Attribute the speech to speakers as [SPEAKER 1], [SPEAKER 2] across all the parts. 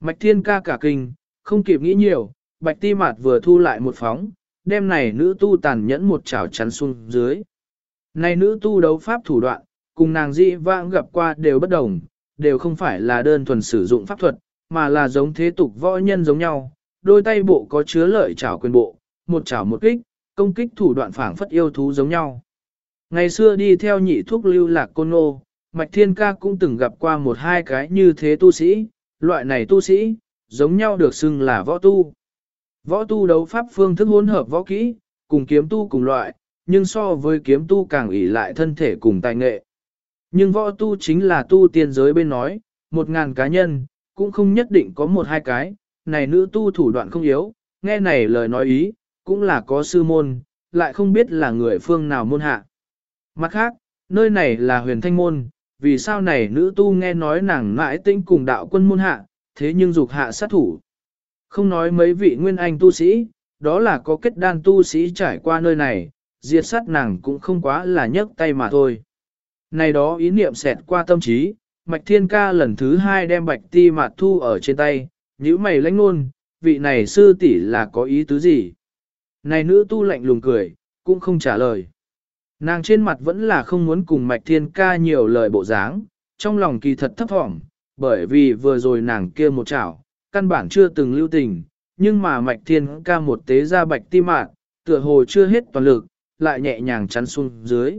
[SPEAKER 1] Mạch thiên ca cả kinh, không kịp nghĩ nhiều, bạch ti mạt vừa thu lại một phóng, đêm này nữ tu tàn nhẫn một chảo chắn xuống dưới. Này nữ tu đấu pháp thủ đoạn, cùng nàng dị vãng gặp qua đều bất đồng, đều không phải là đơn thuần sử dụng pháp thuật, mà là giống thế tục võ nhân giống nhau, đôi tay bộ có chứa lợi chảo quyền bộ, một chảo một kích, công kích thủ đoạn phảng phất yêu thú giống nhau. Ngày xưa đi theo nhị thuốc lưu lạc côn nô, Mạch Thiên Ca cũng từng gặp qua một hai cái như thế tu sĩ, loại này tu sĩ, giống nhau được xưng là võ tu. Võ tu đấu pháp phương thức hỗn hợp võ kỹ, cùng kiếm tu cùng loại, nhưng so với kiếm tu càng ỷ lại thân thể cùng tài nghệ. Nhưng võ tu chính là tu tiên giới bên nói, một ngàn cá nhân, cũng không nhất định có một hai cái, này nữ tu thủ đoạn không yếu, nghe này lời nói ý, cũng là có sư môn, lại không biết là người phương nào môn hạ. Mặt khác, nơi này là huyền thanh môn, vì sao này nữ tu nghe nói nàng mãi tinh cùng đạo quân môn hạ, thế nhưng dục hạ sát thủ. Không nói mấy vị nguyên anh tu sĩ, đó là có kết đan tu sĩ trải qua nơi này, diệt sát nàng cũng không quá là nhấc tay mà thôi. Này đó ý niệm xẹt qua tâm trí, Mạch Thiên Ca lần thứ hai đem bạch ti mạt thu ở trên tay, nhíu mày lãnh nôn, vị này sư tỷ là có ý tứ gì? Này nữ tu lạnh lùng cười, cũng không trả lời. Nàng trên mặt vẫn là không muốn cùng Mạch Thiên Ca nhiều lời bộ dáng, trong lòng kỳ thật thấp thỏm, bởi vì vừa rồi nàng kia một chảo, căn bản chưa từng lưu tình, nhưng mà Mạch Thiên Ca một tế ra bạch ti mạng, tựa hồ chưa hết toàn lực, lại nhẹ nhàng chắn xuống dưới.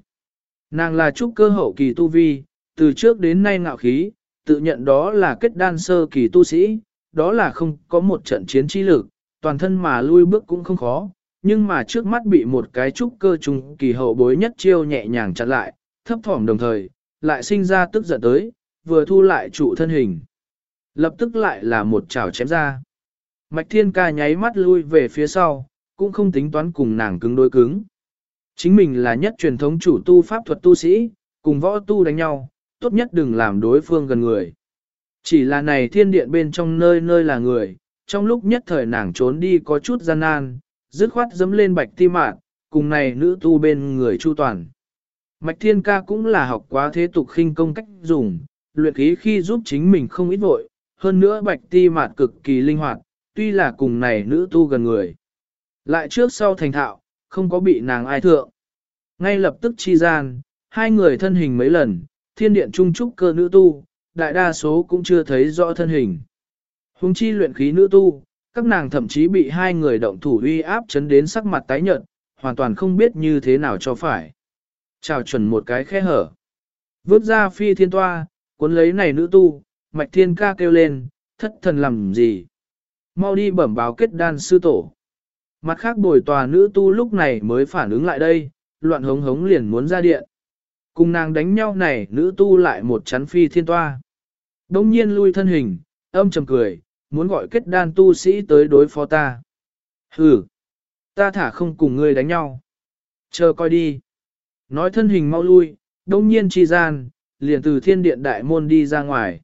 [SPEAKER 1] Nàng là trúc cơ hậu kỳ tu vi, từ trước đến nay ngạo khí, tự nhận đó là kết đan sơ kỳ tu sĩ, đó là không có một trận chiến chi lực, toàn thân mà lui bước cũng không khó, nhưng mà trước mắt bị một cái trúc cơ trung kỳ hậu bối nhất chiêu nhẹ nhàng chặn lại, thấp thỏm đồng thời, lại sinh ra tức giận tới, vừa thu lại trụ thân hình. Lập tức lại là một chảo chém ra. Mạch thiên ca nháy mắt lui về phía sau, cũng không tính toán cùng nàng cứng đối cứng. Chính mình là nhất truyền thống chủ tu pháp thuật tu sĩ, cùng võ tu đánh nhau, tốt nhất đừng làm đối phương gần người. Chỉ là này thiên điện bên trong nơi nơi là người, trong lúc nhất thời nàng trốn đi có chút gian nan, dứt khoát dấm lên bạch ti mạn, cùng này nữ tu bên người chu toàn. Mạch thiên ca cũng là học quá thế tục khinh công cách dùng, luyện khí khi giúp chính mình không ít vội, hơn nữa bạch ti mạn cực kỳ linh hoạt, tuy là cùng này nữ tu gần người. Lại trước sau thành thạo, không có bị nàng ai thượng. Ngay lập tức chi gian, hai người thân hình mấy lần, thiên điện trung trúc cơ nữ tu, đại đa số cũng chưa thấy rõ thân hình. Hùng chi luyện khí nữ tu, các nàng thậm chí bị hai người động thủ uy áp chấn đến sắc mặt tái nhợt, hoàn toàn không biết như thế nào cho phải. Chào chuẩn một cái khe hở. Vớt ra phi thiên toa, cuốn lấy này nữ tu, mạch thiên ca kêu lên, thất thần làm gì. Mau đi bẩm báo kết đan sư tổ. Mặt khác bồi tòa nữ tu lúc này mới phản ứng lại đây, loạn hống hống liền muốn ra điện. Cùng nàng đánh nhau này nữ tu lại một chắn phi thiên toa. Đông nhiên lui thân hình, âm trầm cười, muốn gọi kết đan tu sĩ tới đối phó ta. Hừ, ta thả không cùng ngươi đánh nhau. Chờ coi đi. Nói thân hình mau lui, đông nhiên chi gian, liền từ thiên điện đại môn đi ra ngoài.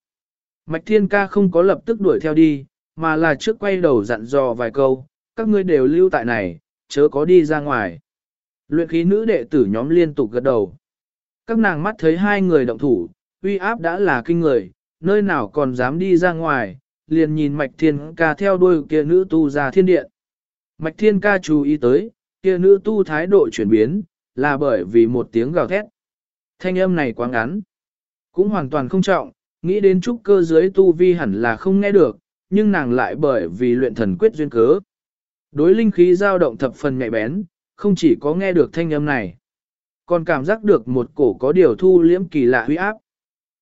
[SPEAKER 1] Mạch thiên ca không có lập tức đuổi theo đi, mà là trước quay đầu dặn dò vài câu, các ngươi đều lưu tại này, chớ có đi ra ngoài. Luyện khí nữ đệ tử nhóm liên tục gật đầu. Các nàng mắt thấy hai người động thủ, uy áp đã là kinh người, nơi nào còn dám đi ra ngoài, liền nhìn Mạch Thiên ca theo đuôi kia nữ tu ra thiên điện. Mạch Thiên ca chú ý tới, kia nữ tu thái độ chuyển biến, là bởi vì một tiếng gào thét. Thanh âm này quá ngắn, cũng hoàn toàn không trọng, nghĩ đến trúc cơ dưới tu vi hẳn là không nghe được, nhưng nàng lại bởi vì luyện thần quyết duyên cớ. Đối linh khí dao động thập phần nhạy bén, không chỉ có nghe được thanh âm này, còn cảm giác được một cổ có điều thu liễm kỳ lạ huy áp.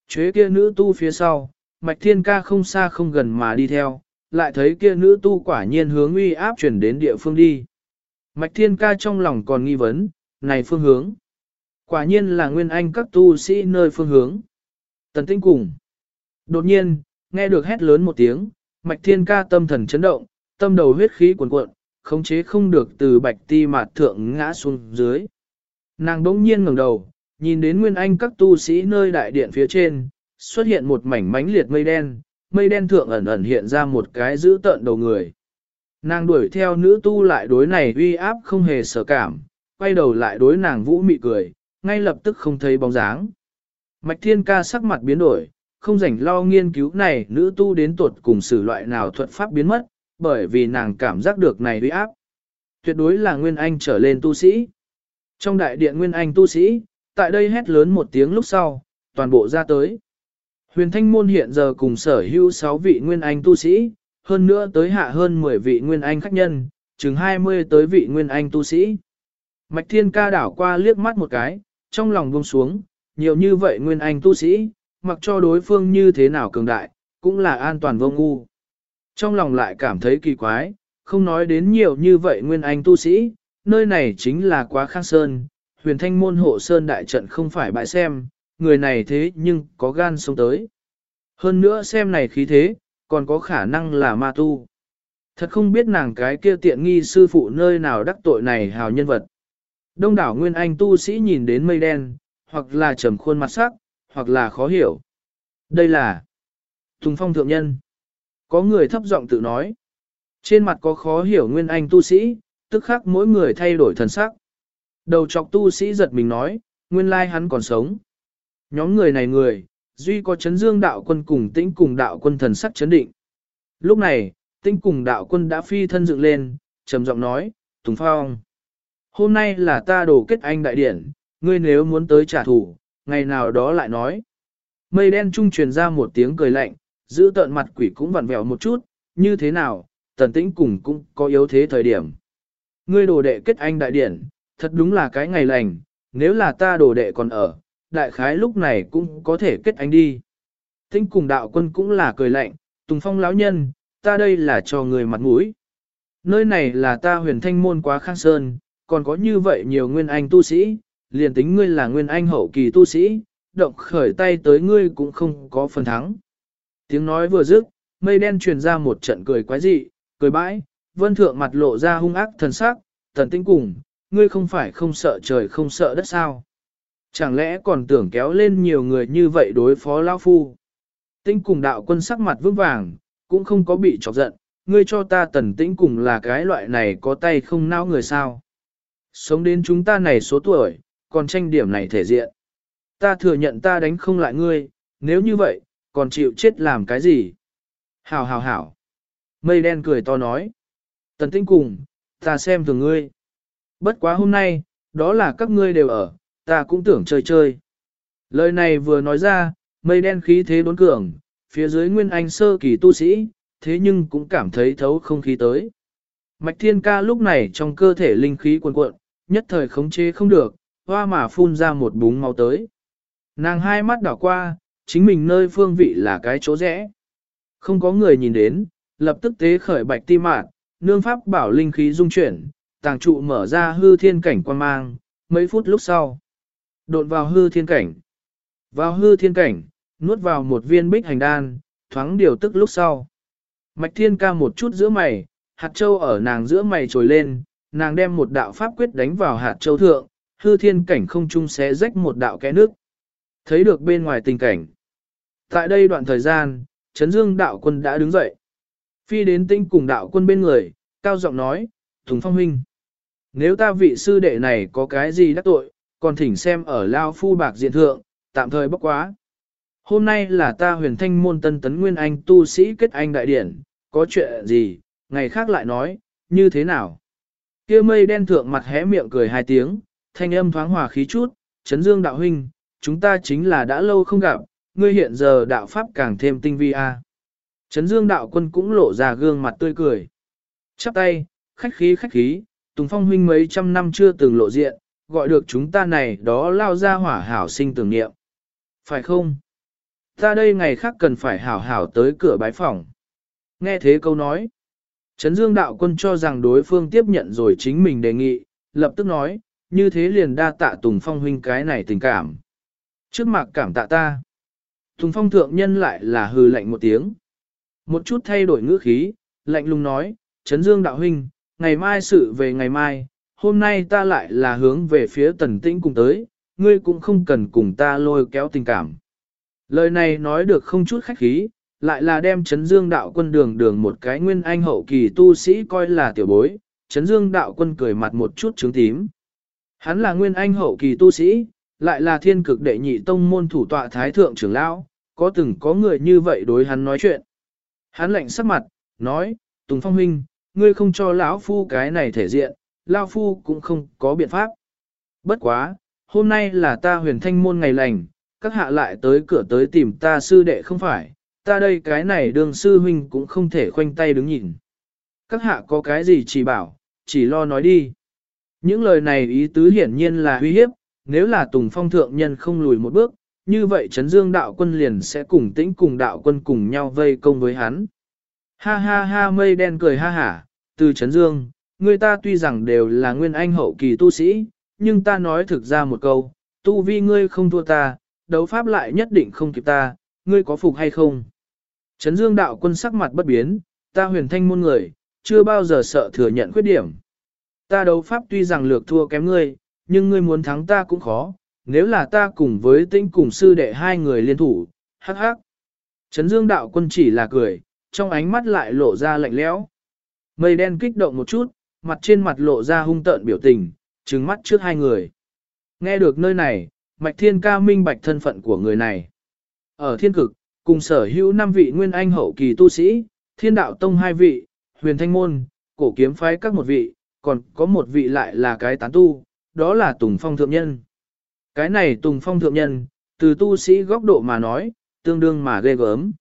[SPEAKER 1] Chế kia nữ tu phía sau, mạch thiên ca không xa không gần mà đi theo, lại thấy kia nữ tu quả nhiên hướng uy áp chuyển đến địa phương đi. Mạch thiên ca trong lòng còn nghi vấn, này phương hướng. Quả nhiên là nguyên anh các tu sĩ nơi phương hướng. Tần tinh cùng. Đột nhiên, nghe được hét lớn một tiếng, mạch thiên ca tâm thần chấn động, tâm đầu huyết khí cuồn cuộn, khống chế không được từ bạch ti mạt thượng ngã xuống dưới. Nàng đỗng nhiên ngẩng đầu, nhìn đến nguyên anh các tu sĩ nơi đại điện phía trên, xuất hiện một mảnh mánh liệt mây đen, mây đen thượng ẩn ẩn hiện ra một cái giữ tợn đầu người. Nàng đuổi theo nữ tu lại đối này uy áp không hề sợ cảm, quay đầu lại đối nàng vũ mị cười, ngay lập tức không thấy bóng dáng. Mạch thiên ca sắc mặt biến đổi, không rảnh lo nghiên cứu này nữ tu đến tuột cùng sử loại nào thuật pháp biến mất, bởi vì nàng cảm giác được này uy áp. Tuyệt đối là Nguyên Anh trở lên tu sĩ. Trong đại điện Nguyên Anh tu sĩ, tại đây hét lớn một tiếng lúc sau, toàn bộ ra tới. Huyền Thanh Môn hiện giờ cùng sở hữu 6 vị Nguyên Anh tu sĩ, hơn nữa tới hạ hơn 10 vị Nguyên Anh khách nhân, chừng 20 tới vị Nguyên Anh tu sĩ. Mạch Thiên ca đảo qua liếc mắt một cái, trong lòng buông xuống, nhiều như vậy Nguyên Anh tu sĩ, mặc cho đối phương như thế nào cường đại, cũng là an toàn vô ngu. Trong lòng lại cảm thấy kỳ quái, không nói đến nhiều như vậy Nguyên Anh tu sĩ, nơi này chính là quá khang sơn, huyền thanh môn hộ sơn đại trận không phải bại xem, người này thế nhưng có gan sống tới. Hơn nữa xem này khí thế, còn có khả năng là ma tu. Thật không biết nàng cái kia tiện nghi sư phụ nơi nào đắc tội này hào nhân vật. Đông đảo Nguyên Anh tu sĩ nhìn đến mây đen, hoặc là trầm khuôn mặt sắc, hoặc là khó hiểu. Đây là Tùng Phong Thượng Nhân. Có người thấp giọng tự nói. Trên mặt có khó hiểu Nguyên Anh tu sĩ, tức khắc mỗi người thay đổi thần sắc. Đầu chọc tu sĩ giật mình nói, nguyên lai hắn còn sống. Nhóm người này người, duy có chấn dương đạo quân cùng tĩnh cùng đạo quân thần sắc chấn định. Lúc này, tĩnh cùng đạo quân đã phi thân dựng lên, trầm giọng nói, Tùng Phong. Hôm nay là ta đổ kết anh đại điển, ngươi nếu muốn tới trả thù, ngày nào đó lại nói. Mây đen trung truyền ra một tiếng cười lạnh, giữ tợn mặt quỷ cũng vặn vẹo một chút, như thế nào, tần tĩnh cùng cũng có yếu thế thời điểm. Ngươi đồ đệ kết anh đại điển, thật đúng là cái ngày lành, nếu là ta đồ đệ còn ở, đại khái lúc này cũng có thể kết anh đi. Tinh cùng đạo quân cũng là cười lạnh, Tùng Phong lão nhân, ta đây là cho người mặt mũi. Nơi này là ta huyền thanh môn quá khang sơn, còn có như vậy nhiều nguyên anh tu sĩ, liền tính ngươi là nguyên anh hậu kỳ tu sĩ, động khởi tay tới ngươi cũng không có phần thắng. Tiếng nói vừa dứt, mây đen truyền ra một trận cười quái dị, cười bãi, vân thượng mặt lộ ra hung ác thần sắc, thần tinh cùng, ngươi không phải không sợ trời không sợ đất sao. Chẳng lẽ còn tưởng kéo lên nhiều người như vậy đối phó lão phu. Tinh cùng đạo quân sắc mặt vững vàng, cũng không có bị chọc giận, ngươi cho ta tần tĩnh cùng là cái loại này có tay không nao người sao. Sống đến chúng ta này số tuổi, còn tranh điểm này thể diện. Ta thừa nhận ta đánh không lại ngươi, nếu như vậy, còn chịu chết làm cái gì? Hảo hảo hảo. Mây đen cười to nói. Tần tinh cùng, ta xem thường ngươi. Bất quá hôm nay, đó là các ngươi đều ở, ta cũng tưởng chơi chơi. Lời này vừa nói ra, mây đen khí thế đốn cường, phía dưới nguyên anh sơ kỳ tu sĩ, thế nhưng cũng cảm thấy thấu không khí tới. Mạch thiên ca lúc này trong cơ thể linh khí cuồn cuộn, nhất thời khống chế không được, hoa mà phun ra một búng máu tới. Nàng hai mắt đảo qua, chính mình nơi phương vị là cái chỗ rẽ. Không có người nhìn đến, lập tức tế khởi bạch ti mạn, nương pháp bảo linh khí dung chuyển, tàng trụ mở ra hư thiên cảnh quan mang, mấy phút lúc sau. Đột vào hư thiên cảnh. Vào hư thiên cảnh, nuốt vào một viên bích hành đan, thoáng điều tức lúc sau. Mạch thiên ca một chút giữa mày, hạt châu ở nàng giữa mày trồi lên, nàng đem một đạo pháp quyết đánh vào hạt châu thượng, hư thiên cảnh không chung xé rách một đạo kẽ nước. Thấy được bên ngoài tình cảnh. Tại đây đoạn thời gian, Trấn Dương đạo quân đã đứng dậy. Phi đến tinh cùng đạo quân bên người, cao giọng nói, Thùng Phong Huynh. Nếu ta vị sư đệ này có cái gì đắc tội, còn thỉnh xem ở Lao Phu Bạc diện thượng, tạm thời bốc quá. Hôm nay là ta huyền thanh môn tân tấn nguyên anh tu sĩ kết anh đại điển, có chuyện gì, ngày khác lại nói, như thế nào. kia mây đen thượng mặt hé miệng cười hai tiếng, thanh âm thoáng hòa khí chút, chấn dương đạo huynh, chúng ta chính là đã lâu không gặp, ngươi hiện giờ đạo pháp càng thêm tinh vi a. Chấn dương đạo quân cũng lộ ra gương mặt tươi cười. Chắp tay, khách khí khách khí, Tùng Phong huynh mấy trăm năm chưa từng lộ diện, gọi được chúng ta này đó lao ra hỏa hảo sinh tưởng niệm. Phải không? Ta đây ngày khác cần phải hảo hảo tới cửa bái phòng. Nghe thế câu nói. Trấn Dương đạo quân cho rằng đối phương tiếp nhận rồi chính mình đề nghị, lập tức nói, như thế liền đa tạ Tùng Phong huynh cái này tình cảm. Trước mặt cảm tạ ta. Tùng Phong thượng nhân lại là hừ lạnh một tiếng. Một chút thay đổi ngữ khí, lạnh lùng nói, Trấn Dương đạo huynh, ngày mai sự về ngày mai, hôm nay ta lại là hướng về phía tần tĩnh cùng tới, ngươi cũng không cần cùng ta lôi kéo tình cảm. Lời này nói được không chút khách khí, lại là đem chấn Dương đạo quân đường đường một cái nguyên anh hậu kỳ tu sĩ coi là tiểu bối, chấn Dương đạo quân cười mặt một chút trướng tím. Hắn là nguyên anh hậu kỳ tu sĩ, lại là thiên cực đệ nhị tông môn thủ tọa thái thượng trưởng lão, có từng có người như vậy đối hắn nói chuyện. Hắn lạnh sắc mặt, nói, Tùng Phong huynh, ngươi không cho lão phu cái này thể diện, lão phu cũng không có biện pháp. Bất quá, hôm nay là ta huyền thanh môn ngày lành, các hạ lại tới cửa tới tìm ta sư đệ không phải, ta đây cái này đường sư huynh cũng không thể khoanh tay đứng nhìn. Các hạ có cái gì chỉ bảo, chỉ lo nói đi. Những lời này ý tứ hiển nhiên là uy hiếp, nếu là Tùng Phong thượng nhân không lùi một bước, như vậy Trấn Dương đạo quân liền sẽ cùng tĩnh cùng đạo quân cùng nhau vây công với hắn. Ha ha ha mây đen cười ha hả, từ Trấn Dương, người ta tuy rằng đều là nguyên anh hậu kỳ tu sĩ, nhưng ta nói thực ra một câu, tu vi ngươi không thua ta, đấu pháp lại nhất định không kịp ta, ngươi có phục hay không? Trấn Dương đạo quân sắc mặt bất biến, ta huyền thanh môn người, chưa bao giờ sợ thừa nhận khuyết điểm. Ta đấu pháp tuy rằng lược thua kém ngươi, nhưng ngươi muốn thắng ta cũng khó, nếu là ta cùng với tinh cùng sư đệ hai người liên thủ, hắc hắc. Trấn Dương đạo quân chỉ là cười, trong ánh mắt lại lộ ra lạnh lẽo. Mây đen kích động một chút, mặt trên mặt lộ ra hung tợn biểu tình, trừng mắt trước hai người. Nghe được nơi này, Mạch Thiên ca minh bạch thân phận của người này. Ở thiên cực, cùng sở hữu năm vị nguyên anh hậu kỳ tu sĩ, thiên đạo tông hai vị, huyền thanh môn, cổ kiếm phái các một vị, còn có một vị lại là cái tán tu, đó là Tùng Phong Thượng Nhân. Cái này Tùng Phong Thượng Nhân, từ tu sĩ góc độ mà nói, tương đương mà ghê gớm.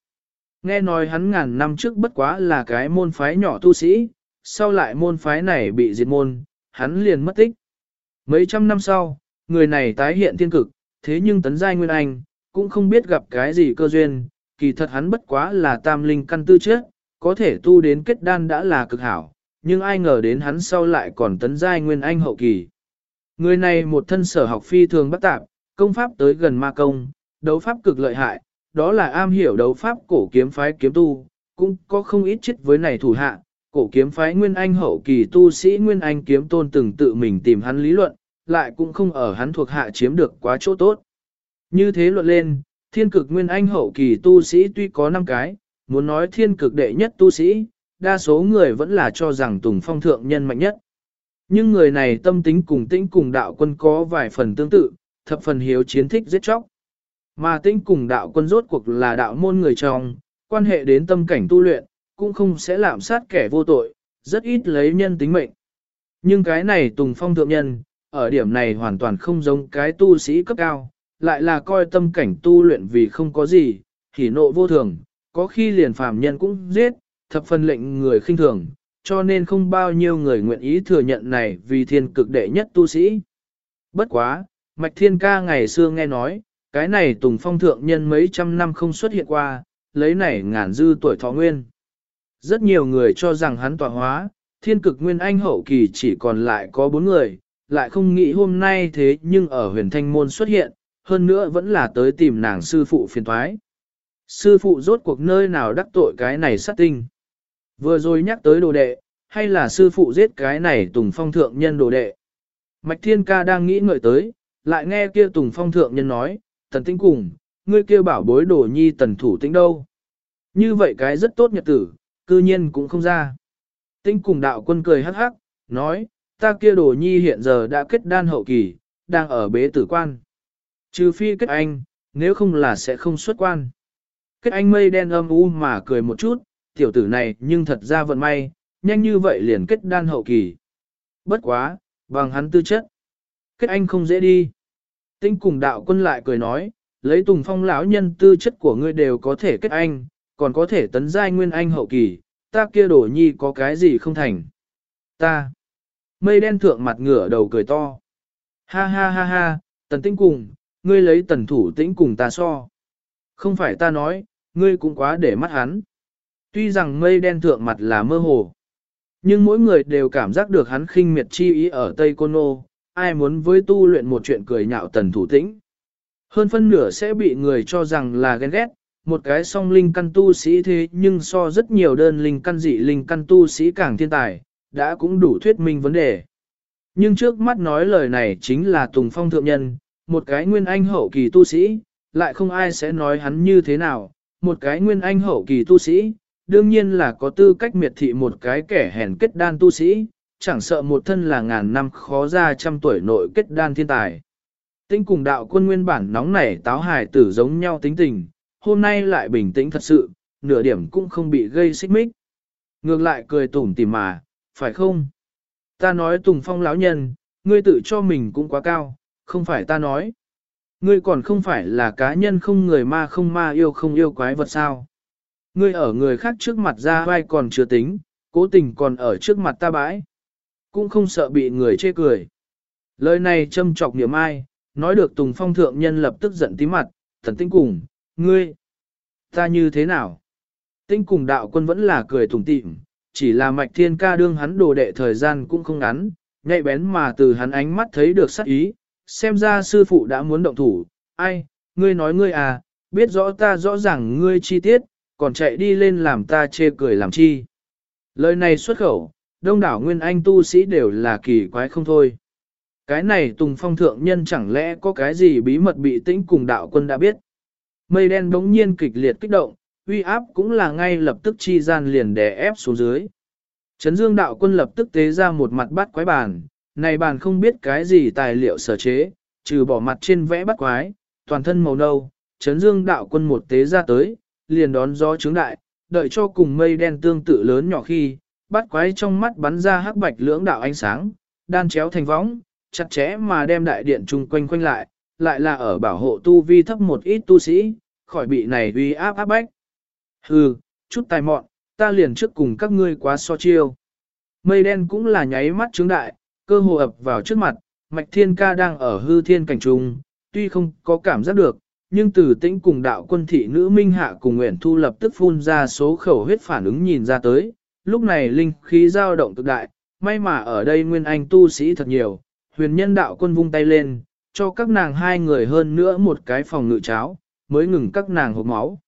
[SPEAKER 1] Nghe nói hắn ngàn năm trước bất quá là cái môn phái nhỏ tu sĩ, sau lại môn phái này bị diệt môn, hắn liền mất tích. Mấy trăm năm sau, người này tái hiện thiên cực, thế nhưng tấn giai nguyên anh, cũng không biết gặp cái gì cơ duyên, kỳ thật hắn bất quá là tam linh căn tư chết, có thể tu đến kết đan đã là cực hảo, nhưng ai ngờ đến hắn sau lại còn tấn giai nguyên anh hậu kỳ. Người này một thân sở học phi thường bất tạp, công pháp tới gần ma công, đấu pháp cực lợi hại, đó là am hiểu đấu pháp cổ kiếm phái kiếm tu, cũng có không ít chết với này thủ hạ, cổ kiếm phái nguyên anh hậu kỳ tu sĩ nguyên anh kiếm tôn từng tự mình tìm hắn lý luận, lại cũng không ở hắn thuộc hạ chiếm được quá chỗ tốt. Như thế luận lên, thiên cực nguyên anh hậu kỳ tu sĩ tuy có 5 cái, muốn nói thiên cực đệ nhất tu sĩ, đa số người vẫn là cho rằng Tùng Phong thượng nhân mạnh nhất. Nhưng người này tâm tính cùng tĩnh cùng đạo quân có vài phần tương tự, thập phần hiếu chiến thích giết chóc. Mà tĩnh cùng đạo quân rốt cuộc là đạo môn người trong, quan hệ đến tâm cảnh tu luyện, cũng không sẽ lạm sát kẻ vô tội, rất ít lấy nhân tính mệnh. Nhưng cái này Tùng Phong thượng nhân, ở điểm này hoàn toàn không giống cái tu sĩ cấp cao, lại là coi tâm cảnh tu luyện vì không có gì, thì nộ vô thường, có khi liền phàm nhân cũng giết, thập phần lệnh người khinh thường, cho nên không bao nhiêu người nguyện ý thừa nhận này vì thiên cực đệ nhất tu sĩ. Bất quá, Mạch Thiên Ca ngày xưa nghe nói, cái này Tùng Phong thượng nhân mấy trăm năm không xuất hiện qua, lấy này ngàn dư tuổi thọ nguyên. Rất nhiều người cho rằng hắn tọa hóa, thiên cực nguyên anh hậu kỳ chỉ còn lại có bốn người, lại không nghĩ hôm nay thế nhưng ở huyền thanh môn xuất hiện, hơn nữa vẫn là tới tìm nàng sư phụ phiền thoái. Sư phụ rốt cuộc nơi nào đắc tội cái này sát tinh. Vừa rồi nhắc tới đồ đệ, hay là sư phụ giết cái này Tùng Phong thượng nhân đồ đệ. Mạch Thiên Ca đang nghĩ ngợi tới, lại nghe kia Tùng Phong thượng nhân nói, tần tinh cùng, ngươi kia bảo bối đồ nhi tần thủ tĩnh đâu. Như vậy cái rất tốt nhật tử, cư nhiên cũng không ra. Tinh cùng đạo quân cười hắc hắc, nói, ta kia đồ nhi hiện giờ đã kết đan hậu kỳ, đang ở bế tử quan. Trừ phi kết anh, nếu không là sẽ không xuất quan. Kết anh mây đen âm u mà cười một chút, tiểu tử này nhưng thật ra vận may, nhanh như vậy liền kết đan hậu kỳ. Bất quá, bằng hắn tư chất. Kết anh không dễ đi. Tinh cùng đạo quân lại cười nói, lấy tùng phong lão nhân tư chất của ngươi đều có thể kết anh, còn có thể tấn giai nguyên anh hậu kỳ, ta kia đổ nhi có cái gì không thành. Ta. Mây đen thượng mặt ngửa đầu cười to. Ha ha ha ha, tần tĩnh cùng, ngươi lấy tần thủ tĩnh cùng ta so. Không phải ta nói, ngươi cũng quá để mắt hắn. Tuy rằng mây đen thượng mặt là mơ hồ, nhưng mỗi người đều cảm giác được hắn khinh miệt chi ý ở Tây Côn Nô, ai muốn với tu luyện một chuyện cười nhạo tần thủ tĩnh. Hơn phân nửa sẽ bị người cho rằng là ghen ghét, một cái song linh căn tu sĩ thế nhưng so rất nhiều đơn linh căn dị linh căn tu sĩ càng thiên tài, đã cũng đủ thuyết minh vấn đề. Nhưng trước mắt nói lời này chính là Tùng Phong Thượng Nhân, một cái nguyên anh hậu kỳ tu sĩ, lại không ai sẽ nói hắn như thế nào, một cái nguyên anh hậu kỳ tu sĩ, đương nhiên là có tư cách miệt thị một cái kẻ hèn kết đan tu sĩ, chẳng sợ một thân là ngàn năm khó ra trăm tuổi nội kết đan thiên tài. Tinh cùng đạo quân nguyên bản nóng nảy táo hài tử giống nhau tính tình, hôm nay lại bình tĩnh thật sự, nửa điểm cũng không bị gây xích mích. Ngược lại cười tủm tỉm mà, phải không? Ta nói Tùng Phong lão nhân, ngươi tự cho mình cũng quá cao, không phải ta nói. Ngươi còn không phải là cá nhân không người ma không ma yêu không yêu quái vật sao. Ngươi ở người khác trước mặt ra vai còn chưa tính, cố tình còn ở trước mặt ta bãi. Cũng không sợ bị người chê cười. Lời này châm chọc niệm ai, nói được Tùng Phong thượng nhân lập tức giận tí mặt, thần tinh cùng, ngươi, ta như thế nào? Tinh cùng đạo quân vẫn là cười tủm tỉm, chỉ là mạch thiên ca đương hắn đồ đệ thời gian cũng không ngắn, nhạy bén mà từ hắn ánh mắt thấy được sắc ý, xem ra sư phụ đã muốn động thủ, ai, ngươi nói ngươi à, biết rõ ta rõ ràng ngươi chi tiết, còn chạy đi lên làm ta chê cười làm chi. Lời này xuất khẩu, đông đảo nguyên anh tu sĩ đều là kỳ quái không thôi. Cái này Tùng Phong thượng nhân chẳng lẽ có cái gì bí mật bị tĩnh cùng đạo quân đã biết. Mây đen đống nhiên kịch liệt kích động, uy áp cũng là ngay lập tức chi gian liền đè ép xuống dưới. Trấn Dương đạo quân lập tức tế ra một mặt bắt quái bàn, này bàn không biết cái gì tài liệu sở chế, trừ bỏ mặt trên vẽ bắt quái, toàn thân màu nâu, Trấn Dương đạo quân một tế ra tới, liền đón gió trướng đại, đợi cho cùng mây đen tương tự lớn nhỏ khi, bắt quái trong mắt bắn ra hắc bạch lưỡng đạo ánh sáng, đan chéo thành võng, chặt chẽ mà đem đại điện chung quanh quanh lại, lại là ở bảo hộ tu vi thấp một ít tu sĩ, khỏi bị này uy áp áp bách. Hừ, chút tài mọn, ta liền trước cùng các ngươi quá so chiêu. Mây đen cũng là nháy mắt trướng đại, cơ hồ ập vào trước mặt, mạch thiên ca đang ở hư thiên cảnh trùng tuy không có cảm giác được, nhưng từ tĩnh cùng đạo quân thị nữ minh hạ cùng nguyện thu lập tức phun ra số khẩu huyết phản ứng nhìn ra tới, lúc này linh khí dao động cực đại, may mà ở đây nguyên anh tu sĩ thật nhiều, huyền nhân đạo quân vung tay lên, cho các nàng hai người hơn nữa một cái phòng ngự cháo, mới ngừng các nàng hộp máu.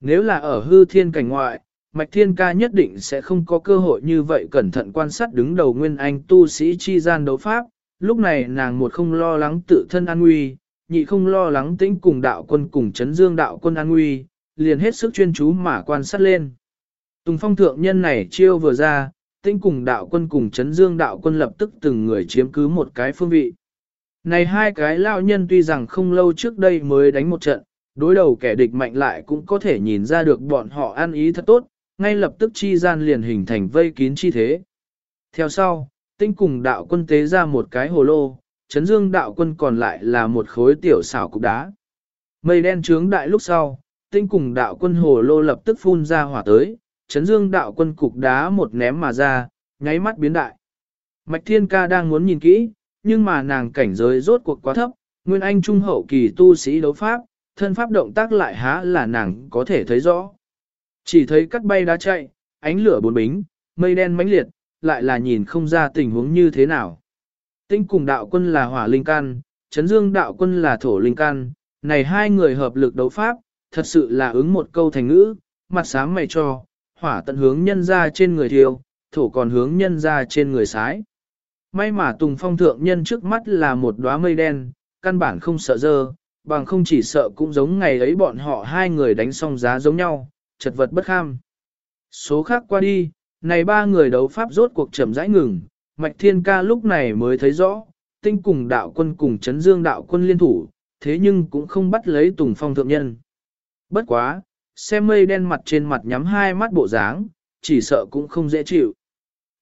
[SPEAKER 1] Nếu là ở hư thiên cảnh ngoại, Mạch Thiên Ca nhất định sẽ không có cơ hội như vậy cẩn thận quan sát đứng đầu nguyên anh tu sĩ chi gian đấu pháp, lúc này nàng một không lo lắng tự thân an nguy, nhị không lo lắng tĩnh cùng đạo quân cùng chấn dương đạo quân an nguy, liền hết sức chuyên chú mà quan sát lên. Tùng phong thượng nhân này chiêu vừa ra, tĩnh cùng đạo quân cùng chấn dương đạo quân lập tức từng người chiếm cứ một cái phương vị. Này hai cái lao nhân tuy rằng không lâu trước đây mới đánh một trận, đối đầu kẻ địch mạnh lại cũng có thể nhìn ra được bọn họ ăn ý thật tốt, ngay lập tức chi gian liền hình thành vây kín chi thế. Theo sau, tinh cùng đạo quân tế ra một cái hồ lô, chấn dương đạo quân còn lại là một khối tiểu xảo cục đá. Mây đen trướng đại lúc sau, tinh cùng đạo quân hồ lô lập tức phun ra hỏa tới, chấn dương đạo quân cục đá một ném mà ra, nháy mắt biến đại. Mạch thiên ca đang muốn nhìn kỹ, nhưng mà nàng cảnh giới rốt cuộc quá thấp, nguyên anh trung hậu kỳ tu sĩ đấu pháp, thân pháp động tác lại há là nàng có thể thấy rõ. Chỉ thấy cắt bay đá chạy, ánh lửa bốn bính, mây đen mãnh liệt, lại là nhìn không ra tình huống như thế nào. Tinh cùng đạo quân là hỏa linh can, chấn dương đạo quân là thổ linh can, này hai người hợp lực đấu pháp, thật sự là ứng một câu thành ngữ, mặt sáng mày cho, hỏa tận hướng nhân ra trên người thiêu, thổ còn hướng nhân ra trên người sái. May mà Tùng Phong thượng nhân trước mắt là một đóa mây đen, căn bản không sợ dơ, bằng không chỉ sợ cũng giống ngày ấy bọn họ hai người đánh xong giá giống nhau, chật vật bất kham. Số khác qua đi, này ba người đấu pháp rốt cuộc chậm rãi ngừng, Mạch Thiên Ca lúc này mới thấy rõ, tinh cùng đạo quân cùng chấn dương đạo quân liên thủ, thế nhưng cũng không bắt lấy Tùng Phong thượng nhân. Bất quá, xem mây đen mặt trên mặt nhắm hai mắt bộ dáng, chỉ sợ cũng không dễ chịu.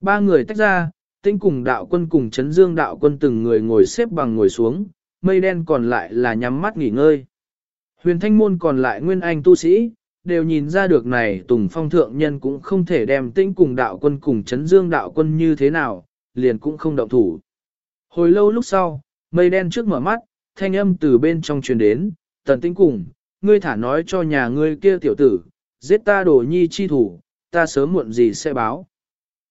[SPEAKER 1] Ba người tách ra, tinh cùng đạo quân cùng chấn dương đạo quân từng người ngồi xếp bằng ngồi xuống, mây đen còn lại là nhắm mắt nghỉ ngơi. Huyền thanh môn còn lại nguyên anh tu sĩ, đều nhìn ra được này Tùng Phong thượng nhân cũng không thể đem tinh cùng đạo quân cùng chấn dương đạo quân như thế nào, liền cũng không động thủ. Hồi lâu lúc sau, mây đen trước mở mắt, thanh âm từ bên trong truyền đến, tần tinh cùng, ngươi thả nói cho nhà ngươi kia tiểu tử, giết ta đổ nhi chi thủ, ta sớm muộn gì sẽ báo.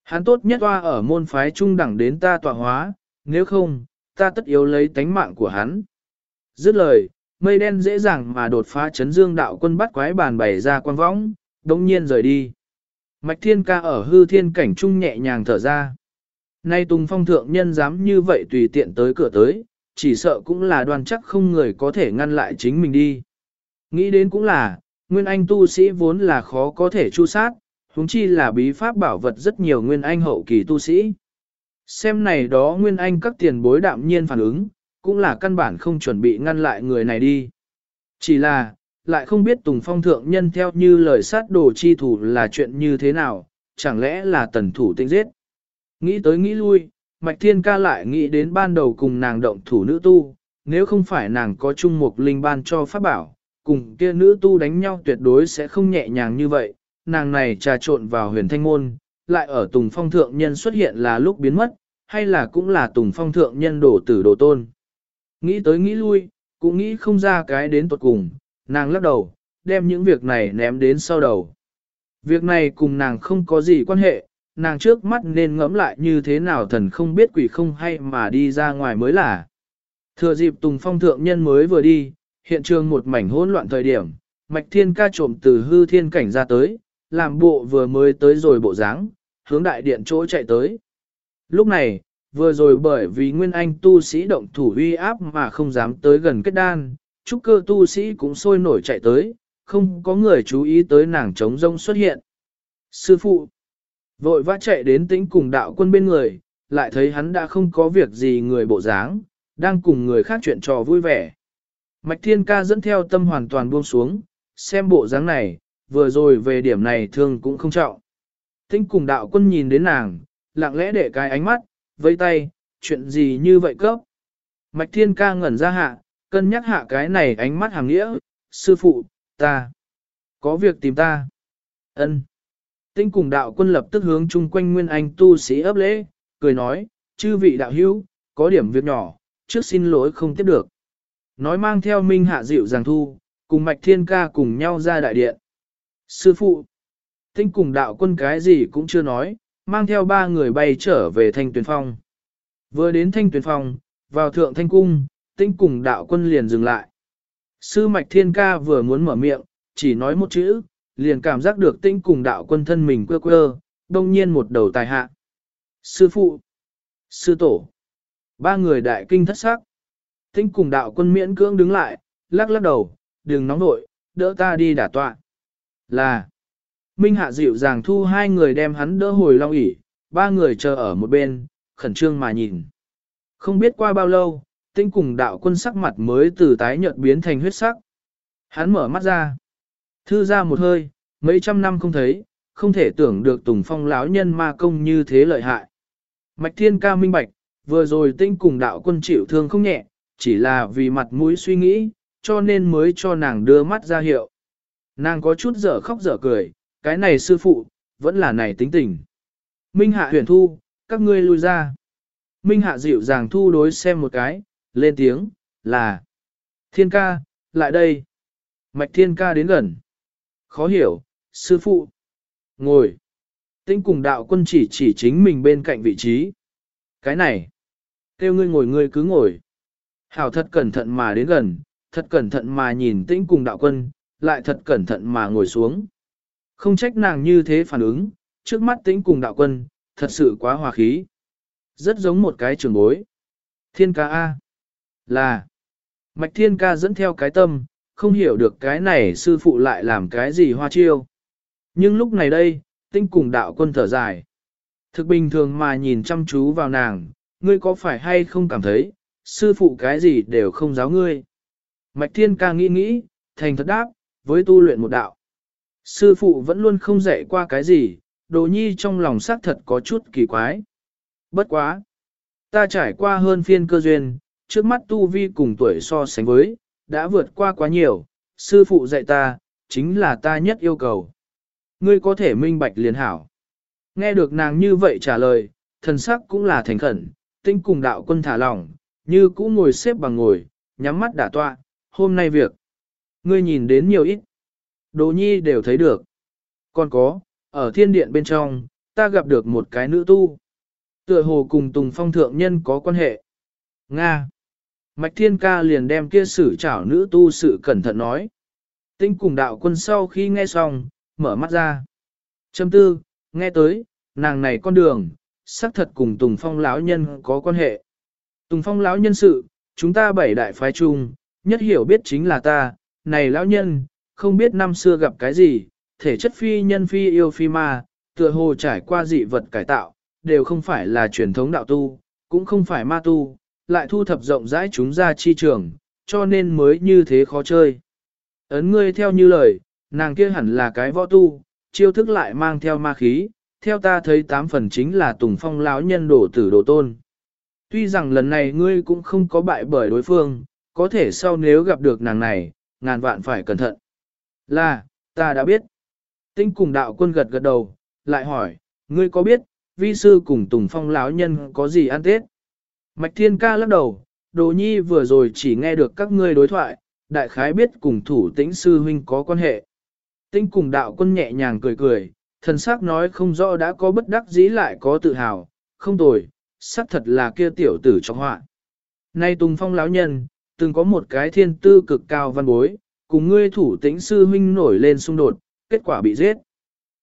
[SPEAKER 1] Hắn tốt nhất toa ở môn phái trung đẳng đến ta tọa hóa, nếu không, ta tất yếu lấy tánh mạng của hắn. Dứt lời, mây đen dễ dàng mà đột phá chấn dương đạo quân bắt quái bàn bày ra quan võng, đồng nhiên rời đi. Mạch thiên ca ở hư thiên cảnh trung nhẹ nhàng thở ra. Nay Tùng Phong thượng nhân dám như vậy tùy tiện tới cửa tới, chỉ sợ cũng là đoan chắc không người có thể ngăn lại chính mình đi. Nghĩ đến cũng là, Nguyên Anh tu sĩ vốn là khó có thể chu sát, huống chi là bí pháp bảo vật rất nhiều Nguyên Anh hậu kỳ tu sĩ. Xem này đó Nguyên Anh các tiền bối đạm nhiên phản ứng, cũng là căn bản không chuẩn bị ngăn lại người này đi. Chỉ là, lại không biết Tùng Phong thượng nhân theo như lời sát đồ chi thủ là chuyện như thế nào, chẳng lẽ là tần thủ tinh giết. Nghĩ tới nghĩ lui, Mạch Thiên ca lại nghĩ đến ban đầu cùng nàng động thủ nữ tu, nếu không phải nàng có chung một linh ban cho pháp bảo, cùng kia nữ tu đánh nhau tuyệt đối sẽ không nhẹ nhàng như vậy, nàng này trà trộn vào huyền thanh môn, lại ở Tùng Phong thượng nhân xuất hiện là lúc biến mất, hay là cũng là Tùng Phong thượng nhân đổ tử đồ tôn. Nghĩ tới nghĩ lui, cũng nghĩ không ra cái đến tuột cùng, nàng lắc đầu, đem những việc này ném đến sau đầu. Việc này cùng nàng không có gì quan hệ, nàng trước mắt nên ngẫm lại như thế nào thần không biết quỷ không hay mà đi ra ngoài mới là. Thừa dịp Tùng Phong thượng nhân mới vừa đi, hiện trường một mảnh hỗn loạn thời điểm, Mạch Thiên ca trộm từ hư thiên cảnh ra tới, làm bộ vừa mới tới rồi bộ dáng, hướng đại điện chỗ chạy tới. Lúc này, vừa rồi bởi vì nguyên anh tu sĩ động thủ uy áp mà không dám tới gần kết đan, trúc cơ tu sĩ cũng sôi nổi chạy tới, không có người chú ý tới nàng trống rông xuất hiện. Sư phụ, vội vã chạy đến tĩnh cùng đạo quân bên người, lại thấy hắn đã không có việc gì người bộ dáng, đang cùng người khác chuyện trò vui vẻ. Mạch Thiên Ca dẫn theo tâm hoàn toàn buông xuống, xem bộ dáng này, vừa rồi về điểm này thương cũng không trọng. Tinh cùng đạo quân nhìn đến nàng, lặng lẽ để cái ánh mắt, vây tay, chuyện gì như vậy cấp. Mạch Thiên Ca ngẩn ra hạ, cân nhắc hạ cái này ánh mắt hàng nghĩa, sư phụ, ta, có việc tìm ta. ân Tinh cùng đạo quân lập tức hướng chung quanh nguyên anh tu sĩ ấp lễ, cười nói, chư vị đạo hữu, có điểm việc nhỏ, trước xin lỗi không tiếp được. Nói mang theo minh hạ dịu giàng thu, cùng mạch thiên ca cùng nhau ra đại điện. Sư phụ, tinh cùng đạo quân cái gì cũng chưa nói, mang theo ba người bay trở về thanh tuyển phong. Vừa đến thanh tuyển phong, vào thượng thanh cung, tinh cùng đạo quân liền dừng lại. Sư mạch thiên ca vừa muốn mở miệng, chỉ nói một chữ, liền cảm giác được tinh cùng đạo quân thân mình quơ quơ, đông nhiên một đầu tài hạ. Sư phụ, sư tổ, ba người đại kinh thất sắc. Tinh cùng đạo quân miễn cưỡng đứng lại, lắc lắc đầu, đừng nóng nội, đỡ ta đi đả tọa. Là, Minh Hạ dịu dàng thu hai người đem hắn đỡ hồi long ỉ, ba người chờ ở một bên, khẩn trương mà nhìn. Không biết qua bao lâu, tinh cùng đạo quân sắc mặt mới từ tái nhợt biến thành huyết sắc. Hắn mở mắt ra, thư ra một hơi, mấy trăm năm không thấy, không thể tưởng được Tùng Phong lão nhân ma công như thế lợi hại. Mạch Thiên ca minh bạch, vừa rồi tinh cùng đạo quân chịu thương không nhẹ, chỉ là vì mặt mũi suy nghĩ, cho nên mới cho nàng đưa mắt ra hiệu. Nàng có chút dở khóc dở cười, cái này sư phụ, vẫn là này tính tình. Minh Hạ huyền thu, các ngươi lui ra. Minh Hạ dịu dàng thu đối xem một cái, lên tiếng, là. Thiên ca, lại đây. Mạch thiên ca đến gần. Khó hiểu, sư phụ. Ngồi. tĩnh cùng đạo quân chỉ chỉ chính mình bên cạnh vị trí. Cái này. Kêu ngươi ngồi ngươi cứ ngồi. Hảo thật cẩn thận mà đến gần, thật cẩn thận mà nhìn tĩnh cùng đạo quân, lại thật cẩn thận mà ngồi xuống. Không trách nàng như thế phản ứng, trước mắt tĩnh cùng đạo quân, thật sự quá hòa khí. Rất giống một cái trường bối. Thiên ca A. Là. Mạch thiên ca dẫn theo cái tâm, không hiểu được cái này sư phụ lại làm cái gì hoa chiêu. Nhưng lúc này đây, tinh cùng đạo quân thở dài. Thực bình thường mà nhìn chăm chú vào nàng, ngươi có phải hay không cảm thấy, sư phụ cái gì đều không giáo ngươi. Mạch thiên ca nghĩ nghĩ, thành thật đáp, với tu luyện một đạo. Sư phụ vẫn luôn không dạy qua cái gì, đồ nhi trong lòng xác thật có chút kỳ quái. Bất quá. Ta trải qua hơn phiên cơ duyên, trước mắt tu vi cùng tuổi so sánh với, đã vượt qua quá nhiều, sư phụ dạy ta, chính là ta nhất yêu cầu. Ngươi có thể minh bạch liền hảo. Nghe được nàng như vậy trả lời, thần sắc cũng là thành khẩn, tinh cùng đạo quân thả lỏng, như cũ ngồi xếp bằng ngồi, nhắm mắt đả tọa, hôm nay việc. Ngươi nhìn đến nhiều ít. Đồ nhi đều thấy được. Còn có, ở thiên điện bên trong, ta gặp được một cái nữ tu. Tựa hồ cùng Tùng Phong thượng nhân có quan hệ. Nga. Mạch Thiên Ca liền đem kia sử chảo nữ tu sự cẩn thận nói. Tinh cùng đạo quân sau khi nghe xong, mở mắt ra. Châm tư, nghe tới, nàng này con đường, xác thật cùng Tùng Phong lão nhân có quan hệ. Tùng Phong lão nhân sự, chúng ta bảy đại phái chung, nhất hiểu biết chính là ta, này lão nhân, không biết năm xưa gặp cái gì, thể chất phi nhân phi yêu phi ma, tựa hồ trải qua dị vật cải tạo, đều không phải là truyền thống đạo tu, cũng không phải ma tu, lại thu thập rộng rãi chúng ra chi trường, cho nên mới như thế khó chơi. Ấn ngươi theo như lời, nàng kia hẳn là cái võ tu, chiêu thức lại mang theo ma khí, theo ta thấy tám phần chính là Tùng Phong lão nhân đổ tử đồ tôn. Tuy rằng lần này ngươi cũng không có bại bởi đối phương, có thể sau nếu gặp được nàng này, ngàn vạn phải cẩn thận. Là, ta đã biết. Tinh cùng đạo quân gật gật đầu, lại hỏi, ngươi có biết, vi sư cùng Tùng Phong lão nhân có gì ăn tết? Mạch Thiên Ca lắc đầu, Đồ Nhi vừa rồi chỉ nghe được các ngươi đối thoại, đại khái biết cùng thủ tĩnh sư huynh có quan hệ. Tinh cùng đạo quân nhẹ nhàng cười cười, thần sắc nói không rõ đã có bất đắc dĩ lại có tự hào, không tồi, xác thật là kia tiểu tử trong họa. Nay Tùng Phong lão nhân, từng có một cái thiên tư cực cao văn bối, cùng ngươi thủ tĩnh sư huynh nổi lên xung đột, kết quả bị giết.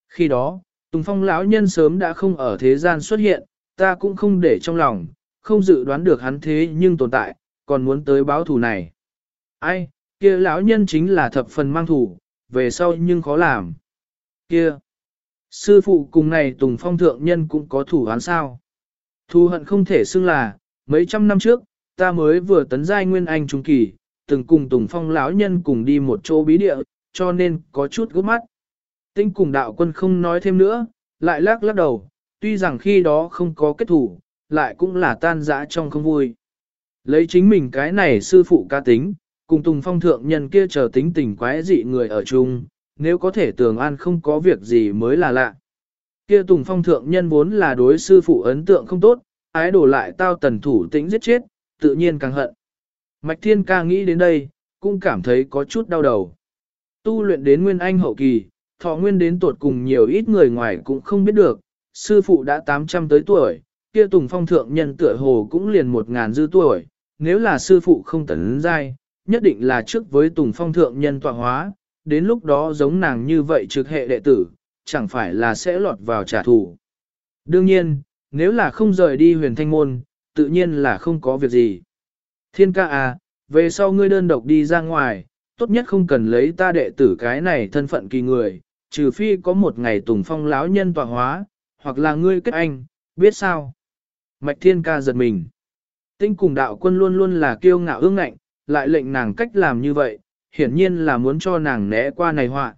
[SPEAKER 1] Khi đó, Tùng Phong lão nhân sớm đã không ở thế gian xuất hiện, ta cũng không để trong lòng, không dự đoán được hắn thế nhưng tồn tại, còn muốn tới báo thù này. Ai, kia lão nhân chính là thập phần mang thù, về sau nhưng khó làm. Kia, sư phụ cùng này Tùng Phong thượng nhân cũng có thủ hắn sao. Thù hận không thể xưng là, mấy trăm năm trước, ta mới vừa tấn giai nguyên anh trung kỳ, từng cùng Tùng Phong lão nhân cùng đi một chỗ bí địa, cho nên có chút gấp mắt. Tinh cùng đạo quân không nói thêm nữa, lại lắc lắc đầu, tuy rằng khi đó không có kết thủ, lại cũng là tan dã trong không vui. Lấy chính mình cái này sư phụ ca tính, cùng Tùng Phong thượng nhân kia chờ tính tình quái dị người ở chung, nếu có thể tường an không có việc gì mới là lạ. Kia Tùng Phong thượng nhân vốn là đối sư phụ ấn tượng không tốt, ái đổ lại tao tần thủ tĩnh giết chết, tự nhiên càng hận. Mạch Thiên ca nghĩ đến đây, cũng cảm thấy có chút đau đầu. Tu luyện đến nguyên anh hậu kỳ, thọ nguyên đến tuột cùng nhiều ít người ngoài cũng không biết được, sư phụ đã 800 tới tuổi, kia Tùng Phong thượng nhân tựa hồ cũng liền một ngàn dư tuổi, nếu là sư phụ không tấn giai, nhất định là trước với Tùng Phong thượng nhân tọa hóa, đến lúc đó giống nàng như vậy trực hệ đệ tử, chẳng phải là sẽ lọt vào trả thù. Đương nhiên, nếu là không rời đi huyền thanh môn, tự nhiên là không có việc gì. Thiên ca à, về sau ngươi đơn độc đi ra ngoài, tốt nhất không cần lấy ta đệ tử cái này thân phận kỳ người, trừ phi có một ngày tùng phong lão nhân tọa hóa, hoặc là ngươi kết anh, biết sao? Mạch thiên ca giật mình. Tinh cùng đạo quân luôn luôn là kiêu ngạo ương ngạnh, lại lệnh nàng cách làm như vậy, hiển nhiên là muốn cho nàng né qua này họa.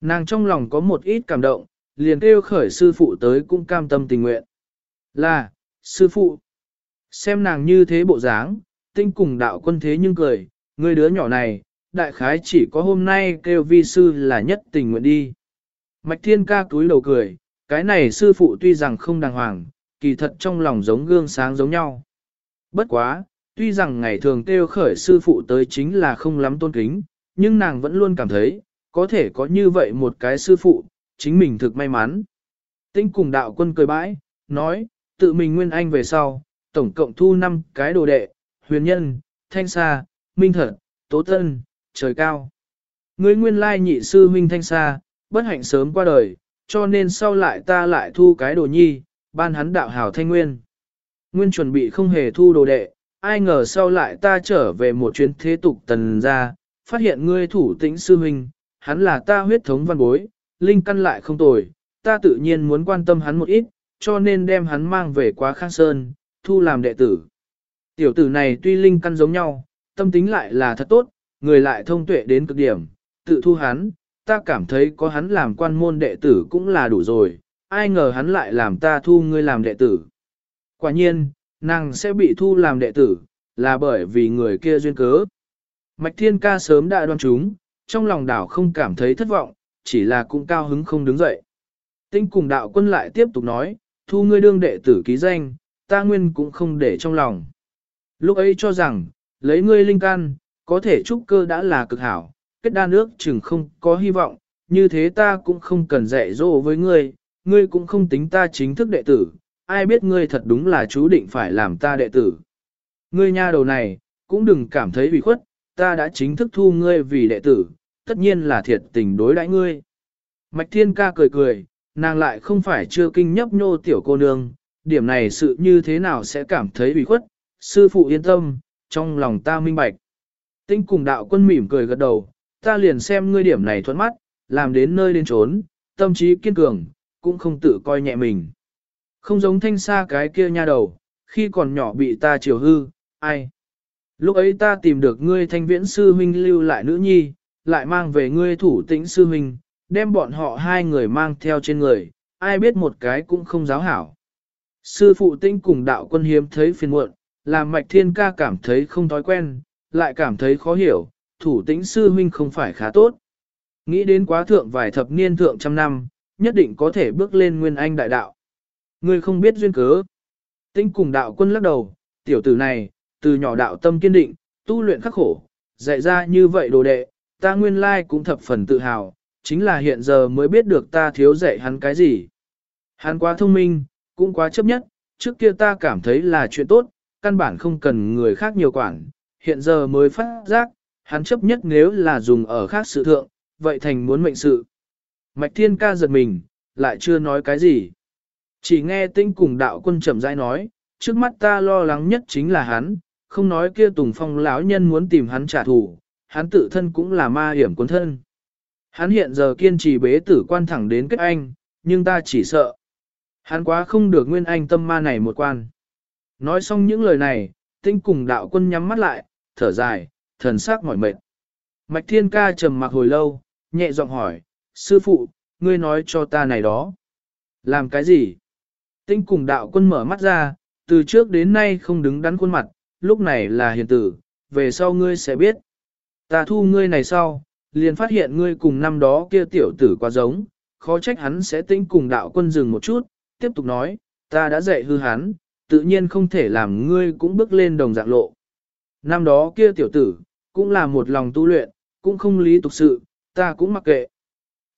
[SPEAKER 1] Nàng trong lòng có một ít cảm động, liền kêu khởi sư phụ tới cũng cam tâm tình nguyện. Là, sư phụ. Xem nàng như thế bộ dáng, tinh cùng đạo quân thế nhưng cười, người đứa nhỏ này, đại khái chỉ có hôm nay kêu vi sư là nhất tình nguyện đi. Mạch thiên ca túi đầu cười, cái này sư phụ tuy rằng không đàng hoàng, kỳ thật trong lòng giống gương sáng giống nhau. Bất quá, tuy rằng ngày thường kêu khởi sư phụ tới chính là không lắm tôn kính, nhưng nàng vẫn luôn cảm thấy, có thể có như vậy một cái sư phụ, chính mình thực may mắn. Tinh cùng đạo quân cười bãi, nói, tự mình nguyên anh về sau, tổng cộng thu 5 cái đồ đệ, huyền nhân, thanh sa, minh thật, tố tân, trời cao. Ngươi nguyên lai nhị sư huynh thanh sa, bất hạnh sớm qua đời, cho nên sau lại ta lại thu cái đồ nhi, ban hắn đạo hảo thanh nguyên. Nguyên chuẩn bị không hề thu đồ đệ, ai ngờ sau lại ta trở về một chuyến thế tục tần ra, phát hiện ngươi thủ tĩnh sư huynh, hắn là ta huyết thống văn bối, linh căn lại không tồi, ta tự nhiên muốn quan tâm hắn một ít, cho nên đem hắn mang về quá khang sơn, thu làm đệ tử. Tiểu tử này tuy linh căn giống nhau, tâm tính lại là thật tốt, người lại thông tuệ đến cực điểm, tự thu hắn, ta cảm thấy có hắn làm quan môn đệ tử cũng là đủ rồi, ai ngờ hắn lại làm ta thu ngươi làm đệ tử. Quả nhiên, nàng sẽ bị thu làm đệ tử, là bởi vì người kia duyên cớ. Mạch Thiên Ca sớm đã đoan chúng, trong lòng đảo không cảm thấy thất vọng, chỉ là cũng cao hứng không đứng dậy. Tinh cùng đạo quân lại tiếp tục nói, thu ngươi đương đệ tử ký danh, ta nguyên cũng không để trong lòng. Lúc ấy cho rằng, lấy ngươi linh can có thể trúc cơ đã là cực hảo, kết đa nước chừng không có hy vọng, như thế ta cũng không cần dạy dỗ với ngươi, ngươi cũng không tính ta chính thức đệ tử, ai biết ngươi thật đúng là chú định phải làm ta đệ tử. Ngươi nha đầu này, cũng đừng cảm thấy bị khuất, ta đã chính thức thu ngươi vì đệ tử, tất nhiên là thiệt tình đối đãi ngươi. Mạch Thiên ca cười cười, nàng lại không phải chưa kinh nhấp nhô tiểu cô nương, điểm này sự như thế nào sẽ cảm thấy bị khuất, sư phụ yên tâm, trong lòng ta minh bạch. Tinh cùng đạo quân mỉm cười gật đầu, ta liền xem ngươi điểm này thuận mắt, làm đến nơi đến trốn, tâm trí kiên cường, cũng không tự coi nhẹ mình. Không giống thanh xa cái kia nha đầu, khi còn nhỏ bị ta chiều hư, ai. Lúc ấy ta tìm được ngươi thanh viễn sư huynh lưu lại nữ nhi, lại mang về ngươi thủ tĩnh sư huynh, đem bọn họ hai người mang theo trên người, ai biết một cái cũng không giáo hảo. Sư phụ tinh cùng đạo quân hiếm thấy phiền muộn, làm mạch thiên ca cảm thấy không thói quen, lại cảm thấy khó hiểu, thủ tĩnh sư huynh không phải khá tốt. Nghĩ đến quá thượng vài thập niên thượng trăm năm, nhất định có thể bước lên nguyên anh đại đạo. Ngươi không biết duyên cớ. Tinh cùng đạo quân lắc đầu, tiểu tử này, từ nhỏ đạo tâm kiên định, tu luyện khắc khổ, dạy ra như vậy đồ đệ, ta nguyên lai cũng thập phần tự hào, chính là hiện giờ mới biết được ta thiếu dạy hắn cái gì. Hắn quá thông minh, cũng quá chấp nhất, trước kia ta cảm thấy là chuyện tốt, căn bản không cần người khác nhiều quản, hiện giờ mới phát giác, hắn chấp nhất nếu là dùng ở khác sự thượng, vậy thành muốn mệnh sự. Mạch thiên ca giật mình, lại chưa nói cái gì. Chỉ nghe tinh cùng đạo quân chậm rãi nói, trước mắt ta lo lắng nhất chính là hắn, không nói kia tùng phong lão nhân muốn tìm hắn trả thù, hắn tự thân cũng là ma hiểm cuốn thân. Hắn hiện giờ kiên trì bế tử quan thẳng đến kết anh, nhưng ta chỉ sợ. Hắn quá không được nguyên anh tâm ma này một quan. Nói xong những lời này, tinh cùng đạo quân nhắm mắt lại, thở dài, thần sắc mỏi mệt. Mạch thiên ca trầm mặc hồi lâu, nhẹ giọng hỏi, sư phụ, ngươi nói cho ta này đó. Làm cái gì? Tinh cùng đạo quân mở mắt ra, từ trước đến nay không đứng đắn khuôn mặt, lúc này là hiền tử, về sau ngươi sẽ biết. Ta thu ngươi này sau, liền phát hiện ngươi cùng năm đó kia tiểu tử quá giống, khó trách hắn sẽ tinh cùng đạo quân dừng một chút, tiếp tục nói, ta đã dạy hư hắn, tự nhiên không thể làm ngươi cũng bước lên đồng dạng lộ. Năm đó kia tiểu tử, cũng là một lòng tu luyện, cũng không lý tục sự, ta cũng mặc kệ.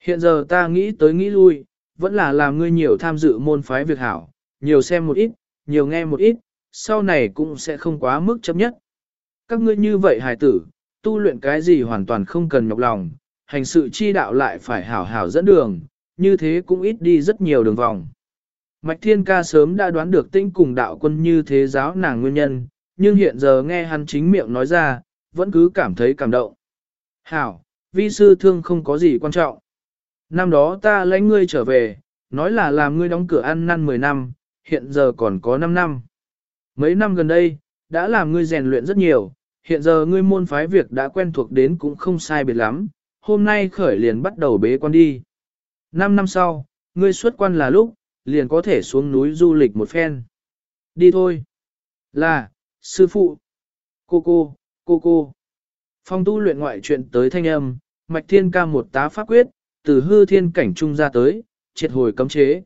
[SPEAKER 1] Hiện giờ ta nghĩ tới nghĩ lui, vẫn là làm ngươi nhiều tham dự môn phái việc hảo, nhiều xem một ít, nhiều nghe một ít, sau này cũng sẽ không quá mức chấp nhất. Các ngươi như vậy hài tử, tu luyện cái gì hoàn toàn không cần nhọc lòng, hành sự chi đạo lại phải hảo hảo dẫn đường, như thế cũng ít đi rất nhiều đường vòng. Mạch Thiên Ca sớm đã đoán được tinh cùng đạo quân như thế giáo nàng nguyên nhân, nhưng hiện giờ nghe hắn chính miệng nói ra, vẫn cứ cảm thấy cảm động. Hảo, vi sư thương không có gì quan trọng. Năm đó ta lãnh ngươi trở về, nói là làm ngươi đóng cửa ăn năn 10 năm, hiện giờ còn có 5 năm. Mấy năm gần đây, đã làm ngươi rèn luyện rất nhiều, hiện giờ ngươi môn phái việc đã quen thuộc đến cũng không sai biệt lắm, hôm nay khởi liền bắt đầu bế quan đi. 5 năm sau, ngươi xuất quan là lúc, liền có thể xuống núi du lịch một phen. Đi thôi. Là, sư phụ. Cô cô, cô cô. Phong tu luyện ngoại chuyện tới thanh âm, mạch thiên ca một tá pháp quyết, từ hư thiên cảnh trung ra tới, triệt hồi cấm chế.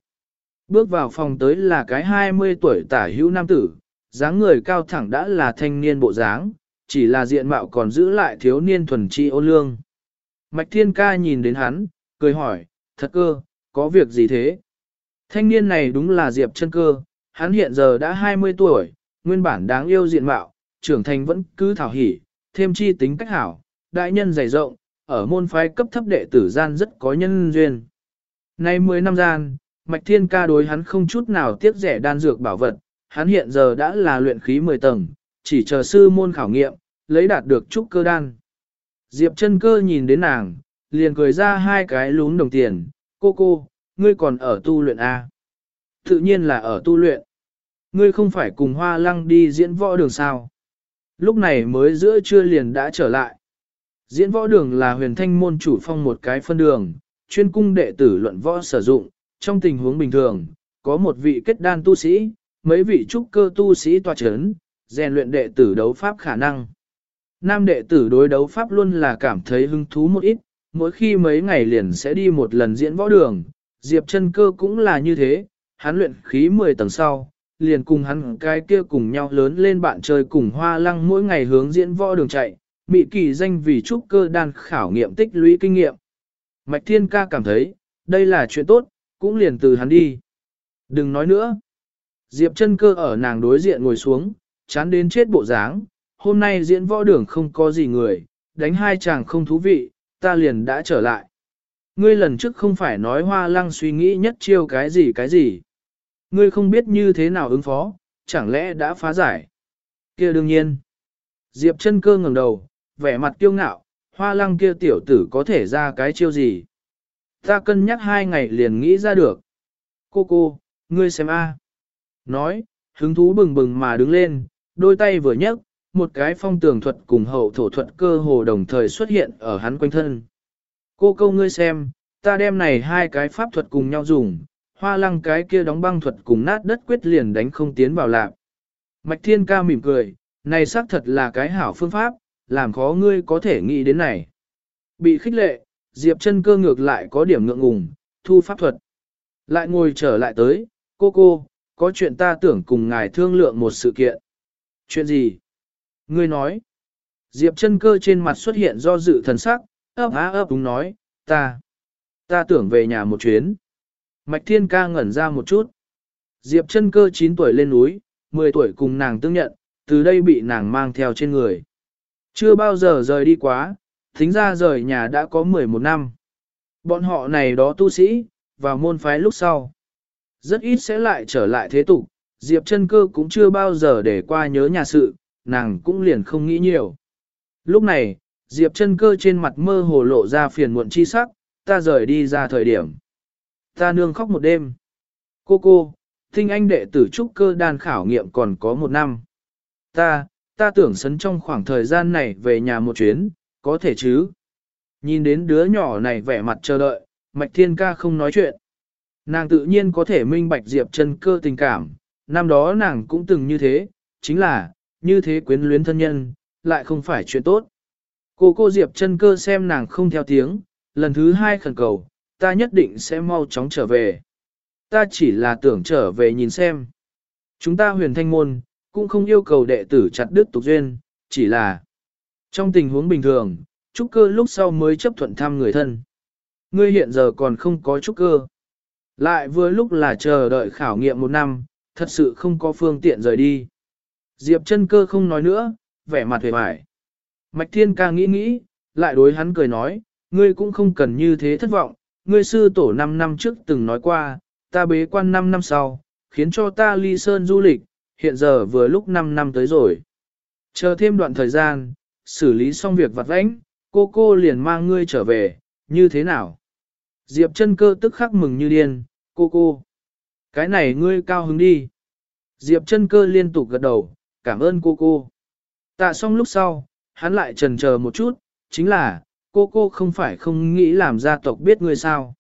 [SPEAKER 1] Bước vào phòng tới là cái 20 tuổi tả hữu nam tử, dáng người cao thẳng đã là thanh niên bộ dáng, chỉ là diện mạo còn giữ lại thiếu niên thuần chi ô lương. Mạch thiên ca nhìn đến hắn, cười hỏi, thật cơ, có việc gì thế? Thanh niên này đúng là Diệp chân cơ, hắn hiện giờ đã 20 tuổi, nguyên bản đáng yêu diện mạo, trưởng thành vẫn cứ thảo hỉ, thêm chi tính cách hảo, đại nhân dày rộng, ở môn phái cấp thấp đệ tử gian rất có nhân duyên. Nay 10 năm gian, Mạch Thiên ca đối hắn không chút nào tiếc rẻ đan dược bảo vật, hắn hiện giờ đã là luyện khí 10 tầng, chỉ chờ sư môn khảo nghiệm, lấy đạt được trúc cơ đan. Diệp chân cơ nhìn đến nàng, liền cười ra hai cái lún đồng tiền, cô cô, ngươi còn ở tu luyện à? Tự nhiên là ở tu luyện. Ngươi không phải cùng hoa lăng đi diễn võ đường sao. Lúc này mới giữa trưa liền đã trở lại. Diễn võ đường là huyền thanh môn chủ phong một cái phân đường, chuyên cung đệ tử luận võ sử dụng, trong tình huống bình thường, có một vị kết đan tu sĩ, mấy vị trúc cơ tu sĩ tòa chấn, rèn luyện đệ tử đấu pháp khả năng. Nam đệ tử đối đấu pháp luôn là cảm thấy hứng thú một ít, mỗi khi mấy ngày liền sẽ đi một lần diễn võ đường, Diệp chân cơ cũng là như thế, hắn luyện khí 10 tầng sau, liền cùng hắn cái kia cùng nhau lớn lên bạn chơi cùng hoa lăng mỗi ngày hướng diễn võ đường chạy, mị kỳ danh vì trúc cơ đan khảo nghiệm tích lũy kinh nghiệm. Mạch Thiên ca cảm thấy, đây là chuyện tốt, cũng liền từ hắn đi. Đừng nói nữa. Diệp chân cơ ở nàng đối diện ngồi xuống, chán đến chết bộ dáng, hôm nay diễn võ đường không có gì người, đánh hai chàng không thú vị, ta liền đã trở lại. Ngươi lần trước không phải nói hoa lăng suy nghĩ nhất chiêu cái gì cái gì. Ngươi không biết như thế nào ứng phó, chẳng lẽ đã phá giải. kia đương nhiên. Diệp chân cơ ngẩng đầu, vẻ mặt kiêu ngạo, hoa lăng kia tiểu tử có thể ra cái chiêu gì. Ta cân nhắc hai ngày liền nghĩ ra được. Cô cô, ngươi xem a. À. Nói, hứng thú bừng bừng mà đứng lên, đôi tay vừa nhấc, một cái phong tường thuật cùng hậu thổ thuật cơ hồ đồng thời xuất hiện ở hắn quanh thân. Cô câu ngươi xem, ta đem này hai cái pháp thuật cùng nhau dùng, hoa lăng cái kia đóng băng thuật cùng nát đất quyết liền đánh không tiến vào lạc. Mạch thiên ca mỉm cười, này xác thật là cái hảo phương pháp, làm khó ngươi có thể nghĩ đến này. Bị khích lệ, Diệp chân cơ ngược lại có điểm ngượng ngùng, thu pháp thuật. Lại ngồi trở lại tới, cô cô, có chuyện ta tưởng cùng ngài thương lượng một sự kiện. Chuyện gì? Ngươi nói. Diệp chân cơ trên mặt xuất hiện do dự thần sắc, ấp á ấp đúng nói, ta, ta tưởng về nhà một chuyến. Mạch thiên ca ngẩn ra một chút. Diệp chân cơ 9 tuổi lên núi, 10 tuổi cùng nàng tương nhận, từ đây bị nàng mang theo trên người. Chưa bao giờ rời đi quá, thính ra rời nhà đã có 11 năm. Bọn họ này đó tu sĩ, vào môn phái lúc sau. Rất ít sẽ lại trở lại thế tục, Diệp chân cơ cũng chưa bao giờ để qua nhớ nhà sự, nàng cũng liền không nghĩ nhiều. Lúc này, Diệp chân cơ trên mặt mơ hồ lộ ra phiền muộn chi sắc, ta rời đi ra thời điểm. Ta nương khóc một đêm. Cô cô, tinh anh đệ tử trúc cơ đàn khảo nghiệm còn có một năm. Ta, ta tưởng sấn trong khoảng thời gian này về nhà một chuyến, có thể chứ. Nhìn đến đứa nhỏ này vẻ mặt chờ đợi, Mạch Thiên Ca không nói chuyện. Nàng tự nhiên có thể minh bạch Diệp chân cơ tình cảm, năm đó nàng cũng từng như thế, chính là, như thế quyến luyến thân nhân, lại không phải chuyện tốt. Cô cô Diệp chân cơ xem nàng không theo tiếng, lần thứ hai khẩn cầu, ta nhất định sẽ mau chóng trở về. Ta chỉ là tưởng trở về nhìn xem. Chúng ta huyền thanh môn, cũng không yêu cầu đệ tử chặt đứt tục duyên, chỉ là trong tình huống bình thường, trúc cơ lúc sau mới chấp thuận thăm người thân. Ngươi hiện giờ còn không có trúc cơ. Lại vừa lúc là chờ đợi khảo nghiệm một năm, thật sự không có phương tiện rời đi. Diệp chân cơ không nói nữa, vẻ mặt hề bại. Mạch thiên ca nghĩ nghĩ, lại đối hắn cười nói, ngươi cũng không cần như thế thất vọng, ngươi sư tổ 5 năm trước từng nói qua, ta bế quan 5 năm sau, khiến cho ta ly sơn du lịch, hiện giờ vừa lúc 5 năm tới rồi. Chờ thêm đoạn thời gian, xử lý xong việc vặt vãnh, cô cô liền mang ngươi trở về, như thế nào? Diệp chân cơ tức khắc mừng như điên, cô cô. Cái này ngươi cao hứng đi. Diệp chân cơ liên tục gật đầu, cảm ơn cô cô. Tạ xong lúc sau, hắn lại trần chờ một chút, chính là, cô cô không phải không nghĩ làm gia tộc biết ngươi sao.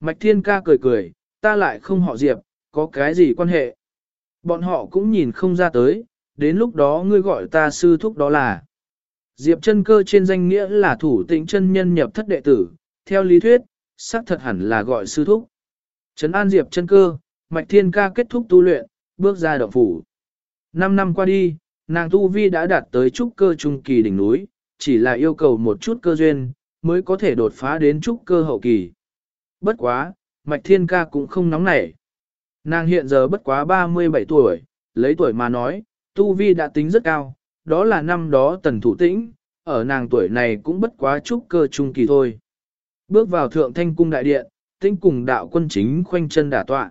[SPEAKER 1] Mạch Thiên ca cười cười, ta lại không họ Diệp, có cái gì quan hệ. Bọn họ cũng nhìn không ra tới, đến lúc đó ngươi gọi ta sư thúc đó là. Diệp chân cơ trên danh nghĩa là thủ tĩnh chân nhân nhập thất đệ tử, theo lý thuyết, xác thật hẳn là gọi sư thúc. Trấn an Diệp chân cơ, Mạch Thiên ca kết thúc tu luyện, bước ra động phủ. Năm năm qua đi, nàng tu vi đã đạt tới trúc cơ trung kỳ đỉnh núi, chỉ là yêu cầu một chút cơ duyên, mới có thể đột phá đến trúc cơ hậu kỳ. Bất quá, Mạch Thiên Ca cũng không nóng nảy. Nàng hiện giờ bất quá 37 tuổi, lấy tuổi mà nói, tu vi đã tính rất cao, đó là năm đó tần thủ tĩnh, ở nàng tuổi này cũng bất quá trúc cơ trung kỳ thôi. Bước vào thượng thanh cung đại điện, tinh cùng đạo quân chính khoanh chân đả tọa.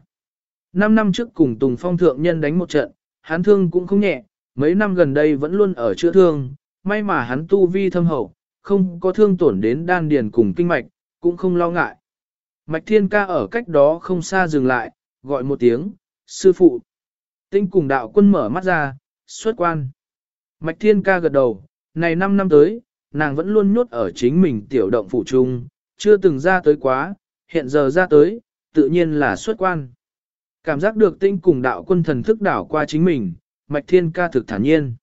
[SPEAKER 1] Năm năm trước cùng Tùng Phong thượng nhân đánh một trận, hán thương cũng không nhẹ, mấy năm gần đây vẫn luôn ở chữa thương, may mà hắn tu vi thâm hậu, không có thương tổn đến đan điền cùng kinh mạch, cũng không lo ngại. Mạch thiên ca ở cách đó không xa dừng lại, gọi một tiếng, sư phụ. Tinh cùng đạo quân mở mắt ra, xuất quan. Mạch thiên ca gật đầu, này 5 năm tới, nàng vẫn luôn nhốt ở chính mình tiểu động phủ trung, chưa từng ra tới quá, hiện giờ ra tới, tự nhiên là xuất quan. Cảm giác được tinh cùng đạo quân thần thức đảo qua chính mình, mạch thiên ca thực thản nhiên.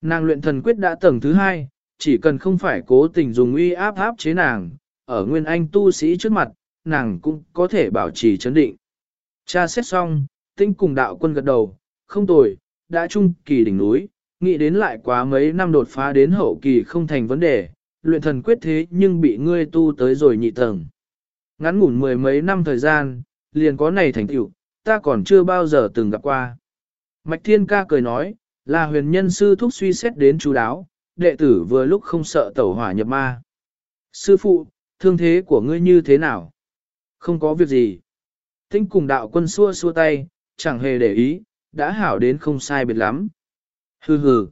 [SPEAKER 1] Nàng luyện thần quyết đã tầng thứ hai, chỉ cần không phải cố tình dùng uy áp áp chế nàng, ở nguyên anh tu sĩ trước mặt, nàng cũng có thể bảo trì chấn định. Cha xét xong, tinh cùng đạo quân gật đầu, không tồi, đã trung kỳ đỉnh núi, nghĩ đến lại quá mấy năm đột phá đến hậu kỳ không thành vấn đề, luyện thần quyết thế nhưng bị ngươi tu tới rồi nhị tầng. Ngắn ngủn mười mấy năm thời gian, liền có này thành tựu, ta còn chưa bao giờ từng gặp qua. Mạch Thiên Ca cười nói, là huyền nhân sư thúc suy xét đến chú đáo, đệ tử vừa lúc không sợ tẩu hỏa nhập ma. Sư phụ, thương thế của ngươi như thế nào? Không có việc gì. Tinh cùng đạo quân xua xua tay, chẳng hề để ý, đã hảo đến không sai biệt lắm. Hừ hừ.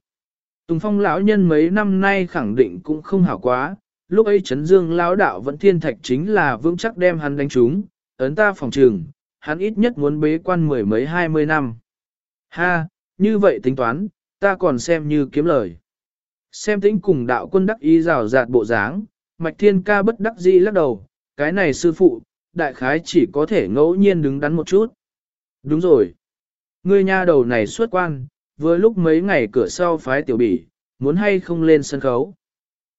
[SPEAKER 1] Tùng phong lão nhân mấy năm nay khẳng định cũng không hảo quá, lúc ấy chấn dương lão đạo vẫn thiên thạch chính là vững chắc đem hắn đánh trúng, ấn ta phòng trường, hắn ít nhất muốn bế quan mười mấy hai mươi năm. Ha, như vậy tính toán, Ta còn xem như kiếm lời. Xem tính cùng đạo quân đắc ý rào rạt bộ dáng, mạch thiên ca bất đắc dĩ lắc đầu, cái này sư phụ, đại khái chỉ có thể ngẫu nhiên đứng đắn một chút. Đúng rồi. Ngươi nha đầu này xuất quan, vừa lúc mấy ngày cửa sau phái tiểu bỉ, muốn hay không lên sân khấu.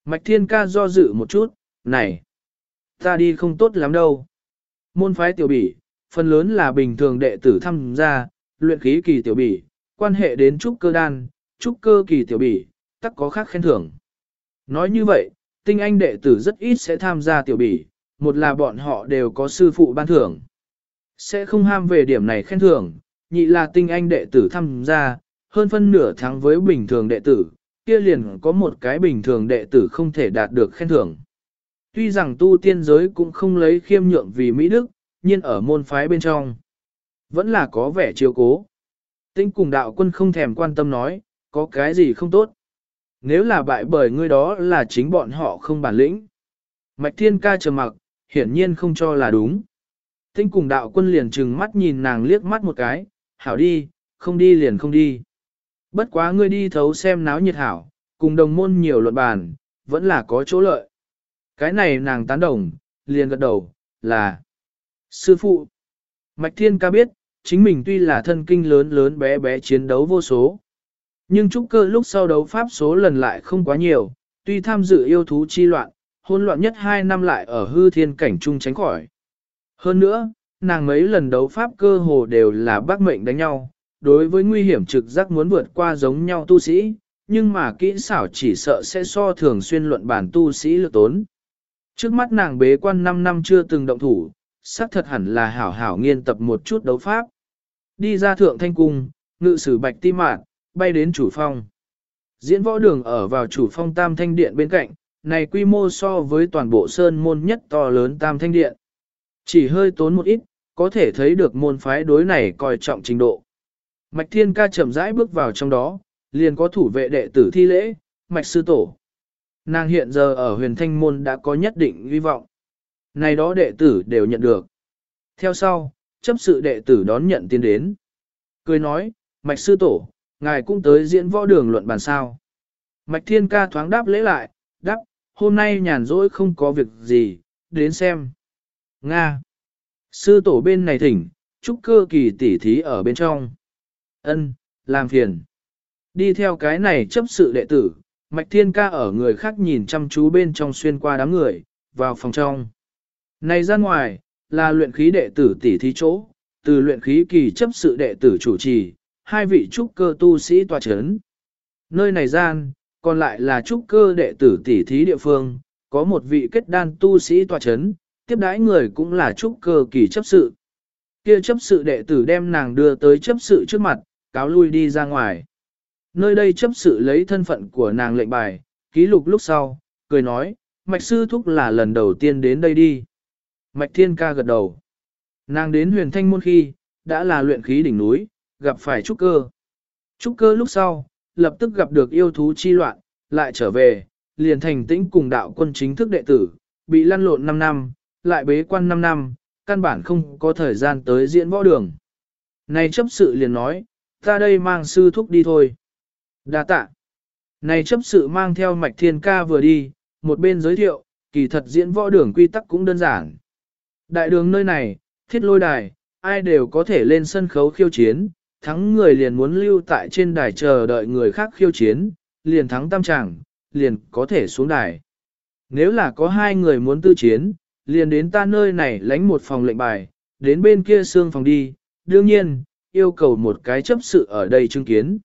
[SPEAKER 1] Mạch thiên ca do dự một chút, này, ta đi không tốt lắm đâu. Môn phái tiểu bỉ, phần lớn là bình thường đệ tử tham gia, luyện khí kỳ tiểu bỉ, quan hệ đến trúc cơ đan, trúc cơ kỳ tiểu bỉ, tắc có khác khen thưởng. Nói như vậy, tinh anh đệ tử rất ít sẽ tham gia tiểu bỉ, một là bọn họ đều có sư phụ ban thưởng. Sẽ không ham về điểm này khen thưởng, nhị là tinh anh đệ tử tham gia, hơn phân nửa tháng với bình thường đệ tử, kia liền có một cái bình thường đệ tử không thể đạt được khen thưởng. Tuy rằng tu tiên giới cũng không lấy khiêm nhượng vì Mỹ Đức, nhưng ở môn phái bên trong, vẫn là có vẻ chiếu cố. Tinh cùng đạo quân không thèm quan tâm nói, có cái gì không tốt. Nếu là bại bởi ngươi đó là chính bọn họ không bản lĩnh. Mạch thiên ca trầm mặc, hiển nhiên không cho là đúng. Tinh cùng đạo quân liền trừng mắt nhìn nàng liếc mắt một cái, hảo đi, không đi liền không đi. Bất quá ngươi đi thấu xem náo nhiệt hảo, cùng đồng môn nhiều luận bàn, vẫn là có chỗ lợi. Cái này nàng tán đồng, liền gật đầu, là Sư phụ. Mạch Thiên ca biết, chính mình tuy là thân kinh lớn lớn bé bé chiến đấu vô số. Nhưng trúc cơ lúc sau đấu pháp số lần lại không quá nhiều, tuy tham dự yêu thú chi loạn, hôn loạn nhất hai năm lại ở hư thiên cảnh trung tránh khỏi. Hơn nữa, nàng mấy lần đấu pháp cơ hồ đều là bác mệnh đánh nhau, đối với nguy hiểm trực giác muốn vượt qua giống nhau tu sĩ, nhưng mà kỹ xảo chỉ sợ sẽ so thường xuyên luận bản tu sĩ lực tốn. Trước mắt nàng bế quan 5 năm chưa từng động thủ, xác thật hẳn là hảo hảo nghiên tập một chút đấu pháp. Đi ra thượng thanh cung, ngự sử bạch ti mạn, bay đến chủ phong. Diễn võ đường ở vào chủ phong tam thanh điện bên cạnh, này quy mô so với toàn bộ sơn môn nhất to lớn tam thanh điện. Chỉ hơi tốn một ít, có thể thấy được môn phái đối này coi trọng trình độ. Mạch thiên ca chậm rãi bước vào trong đó, liền có thủ vệ đệ tử thi lễ, mạch sư tổ. Nàng hiện giờ ở huyền thanh môn đã có nhất định hy vọng. Này đó đệ tử đều nhận được. Theo sau, chấp sự đệ tử đón nhận tiến đến. Cười nói, mạch sư tổ, ngài cũng tới diễn võ đường luận bàn sao. Mạch thiên ca thoáng đáp lễ lại, đáp, hôm nay nhàn rỗi không có việc gì, đến xem. Nga. Sư tổ bên này thỉnh, chúc cơ kỳ tỉ thí ở bên trong. Ân, làm phiền. Đi theo cái này chấp sự đệ tử, Mạch Thiên Ca ở người khác nhìn chăm chú bên trong xuyên qua đám người, vào phòng trong. Này ra ngoài, là luyện khí đệ tử tỷ thí chỗ, từ luyện khí kỳ chấp sự đệ tử chủ trì, hai vị trúc cơ tu sĩ tòa chấn. Nơi này gian, còn lại là trúc cơ đệ tử tỷ thí địa phương, có một vị kết đan tu sĩ tòa chấn, tiếp đãi người cũng là trúc cơ kỳ chấp sự. Kia chấp sự đệ tử đem nàng đưa tới chấp sự trước mặt, cáo lui đi ra ngoài. Nơi đây chấp sự lấy thân phận của nàng lệnh bài, ký lục lúc sau, cười nói, mạch sư thúc là lần đầu tiên đến đây đi. Mạch thiên ca gật đầu. Nàng đến huyền thanh môn khi, đã là luyện khí đỉnh núi, gặp phải trúc cơ. Trúc cơ lúc sau, lập tức gặp được yêu thú chi loạn, lại trở về, liền thành tĩnh cùng đạo quân chính thức đệ tử, bị lăn lộn 5 năm, lại bế quan 5 năm, căn bản không có thời gian tới diễn võ đường. Này chấp sự liền nói, ta đây mang sư thúc đi thôi. Đa tạ. Này chấp sự mang theo mạch thiên ca vừa đi, một bên giới thiệu, kỳ thật diễn võ đường quy tắc cũng đơn giản. Đại đường nơi này, thiết lôi đài, ai đều có thể lên sân khấu khiêu chiến, thắng người liền muốn lưu tại trên đài chờ đợi người khác khiêu chiến, liền thắng tam tràng, liền có thể xuống đài. Nếu là có hai người muốn tư chiến, liền đến ta nơi này lánh một phòng lệnh bài, đến bên kia xương phòng đi, đương nhiên, yêu cầu một cái chấp sự ở đây chứng kiến.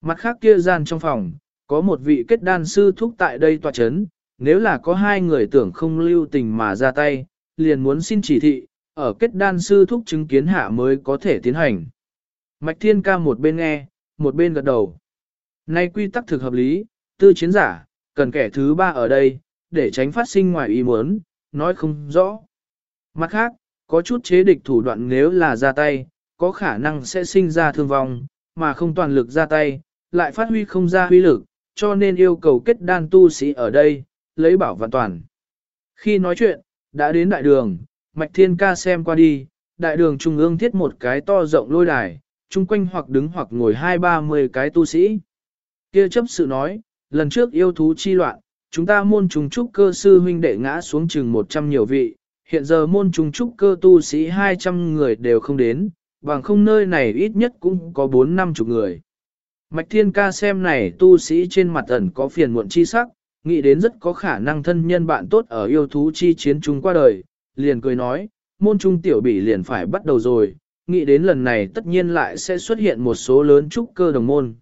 [SPEAKER 1] Mặt khác kia gian trong phòng, có một vị kết đan sư thúc tại đây tòa chấn, nếu là có hai người tưởng không lưu tình mà ra tay, liền muốn xin chỉ thị, ở kết đan sư thúc chứng kiến hạ mới có thể tiến hành. Mạch Thiên ca một bên nghe, một bên gật đầu. Nay quy tắc thực hợp lý, tư chiến giả, cần kẻ thứ ba ở đây, để tránh phát sinh ngoài ý muốn, nói không rõ. Mặt khác, có chút chế địch thủ đoạn nếu là ra tay, có khả năng sẽ sinh ra thương vong, mà không toàn lực ra tay, lại phát huy không ra huy lực, cho nên yêu cầu kết đan tu sĩ ở đây, lấy bảo vạn toàn. Khi nói chuyện, đã đến đại đường, Mạch Thiên Ca xem qua đi, đại đường trung ương thiết một cái to rộng lôi đài, chung quanh hoặc đứng hoặc ngồi hai ba mươi cái tu sĩ. Kia chấp sự nói, lần trước yêu thú chi loạn, chúng ta môn trùng trúc cơ sư huynh đệ ngã xuống chừng 100 nhiều vị, hiện giờ môn trùng trúc cơ tu sĩ 200 người đều không đến, bằng không nơi này ít nhất cũng có bốn năm chục người. Mạch Thiên Ca xem này tu sĩ trên mặt ẩn có phiền muộn chi sắc, nghĩ đến rất có khả năng thân nhân bạn tốt ở yêu thú chi chiến chúng qua đời, liền cười nói, môn trung tiểu bỉ liền phải bắt đầu rồi, nghĩ đến lần này tất nhiên lại sẽ xuất hiện một số lớn trúc cơ đồng môn.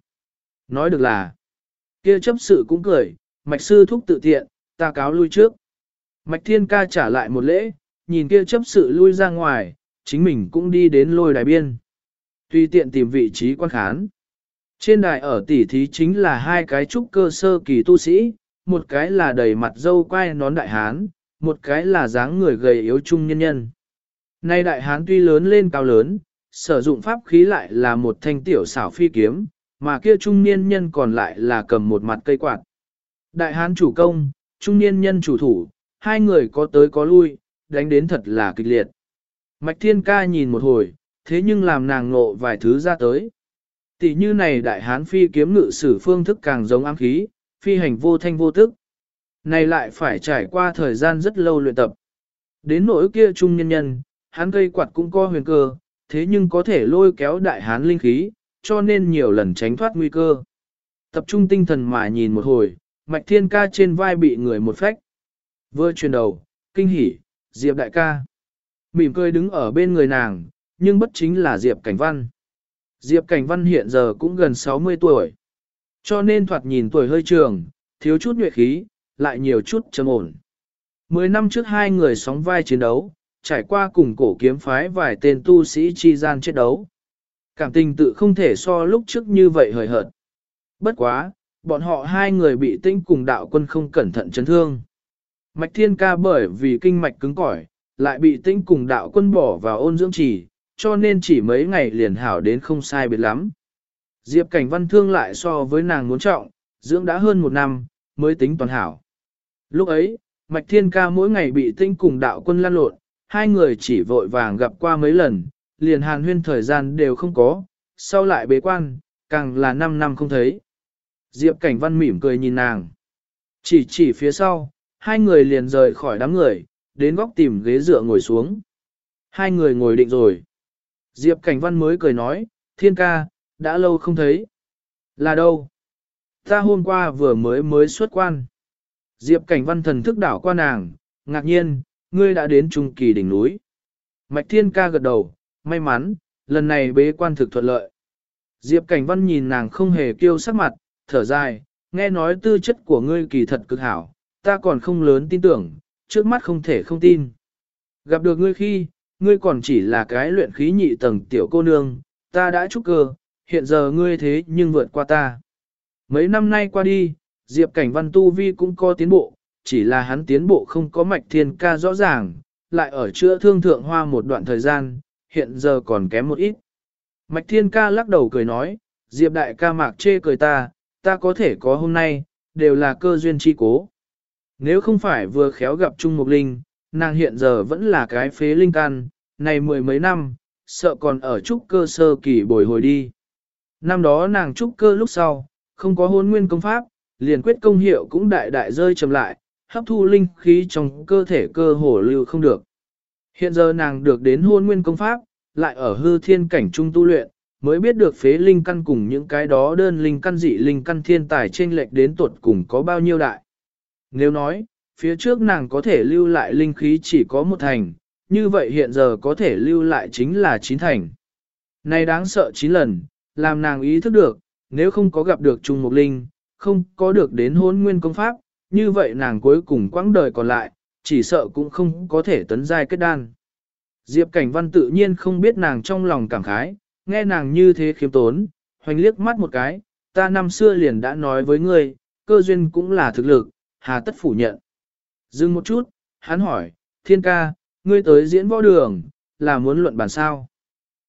[SPEAKER 1] Nói được là, kia chấp sự cũng cười, mạch sư thúc tự tiện, ta cáo lui trước. Mạch thiên ca trả lại một lễ, nhìn kia chấp sự lui ra ngoài, chính mình cũng đi đến lôi đài biên. Tùy tiện tìm vị trí quan khán. Trên đài ở tỷ thí chính là hai cái trúc cơ sơ kỳ tu sĩ, một cái là đầy mặt dâu quai nón đại hán, một cái là dáng người gầy yếu trung nhân nhân. Nay đại hán tuy lớn lên cao lớn, sử dụng pháp khí lại là một thanh tiểu xảo phi kiếm, mà kia trung niên nhân còn lại là cầm một mặt cây quạt. Đại hán chủ công, trung niên nhân chủ thủ, hai người có tới có lui, đánh đến thật là kịch liệt. Mạch thiên ca nhìn một hồi, thế nhưng làm nàng ngộ vài thứ ra tới. Tỷ như này đại hán phi kiếm ngự sử phương thức càng giống ám khí, phi hành vô thanh vô tức. Này lại phải trải qua thời gian rất lâu luyện tập. Đến nỗi kia trung nhân nhân, hắn cây quạt cũng có huyền cơ, thế nhưng có thể lôi kéo đại hán linh khí, cho nên nhiều lần tránh thoát nguy cơ. Tập trung tinh thần mà nhìn một hồi, mạch thiên ca trên vai bị người một phách. Vừa chuyển đầu, kinh hỉ, Diệp đại ca. Mỉm cười đứng ở bên người nàng, nhưng bất chính là Diệp Cảnh Văn. Diệp Cảnh Văn hiện giờ cũng gần 60 tuổi. Cho nên thoạt nhìn tuổi hơi trường, thiếu chút nhuệ khí, lại nhiều chút trầm ổn. Mười năm trước hai người sóng vai chiến đấu, trải qua cùng cổ kiếm phái vài tên tu sĩ chi gian chiến đấu. Cảm tình tự không thể so lúc trước như vậy hời hợt. Bất quá, bọn họ hai người bị tinh cùng đạo quân không cẩn thận chấn thương. Mạch thiên ca bởi vì kinh mạch cứng cỏi, lại bị tinh cùng đạo quân bỏ vào ôn dưỡng trì, cho nên chỉ mấy ngày liền hảo đến không sai biệt lắm. Diệp cảnh văn thương lại so với nàng muốn trọng, dưỡng đã hơn một năm, mới tính toàn hảo. Lúc ấy, Mạch Thiên Ca mỗi ngày bị tinh cùng đạo quân lan lộn, hai người chỉ vội vàng gặp qua mấy lần, liền hàn huyên thời gian đều không có, sau lại bế quan, càng là 5 năm không thấy. Diệp Cảnh Văn mỉm cười nhìn nàng. Chỉ chỉ phía sau, hai người liền rời khỏi đám người, đến góc tìm ghế dựa ngồi xuống. Hai người ngồi định rồi. Diệp Cảnh Văn mới cười nói, Thiên ca, đã lâu không thấy. Là đâu? Ta hôm qua vừa mới mới xuất quan. Diệp cảnh văn thần thức đảo qua nàng, ngạc nhiên, ngươi đã đến trung kỳ đỉnh núi. Mạch thiên ca gật đầu, may mắn, lần này bế quan thực thuận lợi. Diệp cảnh văn nhìn nàng không hề kêu sắc mặt, thở dài, nghe nói tư chất của ngươi kỳ thật cực hảo, ta còn không lớn tin tưởng, trước mắt không thể không tin. Gặp được ngươi khi, ngươi còn chỉ là cái luyện khí nhị tầng tiểu cô nương, ta đã chúc cơ, hiện giờ ngươi thế nhưng vượt qua ta. Mấy năm nay qua đi, Diệp Cảnh Văn Tu Vi cũng có tiến bộ, chỉ là hắn tiến bộ không có mạch thiên ca rõ ràng, lại ở chữa thương thượng hoa một đoạn thời gian, hiện giờ còn kém một ít. Mạch thiên ca lắc đầu cười nói, Diệp đại ca mạc chê cười ta, ta có thể có hôm nay, đều là cơ duyên chi cố. Nếu không phải vừa khéo gặp Trung Mục Linh, nàng hiện giờ vẫn là cái phế linh can, này mười mấy năm, sợ còn ở trúc cơ sơ kỳ bồi hồi đi. Năm đó nàng trúc cơ lúc sau, không có hôn nguyên công pháp, liền quyết công hiệu cũng đại đại rơi chậm lại, hấp thu linh khí trong cơ thể cơ hồ lưu không được. Hiện giờ nàng được đến hôn nguyên công pháp, lại ở hư thiên cảnh trung tu luyện, mới biết được phế linh căn cùng những cái đó đơn linh căn dị linh căn thiên tài trên lệch đến tuột cùng có bao nhiêu đại. Nếu nói, phía trước nàng có thể lưu lại linh khí chỉ có một thành, như vậy hiện giờ có thể lưu lại chính là chín thành. Này đáng sợ chín lần, làm nàng ý thức được, nếu không có gặp được Trung Mục Linh, không có được đến hôn nguyên công pháp, như vậy nàng cuối cùng quãng đời còn lại, chỉ sợ cũng không có thể tấn giai kết đan. Diệp Cảnh Văn tự nhiên không biết nàng trong lòng cảm khái, nghe nàng như thế khiêm tốn, hoành liếc mắt một cái, ta năm xưa liền đã nói với ngươi, cơ duyên cũng là thực lực, hà tất phủ nhận. Dừng một chút, hắn hỏi, thiên ca, ngươi tới diễn võ đường, là muốn luận bàn sao?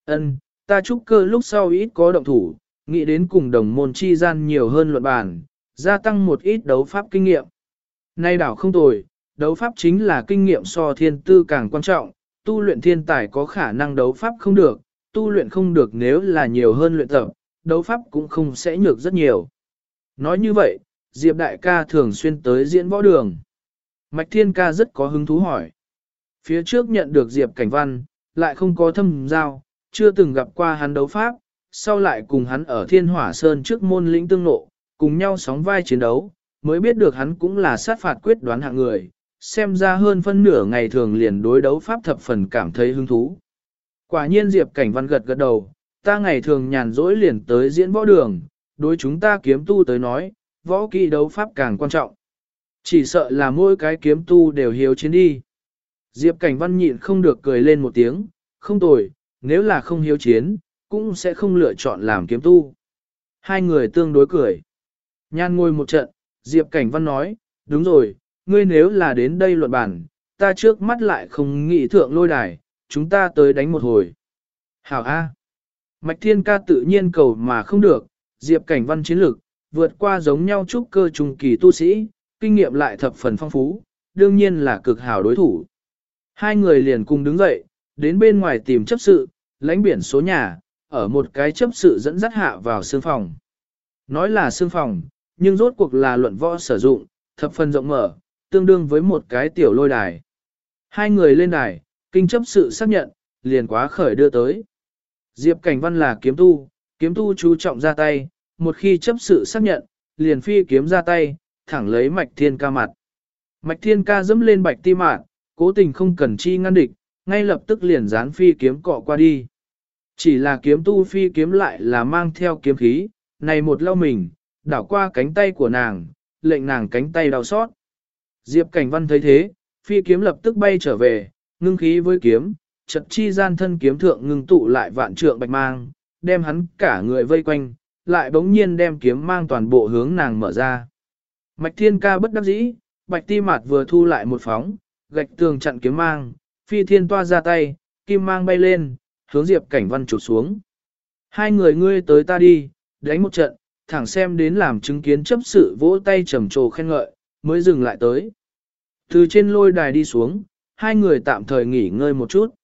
[SPEAKER 1] Ân, ta chúc cơ lúc sau ít có động thủ, nghĩ đến cùng đồng môn chi gian nhiều hơn luận bàn, gia tăng một ít đấu pháp kinh nghiệm. Nay đảo không tồi, đấu pháp chính là kinh nghiệm so thiên tư càng quan trọng, tu luyện thiên tài có khả năng đấu pháp không được, tu luyện không được nếu là nhiều hơn luyện tập, đấu pháp cũng không sẽ nhược rất nhiều. Nói như vậy, Diệp đại ca thường xuyên tới diễn võ đường. Mạch Thiên ca rất có hứng thú hỏi. Phía trước nhận được Diệp Cảnh Văn, lại không có thâm giao, chưa từng gặp qua hắn đấu pháp, sau lại cùng hắn ở Thiên Hỏa Sơn trước môn lĩnh tương nộ, cùng nhau sóng vai chiến đấu, mới biết được hắn cũng là sát phạt quyết đoán hạng người, xem ra hơn phân nửa ngày thường liền đối đấu pháp thập phần cảm thấy hứng thú. Quả nhiên Diệp Cảnh Văn gật gật đầu, ta ngày thường nhàn rỗi liền tới diễn võ đường, đối chúng ta kiếm tu tới nói, võ kỹ đấu pháp càng quan trọng. Chỉ sợ là mỗi cái kiếm tu đều hiếu chiến đi. Diệp Cảnh Văn nhịn không được cười lên một tiếng, không tồi, nếu là không hiếu chiến, cũng sẽ không lựa chọn làm kiếm tu. Hai người tương đối cười. Nhan ngồi một trận, Diệp Cảnh Văn nói, đúng rồi, ngươi nếu là đến đây luận bản, ta trước mắt lại không nghĩ thượng lôi đài, chúng ta tới đánh một hồi. Hảo A. Mạch Thiên ca tự nhiên cầu mà không được, Diệp Cảnh Văn chiến lược, vượt qua giống nhau trúc cơ trùng kỳ tu sĩ, kinh nghiệm lại thập phần phong phú, đương nhiên là cực hảo đối thủ. Hai người liền cùng đứng dậy, đến bên ngoài tìm chấp sự, lãnh biển số nhà, ở một cái chấp sự dẫn dắt hạ vào xương phòng. Nói là xương phòng, nhưng rốt cuộc là luận võ sử dụng, thập phần rộng mở, tương đương với một cái tiểu lôi đài. Hai người lên đài, kinh chấp sự xác nhận, liền quá khởi đưa tới. Diệp Cảnh Văn là kiếm tu, kiếm tu chú trọng ra tay, một khi chấp sự xác nhận, liền phi kiếm ra tay, thẳng lấy mạch thiên ca mặt. Mạch thiên ca dẫm lên bạch ti mạn, cố tình không cần chi ngăn địch, ngay lập tức liền dán phi kiếm cọ qua đi. Chỉ là kiếm tu phi kiếm lại là mang theo kiếm khí, này một lau mình, đảo qua cánh tay của nàng, lệnh nàng cánh tay đau xót. Diệp Cảnh Văn thấy thế, phi kiếm lập tức bay trở về, ngưng khí với kiếm, chật chi gian thân kiếm thượng ngưng tụ lại vạn trượng bạch mang, đem hắn cả người vây quanh, lại bỗng nhiên đem kiếm mang toàn bộ hướng nàng mở ra. Mạch thiên ca bất đắc dĩ, bạch ti mạt vừa thu lại một phóng, gạch tường chặn kiếm mang, phi thiên toa ra tay, kim mang bay lên, hướng diệp cảnh văn chụp xuống. Hai người ngươi tới ta đi, đánh một trận, thẳng xem đến làm chứng kiến chấp sự vỗ tay trầm trồ khen ngợi, mới dừng lại tới. Từ trên lôi đài đi xuống, hai người tạm thời nghỉ ngơi một chút.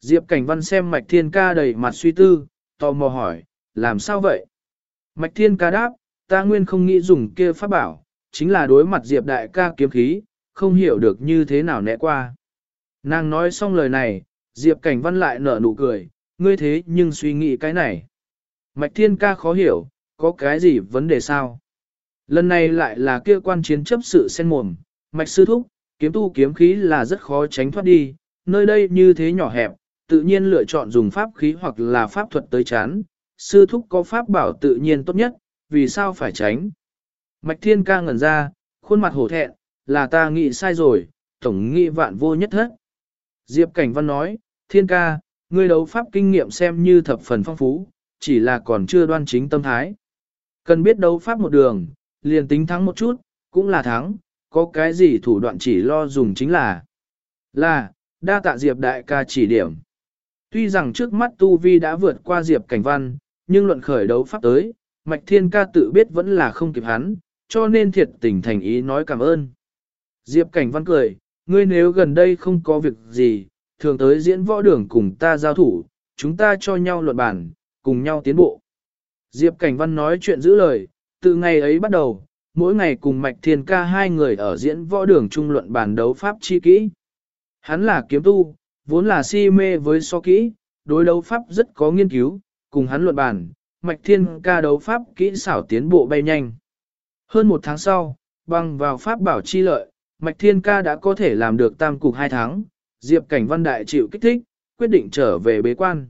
[SPEAKER 1] Diệp Cảnh Văn xem Mạch Thiên Ca đầy mặt suy tư, tò mò hỏi, làm sao vậy? Mạch Thiên Ca đáp, ta nguyên không nghĩ dùng kia pháp bảo, chính là đối mặt Diệp Đại ca kiếm khí, không hiểu được như thế nào né qua. Nàng nói xong lời này, Diệp Cảnh Văn lại nở nụ cười, ngươi thế nhưng suy nghĩ cái này. Mạch Thiên Ca khó hiểu, có cái gì vấn đề sao? Lần này lại là kia quan chiến chấp sự sen mồm, Mạch Sư Thúc, kiếm tu kiếm khí là rất khó tránh thoát đi, nơi đây như thế nhỏ hẹp, tự nhiên lựa chọn dùng pháp khí hoặc là pháp thuật tới chán. Sư Thúc có pháp bảo tự nhiên tốt nhất, vì sao phải tránh? Mạch Thiên ca ngẩn ra, khuôn mặt hổ thẹn, là ta nghĩ sai rồi, tổng nghĩ vạn vô nhất hết. Diệp Cảnh Văn nói, Thiên ca, ngươi đấu pháp kinh nghiệm xem như thập phần phong phú, chỉ là còn chưa đoan chính tâm thái. Cần biết đấu pháp một đường, liền tính thắng một chút, cũng là thắng, có cái gì thủ đoạn chỉ lo dùng chính là. Là, đa tạ Diệp đại ca chỉ điểm. Tuy rằng trước mắt Tu Vi đã vượt qua Diệp Cảnh Văn, nhưng luận khởi đấu pháp tới, Mạch Thiên ca tự biết vẫn là không kịp hắn, cho nên thiệt tình thành ý nói cảm ơn. Diệp Cảnh Văn cười, ngươi nếu gần đây không có việc gì, thường tới diễn võ đường cùng ta giao thủ, chúng ta cho nhau luận bản, cùng nhau tiến bộ. Diệp Cảnh Văn nói chuyện giữ lời, từ ngày ấy bắt đầu, mỗi ngày cùng Mạch Thiên ca hai người ở diễn võ đường trung luận bản đấu pháp chi kỹ. Hắn là kiếm tu, vốn là si mê với so kỹ, đối đấu pháp rất có nghiên cứu, cùng hắn luận bản, Mạch Thiên ca đấu pháp kỹ xảo tiến bộ bay nhanh. Hơn một tháng sau, bằng vào pháp bảo chi lợi, Mạch Thiên ca đã có thể làm được tam cục hai tháng, Diệp Cảnh Văn Đại chịu kích thích, quyết định trở về bế quan.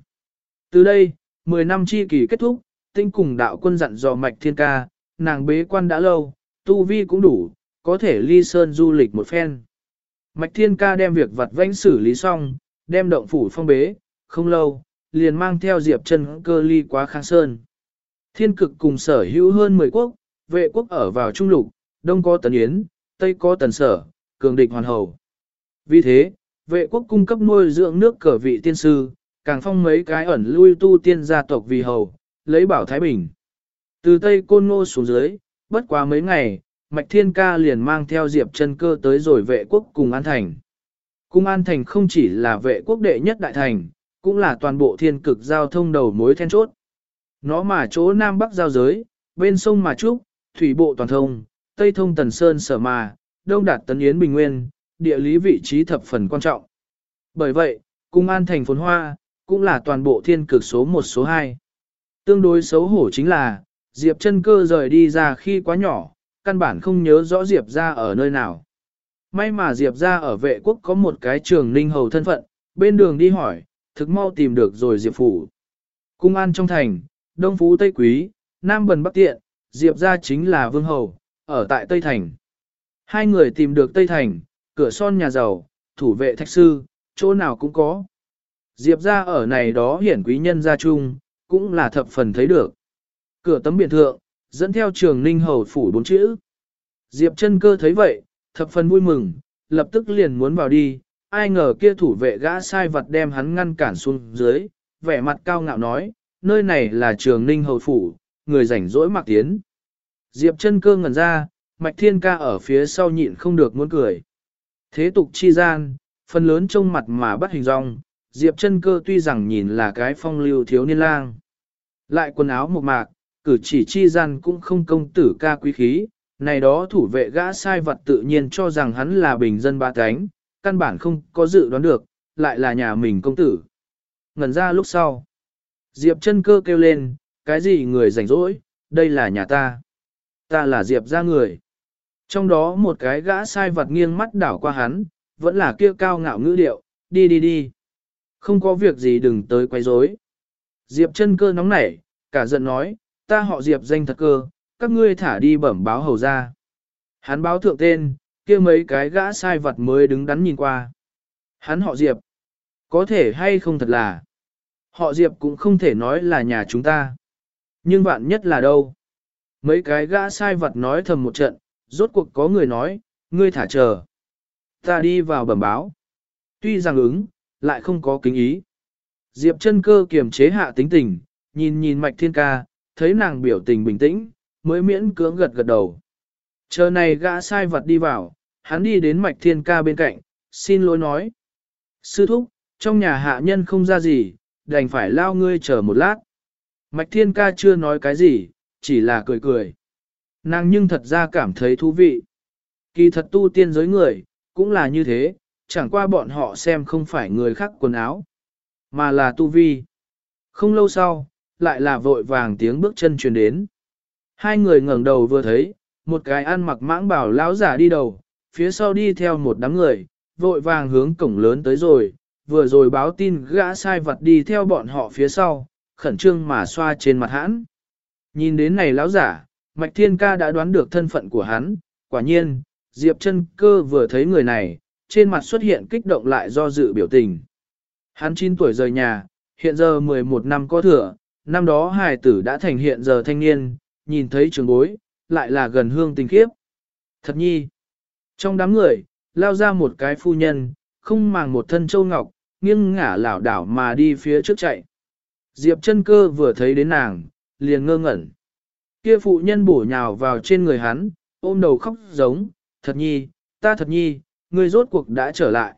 [SPEAKER 1] Từ đây, 10 năm chi kỳ kết thúc, tinh cùng đạo quân dặn dò Mạch Thiên ca, nàng bế quan đã lâu, tu vi cũng đủ, có thể ly sơn du lịch một phen. Mạch Thiên ca đem việc vặt vãnh xử lý xong, đem động phủ phong bế, không lâu, liền mang theo Diệp chân cơ ly quá kháng sơn. Thiên cực cùng sở hữu hơn 10 quốc, vệ quốc ở vào trung lục, đông có tần yến, tây có tần sở, cường địch hoàn hầu. Vì thế, vệ quốc cung cấp nuôi dưỡng nước cờ vị tiên sư, càng phong mấy cái ẩn lui tu tiên gia tộc vì hầu, lấy bảo Thái Bình. Từ Tây Côn Ngô xuống dưới, bất quá mấy ngày, Mạch Thiên Ca liền mang theo Diệp chân cơ tới rồi vệ quốc cùng An Thành. Cung An Thành không chỉ là vệ quốc đệ nhất đại thành, cũng là toàn bộ thiên cực giao thông đầu mối then chốt. Nó mà chỗ Nam Bắc giao giới, bên sông mà Trúc, thủy bộ toàn thông, tây thông tần sơn sở mà, đông đạt tấn yến bình nguyên, địa lý vị trí thập phần quan trọng. Bởi vậy, cung an thành phồn hoa, cũng là toàn bộ thiên cực số 1 số 2. Tương đối xấu hổ chính là, Diệp chân cơ rời đi ra khi quá nhỏ, căn bản không nhớ rõ Diệp ra ở nơi nào. May mà Diệp ra ở vệ quốc có một cái trường ninh hầu thân phận, bên đường đi hỏi, thực mau tìm được rồi Diệp phủ. Cung an trong thành, Đông Phú Tây Quý, Nam Bần Bắc Tiện, Diệp ra chính là Vương Hầu, ở tại Tây Thành. Hai người tìm được Tây Thành, cửa son nhà giàu, thủ vệ thạch sư, chỗ nào cũng có. Diệp ra ở này đó hiển quý nhân gia chung, cũng là thập phần thấy được. Cửa tấm biển thượng, dẫn theo trường ninh hầu phủ bốn chữ. Diệp chân cơ thấy vậy, thập phần vui mừng, lập tức liền muốn vào đi, ai ngờ kia thủ vệ gã sai vật đem hắn ngăn cản xuống dưới, vẻ mặt cao ngạo nói, nơi này là trường ninh hầu phủ, người rảnh rỗi mặc tiến. Diệp chân cơ ngẩn ra, mạch thiên ca ở phía sau nhịn không được muốn cười. Thế tục chi gian, phần lớn trông mặt mà bắt hình rong, Diệp chân cơ tuy rằng nhìn là cái phong lưu thiếu niên lang. Lại quần áo một mạc, cử chỉ chi gian cũng không công tử ca quý khí, này đó thủ vệ gã sai vật tự nhiên cho rằng hắn là bình dân ba cánh, căn bản không có dự đoán được, lại là nhà mình công tử. Ngần ra lúc sau, Diệp chân cơ kêu lên, cái gì người rảnh rỗi, đây là nhà ta. Ta là Diệp ra người. Trong đó một cái gã sai vật nghiêng mắt đảo qua hắn, vẫn là kia cao ngạo ngữ điệu, đi đi đi. Không có việc gì đừng tới quấy rối. Diệp chân cơ nóng nảy, cả giận nói, ta họ Diệp danh thật cơ, các ngươi thả đi bẩm báo hầu ra. Hắn báo thượng tên, kia mấy cái gã sai vật mới đứng đắn nhìn qua. Hắn họ Diệp. Có thể hay không thật là. Họ Diệp cũng không thể nói là nhà chúng ta. Nhưng bạn nhất là đâu? Mấy cái gã sai vật nói thầm một trận, rốt cuộc có người nói, ngươi thả chờ. Ta đi vào bẩm báo. Tuy rằng ứng, lại không có kính ý. Diệp chân cơ kiềm chế hạ tính tình, nhìn nhìn mạch thiên ca, thấy nàng biểu tình bình tĩnh, mới miễn cưỡng gật gật đầu. Chờ này gã sai vật đi vào, hắn đi đến mạch thiên ca bên cạnh, xin lỗi nói. Sư thúc, trong nhà hạ nhân không ra gì, đành phải lao ngươi chờ một lát. Mạch thiên ca chưa nói cái gì, chỉ là cười cười. Nàng nhưng thật ra cảm thấy thú vị. Kỳ thật tu tiên giới người, cũng là như thế, chẳng qua bọn họ xem không phải người khác quần áo, mà là tu vi. Không lâu sau, lại là vội vàng tiếng bước chân truyền đến. Hai người ngẩng đầu vừa thấy, một cái ăn mặc mãng bảo lão giả đi đầu, phía sau đi theo một đám người, vội vàng hướng cổng lớn tới rồi, vừa rồi báo tin gã sai vật đi theo bọn họ phía sau, khẩn trương mà xoa trên mặt hãn. Nhìn đến này lão giả, Mạch Thiên Ca đã đoán được thân phận của hắn, quả nhiên, Diệp chân cơ vừa thấy người này, trên mặt xuất hiện kích động lại do dự biểu tình. Hắn 9 tuổi rời nhà, hiện giờ 11 năm có thừa, năm đó hài tử đã thành hiện giờ thanh niên, nhìn thấy trường bối, lại là gần hương tình khiếp. Thật nhi, trong đám người, lao ra một cái phu nhân, không màng một thân châu ngọc, nghiêng ngả lảo đảo mà đi phía trước chạy. Diệp chân cơ vừa thấy đến nàng, liền ngơ ngẩn. Kia phụ nhân bổ nhào vào trên người hắn, ôm đầu khóc giống, thật nhi, ta thật nhi, ngươi rốt cuộc đã trở lại.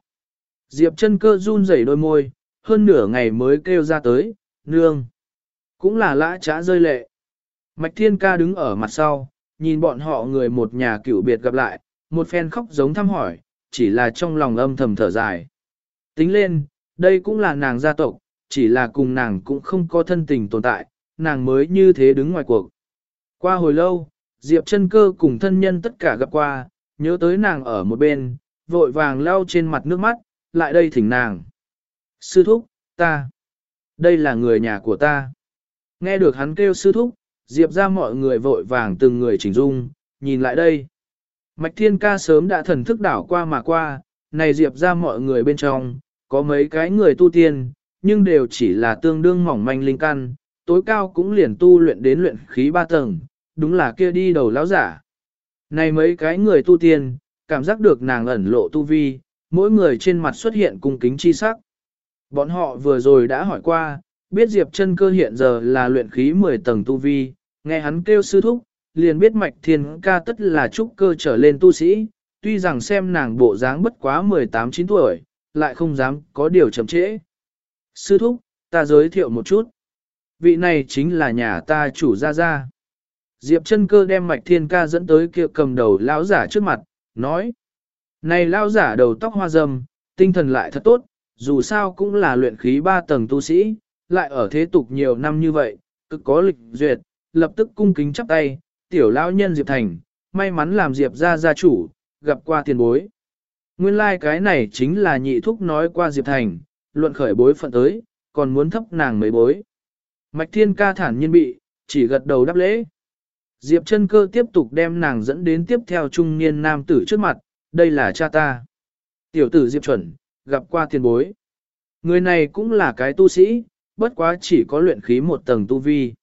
[SPEAKER 1] Diệp chân cơ run rẩy đôi môi, hơn nửa ngày mới kêu ra tới, nương. Cũng là lã trá rơi lệ. Mạch thiên ca đứng ở mặt sau, nhìn bọn họ người một nhà cựu biệt gặp lại, một phen khóc giống thăm hỏi, chỉ là trong lòng âm thầm thở dài. Tính lên, đây cũng là nàng gia tộc, chỉ là cùng nàng cũng không có thân tình tồn tại, nàng mới như thế đứng ngoài cuộc. Qua hồi lâu, Diệp chân cơ cùng thân nhân tất cả gặp qua, nhớ tới nàng ở một bên, vội vàng lau trên mặt nước mắt, lại đây thỉnh nàng. Sư thúc, ta. Đây là người nhà của ta. Nghe được hắn kêu sư thúc, Diệp ra mọi người vội vàng từng người chỉnh dung, nhìn lại đây. Mạch Thiên Ca sớm đã thần thức đảo qua mà qua, này Diệp ra mọi người bên trong, có mấy cái người tu tiên, nhưng đều chỉ là tương đương mỏng manh linh căn, tối cao cũng liền tu luyện đến luyện khí ba tầng, đúng là kia đi đầu lão giả. Này mấy cái người tu tiên, cảm giác được nàng ẩn lộ tu vi, mỗi người trên mặt xuất hiện cung kính chi sắc. Bọn họ vừa rồi đã hỏi qua, biết Diệp chân cơ hiện giờ là luyện khí 10 tầng tu vi, nghe hắn kêu sư thúc, liền biết mạch thiên ca tất là trúc cơ trở lên tu sĩ, tuy rằng xem nàng bộ dáng bất quá 18-9 tuổi, lại không dám có điều chậm trễ. Sư thúc, ta giới thiệu một chút. Vị này chính là nhà ta chủ gia gia. Diệp chân cơ đem mạch thiên ca dẫn tới kia cầm đầu lão giả trước mặt, nói. Này lão giả đầu tóc hoa râm, tinh thần lại thật tốt, dù sao cũng là luyện khí ba tầng tu sĩ, lại ở thế tục nhiều năm như vậy, cực có lịch duyệt, lập tức cung kính chắp tay, tiểu lão nhân Diệp Thành, may mắn làm Diệp gia gia chủ, gặp qua tiền bối. Nguyên lai like cái này chính là nhị thúc nói qua Diệp Thành, luận khởi bối phận tới, còn muốn thấp nàng mấy bối. Mạch Thiên ca thản nhiên bị, chỉ gật đầu đáp lễ. Diệp chân cơ tiếp tục đem nàng dẫn đến tiếp theo trung niên nam tử trước mặt, đây là cha ta. Tiểu tử Diệp chuẩn, gặp qua tiền bối. Người này cũng là cái tu sĩ, bất quá chỉ có luyện khí một tầng tu vi.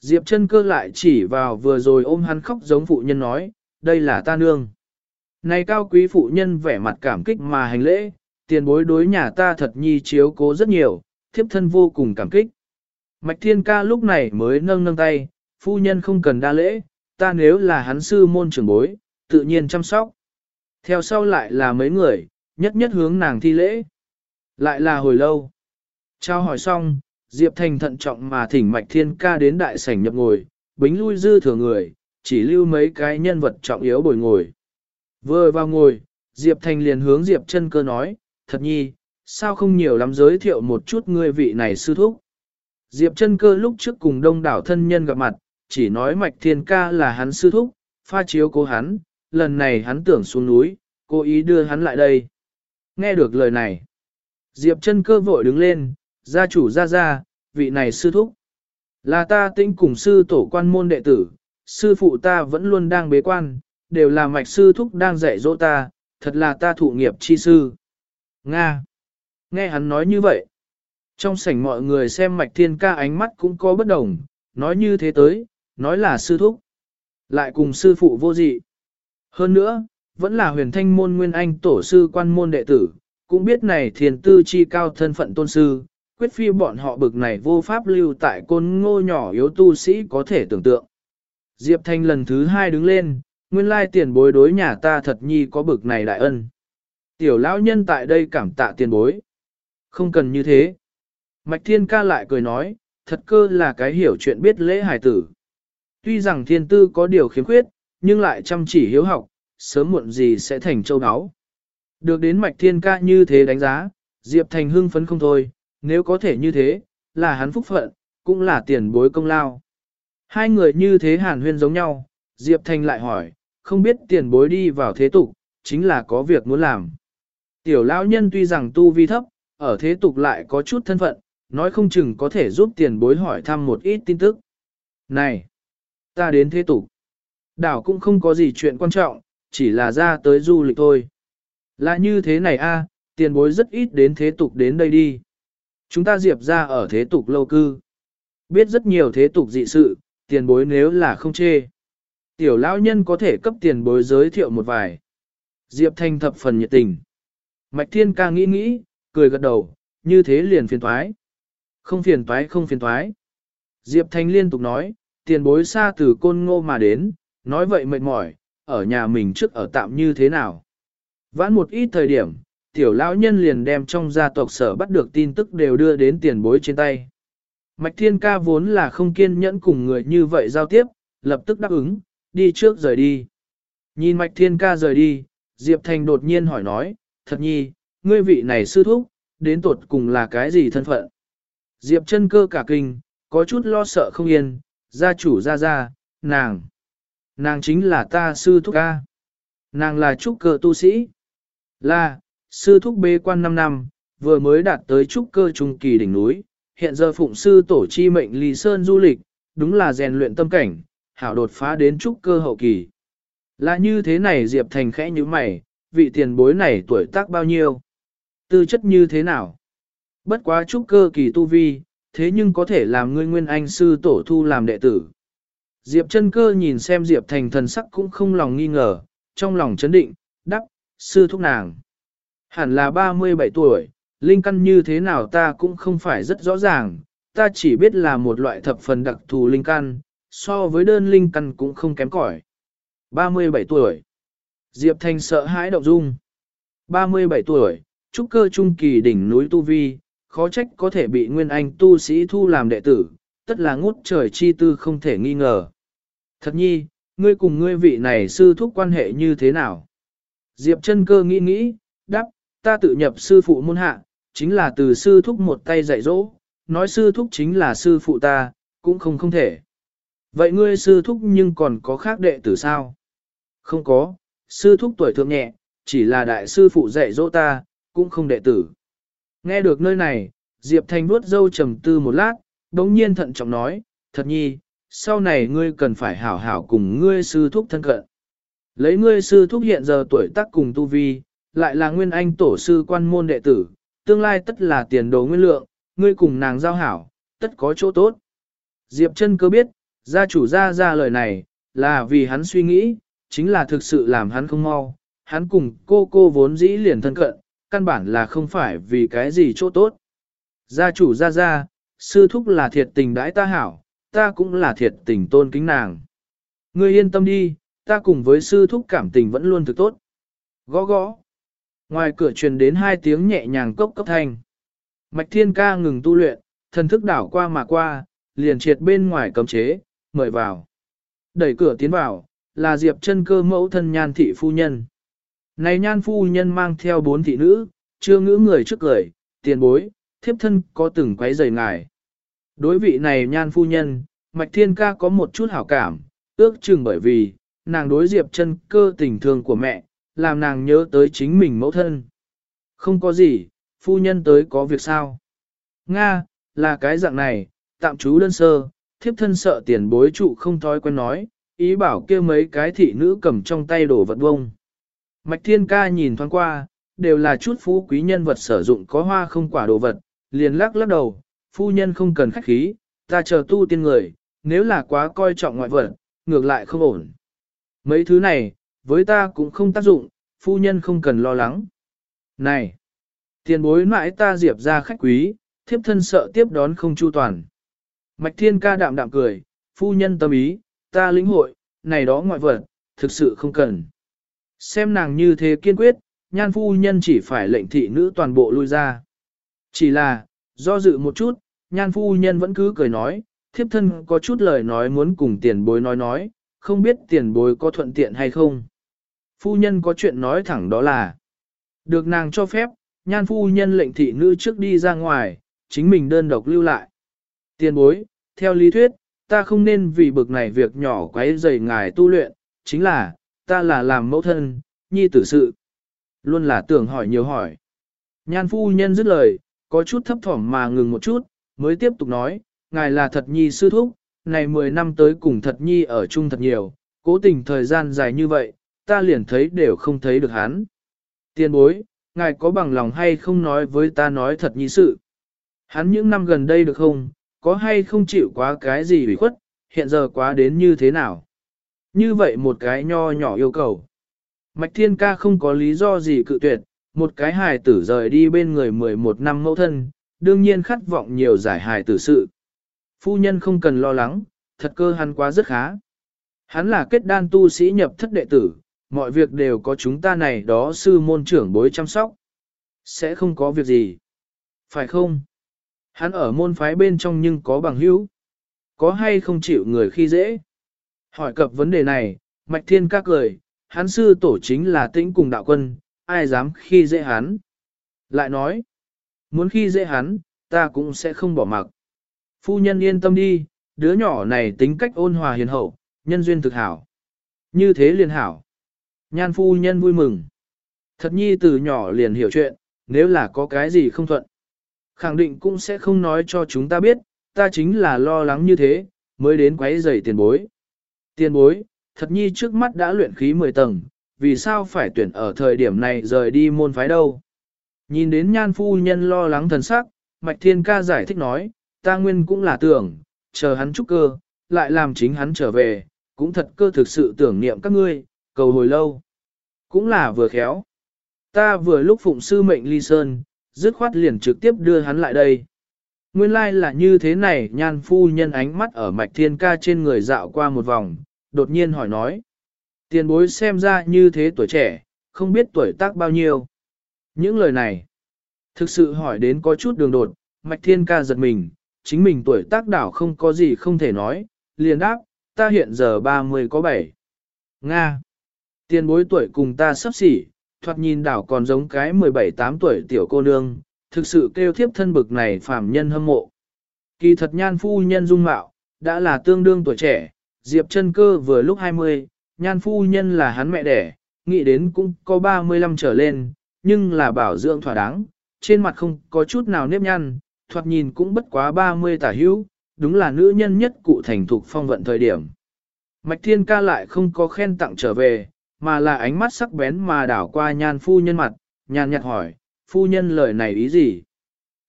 [SPEAKER 1] Diệp chân cơ lại chỉ vào vừa rồi ôm hắn khóc giống phụ nhân nói, đây là ta nương. Này cao quý phụ nhân vẻ mặt cảm kích mà hành lễ, tiền bối đối nhà ta thật nhi chiếu cố rất nhiều, thiếp thân vô cùng cảm kích. Mạch thiên ca lúc này mới nâng nâng tay, phu nhân không cần đa lễ, ta nếu là hắn sư môn trưởng bối, tự nhiên chăm sóc. Theo sau lại là mấy người, nhất nhất hướng nàng thi lễ. Lại là hồi lâu. Trao hỏi xong, Diệp Thành thận trọng mà thỉnh Mạch Thiên Ca đến đại sảnh nhập ngồi, bính lui dư thừa người, chỉ lưu mấy cái nhân vật trọng yếu bồi ngồi. Vừa vào ngồi, Diệp Thành liền hướng Diệp chân cơ nói, thật nhi, sao không nhiều lắm giới thiệu một chút ngươi vị này sư thúc. Diệp chân cơ lúc trước cùng đông đảo thân nhân gặp mặt, chỉ nói Mạch Thiên Ca là hắn sư thúc, pha chiếu cố hắn, lần này hắn tưởng xuống núi, cố ý đưa hắn lại đây. Nghe được lời này, Diệp chân cơ vội đứng lên, gia chủ ra ra, vị này sư thúc. Là ta tinh cùng sư tổ quan môn đệ tử, sư phụ ta vẫn luôn đang bế quan, đều là mạch sư thúc đang dạy dỗ ta, thật là ta thụ nghiệp chi sư. Nga. Nghe hắn nói như vậy. Trong sảnh mọi người xem mạch thiên ca ánh mắt cũng có bất đồng, nói như thế tới, nói là sư thúc. Lại cùng sư phụ vô dị. Hơn nữa, vẫn là huyền thanh môn nguyên anh tổ sư quan môn đệ tử, cũng biết này thiền tư chi cao thân phận tôn sư, quyết phi bọn họ bực này vô pháp lưu tại côn ngô nhỏ yếu tu sĩ có thể tưởng tượng. Diệp Thanh lần thứ hai đứng lên, nguyên lai tiền bối đối nhà ta thật nhi có bực này đại ân. Tiểu lão nhân tại đây cảm tạ tiền bối. Không cần như thế. Mạch Thiên ca lại cười nói, thật cơ là cái hiểu chuyện biết lễ hài tử. Tuy rằng thiên tư có điều khiếm khuyết, nhưng lại chăm chỉ hiếu học, sớm muộn gì sẽ thành châu áo. Được đến Mạch Thiên ca như thế đánh giá, Diệp Thành hưng phấn không thôi, nếu có thể như thế, là hắn phúc phận, cũng là tiền bối công lao. Hai người như thế hàn huyên giống nhau, Diệp Thành lại hỏi, không biết tiền bối đi vào thế tục, chính là có việc muốn làm. Tiểu lão nhân tuy rằng tu vi thấp, ở thế tục lại có chút thân phận, nói không chừng có thể giúp tiền bối hỏi thăm một ít tin tức. Này, ta đến thế tục. Đảo cũng không có gì chuyện quan trọng, chỉ là ra tới du lịch thôi. Là như thế này a, tiền bối rất ít đến thế tục đến đây đi. Chúng ta diệp ra ở thế tục lâu cư. Biết rất nhiều thế tục dị sự, tiền bối nếu là không chê. Tiểu lão nhân có thể cấp tiền bối giới thiệu một vài. Diệp Thanh thập phần nhiệt tình. Mạch Thiên ca nghĩ nghĩ, cười gật đầu, như thế liền phiền thoái. Không phiền toái không phiền toái. Diệp Thanh liên tục nói, tiền bối xa từ côn ngô mà đến, nói vậy mệt mỏi, ở nhà mình trước ở tạm như thế nào. Vãn một ít thời điểm, tiểu lão nhân liền đem trong gia tộc sở bắt được tin tức đều đưa đến tiền bối trên tay. Mạch Thiên Ca vốn là không kiên nhẫn cùng người như vậy giao tiếp, lập tức đáp ứng, đi trước rời đi. Nhìn Mạch Thiên Ca rời đi, Diệp Thành đột nhiên hỏi nói, thật nhi, ngươi vị này sư thúc, đến tột cùng là cái gì thân phận? Diệp chân cơ cả kinh, có chút lo sợ không yên, gia chủ ra ra, nàng. Nàng chính là ta sư thúc ca. Nàng là trúc cơ tu sĩ. Là, sư thúc bế quan 5 năm, vừa mới đạt tới trúc cơ trung kỳ đỉnh núi, hiện giờ phụng sư tổ chi mệnh Lý Sơn du lịch, đúng là rèn luyện tâm cảnh, hảo đột phá đến trúc cơ hậu kỳ. Là như thế này Diệp Thành khẽ như mày, vị tiền bối này tuổi tác bao nhiêu? Tư chất như thế nào? Bất quá trúc cơ kỳ tu vi, thế nhưng có thể làm ngươi nguyên anh sư tổ thu làm đệ tử. Diệp chân cơ nhìn xem Diệp Thành thần sắc cũng không lòng nghi ngờ, trong lòng chấn định, đắc, sư thúc nàng. Hẳn là 37 tuổi, linh căn như thế nào ta cũng không phải rất rõ ràng, ta chỉ biết là một loại thập phần đặc thù linh căn, so với đơn linh căn cũng không kém cỏi. 37 tuổi. Diệp Thanh sợ hãi động dung. 37 tuổi, trúc cơ trung kỳ đỉnh núi Tu Vi, khó trách có thể bị Nguyên Anh tu sĩ thu làm đệ tử, tất là ngút trời chi tư không thể nghi ngờ. Thật nhi, ngươi cùng ngươi vị này sư thúc quan hệ như thế nào? Diệp chân cơ nghĩ nghĩ, đáp, ta tự nhập sư phụ môn hạ, chính là từ sư thúc một tay dạy dỗ, nói sư thúc chính là sư phụ ta, cũng không không thể. Vậy ngươi sư thúc nhưng còn có khác đệ tử sao? Không có, sư thúc tuổi thượng nhẹ, chỉ là đại sư phụ dạy dỗ ta, cũng không đệ tử. Nghe được nơi này, Diệp Thanh vuốt dâu trầm tư một lát, đống nhiên thận trọng nói, thật nhi, sau này ngươi cần phải hảo hảo cùng ngươi sư thúc thân cận. Lấy ngươi sư thúc hiện giờ tuổi tác cùng tu vi, lại là nguyên anh tổ sư quan môn đệ tử, tương lai tất là tiền đồ nguyên lượng, ngươi cùng nàng giao hảo, tất có chỗ tốt. Diệp chân cơ biết, gia chủ ra ra lời này, là vì hắn suy nghĩ, chính là thực sự làm hắn không mau, hắn cùng cô cô vốn dĩ liền thân cận, căn bản là không phải vì cái gì chỗ tốt. Gia chủ ra ra, sư thúc là thiệt tình đãi ta hảo, ta cũng là thiệt tình tôn kính nàng. Ngươi yên tâm đi, ta cùng với sư thúc cảm tình vẫn luôn thực tốt. Gõ gõ. Ngoài cửa truyền đến hai tiếng nhẹ nhàng cốc cấp thanh. Mạch thiên ca ngừng tu luyện, thần thức đảo qua mà qua, liền triệt bên ngoài cấm chế, mời vào. Đẩy cửa tiến vào, là Diệp chân cơ mẫu thân nhan thị phu nhân. Này nhan phu nhân mang theo bốn thị nữ, chưa ngữ người trước cười, tiền bối, thiếp thân có từng quấy rầy ngài. Đối vị này nhan phu nhân, Mạch Thiên Ca có một chút hảo cảm, ước chừng bởi vì, nàng đối Diệp chân cơ tình thương của mẹ, làm nàng nhớ tới chính mình mẫu thân. Không có gì, phu nhân tới có việc sao? Nga, là cái dạng này, tạm trú đơn sơ, thiếp thân sợ tiền bối trụ không thói quen nói, ý bảo kia mấy cái thị nữ cầm trong tay đổ vật bông. Mạch Thiên Ca nhìn thoáng qua, đều là chút phú quý nhân vật sử dụng có hoa không quả đồ vật, liền lắc lắc đầu, phu nhân không cần khách khí, ta chờ tu tiên người, nếu là quá coi trọng ngoại vật, ngược lại không ổn. Mấy thứ này, với ta cũng không tác dụng, phu nhân không cần lo lắng. Này, tiền bối mãi ta diệp ra khách quý, thiếp thân sợ tiếp đón không chu toàn. Mạch thiên ca đạm đạm cười, phu nhân tâm ý, ta lĩnh hội, này đó ngoại vật, thực sự không cần. Xem nàng như thế kiên quyết, nhan phu nhân chỉ phải lệnh thị nữ toàn bộ lui ra. Chỉ là, do dự một chút, nhan phu nhân vẫn cứ cười nói, thiếp thân có chút lời nói muốn cùng tiền bối nói nói, không biết tiền bối có thuận tiện hay không. Phu nhân có chuyện nói thẳng đó là, được nàng cho phép, nhan phu nhân lệnh thị nữ trước đi ra ngoài, chính mình đơn độc lưu lại. Tiền bối, theo lý thuyết, ta không nên vì bực này việc nhỏ quấy rầy ngài tu luyện, chính là, ta là làm mẫu thân, nhi tử sự. Luôn là tưởng hỏi nhiều hỏi. Nhan phu nhân dứt lời, có chút thấp thỏm mà ngừng một chút, mới tiếp tục nói, ngài là thật nhi sư thúc, này 10 năm tới cùng thật nhi ở chung thật nhiều, cố tình thời gian dài như vậy, ta liền thấy đều không thấy được hắn. Tiên bối, ngài có bằng lòng hay không nói với ta nói thật nhi sự. Hắn những năm gần đây được không, có hay không chịu quá cái gì bị khuất, hiện giờ quá đến như thế nào. Như vậy một cái nho nhỏ yêu cầu. Mạch Thiên Ca không có lý do gì cự tuyệt, một cái hài tử rời đi bên người 11 năm mẫu thân, đương nhiên khát vọng nhiều giải hài tử sự. Phu nhân không cần lo lắng, thật cơ hắn quá rất khá. Hắn là kết đan tu sĩ nhập thất đệ tử, mọi việc đều có chúng ta này đó sư môn trưởng bối chăm sóc. Sẽ không có việc gì. Phải không? Hắn ở môn phái bên trong nhưng có bằng hữu. Có hay không chịu người khi dễ? Hỏi cập vấn đề này, Mạch Thiên các cười, hắn sư tổ chính là tĩnh cùng đạo quân, ai dám khi dễ hắn. Lại nói, muốn khi dễ hắn, ta cũng sẽ không bỏ mặc. Phu nhân yên tâm đi, đứa nhỏ này tính cách ôn hòa hiền hậu, nhân duyên thực hảo. Như thế liền hảo. Nhan phu nhân vui mừng. Thật nhi từ nhỏ liền hiểu chuyện, nếu là có cái gì không thuận. Khẳng định cũng sẽ không nói cho chúng ta biết, ta chính là lo lắng như thế, mới đến quấy rầy tiền bối. Tiền bối, thật nhi trước mắt đã luyện khí 10 tầng, vì sao phải tuyển ở thời điểm này rời đi môn phái đâu. Nhìn đến nhan phu nhân lo lắng thần sắc, Mạch Thiên Ca giải thích nói, ta nguyên cũng là tưởng, chờ hắn trúc cơ, lại làm chính hắn trở về, cũng thật cơ thực sự tưởng niệm các ngươi, cầu hồi lâu. Cũng là vừa khéo. Ta vừa lúc phụng sư mệnh ly sơn, dứt khoát liền trực tiếp đưa hắn lại đây. Nguyên lai like là như thế này nhan phu nhân ánh mắt ở mạch thiên ca trên người dạo qua một vòng, đột nhiên hỏi nói. Tiền bối xem ra như thế tuổi trẻ, không biết tuổi tác bao nhiêu. Những lời này, thực sự hỏi đến có chút đường đột, mạch thiên ca giật mình, chính mình tuổi tác đảo không có gì không thể nói, liền đáp, ta hiện giờ 30 có 7. Nga. Tiền bối tuổi cùng ta sắp xỉ, thoạt nhìn đảo còn giống cái 17-8 tuổi tiểu cô nương, thực sự kêu thiếp thân bực này phàm nhân hâm mộ. Kỳ thật nhan phu nhân dung mạo, đã là tương đương tuổi trẻ, Diệp chân cơ vừa lúc 20, nhan phu nhân là hắn mẹ đẻ, nghĩ đến cũng có 35 trở lên, nhưng là bảo dưỡng thỏa đáng, trên mặt không có chút nào nếp nhăn, thoạt nhìn cũng bất quá 30 tả hữu, đúng là nữ nhân nhất cụ thành thục phong vận thời điểm. Mạch Thiên ca lại không có khen tặng trở về, mà là ánh mắt sắc bén mà đảo qua nhan phu nhân mặt, nhàn nhạt hỏi, phu nhân lời này ý gì?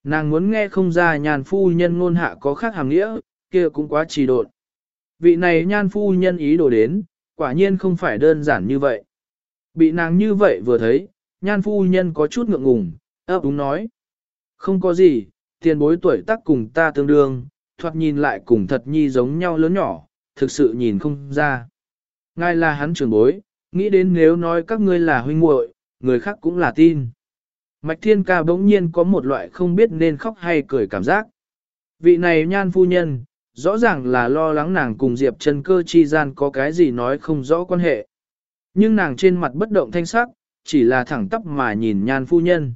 [SPEAKER 1] Nàng muốn nghe không ra nhan phu nhân ngôn hạ có khác hàm nghĩa, kia cũng quá trì độn. Vị này nhan phu nhân ý đồ đến, quả nhiên không phải đơn giản như vậy. Bị nàng như vậy vừa thấy, nhan phu nhân có chút ngượng ngùng, ấp đúng nói. Không có gì, tiền bối tuổi tác cùng ta tương đương, thoạt nhìn lại cùng thật nhi giống nhau lớn nhỏ, thực sự nhìn không ra. Ngài là hắn trưởng bối, nghĩ đến nếu nói các ngươi là huynh muội, người khác cũng là tin. Mạch Thiên Ca bỗng nhiên có một loại không biết nên khóc hay cười cảm giác. Vị này nhan phu nhân, rõ ràng là lo lắng nàng cùng Diệp Trần cơ chi gian có cái gì nói không rõ quan hệ. Nhưng nàng trên mặt bất động thanh sắc, chỉ là thẳng tắp mà nhìn nhan phu nhân.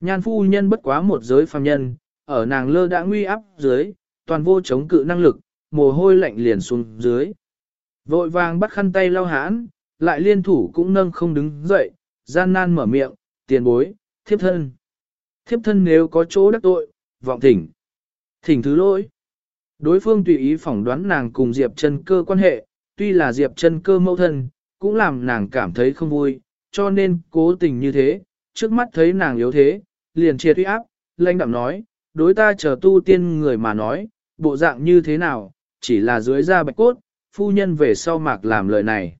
[SPEAKER 1] Nhan phu nhân bất quá một giới phàm nhân, ở nàng lơ đã nguy áp dưới, toàn vô chống cự năng lực, mồ hôi lạnh liền xuống dưới. Vội vàng bắt khăn tay lau hãn, lại liên thủ cũng nâng không đứng dậy, gian nan mở miệng, tiền bối, thiếp thân. Thiếp thân nếu có chỗ đắc tội, vọng thỉnh. Thỉnh thứ lỗi. Đối phương tùy ý phỏng đoán nàng cùng Diệp chân cơ quan hệ, tuy là Diệp chân cơ mâu thân, cũng làm nàng cảm thấy không vui, cho nên cố tình như thế, trước mắt thấy nàng yếu thế, liền triệt uy áp, lãnh đạm nói, đối ta chờ tu tiên người mà nói, bộ dạng như thế nào, chỉ là dưới da bạch cốt, phu nhân về sau mạc làm lời này.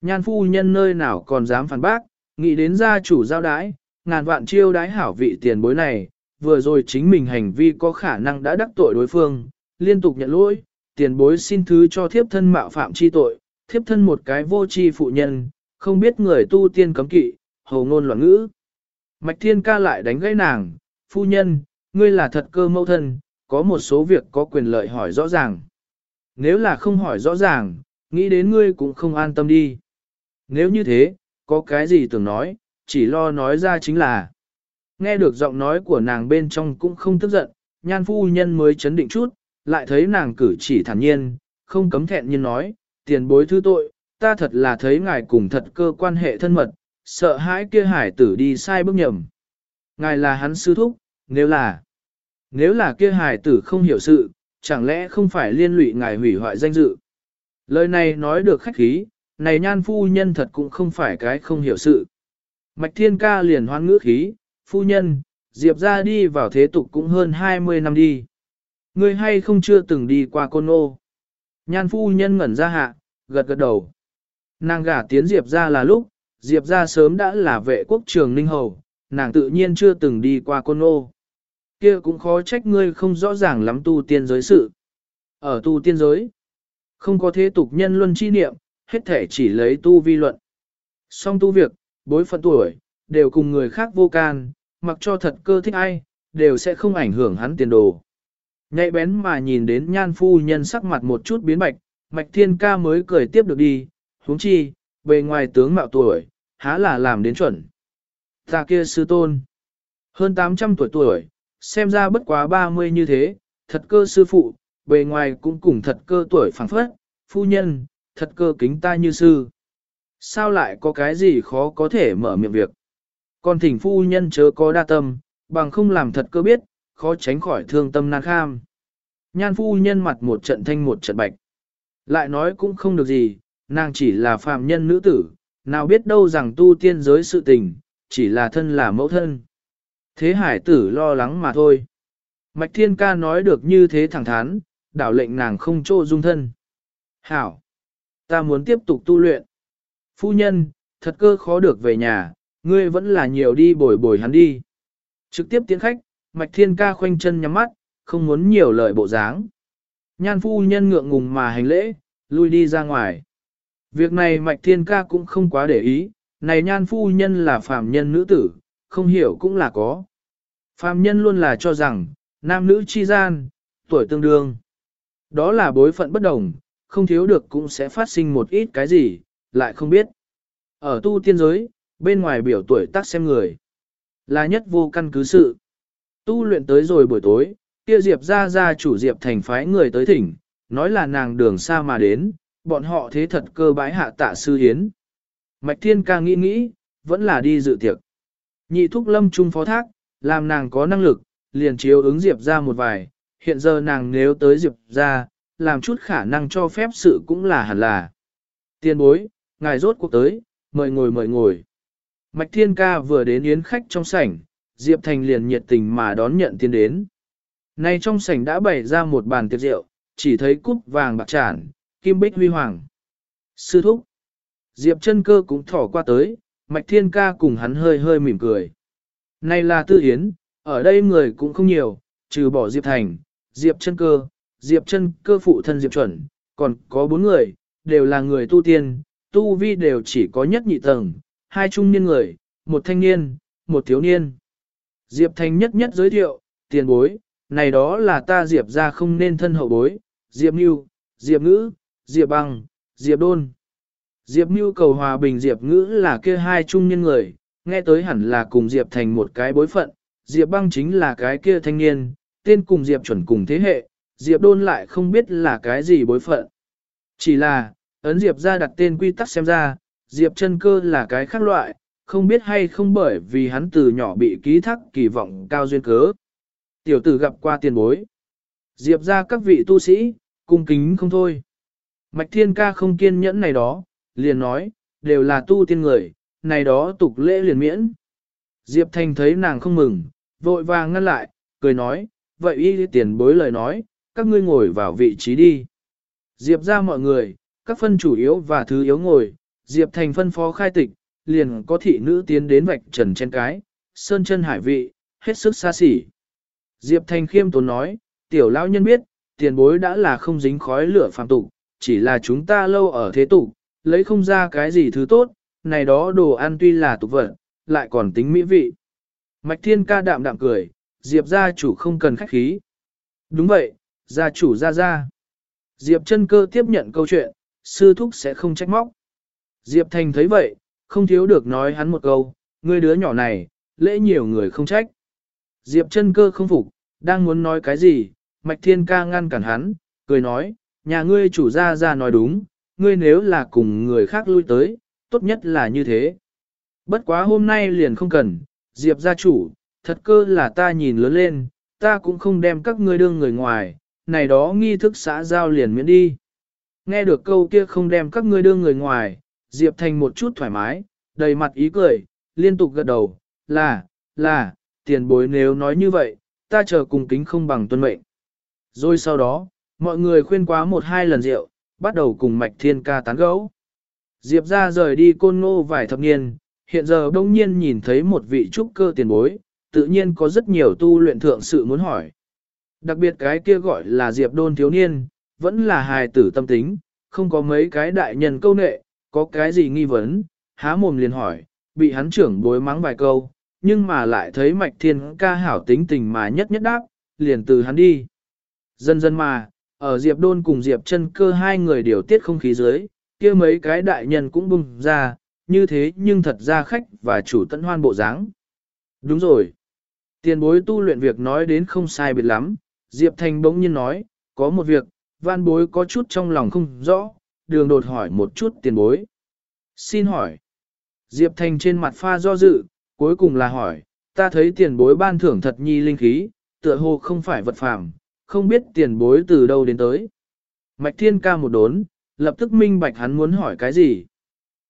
[SPEAKER 1] Nhan phu nhân nơi nào còn dám phản bác, nghĩ đến gia chủ giao đái, ngàn vạn chiêu đái hảo vị tiền bối này, vừa rồi chính mình hành vi có khả năng đã đắc tội đối phương, liên tục nhận lỗi, tiền bối xin thứ cho thiếp thân mạo phạm chi tội, thiếp thân một cái vô tri phụ nhân, không biết người tu tiên cấm kỵ, hầu ngôn loạn ngữ. Mạch thiên ca lại đánh gãy nàng, phu nhân, ngươi là thật cơ mâu thân, có một số việc có quyền lợi hỏi rõ ràng. Nếu là không hỏi rõ ràng, nghĩ đến ngươi cũng không an tâm đi. Nếu như thế, có cái gì tưởng nói, chỉ lo nói ra chính là. Nghe được giọng nói của nàng bên trong cũng không tức giận, nhan phu nhân mới chấn định chút, lại thấy nàng cử chỉ thản nhiên, không cấm thẹn nhiên nói, tiền bối thứ tội, ta thật là thấy ngài cùng thật cơ quan hệ thân mật, sợ hãi kia hải tử đi sai bước nhầm. Ngài là hắn sư thúc, nếu là, nếu là kia hải tử không hiểu sự, chẳng lẽ không phải liên lụy ngài hủy hoại danh dự. Lời này nói được khách khí, này nhan phu nhân thật cũng không phải cái không hiểu sự. Mạch thiên ca liền hoan ngữ khí, phu nhân, Diệp ra đi vào thế tục cũng hơn 20 năm đi. Ngươi hay không chưa từng đi qua côn ô. Nhan phu nhân ngẩn ra hạ, gật gật đầu. Nàng gả tiến Diệp ra là lúc, Diệp ra sớm đã là vệ quốc trường ninh hầu, nàng tự nhiên chưa từng đi qua côn ô. Kia cũng khó trách ngươi không rõ ràng lắm tu tiên giới sự. Ở tu tiên giới, không có thế tục nhân luân chi niệm, hết thể chỉ lấy tu vi luận. Song tu việc, bối phận tuổi, đều cùng người khác vô can, mặc cho thật cơ thích ai, đều sẽ không ảnh hưởng hắn tiền đồ. Nhạy bén mà nhìn đến nhan phu nhân sắc mặt một chút biến bạch, mạch thiên ca mới cười tiếp được đi, huống chi, bề ngoài tướng mạo tuổi, há là làm đến chuẩn. Ta kia sư tôn, hơn 800 tuổi tuổi, xem ra bất quá 30 như thế, thật cơ sư phụ, bề ngoài cũng cùng thật cơ tuổi phẳng phất, phu nhân, thật cơ kính ta như sư. Sao lại có cái gì khó có thể mở miệng việc? Còn thỉnh phu nhân chớ có đa tâm, bằng không làm thật cơ biết, khó tránh khỏi thương tâm nan kham. Nhan phu nhân mặt một trận thanh một trận bạch. Lại nói cũng không được gì, nàng chỉ là phàm nhân nữ tử, nào biết đâu rằng tu tiên giới sự tình, chỉ là thân là mẫu thân. Thế hải tử lo lắng mà thôi. Mạch thiên ca nói được như thế thẳng thắn, đảo lệnh nàng không trô dung thân. Hảo! Ta muốn tiếp tục tu luyện. Phu nhân, thật cơ khó được về nhà, ngươi vẫn là nhiều đi bồi bồi hắn đi. Trực tiếp tiến khách, mạch thiên ca khoanh chân nhắm mắt, không muốn nhiều lời bộ dáng. Nhan phu nhân ngượng ngùng mà hành lễ, lui đi ra ngoài. Việc này mạch thiên ca cũng không quá để ý, này nhan phu nhân là phàm nhân nữ tử, không hiểu cũng là có. Phàm nhân luôn là cho rằng, nam nữ chi gian, tuổi tương đương. Đó là bối phận bất đồng, không thiếu được cũng sẽ phát sinh một ít cái gì, lại không biết. Ở tu tiên giới, bên ngoài biểu tuổi tác xem người, là nhất vô căn cứ sự. Tu luyện tới rồi buổi tối, kia Diệp ra ra chủ Diệp thành phái người tới thỉnh, nói là nàng đường xa mà đến, bọn họ thế thật cơ bái hạ tạ sư hiến. Mạch Thiên ca nghĩ nghĩ, vẫn là đi dự tiệc. Nhị thúc lâm trung phó thác, làm nàng có năng lực, liền chiếu ứng Diệp ra một vài, hiện giờ nàng nếu tới Diệp ra, làm chút khả năng cho phép sự cũng là hẳn là. Tiên bối, ngài rốt cuộc tới, mời ngồi mời ngồi. Mạch Thiên Ca vừa đến yến khách trong sảnh, Diệp Thành liền nhiệt tình mà đón nhận tiên đến. Nay trong sảnh đã bày ra một bàn tiệc rượu, chỉ thấy cúp vàng bạc tràn, kim bích huy hoàng. Sư thúc. Diệp chân cơ cũng thỏ qua tới, Mạch Thiên Ca cùng hắn hơi hơi mỉm cười. Này là tư yến, ở đây người cũng không nhiều, trừ bỏ Diệp Thành, Diệp chân cơ, Diệp chân cơ phụ thân Diệp chuẩn, còn có bốn người, đều là người tu tiên, tu vi đều chỉ có nhất nhị tầng, hai trung niên người, một thanh niên, một thiếu niên. Diệp Thành nhất nhất giới thiệu, tiền bối, này đó là ta Diệp ra không nên thân hậu bối, Diệp Nhu, Diệp Ngữ, Diệp Bằng, Diệp Đôn. Diệp Nhu cầu hòa bình Diệp Ngữ là kia hai trung niên người, nghe tới hẳn là cùng Diệp Thành một cái bối phận, Diệp Băng chính là cái kia thanh niên, tên cùng Diệp chuẩn cùng thế hệ, Diệp Đôn lại không biết là cái gì bối phận. Chỉ là, ấn Diệp ra đặt tên quy tắc xem ra, Diệp chân cơ là cái khác loại, không biết hay không bởi vì hắn từ nhỏ bị ký thác kỳ vọng cao duyên cớ. Tiểu tử gặp qua tiền bối. Diệp ra các vị tu sĩ, cung kính không thôi. Mạch thiên ca không kiên nhẫn này đó, liền nói, đều là tu tiên người, này đó tục lễ liền miễn. Diệp Thanh thấy nàng không mừng, vội vàng ngăn lại, cười nói, vậy y tiền bối lời nói, các ngươi ngồi vào vị trí đi. Diệp ra mọi người, các phân chủ yếu và thứ yếu ngồi, Diệp Thành phân phó khai tịch, liền có thị nữ tiến đến vạch trần trên cái, sơn chân hải vị, hết sức xa xỉ. Diệp Thành khiêm tốn nói, tiểu lão nhân biết, tiền bối đã là không dính khói lửa phàm tục, chỉ là chúng ta lâu ở thế tục, lấy không ra cái gì thứ tốt, này đó đồ ăn tuy là tục vật, lại còn tính mỹ vị. Mạch Thiên ca đạm đạm cười, Diệp gia chủ không cần khách khí. Đúng vậy, gia chủ ra ra. Diệp chân cơ tiếp nhận câu chuyện, sư thúc sẽ không trách móc. Diệp Thành thấy vậy, không thiếu được nói hắn một câu, ngươi đứa nhỏ này, lễ nhiều người không trách. Diệp chân cơ không phục, đang muốn nói cái gì, Mạch Thiên ca ngăn cản hắn, cười nói, nhà ngươi chủ gia ra nói đúng, ngươi nếu là cùng người khác lui tới, tốt nhất là như thế. Bất quá hôm nay liền không cần, Diệp gia chủ, thật cơ là ta nhìn lớn lên, ta cũng không đem các ngươi đương người ngoài, này đó nghi thức xã giao liền miễn đi. Nghe được câu kia không đem các ngươi đưa người ngoài, Diệp Thành một chút thoải mái, đầy mặt ý cười, liên tục gật đầu, là, là, tiền bối nếu nói như vậy, ta chờ cùng kính không bằng tuân mệnh. Rồi sau đó, mọi người khuyên quá một hai lần rượu, bắt đầu cùng Mạch Thiên ca tán gẫu. Diệp ra rời đi côn ngô vài thập niên, hiện giờ đông nhiên nhìn thấy một vị trúc cơ tiền bối, tự nhiên có rất nhiều tu luyện thượng sự muốn hỏi. Đặc biệt cái kia gọi là Diệp đôn thiếu niên, vẫn là hài tử tâm tính, không có mấy cái đại nhân câu nệ, có cái gì nghi vấn, há mồm liền hỏi, bị hắn trưởng bối mắng vài câu, nhưng mà lại thấy mạch thiên ca hảo tính tình mà nhất nhất đáp, liền từ hắn đi. Dần dần mà, ở Diệp Đôn cùng Diệp chân cơ hai người điều tiết không khí dưới, kia mấy cái đại nhân cũng bùng ra, như thế nhưng thật ra khách và chủ tận hoan bộ dáng. Đúng rồi. Tiền bối tu luyện việc nói đến không sai biệt lắm, Diệp Thành bỗng nhiên nói, có một việc, văn bối có chút trong lòng không rõ, đường đột hỏi một chút tiền bối. Xin hỏi. Diệp Thành trên mặt pha do dự, cuối cùng là hỏi, ta thấy tiền bối ban thưởng thật nhi linh khí, tựa hồ không phải vật phàm, không biết tiền bối từ đâu đến tới. Mạch Thiên ca một đốn, lập tức minh bạch hắn muốn hỏi cái gì.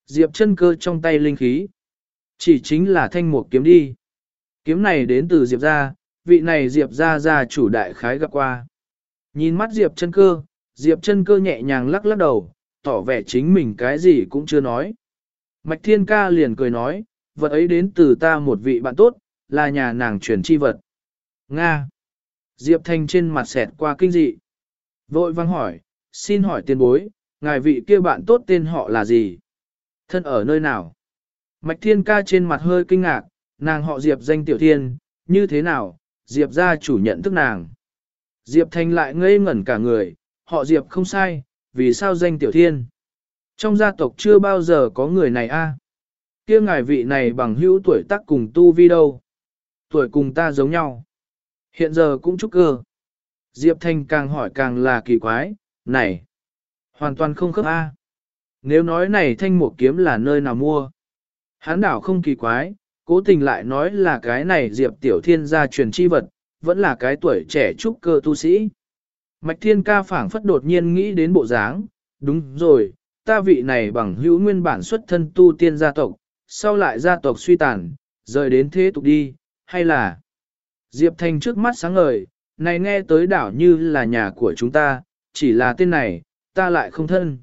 [SPEAKER 1] Diệp chân cơ trong tay linh khí. Chỉ chính là thanh mục kiếm đi. Kiếm này đến từ Diệp gia, vị này Diệp gia gia chủ đại khái gặp qua. Nhìn mắt Diệp chân cơ, Diệp chân cơ nhẹ nhàng lắc lắc đầu, tỏ vẻ chính mình cái gì cũng chưa nói. Mạch Thiên Ca liền cười nói, vật ấy đến từ ta một vị bạn tốt, là nhà nàng truyền chi vật. Nga. Diệp Thanh trên mặt xẹt qua kinh dị. Vội vang hỏi, xin hỏi tiền bối, ngài vị kia bạn tốt tên họ là gì? Thân ở nơi nào? Mạch Thiên Ca trên mặt hơi kinh ngạc, nàng họ Diệp danh Tiểu Thiên, như thế nào? Diệp gia chủ nhận thức nàng. Diệp Thanh lại ngây ngẩn cả người, họ Diệp không sai, vì sao danh tiểu thiên? Trong gia tộc chưa bao giờ có người này a. Kia ngài vị này bằng hữu tuổi tác cùng tu vi đâu? Tuổi cùng ta giống nhau. Hiện giờ cũng chúc cơ. Diệp Thanh càng hỏi càng là kỳ quái, này, hoàn toàn không khớp a. Nếu nói này thanh một kiếm là nơi nào mua? Hán đảo không kỳ quái, cố tình lại nói là cái này Diệp Tiểu Thiên gia truyền chi vật, vẫn là cái tuổi trẻ trúc cơ tu sĩ. Mạch Thiên ca phảng phất đột nhiên nghĩ đến bộ dáng, đúng rồi, ta vị này bằng hữu nguyên bản xuất thân tu tiên gia tộc, sau lại gia tộc suy tàn, rời đến thế tục đi, hay là... Diệp Thành trước mắt sáng ngời, này nghe tới đảo như là nhà của chúng ta, chỉ là tên này, ta lại không thân.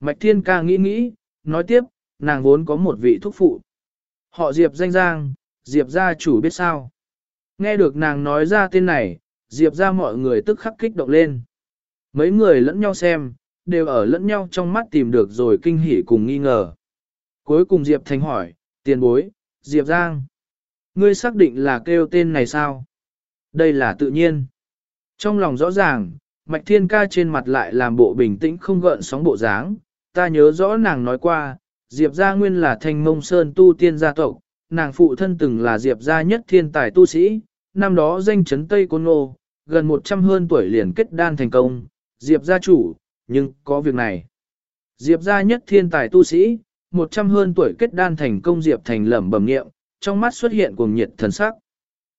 [SPEAKER 1] Mạch Thiên ca nghĩ nghĩ, nói tiếp, nàng vốn có một vị thúc phụ. Họ Diệp danh giang, Diệp gia chủ biết sao. Nghe được nàng nói ra tên này, Diệp ra mọi người tức khắc kích động lên. Mấy người lẫn nhau xem, đều ở lẫn nhau trong mắt tìm được rồi kinh hỉ cùng nghi ngờ. Cuối cùng Diệp Thành hỏi, tiền bối, Diệp Giang. Ngươi xác định là kêu tên này sao? Đây là tự nhiên. Trong lòng rõ ràng, Mạch Thiên Ca trên mặt lại làm bộ bình tĩnh không gợn sóng bộ dáng. Ta nhớ rõ nàng nói qua, Diệp Gia Nguyên là thanh mông sơn tu tiên gia tộc, nàng phụ thân từng là Diệp Gia nhất thiên tài tu sĩ, năm đó danh chấn Tây Côn Ngô, gần 100 hơn tuổi liền kết đan thành công, Diệp gia chủ, nhưng có việc này. Diệp gia nhất thiên tài tu sĩ, 100 hơn tuổi kết đan thành công Diệp thành lẩm bẩm nghiệm, trong mắt xuất hiện cuồng nhiệt thần sắc.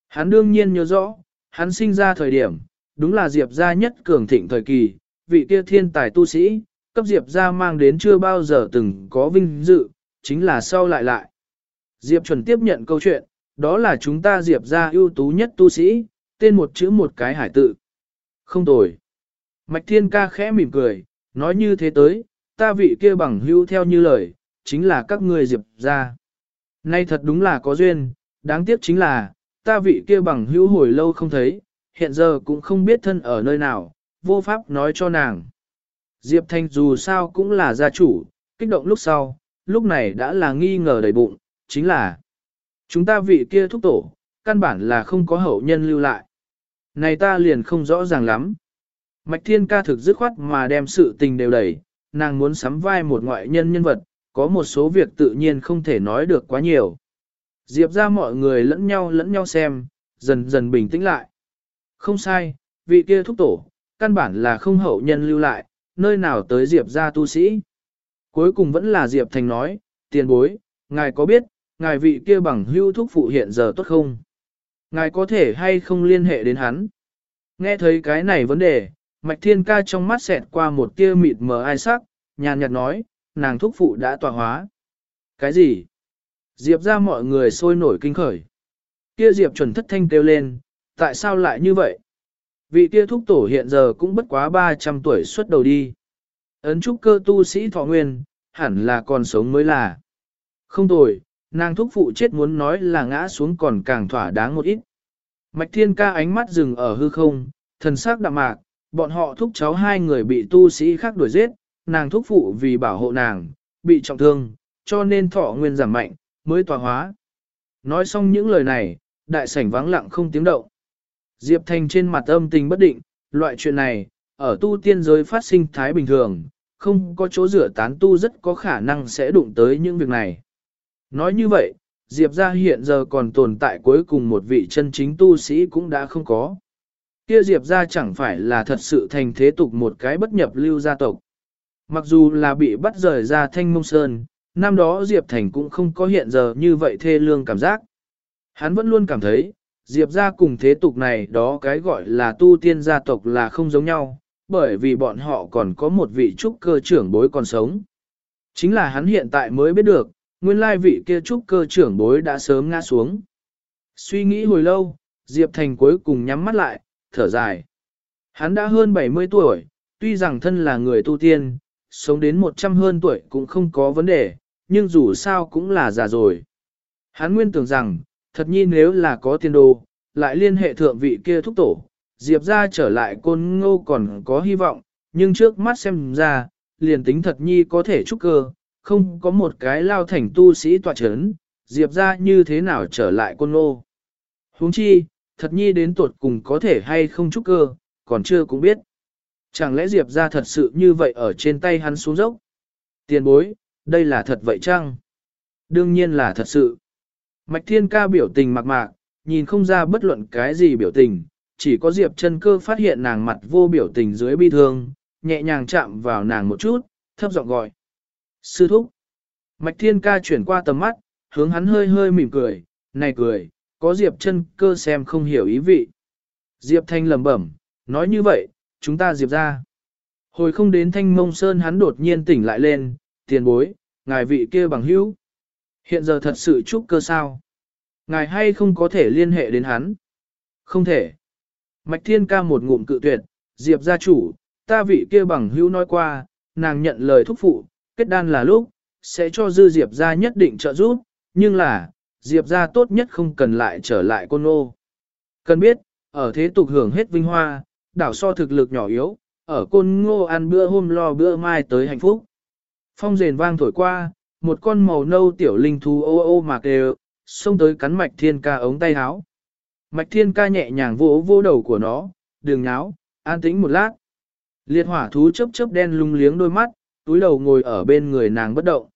[SPEAKER 1] Hắn đương nhiên nhớ rõ, hắn sinh ra thời điểm, đúng là Diệp gia nhất cường thịnh thời kỳ, vị kia thiên tài tu sĩ, cấp Diệp gia mang đến chưa bao giờ từng có vinh dự, chính là sau lại lại. Diệp chuẩn tiếp nhận câu chuyện, đó là chúng ta Diệp gia ưu tú nhất tu sĩ, tên một chữ một cái hải tự. Không tồi. Mạch Thiên ca khẽ mỉm cười, nói như thế tới, ta vị kia bằng hữu theo như lời, chính là các ngươi Diệp gia. Nay thật đúng là có duyên, đáng tiếc chính là, ta vị kia bằng hữu hồi lâu không thấy, hiện giờ cũng không biết thân ở nơi nào, vô pháp nói cho nàng. Diệp Thanh dù sao cũng là gia chủ, kích động lúc sau, lúc này đã là nghi ngờ đầy bụng, chính là chúng ta vị kia thúc tổ, căn bản là không có hậu nhân lưu lại. Này ta liền không rõ ràng lắm. Mạch Thiên ca thực dứt khoát mà đem sự tình đều đẩy, nàng muốn sắm vai một ngoại nhân nhân vật, có một số việc tự nhiên không thể nói được quá nhiều. Diệp ra mọi người lẫn nhau lẫn nhau xem, dần dần bình tĩnh lại. Không sai, vị kia thúc tổ, căn bản là không hậu nhân lưu lại, nơi nào tới Diệp ra tu sĩ. Cuối cùng vẫn là Diệp Thành nói, tiền bối, ngài có biết, ngài vị kia bằng hưu thúc phụ hiện giờ tốt không? Ngài có thể hay không liên hệ đến hắn? Nghe thấy cái này vấn đề, Mạch Thiên Ca trong mắt xẹt qua một tia mịt mờ ai sắc, nhàn nhạt nói, nàng thúc phụ đã tọa hóa. Cái gì? Diệp ra mọi người sôi nổi kinh khởi. Kia Diệp chuẩn thất thanh kêu lên, tại sao lại như vậy? Vị kia thúc tổ hiện giờ cũng bất quá 300 tuổi xuất đầu đi. Ấn trúc cơ tu sĩ thọ nguyên, hẳn là còn sống mới là. Không tồi, nàng thúc phụ chết muốn nói là ngã xuống còn càng thỏa đáng một ít. Mạch thiên ca ánh mắt dừng ở hư không, thần sắc đạm mạc, bọn họ thúc cháu hai người bị tu sĩ khác đuổi giết, nàng thúc phụ vì bảo hộ nàng, bị trọng thương, cho nên thọ nguyên giảm mạnh, mới tỏa hóa. Nói xong những lời này, đại sảnh vắng lặng không tiếng động. Diệp Thành trên mặt âm tình bất định, loại chuyện này, ở tu tiên giới phát sinh thái bình thường, không có chỗ rửa tán tu rất có khả năng sẽ đụng tới những việc này. Nói như vậy, Diệp ra hiện giờ còn tồn tại cuối cùng một vị chân chính tu sĩ cũng đã không có. Kia Diệp ra chẳng phải là thật sự thành thế tục một cái bất nhập lưu gia tộc. Mặc dù là bị bắt rời ra thanh mông sơn, năm đó Diệp Thành cũng không có hiện giờ như vậy thê lương cảm giác. Hắn vẫn luôn cảm thấy, Diệp ra cùng thế tục này đó cái gọi là tu tiên gia tộc là không giống nhau, bởi vì bọn họ còn có một vị trúc cơ trưởng bối còn sống. Chính là hắn hiện tại mới biết được, nguyên lai vị kia trúc cơ trưởng bối đã sớm ngã xuống. Suy nghĩ hồi lâu, Diệp Thành cuối cùng nhắm mắt lại, thở dài. Hắn đã hơn 70 tuổi, tuy rằng thân là người tu tiên, sống đến 100 hơn tuổi cũng không có vấn đề, nhưng dù sao cũng là già rồi. Hắn nguyên tưởng rằng, thật nhi nếu là có tiên đồ, lại liên hệ thượng vị kia thúc tổ, Diệp ra trở lại côn ngô còn có hy vọng, nhưng trước mắt xem ra, liền tính thật nhi có thể trúc cơ, không có một cái lao thành tu sĩ tọa chấn, Diệp ra như thế nào trở lại côn lô? huống chi, thật nhi đến tuột cùng có thể hay không trúc cơ, còn chưa cũng biết. Chẳng lẽ Diệp ra thật sự như vậy ở trên tay hắn xuống dốc? Tiền bối, đây là thật vậy chăng? Đương nhiên là thật sự. Mạch Thiên ca biểu tình mạc mạc, nhìn không ra bất luận cái gì biểu tình, chỉ có Diệp chân cơ phát hiện nàng mặt vô biểu tình dưới bi thương, nhẹ nhàng chạm vào nàng một chút, thấp giọng gọi. Sư thúc. Mạch Thiên ca chuyển qua tầm mắt, hướng hắn hơi hơi mỉm cười, này cười, có Diệp chân cơ xem không hiểu ý vị. Diệp Thanh lẩm bẩm, nói như vậy, chúng ta Diệp ra. Hồi không đến Thanh Mông Sơn hắn đột nhiên tỉnh lại lên, tiền bối, ngài vị kia bằng hữu. Hiện giờ thật sự chúc cơ sao? Ngài hay không có thể liên hệ đến hắn? Không thể. Mạch Thiên ca một ngụm cự tuyệt, Diệp gia chủ, ta vị kia bằng hữu nói qua, nàng nhận lời thúc phụ, kết đan là lúc, sẽ cho dư Diệp gia nhất định trợ giúp, nhưng là, Diệp gia tốt nhất không cần lại trở lại côn ô. Cần biết, ở thế tục hưởng hết vinh hoa, đảo so thực lực nhỏ yếu, ở côn ngô ăn bữa hôm lo bữa mai tới hạnh phúc. Phong rền vang thổi qua, một con màu nâu tiểu linh thú ô ô mạc đều, xông tới cắn mạch thiên ca ống tay áo. Mạch thiên ca nhẹ nhàng vỗ vỗ đầu của nó, đường nháo, an tĩnh một lát. Liệt hỏa thú chớp chớp đen lung liếng đôi mắt, túi đầu ngồi ở bên người nàng bất động.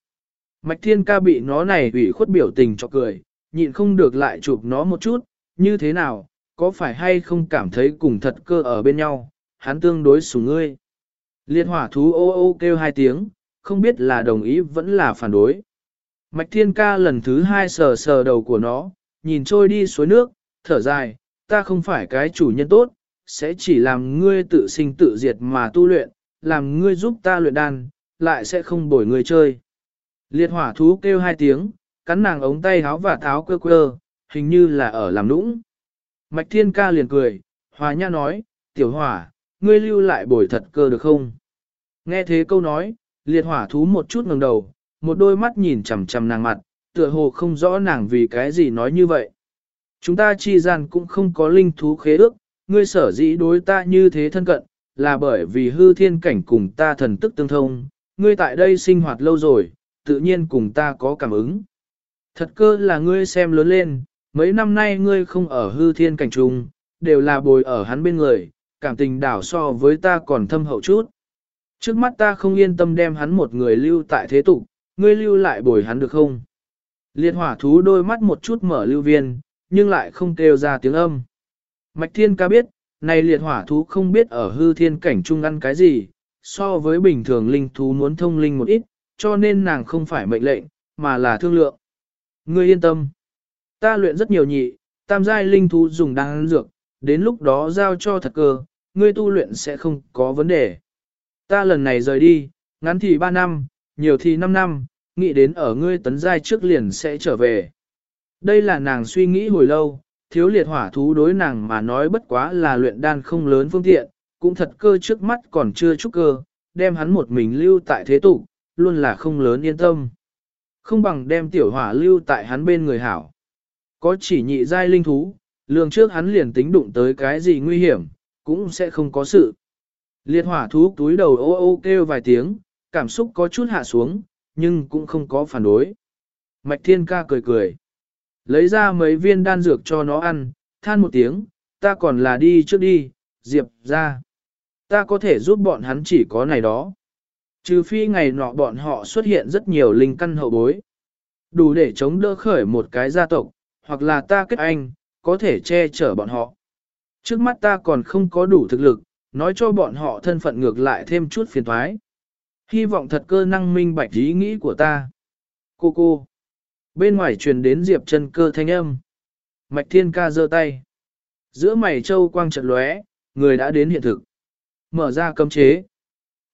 [SPEAKER 1] Mạch thiên ca bị nó này ủy khuất biểu tình cho cười, nhịn không được lại chụp nó một chút, như thế nào, có phải hay không cảm thấy cùng thật cơ ở bên nhau, hắn tương đối sủng ngươi. Liệt hỏa thú ô ô kêu hai tiếng, không biết là đồng ý vẫn là phản đối. Mạch thiên ca lần thứ hai sờ sờ đầu của nó, nhìn trôi đi suối nước, thở dài, ta không phải cái chủ nhân tốt, sẽ chỉ làm ngươi tự sinh tự diệt mà tu luyện, làm ngươi giúp ta luyện đan, lại sẽ không bồi người chơi. Liệt hỏa thú kêu hai tiếng, cắn nàng ống tay háo và tháo quơ quơ, hình như là ở làm nũng. Mạch thiên ca liền cười, hòa nha nói, tiểu hỏa, ngươi lưu lại bồi thật cơ được không? Nghe thế câu nói, liệt hỏa thú một chút ngẩng đầu, một đôi mắt nhìn chằm chằm nàng mặt, tựa hồ không rõ nàng vì cái gì nói như vậy. Chúng ta chi gian cũng không có linh thú khế ước, ngươi sở dĩ đối ta như thế thân cận, là bởi vì hư thiên cảnh cùng ta thần tức tương thông, ngươi tại đây sinh hoạt lâu rồi, tự nhiên cùng ta có cảm ứng. Thật cơ là ngươi xem lớn lên, mấy năm nay ngươi không ở hư thiên cảnh trùng, đều là bồi ở hắn bên người, cảm tình đảo so với ta còn thâm hậu chút. Trước mắt ta không yên tâm đem hắn một người lưu tại thế tục, ngươi lưu lại bồi hắn được không? Liệt hỏa thú đôi mắt một chút mở lưu viên, nhưng lại không kêu ra tiếng âm. Mạch thiên ca biết, này liệt hỏa thú không biết ở hư thiên cảnh trung ăn cái gì, so với bình thường linh thú muốn thông linh một ít, cho nên nàng không phải mệnh lệnh, mà là thương lượng. Ngươi yên tâm. Ta luyện rất nhiều nhị, tam giai linh thú dùng đan dược, đến lúc đó giao cho thật cơ, ngươi tu luyện sẽ không có vấn đề. Ta lần này rời đi, ngắn thì 3 năm, nhiều thì 5 năm, nghĩ đến ở ngươi tấn giai trước liền sẽ trở về. Đây là nàng suy nghĩ hồi lâu, thiếu liệt hỏa thú đối nàng mà nói bất quá là luyện đan không lớn phương tiện, cũng thật cơ trước mắt còn chưa chút cơ, đem hắn một mình lưu tại thế tục, luôn là không lớn yên tâm. Không bằng đem tiểu hỏa lưu tại hắn bên người hảo. Có chỉ nhị giai linh thú, lường trước hắn liền tính đụng tới cái gì nguy hiểm, cũng sẽ không có sự. Liệt hỏa thú túi đầu ô ô kêu vài tiếng, cảm xúc có chút hạ xuống, nhưng cũng không có phản đối. Mạch thiên ca cười cười. Lấy ra mấy viên đan dược cho nó ăn, than một tiếng, ta còn là đi trước đi, diệp ra. Ta có thể giúp bọn hắn chỉ có này đó. Trừ phi ngày nọ bọn họ xuất hiện rất nhiều linh căn hậu bối. Đủ để chống đỡ khởi một cái gia tộc, hoặc là ta kết anh, có thể che chở bọn họ. Trước mắt ta còn không có đủ thực lực, nói cho bọn họ thân phận ngược lại thêm chút phiền thoái. Hy vọng thật cơ năng minh bạch ý nghĩ của ta. Cô cô. Bên ngoài truyền đến Diệp chân cơ thanh âm. Mạch thiên ca giơ tay. Giữa mày châu quang trận lóe, người đã đến hiện thực. Mở ra cấm chế.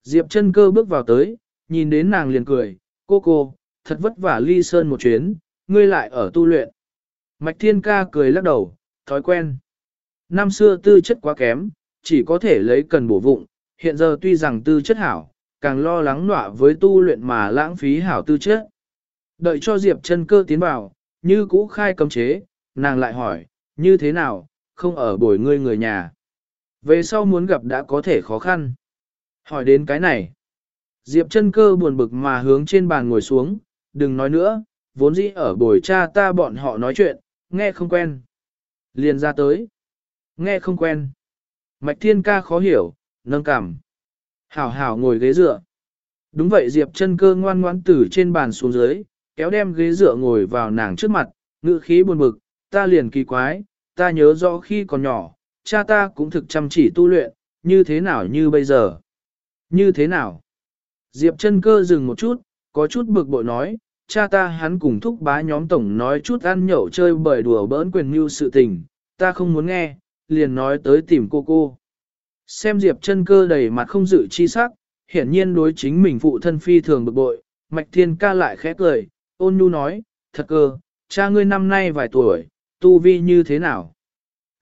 [SPEAKER 1] Diệp chân cơ bước vào tới, nhìn đến nàng liền cười. Cô cô, thật vất vả ly sơn một chuyến, ngươi lại ở tu luyện. Mạch thiên ca cười lắc đầu, thói quen. Năm xưa tư chất quá kém, chỉ có thể lấy cần bổ vụng, hiện giờ tuy rằng tư chất hảo, càng lo lắng nọa với tu luyện mà lãng phí hảo tư chất. Đợi cho Diệp chân cơ tiến vào, như cũ khai cấm chế, nàng lại hỏi, như thế nào, không ở bồi ngươi người nhà. Về sau muốn gặp đã có thể khó khăn. Hỏi đến cái này. Diệp chân cơ buồn bực mà hướng trên bàn ngồi xuống, đừng nói nữa, vốn dĩ ở bồi cha ta bọn họ nói chuyện, nghe không quen. Liền ra tới. Nghe không quen. Mạch thiên ca khó hiểu, nâng cảm. hảo hảo ngồi ghế dựa. Đúng vậy Diệp chân cơ ngoan ngoãn từ trên bàn xuống dưới, kéo đem ghế dựa ngồi vào nàng trước mặt, ngự khí buồn bực, ta liền kỳ quái, ta nhớ rõ khi còn nhỏ, cha ta cũng thực chăm chỉ tu luyện, như thế nào như bây giờ? Như thế nào? Diệp chân cơ dừng một chút, có chút bực bội nói, cha ta hắn cùng thúc bá nhóm tổng nói chút ăn nhậu chơi bời đùa bỡn quyền mưu sự tình, ta không muốn nghe, liền nói tới tìm cô cô. Xem Diệp chân cơ đầy mặt không dự chi sắc, hiển nhiên đối chính mình phụ thân phi thường bực bội, Mạch Thiên ca lại khẽ cười, ôn nhu nói, thật cơ, cha ngươi năm nay vài tuổi, tu vi như thế nào?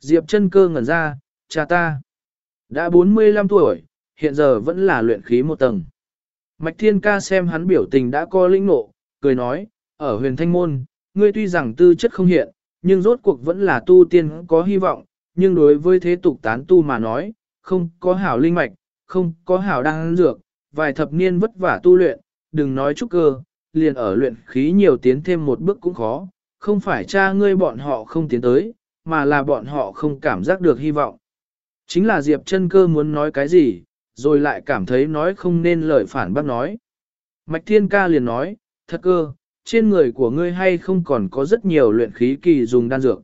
[SPEAKER 1] Diệp chân cơ ngẩn ra, cha ta, đã 45 tuổi, hiện giờ vẫn là luyện khí một tầng. Mạch Thiên ca xem hắn biểu tình đã co linh nộ, cười nói, ở huyền thanh môn, ngươi tuy rằng tư chất không hiện, nhưng rốt cuộc vẫn là tu tiên có hy vọng, nhưng đối với thế tục tán tu mà nói, không có hảo linh mạch, không có hảo đăng dược, vài thập niên vất vả tu luyện, đừng nói chút cơ, liền ở luyện khí nhiều tiến thêm một bước cũng khó, không phải cha ngươi bọn họ không tiến tới, mà là bọn họ không cảm giác được hy vọng. Chính là Diệp chân cơ muốn nói cái gì, rồi lại cảm thấy nói không nên lời phản bác nói. Mạch Thiên Ca liền nói, thật cơ, trên người của ngươi hay không còn có rất nhiều luyện khí kỳ dùng đan dược.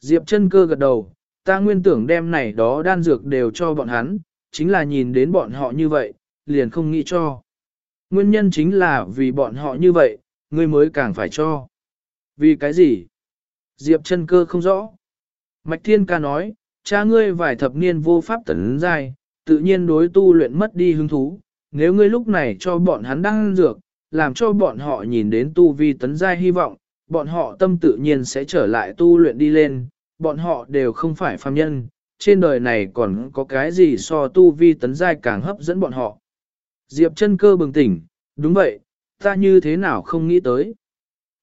[SPEAKER 1] Diệp chân cơ gật đầu, ta nguyên tưởng đem này đó đan dược đều cho bọn hắn, chính là nhìn đến bọn họ như vậy, liền không nghĩ cho. Nguyên nhân chính là vì bọn họ như vậy, ngươi mới càng phải cho. Vì cái gì? Diệp chân cơ không rõ. Mạch Thiên Ca nói, cha ngươi vài thập niên vô pháp tấn giai, tự nhiên đối tu luyện mất đi hứng thú. Nếu ngươi lúc này cho bọn hắn đăng dược, làm cho bọn họ nhìn đến tu vi tấn giai hy vọng, bọn họ tâm tự nhiên sẽ trở lại tu luyện đi lên, bọn họ đều không phải phàm nhân, trên đời này còn có cái gì so tu vi tấn giai càng hấp dẫn bọn họ. Diệp chân cơ bừng tỉnh, đúng vậy, ta như thế nào không nghĩ tới.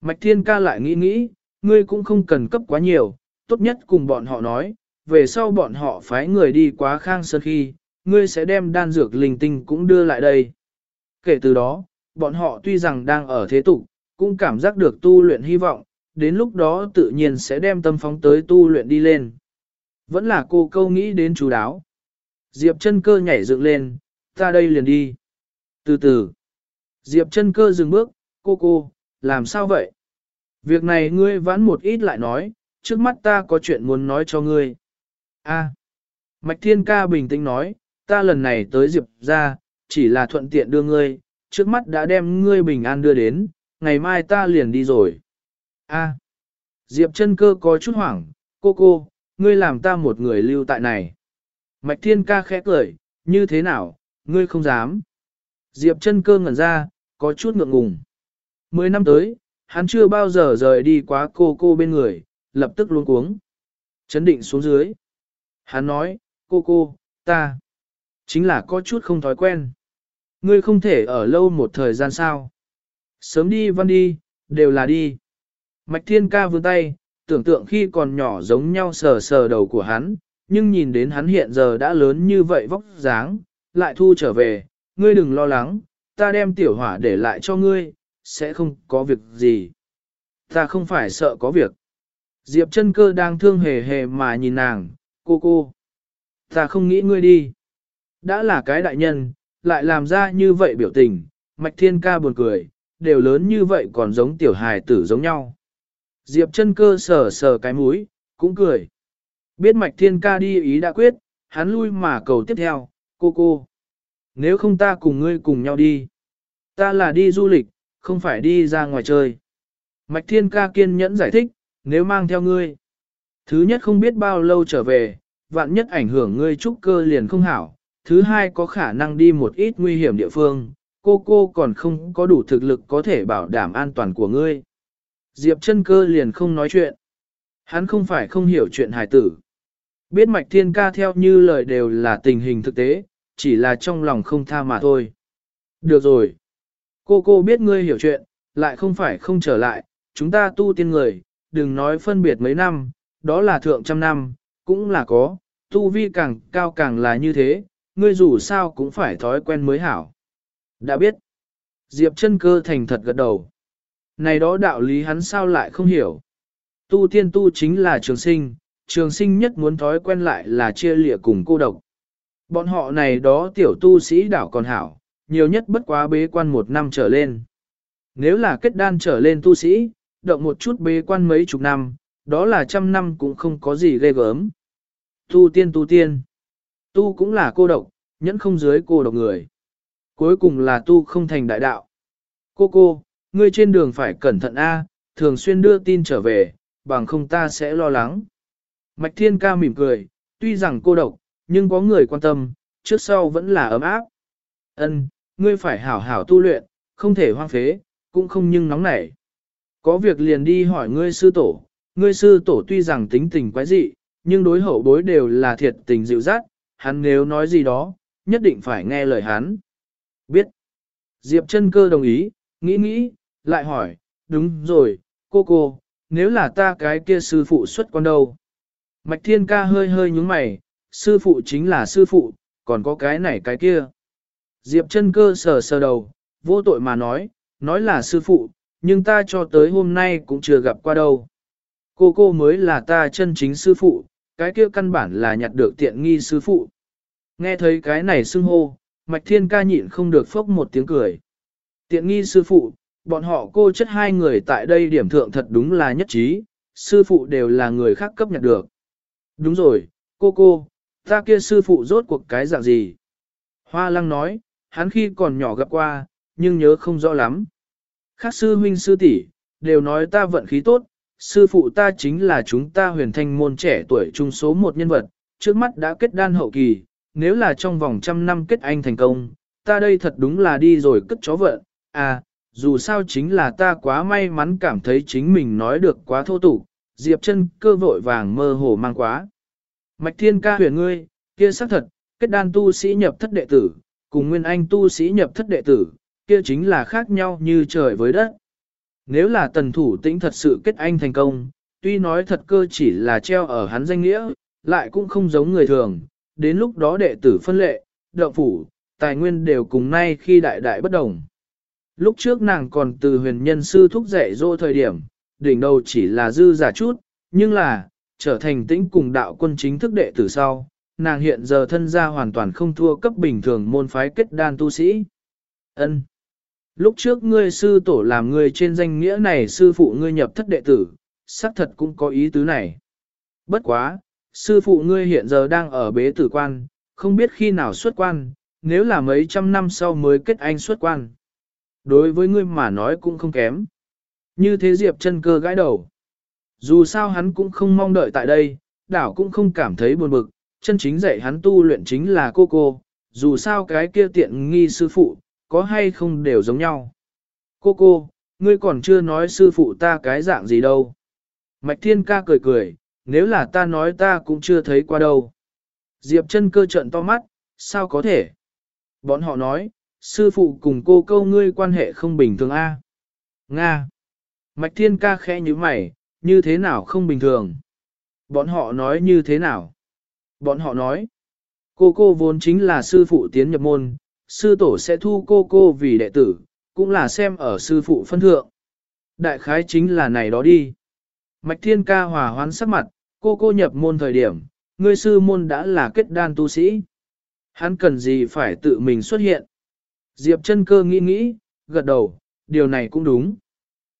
[SPEAKER 1] Mạch Thiên ca lại nghĩ nghĩ, ngươi cũng không cần cấp quá nhiều, tốt nhất cùng bọn họ nói, về sau bọn họ phái người đi quá khang sơn khi, ngươi sẽ đem đan dược linh tinh cũng đưa lại đây. Kể từ đó, bọn họ tuy rằng đang ở thế tục, cũng cảm giác được tu luyện hy vọng, đến lúc đó tự nhiên sẽ đem tâm phóng tới tu luyện đi lên. Vẫn là cô câu nghĩ đến chú đáo. Diệp chân cơ nhảy dựng lên, ta đây liền đi. Từ từ. Diệp chân cơ dừng bước, cô cô, làm sao vậy? Việc này ngươi vãn một ít lại nói, trước mắt ta có chuyện muốn nói cho ngươi. A. Mạch Thiên Ca bình tĩnh nói, ta lần này tới Diệp ra, chỉ là thuận tiện đưa ngươi, trước mắt đã đem ngươi bình an đưa đến, ngày mai ta liền đi rồi. A. Diệp chân cơ có chút hoảng, cô cô, ngươi làm ta một người lưu tại này. Mạch Thiên Ca khẽ cười, như thế nào, ngươi không dám. Diệp chân cơ ngẩn ra, có chút ngượng ngùng. Mười năm tới, hắn chưa bao giờ rời đi quá cô cô bên người, lập tức luống cuống. Chấn định xuống dưới. Hắn nói, cô cô, ta, chính là có chút không thói quen. Ngươi không thể ở lâu một thời gian sao. Sớm đi văn đi, đều là đi. Mạch thiên ca vươn tay, tưởng tượng khi còn nhỏ giống nhau sờ sờ đầu của hắn, nhưng nhìn đến hắn hiện giờ đã lớn như vậy vóc dáng, lại thu trở về, ngươi đừng lo lắng, ta đem tiểu hỏa để lại cho ngươi, sẽ không có việc gì. Ta không phải sợ có việc. Diệp chân cơ đang thương hề hề mà nhìn nàng, cô cô. Ta không nghĩ ngươi đi. Đã là cái đại nhân, lại làm ra như vậy biểu tình, mạch thiên ca buồn cười, đều lớn như vậy còn giống tiểu hài tử giống nhau. Diệp chân cơ sờ sờ cái mũi, cũng cười. Biết mạch thiên ca đi ý đã quyết, hắn lui mà cầu tiếp theo, cô cô. Nếu không ta cùng ngươi cùng nhau đi. Ta là đi du lịch, không phải đi ra ngoài chơi. Mạch thiên ca kiên nhẫn giải thích, nếu mang theo ngươi. Thứ nhất không biết bao lâu trở về, vạn nhất ảnh hưởng ngươi trúc cơ liền không hảo. Thứ hai có khả năng đi một ít nguy hiểm địa phương, cô cô còn không có đủ thực lực có thể bảo đảm an toàn của ngươi. Diệp chân cơ liền không nói chuyện. Hắn không phải không hiểu chuyện hài tử. Biết mạch thiên ca theo như lời đều là tình hình thực tế, chỉ là trong lòng không tha mà thôi. Được rồi. Cô cô biết ngươi hiểu chuyện, lại không phải không trở lại, chúng ta tu tiên người, đừng nói phân biệt mấy năm, đó là thượng trăm năm, cũng là có, tu vi càng cao càng là như thế, ngươi dù sao cũng phải thói quen mới hảo. Đã biết. Diệp chân cơ thành thật gật đầu. Này đó đạo lý hắn sao lại không hiểu. Tu tiên tu chính là trường sinh, trường sinh nhất muốn thói quen lại là chia lịa cùng cô độc. Bọn họ này đó tiểu tu sĩ đảo còn hảo, nhiều nhất bất quá bế quan một năm trở lên. Nếu là kết đan trở lên tu sĩ, động một chút bế quan mấy chục năm, đó là trăm năm cũng không có gì ghê gớm. Tu tiên tu tiên. Tu cũng là cô độc, nhẫn không dưới cô độc người. Cuối cùng là tu không thành đại đạo. Cô cô, ngươi trên đường phải cẩn thận A, thường xuyên đưa tin trở về, bằng không ta sẽ lo lắng. Mạch Thiên Ca mỉm cười, tuy rằng cô độc, nhưng có người quan tâm, trước sau vẫn là ấm áp. Ân, ngươi phải hảo hảo tu luyện, không thể hoang phế, cũng không nhưng nóng nảy. Có việc liền đi hỏi ngươi sư tổ, ngươi sư tổ tuy rằng tính tình quái dị, nhưng đối hậu bối đều là thiệt tình dịu dắt, hắn nếu nói gì đó, nhất định phải nghe lời hắn. Biết. Diệp chân cơ đồng ý, nghĩ nghĩ, lại hỏi, đúng rồi, cô cô, nếu là ta cái kia sư phụ xuất con đâu? Mạch thiên ca hơi hơi nhúng mày, sư phụ chính là sư phụ, còn có cái này cái kia. Diệp chân cơ sờ sờ đầu, vô tội mà nói, nói là sư phụ, nhưng ta cho tới hôm nay cũng chưa gặp qua đâu. Cô cô mới là ta chân chính sư phụ, cái kia căn bản là nhặt được tiện nghi sư phụ. Nghe thấy cái này xưng hô, Mạch Thiên ca nhịn không được phốc một tiếng cười. Tiện nghi sư phụ, bọn họ cô chất hai người tại đây điểm thượng thật đúng là nhất trí, sư phụ đều là người khác cấp nhặt được. Đúng rồi, cô cô, ta kia sư phụ rốt cuộc cái dạng gì? Hoa lăng nói, hắn khi còn nhỏ gặp qua, nhưng nhớ không rõ lắm. Khác sư huynh sư tỷ đều nói ta vận khí tốt, sư phụ ta chính là chúng ta huyền thanh môn trẻ tuổi trung số một nhân vật, trước mắt đã kết đan hậu kỳ, nếu là trong vòng trăm năm kết anh thành công, ta đây thật đúng là đi rồi cất chó vận, à, dù sao chính là ta quá may mắn cảm thấy chính mình nói được quá thô tục, Diệp chân cơ vội vàng mơ hồ mang quá. Mạch thiên ca huyền ngươi, kia xác thật, kết đan tu sĩ nhập thất đệ tử, cùng nguyên anh tu sĩ nhập thất đệ tử, kia chính là khác nhau như trời với đất. Nếu là tần thủ tĩnh thật sự kết anh thành công, tuy nói thật cơ chỉ là treo ở hắn danh nghĩa, lại cũng không giống người thường, đến lúc đó đệ tử phân lệ, đậu phủ, tài nguyên đều cùng nay khi đại đại bất đồng. Lúc trước nàng còn từ huyền nhân sư thúc dạy dỗ thời điểm, đỉnh đầu chỉ là dư giả chút, nhưng là, trở thành tĩnh cùng đạo quân chính thức đệ tử sau, nàng hiện giờ thân gia hoàn toàn không thua cấp bình thường môn phái kết đan tu sĩ. Ân. Lúc trước ngươi sư tổ làm ngươi trên danh nghĩa này sư phụ ngươi nhập thất đệ tử, xác thật cũng có ý tứ này. Bất quá, sư phụ ngươi hiện giờ đang ở bế tử quan, không biết khi nào xuất quan, nếu là mấy trăm năm sau mới kết anh xuất quan. Đối với ngươi mà nói cũng không kém. Như thế Diệp chân cơ gãi đầu. Dù sao hắn cũng không mong đợi tại đây, đảo cũng không cảm thấy buồn bực, chân chính dạy hắn tu luyện chính là cô cô, dù sao cái kia tiện nghi sư phụ, có hay không đều giống nhau. Cô cô, ngươi còn chưa nói sư phụ ta cái dạng gì đâu. Mạch thiên ca cười cười, nếu là ta nói ta cũng chưa thấy qua đâu. Diệp chân cơ trận to mắt, sao có thể? Bọn họ nói, sư phụ cùng cô câu ngươi quan hệ không bình thường a. Nga. Mạch thiên ca khẽ như mày, như thế nào không bình thường? Bọn họ nói như thế nào? Bọn họ nói, cô cô vốn chính là sư phụ tiến nhập môn, sư tổ sẽ thu cô cô vì đệ tử, cũng là xem ở sư phụ phân thượng. Đại khái chính là này đó đi. Mạch thiên ca hòa hoán sắc mặt, cô cô nhập môn thời điểm, ngươi sư môn đã là kết đan tu sĩ. Hắn cần gì phải tự mình xuất hiện. Diệp chân cơ nghĩ nghĩ, gật đầu, điều này cũng đúng.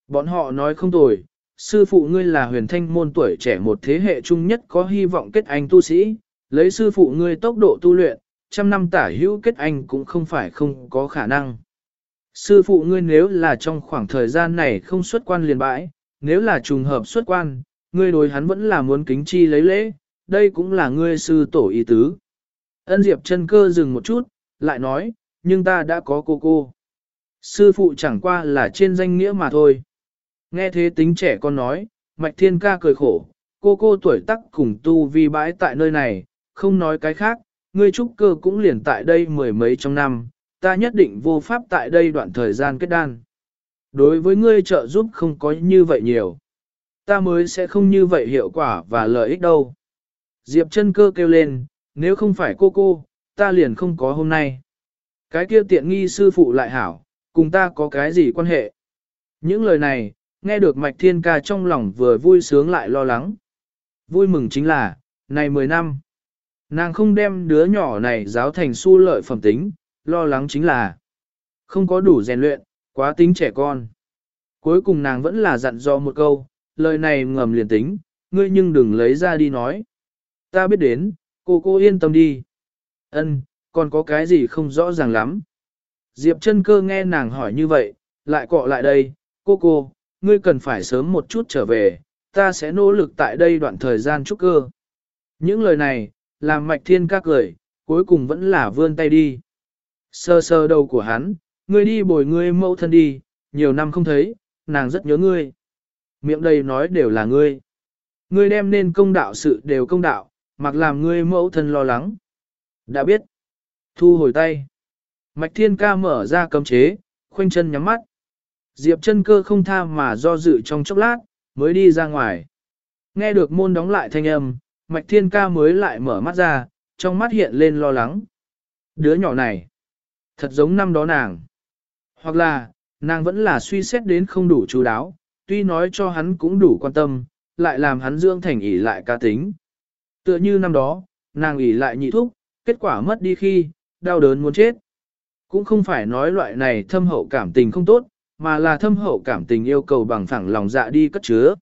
[SPEAKER 1] Bọn họ nói không tồi, sư phụ ngươi là huyền thanh môn tuổi trẻ một thế hệ chung nhất có hy vọng kết anh tu sĩ, lấy sư phụ ngươi tốc độ tu luyện, trăm năm tả hữu kết anh cũng không phải không có khả năng. Sư phụ ngươi nếu là trong khoảng thời gian này không xuất quan liền bãi, nếu là trùng hợp xuất quan, ngươi đối hắn vẫn là muốn kính chi lấy lễ, đây cũng là ngươi sư tổ ý tứ. Ân Diệp chân cơ dừng một chút, lại nói, nhưng ta đã có cô cô. Sư phụ chẳng qua là trên danh nghĩa mà thôi. Nghe thế tính trẻ con nói, Mạch Thiên ca cười khổ, cô cô tuổi tắc cùng tu vi bãi tại nơi này, không nói cái khác, ngươi trúc cơ cũng liền tại đây mười mấy trong năm, ta nhất định vô pháp tại đây đoạn thời gian kết đan. Đối với ngươi trợ giúp không có như vậy nhiều. Ta mới sẽ không như vậy hiệu quả và lợi ích đâu. Diệp chân cơ kêu lên, nếu không phải cô cô, ta liền không có hôm nay. Cái kia tiện nghi sư phụ lại hảo, cùng ta có cái gì quan hệ. Những lời này, nghe được mạch thiên ca trong lòng vừa vui sướng lại lo lắng. Vui mừng chính là, này 10 năm. Nàng không đem đứa nhỏ này giáo thành su lợi phẩm tính, lo lắng chính là không có đủ rèn luyện, quá tính trẻ con. Cuối cùng nàng vẫn là dặn dò một câu, lời này ngầm liền tính, ngươi nhưng đừng lấy ra đi nói. Ta biết đến, cô cô yên tâm đi. Ân, còn có cái gì không rõ ràng lắm. Diệp chân cơ nghe nàng hỏi như vậy, lại cọ lại đây, cô cô, ngươi cần phải sớm một chút trở về, ta sẽ nỗ lực tại đây đoạn thời gian chúc cơ. Những lời này, làm mạch thiên ca cười, cuối cùng vẫn là vươn tay đi. Sơ sơ đầu của hắn, ngươi đi bồi ngươi mẫu thân đi, nhiều năm không thấy, nàng rất nhớ ngươi. Miệng đầy nói đều là ngươi. Ngươi đem nên công đạo sự đều công đạo, mặc làm ngươi mẫu thân lo lắng. Đã biết. Thu hồi tay. Mạch thiên ca mở ra cấm chế, khoanh chân nhắm mắt. Diệp chân cơ không tha mà do dự trong chốc lát, mới đi ra ngoài. Nghe được môn đóng lại thanh âm, mạch thiên ca mới lại mở mắt ra, trong mắt hiện lên lo lắng. Đứa nhỏ này, thật giống năm đó nàng. Hoặc là, nàng vẫn là suy xét đến không đủ chú đáo, tuy nói cho hắn cũng đủ quan tâm, lại làm hắn dưỡng thành ỷ lại ca tính. Tựa như năm đó, nàng ỷ lại nhị thúc, kết quả mất đi khi, đau đớn muốn chết. Cũng không phải nói loại này thâm hậu cảm tình không tốt, mà là thâm hậu cảm tình yêu cầu bằng phẳng lòng dạ đi cất chứa.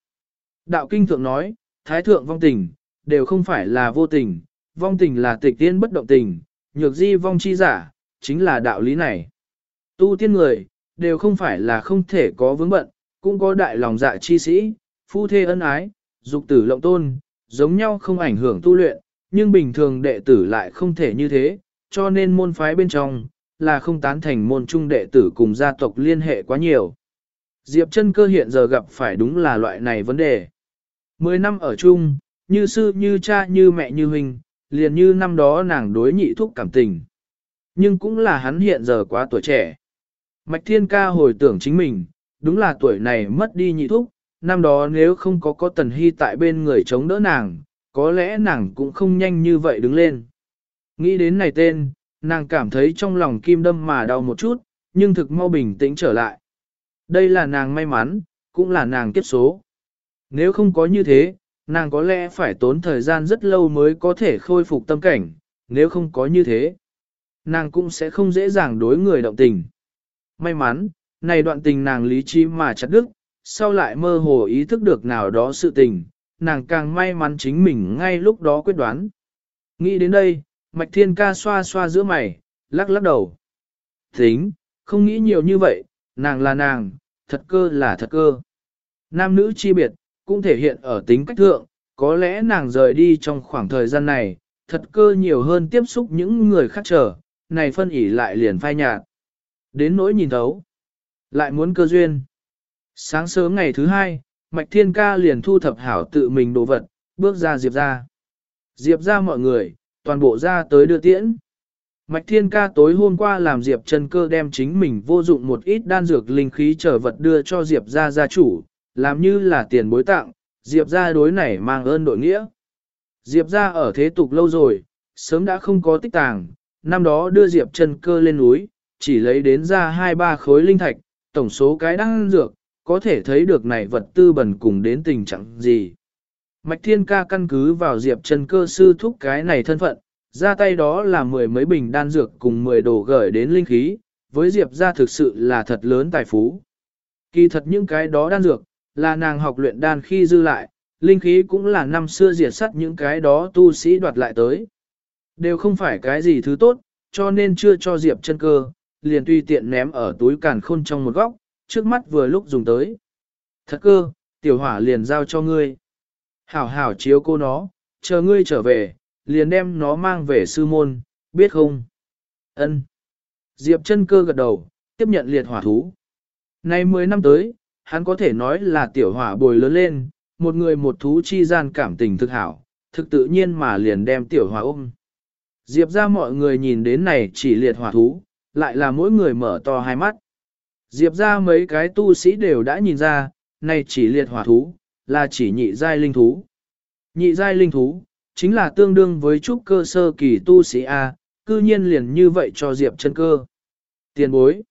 [SPEAKER 1] Đạo kinh thượng nói, thái thượng vong tình, đều không phải là vô tình, vong tình là tịch tiên bất động tình, nhược di vong chi giả, chính là đạo lý này. Tu tiên người, đều không phải là không thể có vướng bận, cũng có đại lòng dạ chi sĩ, phu thê ân ái, dục tử lộng tôn, giống nhau không ảnh hưởng tu luyện, nhưng bình thường đệ tử lại không thể như thế, cho nên môn phái bên trong, là không tán thành môn trung đệ tử cùng gia tộc liên hệ quá nhiều. Diệp chân cơ hiện giờ gặp phải đúng là loại này vấn đề. Mười năm ở chung, như sư như cha như mẹ như huynh, liền như năm đó nàng đối nhị thúc cảm tình. Nhưng cũng là hắn hiện giờ quá tuổi trẻ. Mạch Thiên Ca hồi tưởng chính mình, đúng là tuổi này mất đi nhị thúc, năm đó nếu không có có Tần Hy tại bên người chống đỡ nàng, có lẽ nàng cũng không nhanh như vậy đứng lên. Nghĩ đến này tên, nàng cảm thấy trong lòng kim đâm mà đau một chút, nhưng thực mau bình tĩnh trở lại. Đây là nàng may mắn, cũng là nàng kiếp số. Nếu không có như thế, nàng có lẽ phải tốn thời gian rất lâu mới có thể khôi phục tâm cảnh, nếu không có như thế, nàng cũng sẽ không dễ dàng đối người động tình. May mắn, này đoạn tình nàng lý trí mà chặt đứt, sau lại mơ hồ ý thức được nào đó sự tình, nàng càng may mắn chính mình ngay lúc đó quyết đoán. Nghĩ đến đây, Mạch Thiên Ca xoa xoa giữa mày, lắc lắc đầu. Tính, không nghĩ nhiều như vậy, nàng là nàng, thật cơ là thật cơ. Nam nữ chi biệt, cũng thể hiện ở tính cách thượng, có lẽ nàng rời đi trong khoảng thời gian này, thật cơ nhiều hơn tiếp xúc những người khác trở, này phân ỉ lại liền phai nhạt. Đến nỗi nhìn thấu, lại muốn cơ duyên. Sáng sớm ngày thứ hai, Mạch Thiên Ca liền thu thập hảo tự mình đồ vật, bước ra Diệp ra. Diệp ra mọi người, toàn bộ ra tới đưa tiễn. Mạch Thiên Ca tối hôm qua làm Diệp chân cơ đem chính mình vô dụng một ít đan dược linh khí trở vật đưa cho Diệp ra gia chủ, làm như là tiền bối tặng, Diệp ra đối này mang ơn đội nghĩa. Diệp ra ở thế tục lâu rồi, sớm đã không có tích tàng, năm đó đưa Diệp chân cơ lên núi, chỉ lấy đến ra hai ba khối linh thạch, tổng số cái đan dược, có thể thấy được này vật tư bẩn cùng đến tình trạng gì. Mạch Thiên Ca căn cứ vào Diệp chân cơ sư thúc cái này thân phận, ra tay đó là mười mấy bình đan dược cùng mười đồ gửi đến linh khí, với Diệp ra thực sự là thật lớn tài phú. Kỳ thật những cái đó đan dược, là nàng học luyện đan khi dư lại, linh khí cũng là năm xưa diệt sắt những cái đó tu sĩ đoạt lại tới. Đều không phải cái gì thứ tốt, cho nên chưa cho Diệp chân cơ, liền tùy tiện ném ở túi càn khôn trong một góc, trước mắt vừa lúc dùng tới. Thật cơ, tiểu hỏa liền giao cho ngươi. Hảo hảo chiếu cô nó, chờ ngươi trở về, liền đem nó mang về sư môn, biết không? Ân. Diệp chân cơ gật đầu, tiếp nhận liệt hỏa thú. Nay 10 năm tới, hắn có thể nói là tiểu hỏa bồi lớn lên, một người một thú chi gian cảm tình thực hảo, thực tự nhiên mà liền đem tiểu hỏa ôm. Diệp ra mọi người nhìn đến này chỉ liệt hỏa thú, lại là mỗi người mở to hai mắt. Diệp ra mấy cái tu sĩ đều đã nhìn ra, này chỉ liệt hỏa thú, là chỉ nhị giai linh thú. Nhị giai linh thú, chính là tương đương với trúc cơ sơ kỳ tu sĩ A, cư nhiên liền như vậy cho Diệp chân cơ. Tiền bối.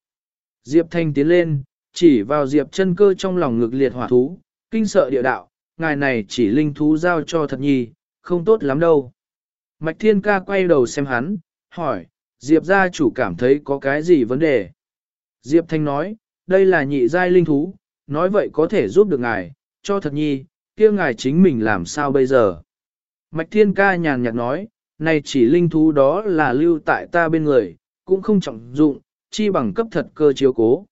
[SPEAKER 1] Diệp thanh tiến lên, chỉ vào Diệp chân cơ trong lòng ngực liệt hỏa thú, kinh sợ địa đạo, ngài này chỉ linh thú giao cho thật nhi, không tốt lắm đâu. Mạch Thiên Ca quay đầu xem hắn, hỏi, Diệp gia chủ cảm thấy có cái gì vấn đề? Diệp Thanh nói, đây là nhị giai linh thú, nói vậy có thể giúp được ngài, cho thật nhi, kia ngài chính mình làm sao bây giờ? Mạch Thiên Ca nhàn nhạt nói, này chỉ linh thú đó là lưu tại ta bên người, cũng không trọng dụng, chi bằng cấp thật cơ chiếu cố.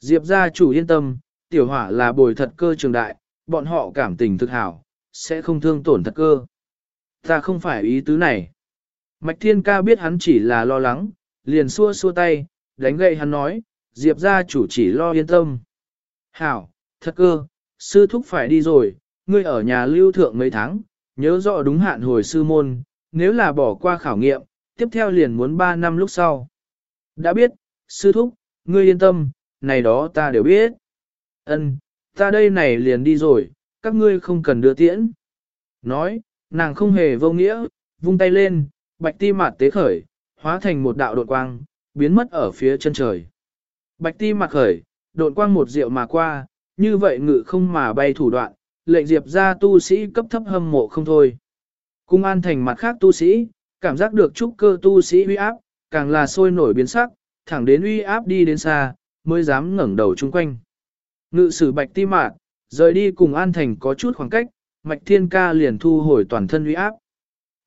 [SPEAKER 1] Diệp gia chủ yên tâm, tiểu hỏa là bồi thật cơ trường đại, bọn họ cảm tình thực hảo, sẽ không thương tổn thật cơ. Ta không phải ý tứ này. Mạch Thiên Ca biết hắn chỉ là lo lắng, liền xua xua tay, đánh gậy hắn nói, Diệp gia chủ chỉ lo yên tâm. Hảo, thật cơ, sư thúc phải đi rồi, ngươi ở nhà lưu thượng mấy tháng, nhớ rõ đúng hạn hồi sư môn, nếu là bỏ qua khảo nghiệm, tiếp theo liền muốn 3 năm lúc sau. Đã biết, sư thúc, ngươi yên tâm, này đó ta đều biết. Ân, ta đây này liền đi rồi, các ngươi không cần đưa tiễn. Nói, nàng không hề vô nghĩa, vung tay lên, bạch ti mặt tế khởi, hóa thành một đạo đột quang, biến mất ở phía chân trời. Bạch ti mặt khởi, đột quang một rượu mà qua, như vậy ngự không mà bay thủ đoạn, lệnh diệp ra tu sĩ cấp thấp hâm mộ không thôi. Cung an thành mặt khác tu sĩ, cảm giác được trúc cơ tu sĩ uy áp, càng là sôi nổi biến sắc, thẳng đến uy áp đi đến xa, mới dám ngẩng đầu chung quanh. Ngự sử bạch ti mạn rời đi cùng an thành có chút khoảng cách, mạch thiên ca liền thu hồi toàn thân uy áp.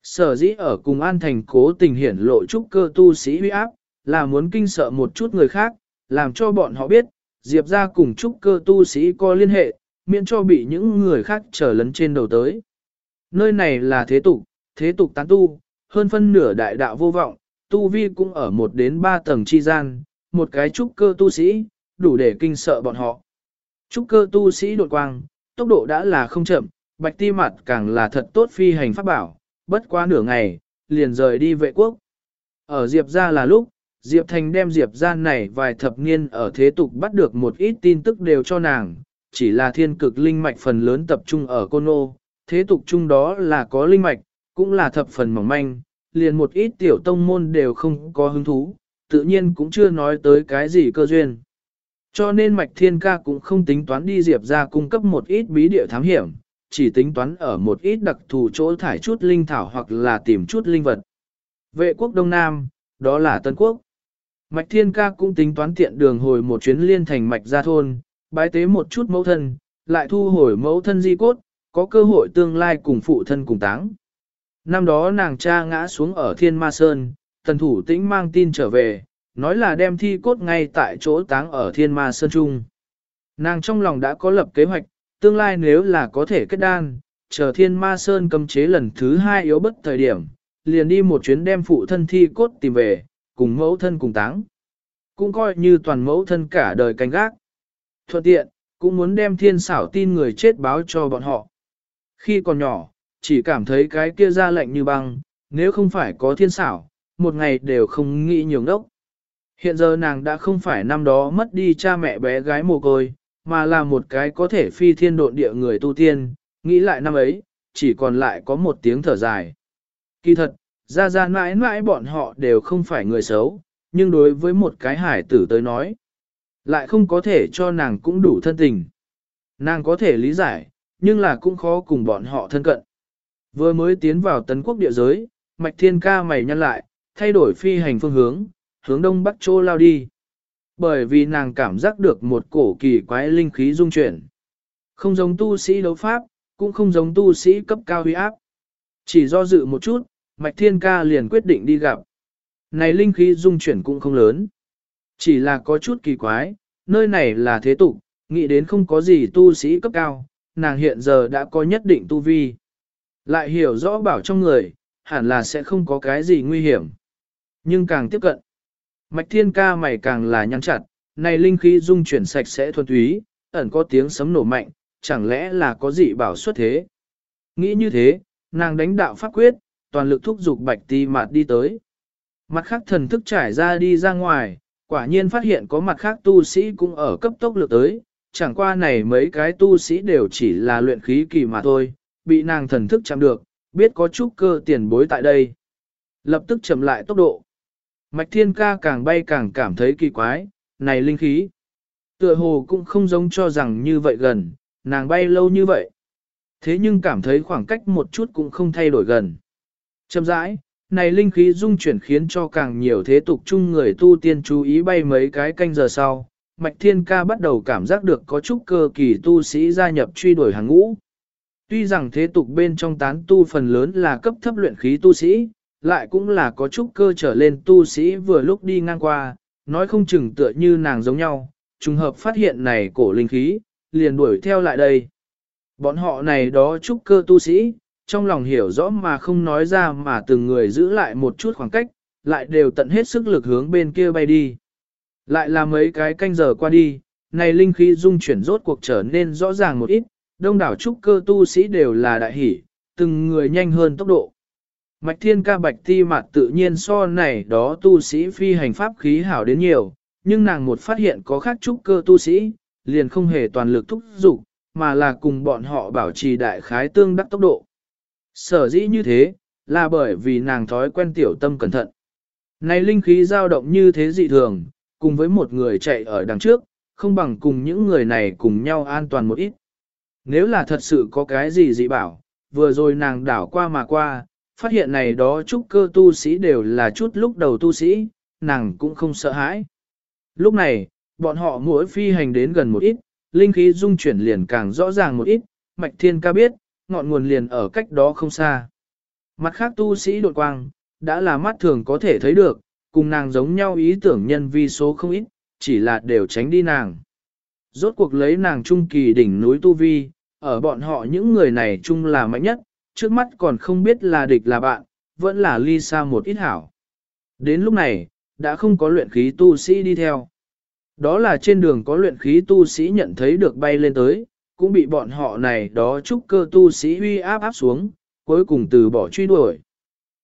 [SPEAKER 1] Sở dĩ ở cùng an thành cố tình hiển lộ trúc cơ tu sĩ uy áp, là muốn kinh sợ một chút người khác, làm cho bọn họ biết, diệp ra cùng trúc cơ tu sĩ có liên hệ, miễn cho bị những người khác trở lấn trên đầu tới. Nơi này là thế tục, thế tục tán tu, hơn phân nửa đại đạo vô vọng, tu vi cũng ở một đến ba tầng chi gian, một cái trúc cơ tu sĩ, đủ để kinh sợ bọn họ. Trúc cơ tu sĩ đột quang, tốc độ đã là không chậm, bạch ti mặt càng là thật tốt phi hành pháp bảo, bất quá nửa ngày, liền rời đi vệ quốc. Ở Diệp gia là lúc, Diệp Thành đem Diệp ra này vài thập niên ở thế tục bắt được một ít tin tức đều cho nàng, chỉ là thiên cực linh mạch phần lớn tập trung ở Côn Ô, thế tục chung đó là có linh mạch, cũng là thập phần mỏng manh, liền một ít tiểu tông môn đều không có hứng thú, tự nhiên cũng chưa nói tới cái gì cơ duyên. Cho nên Mạch Thiên Ca cũng không tính toán đi Diệp ra cung cấp một ít bí địa thám hiểm, chỉ tính toán ở một ít đặc thù chỗ thải chút linh thảo hoặc là tìm chút linh vật. Vệ quốc Đông Nam, đó là Tân Quốc. Mạch Thiên Ca cũng tính toán tiện đường hồi một chuyến liên thành Mạch Gia Thôn, bái tế một chút mẫu thân, lại thu hồi mẫu thân di cốt, có cơ hội tương lai cùng phụ thân cùng táng. Năm đó nàng cha ngã xuống ở Thiên Ma Sơn, tần thủ tĩnh mang tin trở về, nói là đem thi cốt ngay tại chỗ táng ở Thiên Ma Sơn Trung. Nàng trong lòng đã có lập kế hoạch, tương lai nếu là có thể kết đan, chờ Thiên Ma Sơn cầm chế lần thứ hai yếu bất thời điểm, liền đi một chuyến đem phụ thân thi cốt tìm về, cùng mẫu thân cùng táng. Cũng coi như toàn mẫu thân cả đời canh gác. Thuận tiện, cũng muốn đem thiên xảo tin người chết báo cho bọn họ. Khi còn nhỏ, chỉ cảm thấy cái kia ra lạnh như băng, nếu không phải có thiên xảo, một ngày đều không nghĩ nhiều đốc. Hiện giờ nàng đã không phải năm đó mất đi cha mẹ bé gái mồ côi, mà là một cái có thể phi thiên độn địa người tu tiên, nghĩ lại năm ấy, chỉ còn lại có một tiếng thở dài. Kỳ thật, ra ra mãi mãi bọn họ đều không phải người xấu, nhưng đối với một cái hải tử tới nói, lại không có thể cho nàng cũng đủ thân tình. Nàng có thể lý giải, nhưng là cũng khó cùng bọn họ thân cận. Vừa mới tiến vào tấn quốc địa giới, mạch thiên ca mày nhăn lại, thay đổi phi hành phương hướng, hướng đông bắc chỗ lao đi. Bởi vì nàng cảm giác được một cổ kỳ quái linh khí dung chuyển. Không giống tu sĩ đấu pháp, cũng không giống tu sĩ cấp cao huy áp. Chỉ do dự một chút, mạch thiên ca liền quyết định đi gặp. Này linh khí dung chuyển cũng không lớn. Chỉ là có chút kỳ quái, nơi này là thế tục, nghĩ đến không có gì tu sĩ cấp cao, nàng hiện giờ đã có nhất định tu vi. Lại hiểu rõ bảo trong người, hẳn là sẽ không có cái gì nguy hiểm. Nhưng càng tiếp cận, mạch thiên ca mày càng là nhăn chặt, này linh khí dung chuyển sạch sẽ thuần túy, ẩn có tiếng sấm nổ mạnh, chẳng lẽ là có gì bảo xuất thế. Nghĩ như thế, nàng đánh đạo pháp quyết, toàn lực thúc giục bạch ti mạt đi tới. Mặt khác thần thức trải ra đi ra ngoài, quả nhiên phát hiện có mặt khác tu sĩ cũng ở cấp tốc lượt tới, chẳng qua này mấy cái tu sĩ đều chỉ là luyện khí kỳ mà thôi, bị nàng thần thức chạm được, biết có chút cơ tiền bối tại đây. Lập tức chậm lại tốc độ. Mạch thiên ca càng bay càng cảm thấy kỳ quái, này linh khí. Tựa hồ cũng không giống cho rằng như vậy gần, nàng bay lâu như vậy. Thế nhưng cảm thấy khoảng cách một chút cũng không thay đổi gần. Chậm rãi, này linh khí dung chuyển khiến cho càng nhiều thế tục chung người tu tiên chú ý bay mấy cái canh giờ sau. Mạch Thiên Ca bắt đầu cảm giác được có chút cơ kỳ tu sĩ gia nhập truy đuổi hàng ngũ. Tuy rằng thế tục bên trong tán tu phần lớn là cấp thấp luyện khí tu sĩ, lại cũng là có chút cơ trở lên tu sĩ vừa lúc đi ngang qua, nói không chừng tựa như nàng giống nhau, trùng hợp phát hiện này cổ linh khí, liền đuổi theo lại đây. Bọn họ này đó trúc cơ tu sĩ, trong lòng hiểu rõ mà không nói ra mà từng người giữ lại một chút khoảng cách, lại đều tận hết sức lực hướng bên kia bay đi. Lại là mấy cái canh giờ qua đi, này linh khí dung chuyển rốt cuộc trở nên rõ ràng một ít, đông đảo trúc cơ tu sĩ đều là đại hỷ, từng người nhanh hơn tốc độ. Mạch thiên ca bạch ti mặt tự nhiên so này đó tu sĩ phi hành pháp khí hảo đến nhiều, nhưng nàng một phát hiện có khác trúc cơ tu sĩ, liền không hề toàn lực thúc giục, mà là cùng bọn họ bảo trì đại khái tương đắc tốc độ. Sở dĩ như thế, là bởi vì nàng thói quen tiểu tâm cẩn thận. Này linh khí dao động như thế dị thường, cùng với một người chạy ở đằng trước, không bằng cùng những người này cùng nhau an toàn một ít. Nếu là thật sự có cái gì dị bảo, vừa rồi nàng đảo qua mà qua, phát hiện này đó trúc cơ tu sĩ đều là chút lúc đầu tu sĩ, nàng cũng không sợ hãi. Lúc này, bọn họ mỗi phi hành đến gần một ít, linh khí dung chuyển liền càng rõ ràng một ít, mạch thiên ca biết, ngọn nguồn liền ở cách đó không xa. Mặt khác tu sĩ đột quang, đã là mắt thường có thể thấy được, cùng nàng giống nhau ý tưởng nhân vi số không ít, chỉ là đều tránh đi nàng. Rốt cuộc lấy nàng trung kỳ đỉnh núi Tu Vi, ở bọn họ những người này chung là mạnh nhất, trước mắt còn không biết là địch là bạn, vẫn là ly xa một ít hảo. Đến lúc này, đã không có luyện khí tu sĩ đi theo. Đó là trên đường có luyện khí tu sĩ nhận thấy được bay lên tới, cũng bị bọn họ này đó chúc cơ tu sĩ uy áp áp xuống, cuối cùng từ bỏ truy đuổi.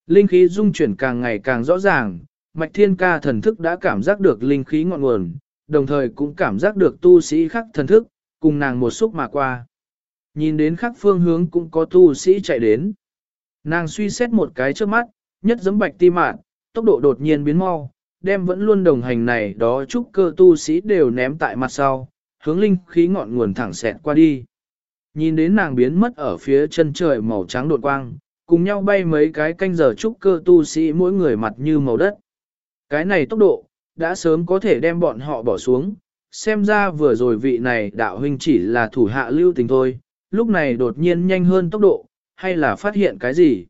[SPEAKER 1] Linh khí dung chuyển càng ngày càng rõ ràng, Mạch Thiên Ca thần thức đã cảm giác được linh khí ngọn nguồn, đồng thời cũng cảm giác được tu sĩ khác thần thức, cùng nàng một xúc mà qua. Nhìn đến khắc phương hướng cũng có tu sĩ chạy đến. Nàng suy xét một cái trước mắt, nhất giấm bạch ti mạn, tốc độ đột nhiên biến mau, đem vẫn luôn đồng hành này đó chúc cơ tu sĩ đều ném tại mặt sau, hướng linh khí ngọn nguồn thẳng xẹt qua đi. Nhìn đến nàng biến mất ở phía chân trời màu trắng đột quang, cùng nhau bay mấy cái canh giờ chúc cơ tu sĩ mỗi người mặt như màu đất. Cái này tốc độ, đã sớm có thể đem bọn họ bỏ xuống, xem ra vừa rồi vị này đạo huynh chỉ là thủ hạ lưu tình thôi, lúc này đột nhiên nhanh hơn tốc độ, hay là phát hiện cái gì?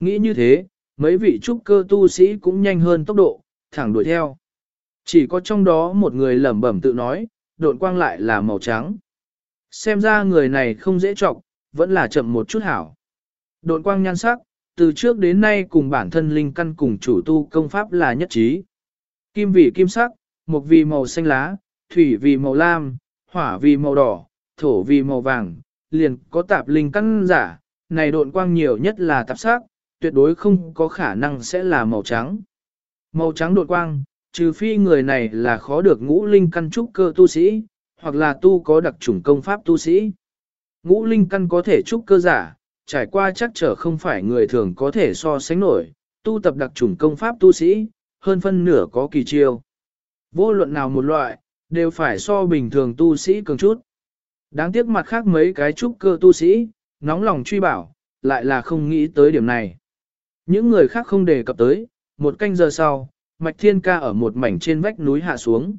[SPEAKER 1] Nghĩ như thế, mấy vị trúc cơ tu sĩ cũng nhanh hơn tốc độ, thẳng đuổi theo. Chỉ có trong đó một người lẩm bẩm tự nói, độn quang lại là màu trắng. Xem ra người này không dễ trọng, vẫn là chậm một chút hảo. Độn quang nhan sắc, từ trước đến nay cùng bản thân linh căn cùng chủ tu công pháp là nhất trí. Kim vị kim sắc, mộc vì màu xanh lá, thủy vì màu lam, hỏa vì màu đỏ, thổ vì màu vàng, liền có tạp linh căn giả, này độn quang nhiều nhất là tạp sắc, tuyệt đối không có khả năng sẽ là màu trắng. Màu trắng đột quang, trừ phi người này là khó được ngũ linh căn trúc cơ tu sĩ, hoặc là tu có đặc chủng công pháp tu sĩ. Ngũ linh căn có thể trúc cơ giả, trải qua chắc trở không phải người thường có thể so sánh nổi, tu tập đặc chủng công pháp tu sĩ, hơn phân nửa có kỳ chiêu. Vô luận nào một loại, đều phải so bình thường tu sĩ cường chút. Đáng tiếc mặt khác mấy cái trúc cơ tu sĩ, nóng lòng truy bảo, lại là không nghĩ tới điểm này. Những người khác không đề cập tới, một canh giờ sau, Mạch Thiên Ca ở một mảnh trên vách núi hạ xuống.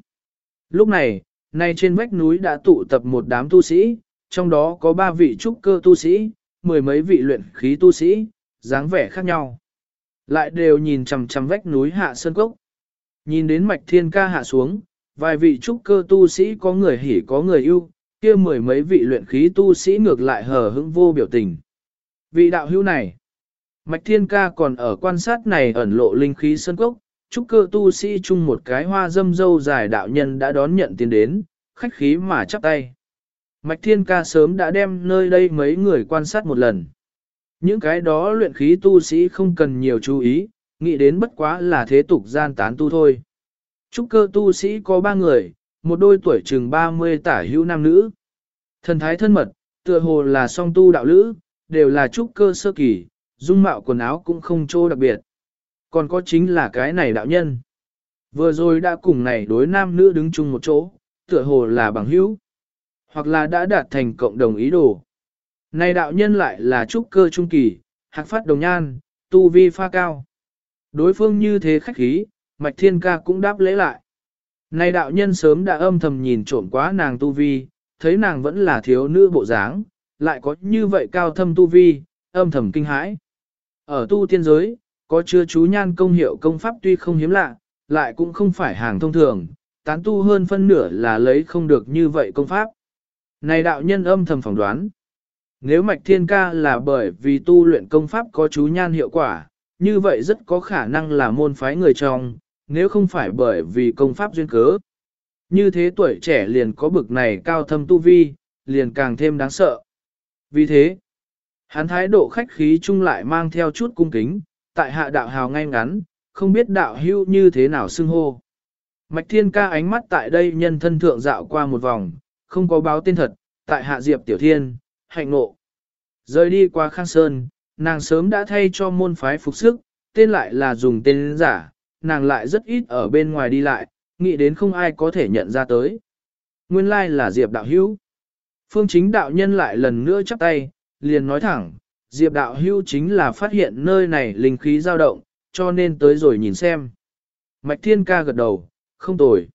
[SPEAKER 1] Lúc này, nay trên vách núi đã tụ tập một đám tu sĩ, trong đó có ba vị trúc cơ tu sĩ, mười mấy vị luyện khí tu sĩ, dáng vẻ khác nhau. Lại đều nhìn chằm chằm vách núi hạ sơn cốc. Nhìn đến Mạch Thiên Ca hạ xuống, vài vị trúc cơ tu sĩ có người hỉ có người ưu, kia mười mấy vị luyện khí tu sĩ ngược lại hờ hững vô biểu tình. Vị đạo hữu này, Mạch Thiên Ca còn ở quan sát này ẩn lộ linh khí sơn cốc, trúc cơ tu sĩ chung một cái hoa dâm dâu dài đạo nhân đã đón nhận tiền đến, khách khí mà chắp tay. Mạch Thiên Ca sớm đã đem nơi đây mấy người quan sát một lần. Những cái đó luyện khí tu sĩ không cần nhiều chú ý, nghĩ đến bất quá là thế tục gian tán tu thôi. Trúc cơ tu sĩ có ba người, một đôi tuổi chừng 30 tả hữu nam nữ. Thần thái thân mật, tựa hồ là song tu đạo lữ, đều là trúc cơ sơ kỳ, dung mạo quần áo cũng không trô đặc biệt. Còn có chính là cái này đạo nhân. Vừa rồi đã cùng này đối nam nữ đứng chung một chỗ, tựa hồ là bằng hữu, hoặc là đã đạt thành cộng đồng ý đồ. Này đạo nhân lại là trúc cơ trung kỳ, hạc phát đồng nhan, Tu vi pha cao. Đối phương như thế khách khí, Mạch Thiên Ca cũng đáp lễ lại. Này đạo nhân sớm đã âm thầm nhìn trộm quá nàng tu vi, thấy nàng vẫn là thiếu nữ bộ dáng, lại có như vậy cao thâm tu vi, âm thầm kinh hãi. Ở tu tiên giới, có chứa chú nhan công hiệu công pháp tuy không hiếm lạ, lại cũng không phải hàng thông thường, tán tu hơn phân nửa là lấy không được như vậy công pháp. Này đạo nhân âm thầm phỏng đoán, nếu mạch thiên ca là bởi vì tu luyện công pháp có chú nhan hiệu quả, như vậy rất có khả năng là môn phái người trong, nếu không phải bởi vì công pháp duyên cớ. Như thế tuổi trẻ liền có bực này cao thâm tu vi, liền càng thêm đáng sợ. Vì thế, hắn thái độ khách khí chung lại mang theo chút cung kính, tại hạ đạo hào ngay ngắn, không biết đạo hưu như thế nào xưng hô. Mạch thiên ca ánh mắt tại đây nhân thân thượng dạo qua một vòng, không có báo tên thật, tại hạ diệp tiểu thiên, hạnh ngộ. Rời đi qua khang sơn, nàng sớm đã thay cho môn phái phục sức, tên lại là dùng tên giả, nàng lại rất ít ở bên ngoài đi lại, nghĩ đến không ai có thể nhận ra tới. Nguyên lai là Diệp đạo hữu. Phương chính đạo nhân lại lần nữa chắp tay, liền nói thẳng, Diệp đạo hữu chính là phát hiện nơi này linh khí dao động, cho nên tới rồi nhìn xem. Mạch thiên ca gật đầu, không tồi.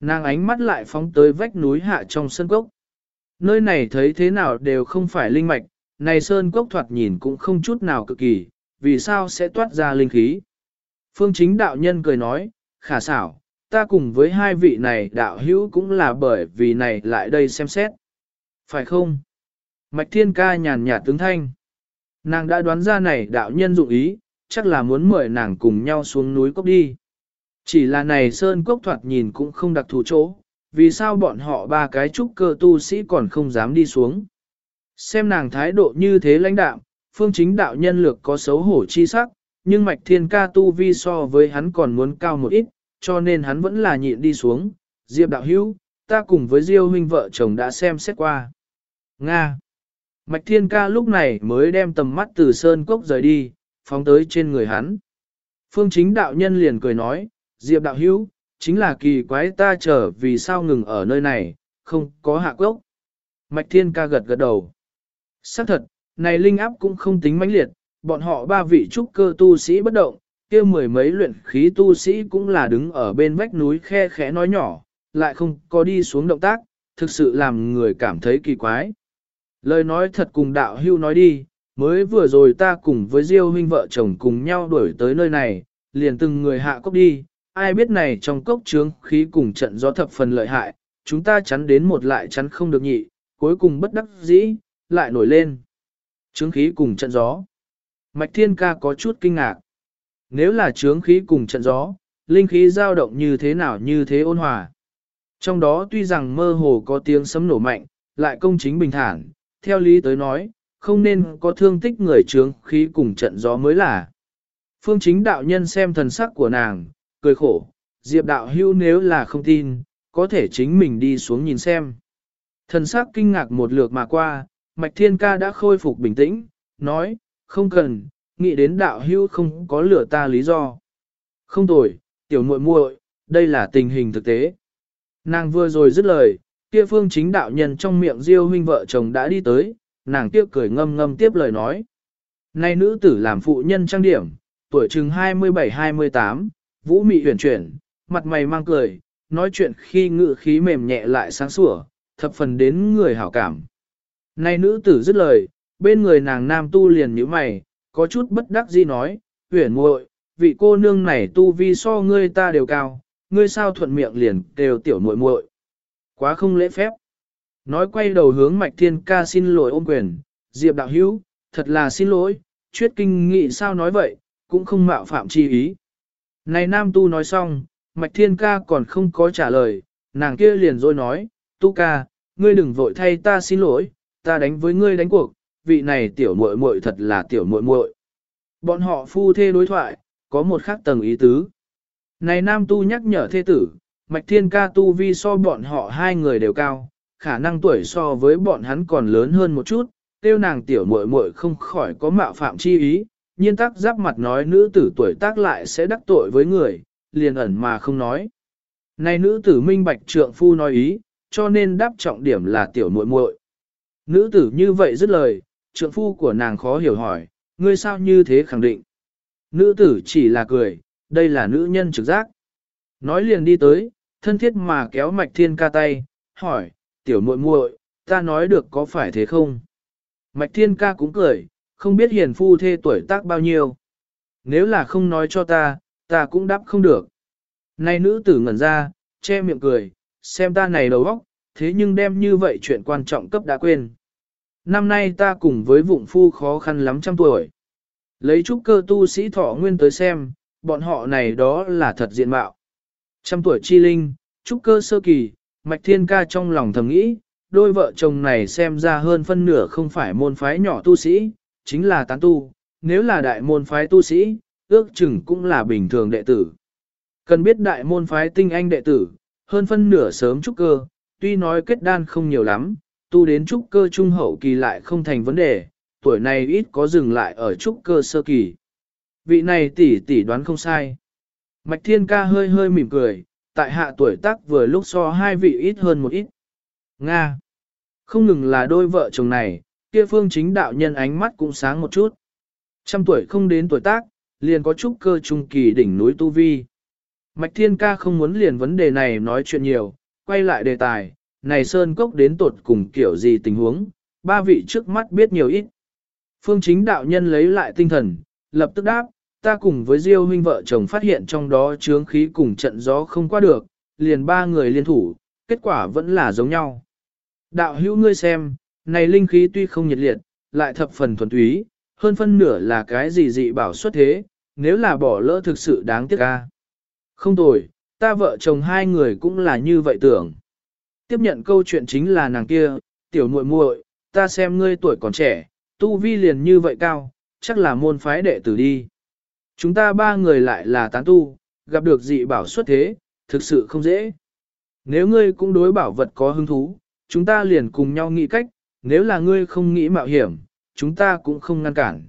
[SPEAKER 1] Nàng ánh mắt lại phóng tới vách núi hạ trong sân cốc. Nơi này thấy thế nào đều không phải linh mạch, này sơn cốc thoạt nhìn cũng không chút nào cực kỳ, vì sao sẽ toát ra linh khí. Phương chính đạo nhân cười nói, khả xảo, ta cùng với hai vị này đạo hữu cũng là bởi vì này lại đây xem xét. Phải không? Mạch thiên ca nhàn nhạt tướng thanh. Nàng đã đoán ra này đạo nhân dụng ý, chắc là muốn mời nàng cùng nhau xuống núi cốc đi. Chỉ là này sơn cốc thoạt nhìn cũng không đặc thù chỗ, vì sao bọn họ ba cái trúc cơ tu sĩ còn không dám đi xuống. Xem nàng thái độ như thế lãnh đạm, phương chính đạo nhân lược có xấu hổ chi sắc, nhưng mạch thiên ca tu vi so với hắn còn muốn cao một ít, cho nên hắn vẫn là nhịn đi xuống. Diệp đạo hữu, ta cùng với Diêu huynh vợ chồng đã xem xét qua. Nga. Mạch thiên ca lúc này mới đem tầm mắt từ sơn cốc rời đi, phóng tới trên người hắn. Phương chính đạo nhân liền cười nói, Diệp đạo hữu, chính là kỳ quái ta trở vì sao ngừng ở nơi này, không có hạ cốc. Mạch thiên ca gật gật đầu. Xác thật, này linh áp cũng không tính mãnh liệt, bọn họ ba vị trúc cơ tu sĩ bất động, kia mười mấy luyện khí tu sĩ cũng là đứng ở bên vách núi khe khẽ nói nhỏ, lại không có đi xuống động tác, thực sự làm người cảm thấy kỳ quái. Lời nói thật cùng đạo hưu nói đi, mới vừa rồi ta cùng với Diêu huynh vợ chồng cùng nhau đuổi tới nơi này, liền từng người hạ cốc đi, ai biết này trong cốc trướng khí cùng trận gió thập phần lợi hại, chúng ta chắn đến một lại chắn không được nhị, cuối cùng bất đắc dĩ, lại nổi lên. Trướng khí cùng trận gió. Mạch Thiên Ca có chút kinh ngạc. Nếu là trướng khí cùng trận gió, linh khí dao động như thế nào như thế ôn hòa. Trong đó tuy rằng mơ hồ có tiếng sấm nổ mạnh, lại công chính bình thản, theo lý tới nói, không nên có thương tích người trướng khí cùng trận gió mới là. Phương chính đạo nhân xem thần sắc của nàng, cười khổ, diệp đạo hưu nếu là không tin, có thể chính mình đi xuống nhìn xem. Thần sắc kinh ngạc một lượt mà qua, Mạch Thiên Ca đã khôi phục bình tĩnh, nói, không cần, nghĩ đến đạo hữu không có lửa ta lý do. Không tồi, tiểu muội muội, đây là tình hình thực tế. Nàng vừa rồi dứt lời, kia phương chính đạo nhân trong miệng diêu huynh vợ chồng đã đi tới, nàng kia cười ngâm ngâm tiếp lời nói. Nay nữ tử làm phụ nhân trang điểm, tuổi chừng 27-28, vũ mị huyền chuyển, mặt mày mang cười, nói chuyện khi ngự khí mềm nhẹ lại sáng sủa, thập phần đến người hảo cảm. Nay nữ tử dứt lời, bên người nàng nam tu liền nhíu mày, có chút bất đắc dĩ nói, huyền muội, vị cô nương này tu vi so ngươi ta đều cao, ngươi sao thuận miệng liền đều tiểu muội muội. Quá không lễ phép. Nói quay đầu hướng mạch thiên ca xin lỗi ôm quyền, diệp đạo hữu, thật là xin lỗi, chuyết kinh nghị sao nói vậy, cũng không mạo phạm chi ý. Này nam tu nói xong, mạch thiên ca còn không có trả lời, nàng kia liền rồi nói, tu ca, ngươi đừng vội thay ta xin lỗi, ta đánh với ngươi đánh cuộc, vị này tiểu muội muội thật là tiểu muội muội. Bọn họ phu thê đối thoại, có một khác tầng ý tứ. Này nam tu nhắc nhở thê tử, mạch thiên ca tu vi so bọn họ hai người đều cao, khả năng tuổi so với bọn hắn còn lớn hơn một chút, tiêu nàng tiểu muội muội không khỏi có mạo phạm chi ý, nhiên tác giáp mặt nói nữ tử tuổi tác lại sẽ đắc tội với người, liền ẩn mà không nói. Này nữ tử minh bạch trượng phu nói ý, cho nên đáp trọng điểm là tiểu muội muội. Nữ tử như vậy dứt lời, trượng phu của nàng khó hiểu hỏi, ngươi sao như thế khẳng định. Nữ tử chỉ là cười, đây là nữ nhân trực giác. Nói liền đi tới, thân thiết mà kéo mạch thiên ca tay, hỏi, tiểu muội muội, ta nói được có phải thế không? Mạch thiên ca cũng cười, không biết hiền phu thê tuổi tác bao nhiêu. Nếu là không nói cho ta, ta cũng đáp không được. Này nữ tử ngẩn ra, che miệng cười, xem ta này đầu óc, thế nhưng đem như vậy chuyện quan trọng cấp đã quên. Năm nay ta cùng với vụng phu khó khăn lắm trăm tuổi. Lấy trúc cơ tu sĩ thọ nguyên tới xem, bọn họ này đó là thật diện mạo. Trăm tuổi chi linh, trúc cơ sơ kỳ, mạch thiên ca trong lòng thầm nghĩ, đôi vợ chồng này xem ra hơn phân nửa không phải môn phái nhỏ tu sĩ, chính là tán tu, nếu là đại môn phái tu sĩ, ước chừng cũng là bình thường đệ tử. Cần biết đại môn phái tinh anh đệ tử, hơn phân nửa sớm trúc cơ, tuy nói kết đan không nhiều lắm, tu đến trúc cơ trung hậu kỳ lại không thành vấn đề, tuổi này ít có dừng lại ở trúc cơ sơ kỳ. Vị này tỷ tỷ đoán không sai. Mạch Thiên Ca hơi hơi mỉm cười, tại hạ tuổi tác vừa lúc so hai vị ít hơn một ít. Nga. Không ngừng là đôi vợ chồng này, kia phương chính đạo nhân ánh mắt cũng sáng một chút. Trăm tuổi không đến tuổi tác, liền có trúc cơ trung kỳ đỉnh núi Tu Vi. Mạch Thiên Ca không muốn liền vấn đề này nói chuyện nhiều, quay lại đề tài, này Sơn Cốc đến tột cùng kiểu gì tình huống, ba vị trước mắt biết nhiều ít. Phương chính đạo nhân lấy lại tinh thần, lập tức đáp, ta cùng với Diêu huynh vợ chồng phát hiện trong đó chướng khí cùng trận gió không qua được, liền ba người liên thủ, kết quả vẫn là giống nhau. Đạo hữu ngươi xem, này linh khí tuy không nhiệt liệt, lại thập phần thuần túy, hơn phân nửa là cái gì dị bảo xuất thế, nếu là bỏ lỡ thực sự đáng tiếc ca. Không tồi, ta vợ chồng hai người cũng là như vậy tưởng. Tiếp nhận câu chuyện chính là nàng kia, tiểu muội muội, ta xem ngươi tuổi còn trẻ, tu vi liền như vậy cao, chắc là môn phái đệ tử đi. Chúng ta ba người lại là tán tu, gặp được dị bảo xuất thế, thực sự không dễ. Nếu ngươi cũng đối bảo vật có hứng thú, chúng ta liền cùng nhau nghĩ cách, nếu là ngươi không nghĩ mạo hiểm, chúng ta cũng không ngăn cản.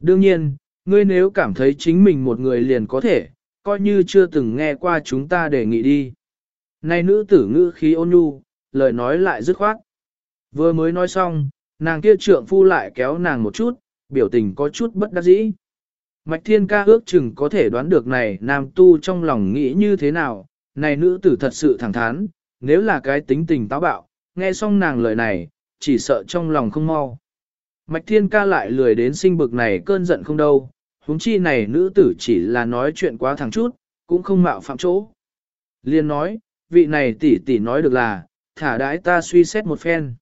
[SPEAKER 1] Đương nhiên, ngươi nếu cảm thấy chính mình một người liền có thể, coi như chưa từng nghe qua chúng ta đề nghị đi. Này nữ tử ngữ khí ôn nhu, lời nói lại dứt khoát. Vừa mới nói xong, nàng kia trượng phu lại kéo nàng một chút, biểu tình có chút bất đắc dĩ. Mạch thiên ca ước chừng có thể đoán được này nam tu trong lòng nghĩ như thế nào, này nữ tử thật sự thẳng thắn, nếu là cái tính tình táo bạo, nghe xong nàng lời này, chỉ sợ trong lòng không mau. Mạch thiên ca lại lười đến sinh bực này cơn giận không đâu, huống chi này nữ tử chỉ là nói chuyện quá thẳng chút, cũng không mạo phạm chỗ. Liên nói, vị này tỷ tỷ nói được là, thả đãi ta suy xét một phen.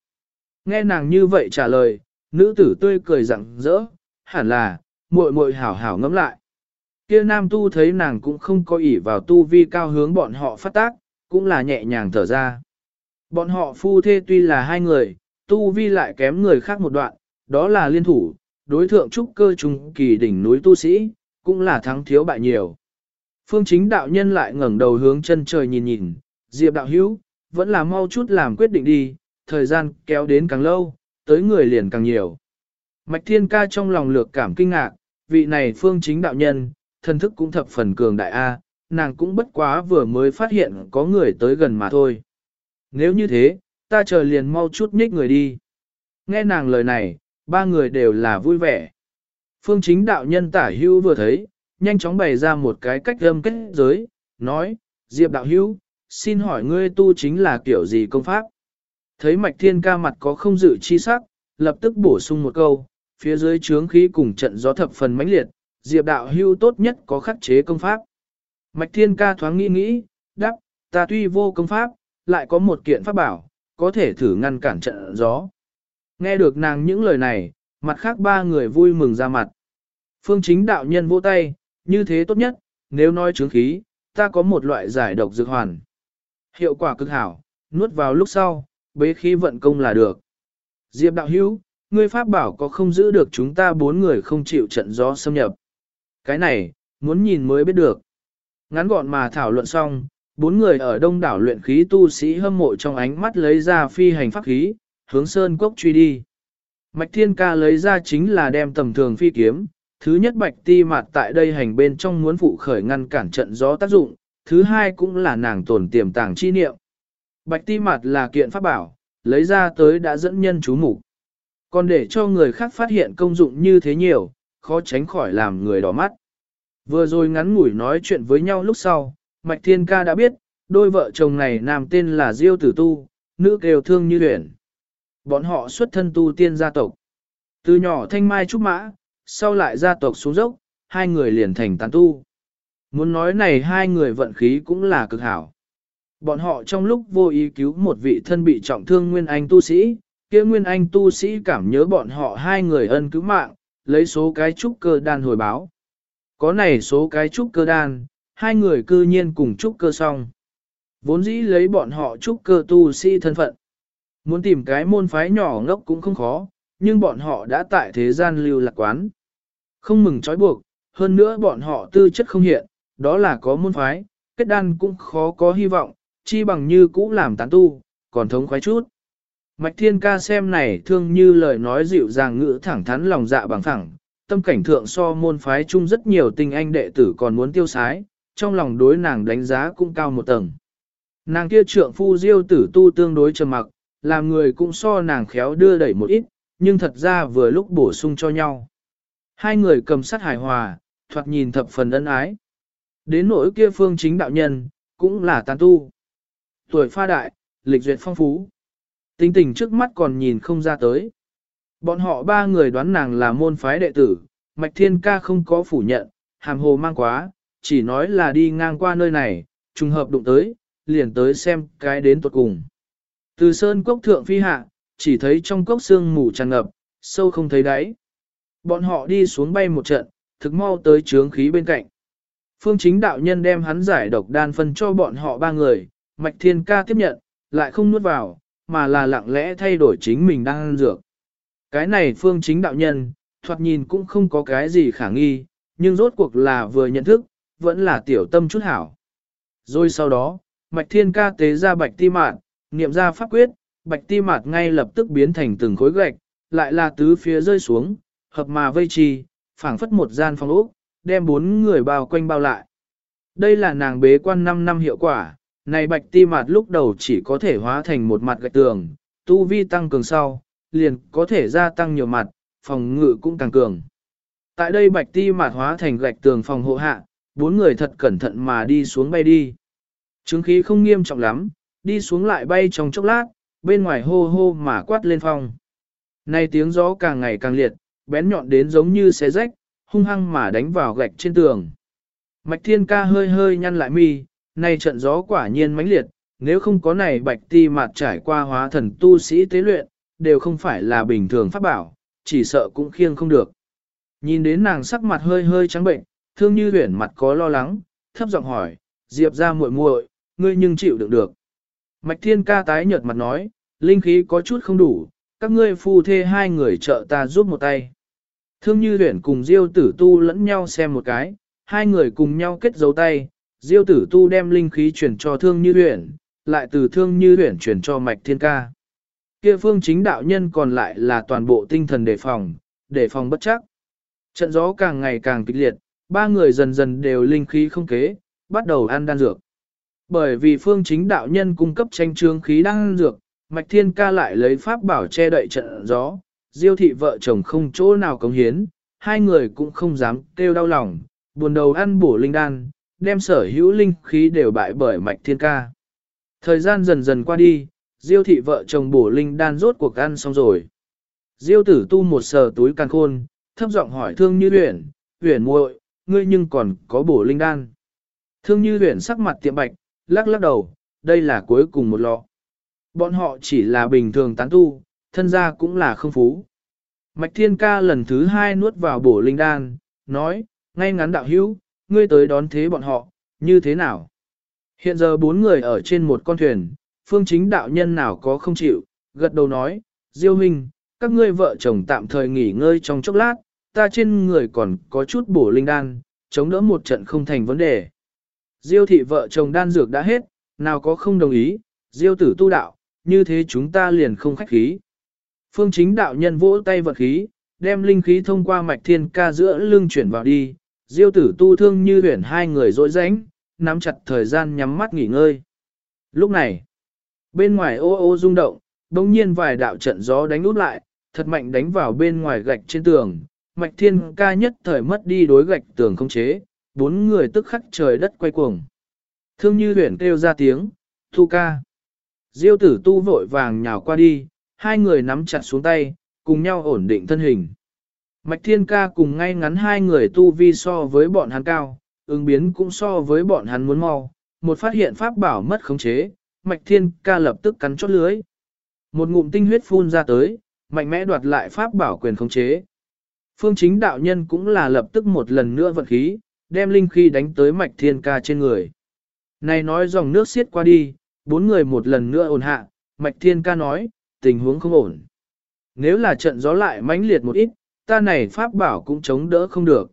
[SPEAKER 1] Nghe nàng như vậy trả lời, nữ tử tươi cười rặng rỡ, hẳn là, muội muội hảo hảo ngẫm lại. Kia nam tu thấy nàng cũng không có ỷ vào tu vi cao hướng bọn họ phát tác, cũng là nhẹ nhàng thở ra. Bọn họ phu thê tuy là hai người, tu vi lại kém người khác một đoạn, đó là liên thủ, đối thượng trúc cơ trùng kỳ đỉnh núi tu sĩ, cũng là thắng thiếu bại nhiều. Phương chính đạo nhân lại ngẩng đầu hướng chân trời nhìn nhìn, Diệp đạo hữu, vẫn là mau chút làm quyết định đi, thời gian kéo đến càng lâu, tới người liền càng nhiều. Mạch thiên ca trong lòng lược cảm kinh ngạc, vị này phương chính đạo nhân, thân thức cũng thập phần cường đại A, nàng cũng bất quá vừa mới phát hiện có người tới gần mà thôi. Nếu như thế, ta chờ liền mau chút nhích người đi. Nghe nàng lời này, ba người đều là vui vẻ. Phương chính đạo nhân tả hưu vừa thấy, nhanh chóng bày ra một cái cách âm kết giới, nói, Diệp đạo hưu, xin hỏi ngươi tu chính là kiểu gì công pháp? Thấy mạch thiên ca mặt có không dự chi sắc, lập tức bổ sung một câu, phía dưới trướng khí cùng trận gió thập phần mãnh liệt, Diệp đạo hưu tốt nhất có khắc chế công pháp. Mạch thiên ca thoáng nghĩ nghĩ, đáp, ta tuy vô công pháp, lại có một kiện pháp bảo, có thể thử ngăn cản trận gió. Nghe được nàng những lời này, mặt khác ba người vui mừng ra mặt. Phương chính đạo nhân vỗ tay, như thế tốt nhất, nếu nói trướng khí, ta có một loại giải độc dược hoàn. Hiệu quả cực hảo, nuốt vào lúc sau, bế khí vận công là được. Diệp đạo hữu, ngươi pháp bảo có không giữ được chúng ta bốn người không chịu trận gió xâm nhập. Cái này, muốn nhìn mới biết được. Ngắn gọn mà thảo luận xong, bốn người ở đông đảo luyện khí tu sĩ hâm mộ trong ánh mắt lấy ra phi hành pháp khí, hướng sơn cốc truy đi. Mạch thiên ca lấy ra chính là đem tầm thường phi kiếm, thứ nhất bạch ti Mạt tại đây hành bên trong muốn phụ khởi ngăn cản trận gió tác dụng, thứ hai cũng là nàng tổn tiềm tàng chi niệm. Bạch ti mặt là kiện pháp bảo, lấy ra tới đã dẫn nhân chú mục Còn để cho người khác phát hiện công dụng như thế nhiều, khó tránh khỏi làm người đỏ mắt. Vừa rồi ngắn ngủi nói chuyện với nhau lúc sau, Mạch Thiên Ca đã biết, đôi vợ chồng này nam tên là Diêu Tử Tu, nữ kêu thương như luyện. Bọn họ xuất thân tu tiên gia tộc. Từ nhỏ thanh mai trúc mã, sau lại gia tộc xuống dốc, hai người liền thành tán tu. Muốn nói này hai người vận khí cũng là cực hảo. Bọn họ trong lúc vô ý cứu một vị thân bị trọng thương Nguyên Anh tu sĩ, kia Nguyên Anh tu sĩ cảm nhớ bọn họ hai người ân cứu mạng, lấy số cái trúc cơ đan hồi báo. Có này số cái trúc cơ đan, hai người cư nhiên cùng trúc cơ xong. Vốn dĩ lấy bọn họ trúc cơ tu sĩ thân phận. Muốn tìm cái môn phái nhỏ ngốc cũng không khó, nhưng bọn họ đã tại thế gian lưu lạc quán. Không mừng trói buộc, hơn nữa bọn họ tư chất không hiện, đó là có môn phái, kết đan cũng khó có hy vọng, chi bằng như cũ làm tán tu, còn thống khoái chút. Mạch Thiên Ca xem này thương như lời nói dịu dàng ngữ thẳng thắn lòng dạ bằng thẳng, tâm cảnh thượng so môn phái chung rất nhiều tình anh đệ tử còn muốn tiêu sái, trong lòng đối nàng đánh giá cũng cao một tầng. Nàng kia trượng phu diêu tử tu tương đối trầm mặc, làm người cũng so nàng khéo đưa đẩy một ít, nhưng thật ra vừa lúc bổ sung cho nhau. Hai người cầm sát hài hòa, thoạt nhìn thập phần ân ái. Đến nỗi kia phương chính đạo nhân, cũng là tán tu. Tuổi pha đại, lịch duyệt phong phú. Tính tình trước mắt còn nhìn không ra tới. Bọn họ ba người đoán nàng là môn phái đệ tử, Mạch Thiên Ca không có phủ nhận, hàm hồ mang quá, chỉ nói là đi ngang qua nơi này, trùng hợp đụng tới, liền tới xem cái đến tuột cùng. Từ sơn cốc thượng phi hạ, chỉ thấy trong cốc xương mù tràn ngập, sâu không thấy đáy. Bọn họ đi xuống bay một trận, thực mau tới trướng khí bên cạnh. Phương chính đạo nhân đem hắn giải độc đan phân cho bọn họ ba người, Mạch Thiên Ca tiếp nhận, lại không nuốt vào, mà là lặng lẽ thay đổi chính mình đang ăn dược. Cái này phương chính đạo nhân, thoạt nhìn cũng không có cái gì khả nghi, nhưng rốt cuộc là vừa nhận thức, vẫn là tiểu tâm chút hảo. Rồi sau đó, Mạch Thiên Ca tế ra bạch ti mạn, niệm ra pháp quyết, bạch ti mạt ngay lập tức biến thành từng khối gạch, lại là tứ phía rơi xuống, hợp mà vây trì, phảng phất một gian phòng ốc, đem bốn người bao quanh bao lại. Đây là nàng bế quan 5 năm hiệu quả, này bạch ti mạt lúc đầu chỉ có thể hóa thành một mặt gạch tường, tu vi tăng cường sau, liền có thể gia tăng nhiều mặt, phòng ngự cũng càng cường. Tại đây bạch ti mạt hóa thành gạch tường phòng hộ hạ, bốn người thật cẩn thận mà đi xuống bay đi. Chứng khí không nghiêm trọng lắm, đi xuống lại bay trong chốc lát, bên ngoài hô hô mà quát lên phòng. Này tiếng gió càng ngày càng liệt, bén nhọn đến giống như xé rách, hung hăng mà đánh vào gạch trên tường. Mạch thiên ca hơi hơi nhăn lại mi, nay trận gió quả nhiên mãnh liệt, nếu không có này bạch ti mạt trải qua hóa thần tu sĩ tế luyện, đều không phải là bình thường pháp bảo, chỉ sợ cũng khiêng không được. Nhìn đến nàng sắc mặt hơi hơi trắng bệnh, thương như huyển mặt có lo lắng, thấp giọng hỏi, Diệp ra muội muội, ngươi nhưng chịu đựng được. Mạch thiên ca tái nhợt mặt nói, linh khí có chút không đủ, các ngươi phu thê hai người trợ ta giúp một tay. Thương như Huyền cùng diêu tử tu lẫn nhau xem một cái, hai người cùng nhau kết dấu tay, diêu tử tu đem linh khí chuyển cho thương như Huyền, lại từ thương như Huyền chuyển cho mạch thiên ca. Kia phương chính đạo nhân còn lại là toàn bộ tinh thần đề phòng, đề phòng bất chắc. Trận gió càng ngày càng kịch liệt, ba người dần dần đều linh khí không kế, bắt đầu ăn đan dược. Bởi vì phương chính đạo nhân cung cấp tranh trương khí đan dược, Mạch Thiên Ca lại lấy pháp bảo che đậy trận gió, diêu thị vợ chồng không chỗ nào cống hiến, hai người cũng không dám kêu đau lòng, buồn đầu ăn bổ linh đan, đem sở hữu linh khí đều bại bởi Mạch Thiên Ca. Thời gian dần dần qua đi, diêu thị vợ chồng bổ linh đan rốt cuộc ăn xong rồi. Diêu tử tu một sờ túi càng khôn, thấp giọng hỏi thương như huyển, huyển muội, ngươi nhưng còn có bổ linh đan. Thương như huyển sắc mặt tiệm bạch, lắc lắc đầu, đây là cuối cùng một lọ. Bọn họ chỉ là bình thường tán tu, thân gia cũng là không phú. Mạch thiên ca lần thứ hai nuốt vào bổ linh đan, nói, ngay ngắn đạo hữu, ngươi tới đón thế bọn họ, như thế nào? Hiện giờ bốn người ở trên một con thuyền, phương chính đạo nhân nào có không chịu, gật đầu nói, Diêu Minh, các ngươi vợ chồng tạm thời nghỉ ngơi trong chốc lát, ta trên người còn có chút bổ linh đan, chống đỡ một trận không thành vấn đề. Diêu thị vợ chồng đan dược đã hết, nào có không đồng ý, Diêu tử tu đạo, như thế chúng ta liền không khách khí. Phương chính đạo nhân vỗ tay vật khí, đem linh khí thông qua mạch thiên ca giữa lưng chuyển vào đi, Diêu tử tu thương như huyển hai người dội rãnh, nắm chặt thời gian nhắm mắt nghỉ ngơi. Lúc này, bên ngoài ô ô rung động, đồng nhiên vài đạo trận gió đánh út lại, thật mạnh đánh vào bên ngoài gạch trên tường, mạch thiên ca nhất thời mất đi đối gạch tường không chế, bốn người tức khắc trời đất quay cuồng. Thương như huyển kêu ra tiếng, thu ca. Diêu tử tu vội vàng nhào qua đi, hai người nắm chặt xuống tay, cùng nhau ổn định thân hình. Mạch thiên ca cùng ngay ngắn hai người tu vi so với bọn hắn cao, ứng biến cũng so với bọn hắn muốn mau, một phát hiện pháp bảo mất khống chế, mạch thiên ca lập tức cắn chốt lưới. Một ngụm tinh huyết phun ra tới, mạnh mẽ đoạt lại pháp bảo quyền khống chế. Phương chính đạo nhân cũng là lập tức một lần nữa vận khí, đem linh khí đánh tới mạch thiên ca trên người. Này nói dòng nước xiết qua đi, bốn người một lần nữa ổn hạ, mạch thiên ca nói, tình huống không ổn. Nếu là trận gió lại mãnh liệt một ít, ta này pháp bảo cũng chống đỡ không được.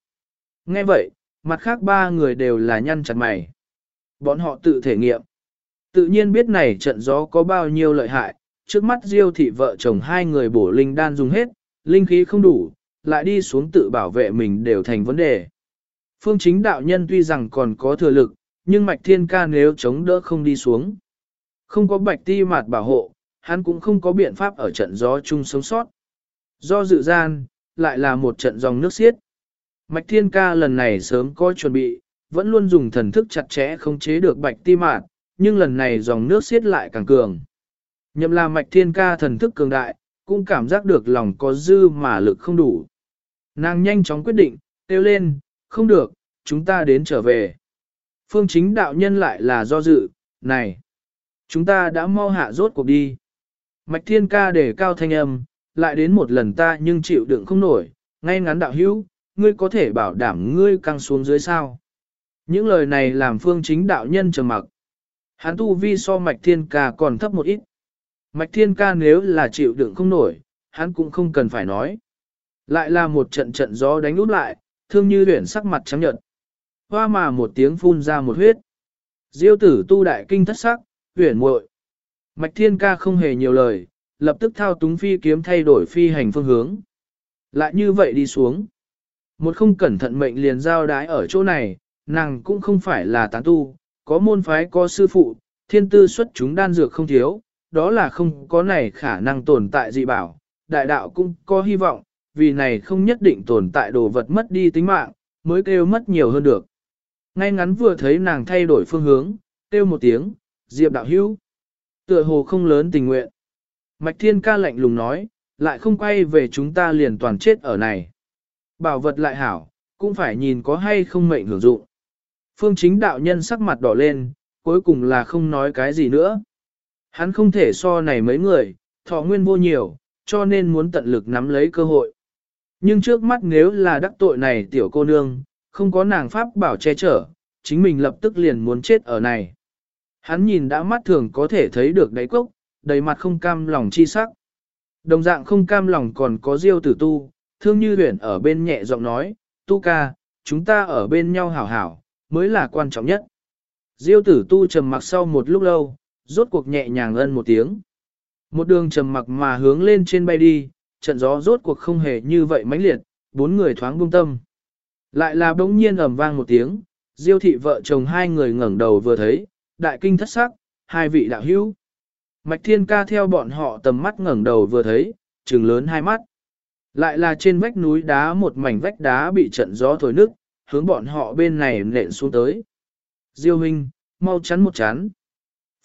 [SPEAKER 1] Nghe vậy, mặt khác ba người đều là nhăn chặt mày. Bọn họ tự thể nghiệm. Tự nhiên biết này trận gió có bao nhiêu lợi hại, trước mắt diêu thị vợ chồng hai người bổ linh đan dùng hết, linh khí không đủ, lại đi xuống tự bảo vệ mình đều thành vấn đề. Phương chính đạo nhân tuy rằng còn có thừa lực, nhưng mạch thiên ca nếu chống đỡ không đi xuống. Không có bạch ti mạt bảo hộ, hắn cũng không có biện pháp ở trận gió chung sống sót. Do dự gian, lại là một trận dòng nước xiết. Mạch thiên ca lần này sớm có chuẩn bị, vẫn luôn dùng thần thức chặt chẽ không chế được bạch ti mạt, nhưng lần này dòng nước xiết lại càng cường. Nhậm là mạch thiên ca thần thức cường đại, cũng cảm giác được lòng có dư mà lực không đủ. Nàng nhanh chóng quyết định, kêu lên, không được, chúng ta đến trở về. Phương chính đạo nhân lại là do dự, này, chúng ta đã mau hạ rốt cuộc đi. Mạch thiên ca để cao thanh âm, lại đến một lần ta nhưng chịu đựng không nổi, ngay ngắn đạo hữu, ngươi có thể bảo đảm ngươi căng xuống dưới sao. Những lời này làm phương chính đạo nhân trầm mặc. Hắn tu vi so mạch thiên ca còn thấp một ít. Mạch thiên ca nếu là chịu đựng không nổi, hắn cũng không cần phải nói. Lại là một trận trận gió đánh út lại, thương như huyển sắc mặt trắng nhợt. Hoa mà một tiếng phun ra một huyết. Diêu tử tu đại kinh thất sắc, huyển muội. Mạch thiên ca không hề nhiều lời, lập tức thao túng phi kiếm thay đổi phi hành phương hướng. Lại như vậy đi xuống. Một không cẩn thận mệnh liền giao đái ở chỗ này, nàng cũng không phải là tán tu, có môn phái có sư phụ, thiên tư xuất chúng đan dược không thiếu, đó là không có này khả năng tồn tại dị bảo, đại đạo cũng có hy vọng, vì này không nhất định tồn tại đồ vật mất đi tính mạng, mới kêu mất nhiều hơn được. Ngay ngắn vừa thấy nàng thay đổi phương hướng, kêu một tiếng, diệp đạo hữu. Tựa hồ không lớn tình nguyện. Mạch thiên ca lạnh lùng nói, lại không quay về chúng ta liền toàn chết ở này. Bảo vật lại hảo, cũng phải nhìn có hay không mệnh hưởng dụng. Phương chính đạo nhân sắc mặt đỏ lên, cuối cùng là không nói cái gì nữa. Hắn không thể so này mấy người, thọ nguyên vô nhiều, cho nên muốn tận lực nắm lấy cơ hội. Nhưng trước mắt nếu là đắc tội này tiểu cô nương, không có nàng pháp bảo che chở, chính mình lập tức liền muốn chết ở này. Hắn nhìn đã mắt thường có thể thấy được đáy cốc, đầy mặt không cam lòng chi sắc. Đồng dạng không cam lòng còn có diêu tử tu, thương như huyền ở bên nhẹ giọng nói, tu ca, chúng ta ở bên nhau hảo hảo, mới là quan trọng nhất. Diêu tử tu trầm mặc sau một lúc lâu, rốt cuộc nhẹ nhàng ân một tiếng. Một đường trầm mặc mà hướng lên trên bay đi, trận gió rốt cuộc không hề như vậy mãnh liệt, bốn người thoáng buông tâm. Lại là bỗng nhiên ầm vang một tiếng, diêu thị vợ chồng hai người ngẩng đầu vừa thấy, đại kinh thất sắc, hai vị đạo hữu. Mạch thiên ca theo bọn họ tầm mắt ngẩng đầu vừa thấy, trừng lớn hai mắt. Lại là trên vách núi đá một mảnh vách đá bị trận gió thổi nước, hướng bọn họ bên này nện xuống tới. Diêu huynh, mau chắn một chán.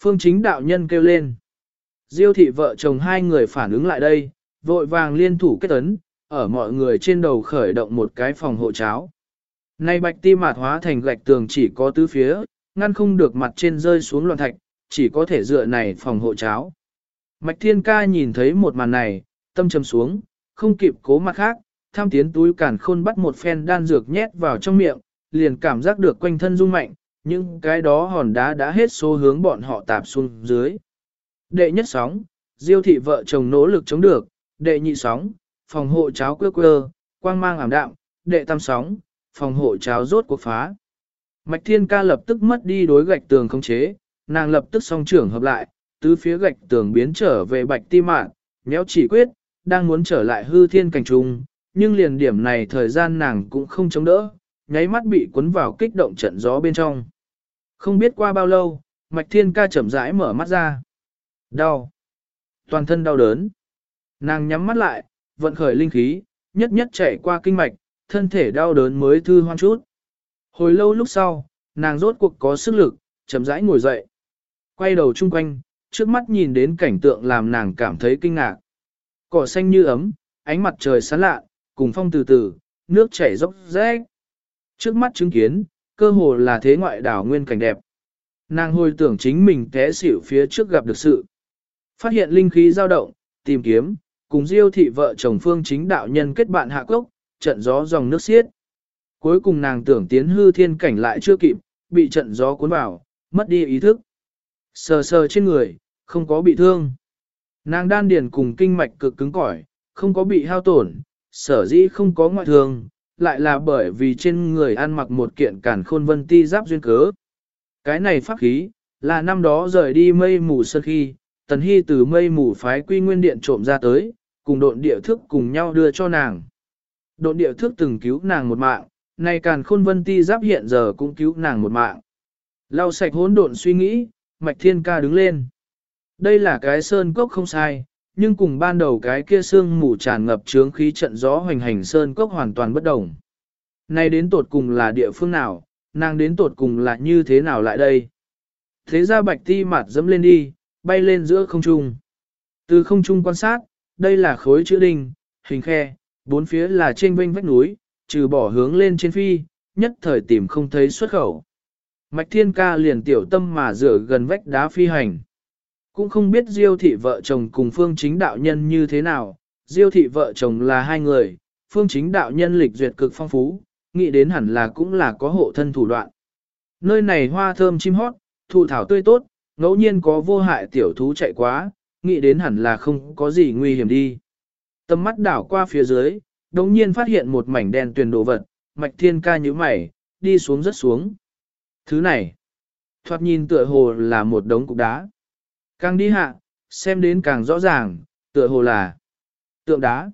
[SPEAKER 1] Phương chính đạo nhân kêu lên. Diêu thị vợ chồng hai người phản ứng lại đây, vội vàng liên thủ kết ấn, ở mọi người trên đầu khởi động một cái phòng hộ cháo. Nay bạch ti mạt hóa thành gạch tường chỉ có tứ phía, ngăn không được mặt trên rơi xuống loạn thạch, chỉ có thể dựa này phòng hộ cháo. Mạch thiên ca nhìn thấy một màn này, tâm trầm xuống, không kịp cố mặt khác, tham tiến túi cản khôn bắt một phen đan dược nhét vào trong miệng, liền cảm giác được quanh thân rung mạnh, nhưng cái đó hòn đá đã hết số hướng bọn họ tạp xuống dưới. Đệ nhất sóng, diêu thị vợ chồng nỗ lực chống được, đệ nhị sóng, phòng hộ cháo quơ quơ, quang mang ảm đạm, đệ tam sóng, phòng hộ cháo rốt cuộc phá. Mạch thiên ca lập tức mất đi đối gạch tường không chế, nàng lập tức song trưởng hợp lại, tứ phía gạch tường biến trở về bạch ti mạng, méo chỉ quyết, đang muốn trở lại hư thiên cảnh trùng, nhưng liền điểm này thời gian nàng cũng không chống đỡ, nháy mắt bị cuốn vào kích động trận gió bên trong. Không biết qua bao lâu, mạch thiên ca chậm rãi mở mắt ra. Đau. Toàn thân đau đớn. Nàng nhắm mắt lại, vận khởi linh khí, nhất nhất chạy qua kinh mạch, thân thể đau đớn mới thư hoan chút. Hồi lâu lúc sau, nàng rốt cuộc có sức lực, chậm rãi ngồi dậy. Quay đầu chung quanh, trước mắt nhìn đến cảnh tượng làm nàng cảm thấy kinh ngạc. Cỏ xanh như ấm, ánh mặt trời sáng lạ, cùng phong từ từ, nước chảy dốc rách. Trước mắt chứng kiến, cơ hồ là thế ngoại đảo nguyên cảnh đẹp. Nàng hồi tưởng chính mình té xỉu phía trước gặp được sự. Phát hiện linh khí dao động, tìm kiếm, cùng diêu thị vợ chồng phương chính đạo nhân kết bạn hạ cốc, trận gió dòng nước xiết. Cuối cùng nàng tưởng tiến hư thiên cảnh lại chưa kịp, bị trận gió cuốn vào, mất đi ý thức. Sờ sờ trên người, không có bị thương. Nàng đan điền cùng kinh mạch cực cứng cỏi, không có bị hao tổn, sở dĩ không có ngoại thương, lại là bởi vì trên người ăn mặc một kiện cản khôn vân ti giáp duyên cớ. Cái này pháp khí, là năm đó rời đi mây mù sơn khi, tần hy từ mây mù phái quy nguyên điện trộm ra tới, cùng độn địa thức cùng nhau đưa cho nàng. Độn địa thức từng cứu nàng một mạng, nay càn khôn vân ti giáp hiện giờ cũng cứu nàng một mạng. Lau sạch hỗn độn suy nghĩ, mạch thiên ca đứng lên. Đây là cái sơn cốc không sai, nhưng cùng ban đầu cái kia sương mù tràn ngập trướng khí trận gió hoành hành sơn cốc hoàn toàn bất đồng. Nay đến tột cùng là địa phương nào, nàng đến tột cùng là như thế nào lại đây? Thế ra bạch ti mặt dẫm lên đi, bay lên giữa không trung. Từ không trung quan sát, đây là khối chữ đinh, hình khe, bốn phía là trên vênh vách núi, trừ bỏ hướng lên trên phi, nhất thời tìm không thấy xuất khẩu. Mạch thiên ca liền tiểu tâm mà rửa gần vách đá phi hành. Cũng không biết diêu thị vợ chồng cùng phương chính đạo nhân như thế nào, diêu thị vợ chồng là hai người, phương chính đạo nhân lịch duyệt cực phong phú, nghĩ đến hẳn là cũng là có hộ thân thủ đoạn. Nơi này hoa thơm chim hót, thụ thảo tươi tốt, ngẫu nhiên có vô hại tiểu thú chạy quá, nghĩ đến hẳn là không có gì nguy hiểm đi. Tầm mắt đảo qua phía dưới, đồng nhiên phát hiện một mảnh đen tuyền đồ vật, mạch thiên ca như mày, đi xuống rất xuống. Thứ này, thoạt nhìn tựa hồ là một đống cục đá. Càng đi hạ, xem đến càng rõ ràng, tựa hồ là tượng đá.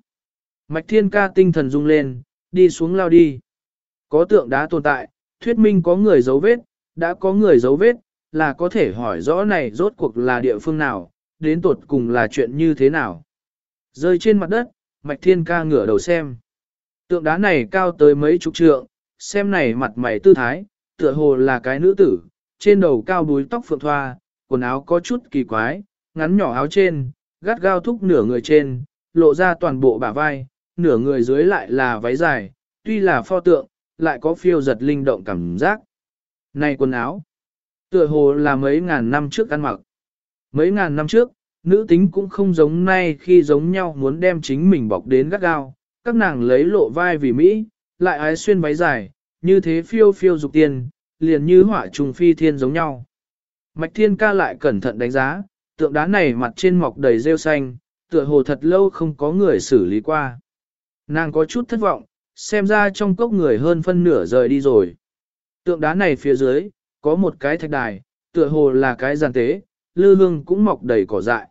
[SPEAKER 1] Mạch thiên ca tinh thần rung lên, đi xuống lao đi. Có tượng đá tồn tại, thuyết minh có người dấu vết, đã có người dấu vết, là có thể hỏi rõ này rốt cuộc là địa phương nào, đến tột cùng là chuyện như thế nào. Rơi trên mặt đất, Mạch Thiên ca ngửa đầu xem. Tượng đá này cao tới mấy chục trượng, xem này mặt mày tư thái, tựa hồ là cái nữ tử, trên đầu cao búi tóc phượng thoa, quần áo có chút kỳ quái, ngắn nhỏ áo trên, gắt gao thúc nửa người trên, lộ ra toàn bộ bả vai, nửa người dưới lại là váy dài, tuy là pho tượng, lại có phiêu giật linh động cảm giác. Này quần áo, tựa hồ là mấy ngàn năm trước ăn mặc. Mấy ngàn năm trước, nữ tính cũng không giống nay khi giống nhau muốn đem chính mình bọc đến gắt gao, các nàng lấy lộ vai vì Mỹ, lại ái xuyên váy dài, như thế phiêu phiêu dục tiền, liền như hỏa trùng phi thiên giống nhau. Mạch thiên ca lại cẩn thận đánh giá, tượng đá này mặt trên mọc đầy rêu xanh, tựa hồ thật lâu không có người xử lý qua. Nàng có chút thất vọng, xem ra trong cốc người hơn phân nửa rời đi rồi. Tượng đá này phía dưới, có một cái thạch đài, tựa hồ là cái giàn tế, lư hương cũng mọc đầy cỏ dại.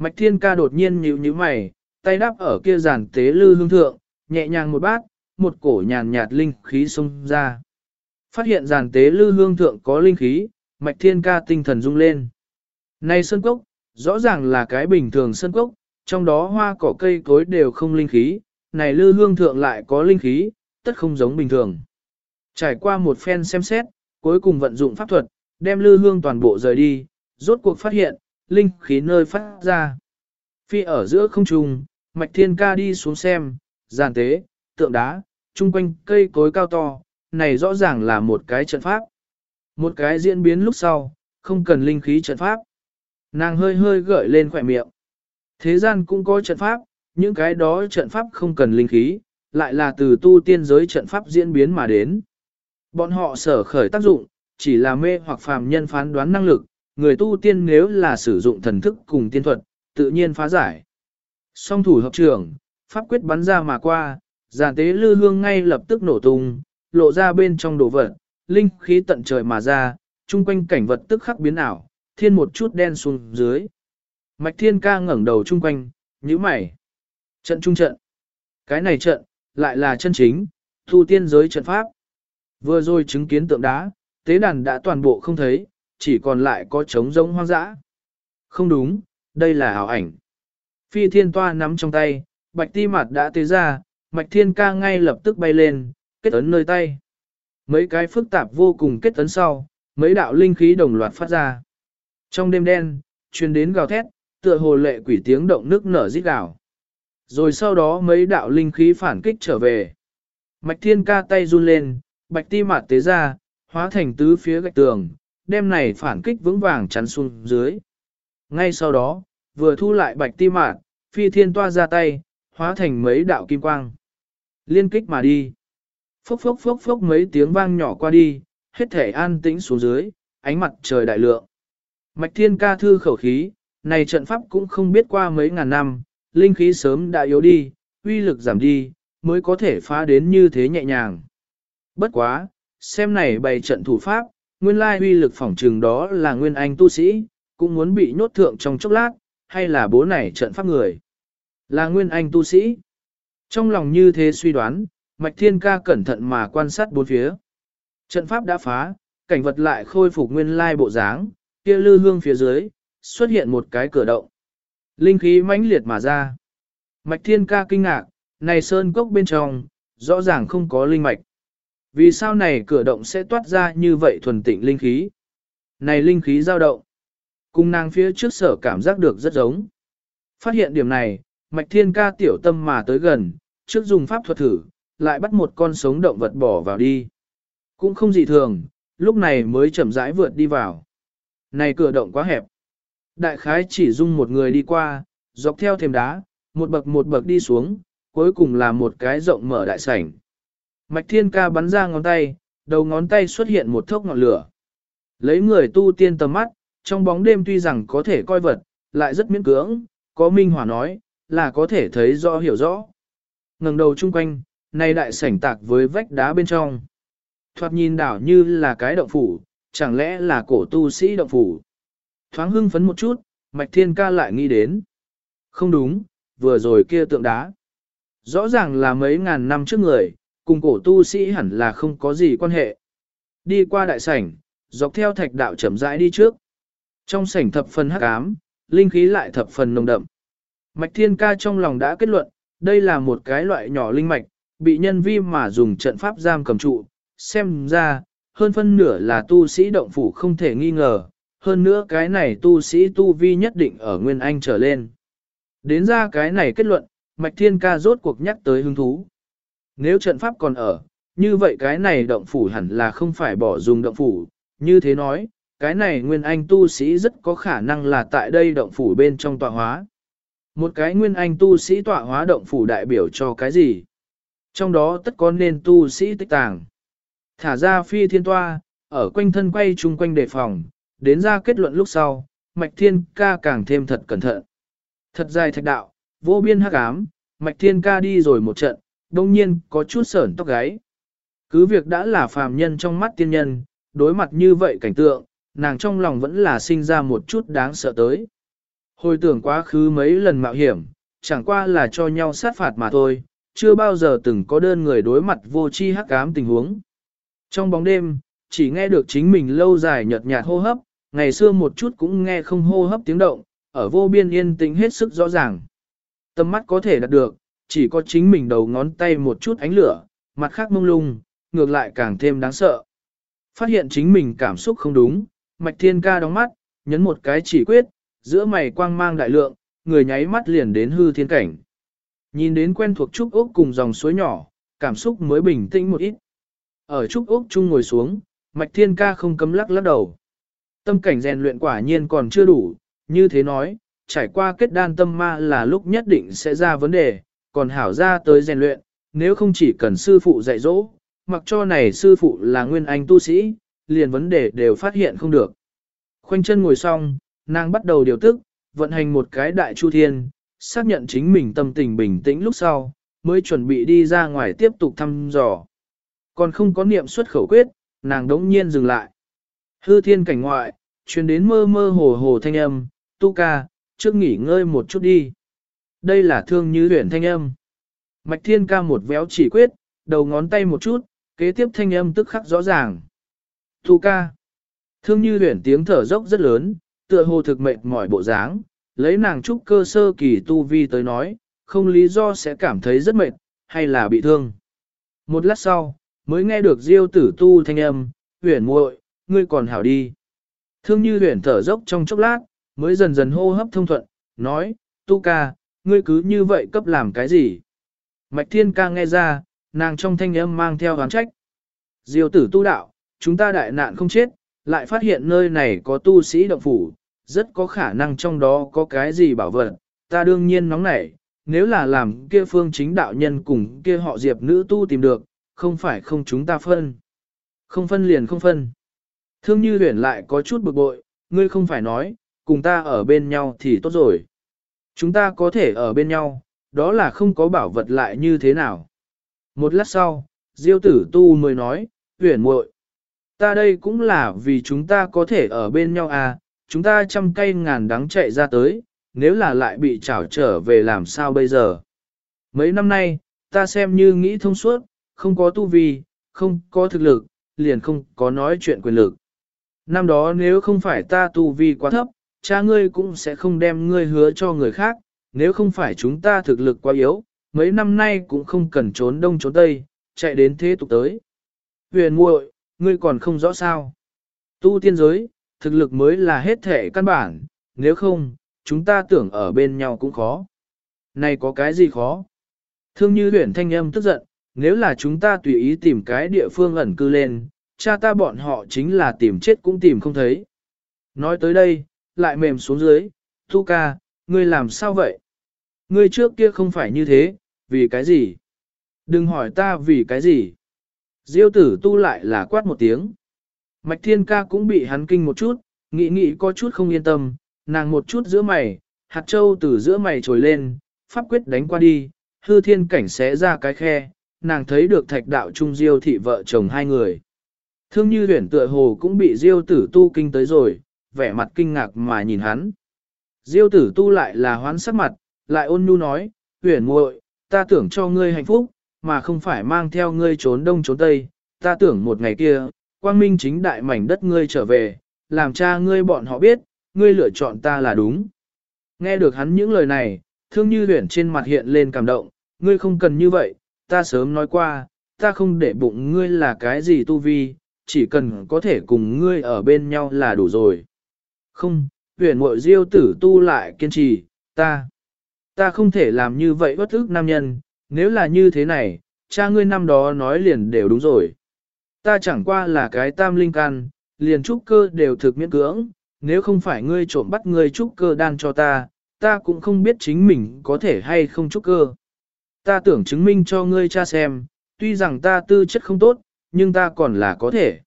[SPEAKER 1] Mạch thiên ca đột nhiên nhíu nhíu mày, tay đắp ở kia giàn tế lư hương thượng, nhẹ nhàng một bát, một cổ nhàn nhạt linh khí xông ra. Phát hiện giàn tế lư hương thượng có linh khí, mạch thiên ca tinh thần rung lên. Này sơn cốc, rõ ràng là cái bình thường sơn cốc, trong đó hoa cỏ cây cối đều không linh khí, này lư hương thượng lại có linh khí, tất không giống bình thường. Trải qua một phen xem xét, cuối cùng vận dụng pháp thuật, đem lư hương toàn bộ rời đi, rốt cuộc phát hiện, linh khí nơi phát ra. Phi ở giữa không trung, mạch thiên ca đi xuống xem, giàn tế, tượng đá, chung quanh cây cối cao to, này rõ ràng là một cái trận pháp. Một cái diễn biến lúc sau, không cần linh khí trận pháp. Nàng hơi hơi gợi lên khỏe miệng. Thế gian cũng có trận pháp, những cái đó trận pháp không cần linh khí, lại là từ tu tiên giới trận pháp diễn biến mà đến. Bọn họ sở khởi tác dụng, chỉ là mê hoặc phàm nhân phán đoán năng lực, người tu tiên nếu là sử dụng thần thức cùng tiên thuật, tự nhiên phá giải. Song thủ hợp trưởng, pháp quyết bắn ra mà qua, giàn tế lư hương ngay lập tức nổ tung, lộ ra bên trong đồ vật, linh khí tận trời mà ra, chung quanh cảnh vật tức khắc biến ảo, thiên một chút đen xuống dưới. Mạch thiên ca ngẩng đầu chung quanh, nhíu mày. Trận trung trận. Cái này trận, lại là chân chính, thu tiên giới trận pháp. Vừa rồi chứng kiến tượng đá, tế đàn đã toàn bộ không thấy, chỉ còn lại có trống rỗng hoang dã. Không đúng, đây là ảo ảnh. Phi thiên toa nắm trong tay, bạch ti mặt đã tế ra, mạch thiên ca ngay lập tức bay lên, kết ấn nơi tay. Mấy cái phức tạp vô cùng kết tấn sau, mấy đạo linh khí đồng loạt phát ra. Trong đêm đen, truyền đến gào thét, tựa hồ lệ quỷ tiếng động nước nở rít gào. Rồi sau đó mấy đạo linh khí phản kích trở về. Mạch thiên ca tay run lên, bạch ti mạt tế ra, hóa thành tứ phía gạch tường, đem này phản kích vững vàng chắn xuống dưới. Ngay sau đó, vừa thu lại bạch ti mạt, phi thiên toa ra tay, hóa thành mấy đạo kim quang. Liên kích mà đi. Phốc phốc phốc phốc mấy tiếng vang nhỏ qua đi, hết thể an tĩnh xuống dưới, ánh mặt trời đại lượng. Mạch thiên ca thư khẩu khí, này trận pháp cũng không biết qua mấy ngàn năm, linh khí sớm đã yếu đi, uy lực giảm đi, mới có thể phá đến như thế nhẹ nhàng. Bất quá, xem này bày trận thủ pháp, nguyên lai uy lực phỏng trừng đó là nguyên anh tu sĩ, cũng muốn bị nhốt thượng trong chốc lát, hay là bố này trận pháp người. Là nguyên anh tu sĩ. Trong lòng như thế suy đoán, Mạch Thiên Ca cẩn thận mà quan sát bốn phía. Trận pháp đã phá, cảnh vật lại khôi phục nguyên lai bộ dáng, kia lư hương phía dưới, xuất hiện một cái cửa động. Linh khí mãnh liệt mà ra. Mạch Thiên Ca kinh ngạc, này sơn cốc bên trong, rõ ràng không có linh mạch. Vì sao này cửa động sẽ toát ra như vậy thuần tịnh linh khí? Này linh khí dao động. Cung nàng phía trước sở cảm giác được rất giống. Phát hiện điểm này, Mạch Thiên Ca tiểu tâm mà tới gần, trước dùng pháp thuật thử, lại bắt một con sống động vật bỏ vào đi. Cũng không dị thường, lúc này mới chậm rãi vượt đi vào. Này cửa động quá hẹp. Đại khái chỉ dung một người đi qua, dọc theo thềm đá, một bậc một bậc đi xuống, cuối cùng là một cái rộng mở đại sảnh. Mạch Thiên Ca bắn ra ngón tay, đầu ngón tay xuất hiện một thốc ngọn lửa. Lấy người tu tiên tầm mắt, trong bóng đêm tuy rằng có thể coi vật, lại rất miễn cưỡng, có minh hỏa nói, là có thể thấy rõ hiểu rõ. ngẩng đầu chung quanh, nay đại sảnh tạc với vách đá bên trong. Thoạt nhìn đảo như là cái động phủ, chẳng lẽ là cổ tu sĩ động phủ. Thoáng hưng phấn một chút, Mạch Thiên Ca lại nghĩ đến. Không đúng, vừa rồi kia tượng đá. Rõ ràng là mấy ngàn năm trước người, cùng cổ tu sĩ hẳn là không có gì quan hệ. Đi qua đại sảnh, dọc theo thạch đạo chậm rãi đi trước. Trong sảnh thập phần hắc ám, linh khí lại thập phần nồng đậm. Mạch Thiên Ca trong lòng đã kết luận, đây là một cái loại nhỏ linh mạch, bị nhân vi mà dùng trận pháp giam cầm trụ, xem ra, hơn phân nửa là tu sĩ động phủ không thể nghi ngờ, hơn nữa cái này tu sĩ tu vi nhất định ở Nguyên Anh trở lên. Đến ra cái này kết luận, Mạch Thiên Ca rốt cuộc nhắc tới hứng thú. Nếu trận pháp còn ở, như vậy cái này động phủ hẳn là không phải bỏ dùng động phủ, như thế nói, cái này Nguyên Anh tu sĩ rất có khả năng là tại đây động phủ bên trong tọa hóa. Một cái Nguyên Anh tu sĩ tọa hóa động phủ đại biểu cho cái gì? Trong đó tất có nên tu sĩ tích tàng. Thả ra phi thiên toa, ở quanh thân quay chung quanh đề phòng, đến ra kết luận lúc sau, mạch thiên ca càng thêm thật cẩn thận. Thật dài thạch đạo, vô biên hắc ám, mạch thiên ca đi rồi một trận, đông nhiên có chút sởn tóc gáy. Cứ việc đã là phàm nhân trong mắt tiên nhân, đối mặt như vậy cảnh tượng, nàng trong lòng vẫn là sinh ra một chút đáng sợ tới. Hồi tưởng quá khứ mấy lần mạo hiểm, chẳng qua là cho nhau sát phạt mà thôi, chưa bao giờ từng có đơn người đối mặt vô chi hắc ám tình huống. Trong bóng đêm, chỉ nghe được chính mình lâu dài nhợt nhạt hô hấp, ngày xưa một chút cũng nghe không hô hấp tiếng động, ở vô biên yên tĩnh hết sức rõ ràng. Tâm mắt có thể đạt được, chỉ có chính mình đầu ngón tay một chút ánh lửa, mặt khác mông lung, ngược lại càng thêm đáng sợ. Phát hiện chính mình cảm xúc không đúng, Mạch Thiên Ca đóng mắt, nhấn một cái chỉ quyết, giữa mày quang mang đại lượng, người nháy mắt liền đến hư thiên cảnh. Nhìn đến quen thuộc Trúc Úc cùng dòng suối nhỏ, cảm xúc mới bình tĩnh một ít. Ở Trúc Úc chung ngồi xuống, Mạch Thiên Ca không cấm lắc lắc đầu. Tâm cảnh rèn luyện quả nhiên còn chưa đủ, như thế nói, trải qua kết đan tâm ma là lúc nhất định sẽ ra vấn đề, còn hảo ra tới rèn luyện, nếu không chỉ cần sư phụ dạy dỗ, mặc cho này sư phụ là nguyên anh tu sĩ, liền vấn đề đều phát hiện không được. Khoanh chân ngồi xong, nàng bắt đầu điều tức, vận hành một cái đại chu thiên, xác nhận chính mình tâm tình bình tĩnh lúc sau, mới chuẩn bị đi ra ngoài tiếp tục thăm dò. Còn không có niệm xuất khẩu quyết, nàng đống nhiên dừng lại. Hư thiên cảnh ngoại, truyền đến mơ mơ hồ hồ thanh âm, tu ca, trước nghỉ ngơi một chút đi. Đây là thương như huyền thanh âm. Mạch thiên ca một véo chỉ quyết, đầu ngón tay một chút, kế tiếp thanh âm tức khắc rõ ràng. thu ca. Thương như huyền tiếng thở dốc rất lớn, tựa hồ thực mệt mỏi bộ dáng, lấy nàng trúc cơ sơ kỳ tu vi tới nói, không lý do sẽ cảm thấy rất mệt, hay là bị thương. Một lát sau, mới nghe được diêu tử tu thanh âm, huyền muội, ngươi còn hảo đi. Thương như huyền thở dốc trong chốc lát, mới dần dần hô hấp thông thuận, nói, tu ca, ngươi cứ như vậy cấp làm cái gì? Mạch thiên ca nghe ra, nàng trong thanh âm mang theo oán trách. Diêu tử tu đạo, chúng ta đại nạn không chết, lại phát hiện nơi này có tu sĩ động phủ, rất có khả năng trong đó có cái gì bảo vật, ta đương nhiên nóng nảy, nếu là làm kia phương chính đạo nhân cùng kia họ diệp nữ tu tìm được, không phải không chúng ta phân. Không phân liền không phân. Thương như huyền lại có chút bực bội, ngươi không phải nói, cùng ta ở bên nhau thì tốt rồi. Chúng ta có thể ở bên nhau, đó là không có bảo vật lại như thế nào. Một lát sau, Diêu tử tu mới nói, tuyển muội, ta đây cũng là vì chúng ta có thể ở bên nhau à, chúng ta trăm cây ngàn đắng chạy ra tới, nếu là lại bị trảo trở về làm sao bây giờ. Mấy năm nay, ta xem như nghĩ thông suốt, không có tu vi, không có thực lực, liền không có nói chuyện quyền lực. Năm đó nếu không phải ta tu vi quá thấp, cha ngươi cũng sẽ không đem ngươi hứa cho người khác, nếu không phải chúng ta thực lực quá yếu, mấy năm nay cũng không cần trốn đông trốn tây, chạy đến thế tục tới. Huyền muội, ngươi còn không rõ sao. Tu tiên giới, thực lực mới là hết thể căn bản, nếu không, chúng ta tưởng ở bên nhau cũng khó. Này có cái gì khó? Thương như huyền thanh âm tức giận, nếu là chúng ta tùy ý tìm cái địa phương ẩn cư lên, cha ta bọn họ chính là tìm chết cũng tìm không thấy. Nói tới đây, lại mềm xuống dưới, Thu ca, ngươi làm sao vậy? Ngươi trước kia không phải như thế, vì cái gì? Đừng hỏi ta vì cái gì? Diêu tử tu lại là quát một tiếng. Mạch thiên ca cũng bị hắn kinh một chút, nghĩ nghĩ có chút không yên tâm, nàng một chút giữa mày, hạt châu từ giữa mày trồi lên, pháp quyết đánh qua đi, hư thiên cảnh xé ra cái khe, nàng thấy được thạch đạo trung diêu thị vợ chồng hai người. Thương như huyển tựa hồ cũng bị diêu tử tu kinh tới rồi, vẻ mặt kinh ngạc mà nhìn hắn. Diêu tử tu lại là hoán sắc mặt, lại ôn nhu nói, huyền muội, ta tưởng cho ngươi hạnh phúc, mà không phải mang theo ngươi trốn đông trốn tây, ta tưởng một ngày kia, quang minh chính đại mảnh đất ngươi trở về, làm cha ngươi bọn họ biết, ngươi lựa chọn ta là đúng. Nghe được hắn những lời này, thương như huyền trên mặt hiện lên cảm động, ngươi không cần như vậy, ta sớm nói qua, ta không để bụng ngươi là cái gì tu vi, chỉ cần có thể cùng ngươi ở bên nhau là đủ rồi. Không, huyền mội diêu tử tu lại kiên trì, ta, ta không thể làm như vậy bất ức nam nhân, nếu là như thế này, cha ngươi năm đó nói liền đều đúng rồi. Ta chẳng qua là cái tam linh can, liền trúc cơ đều thực miễn cưỡng, nếu không phải ngươi trộm bắt ngươi trúc cơ đan cho ta, ta cũng không biết chính mình có thể hay không trúc cơ. Ta tưởng chứng minh cho ngươi cha xem, tuy rằng ta tư chất không tốt, nhưng ta còn là có thể.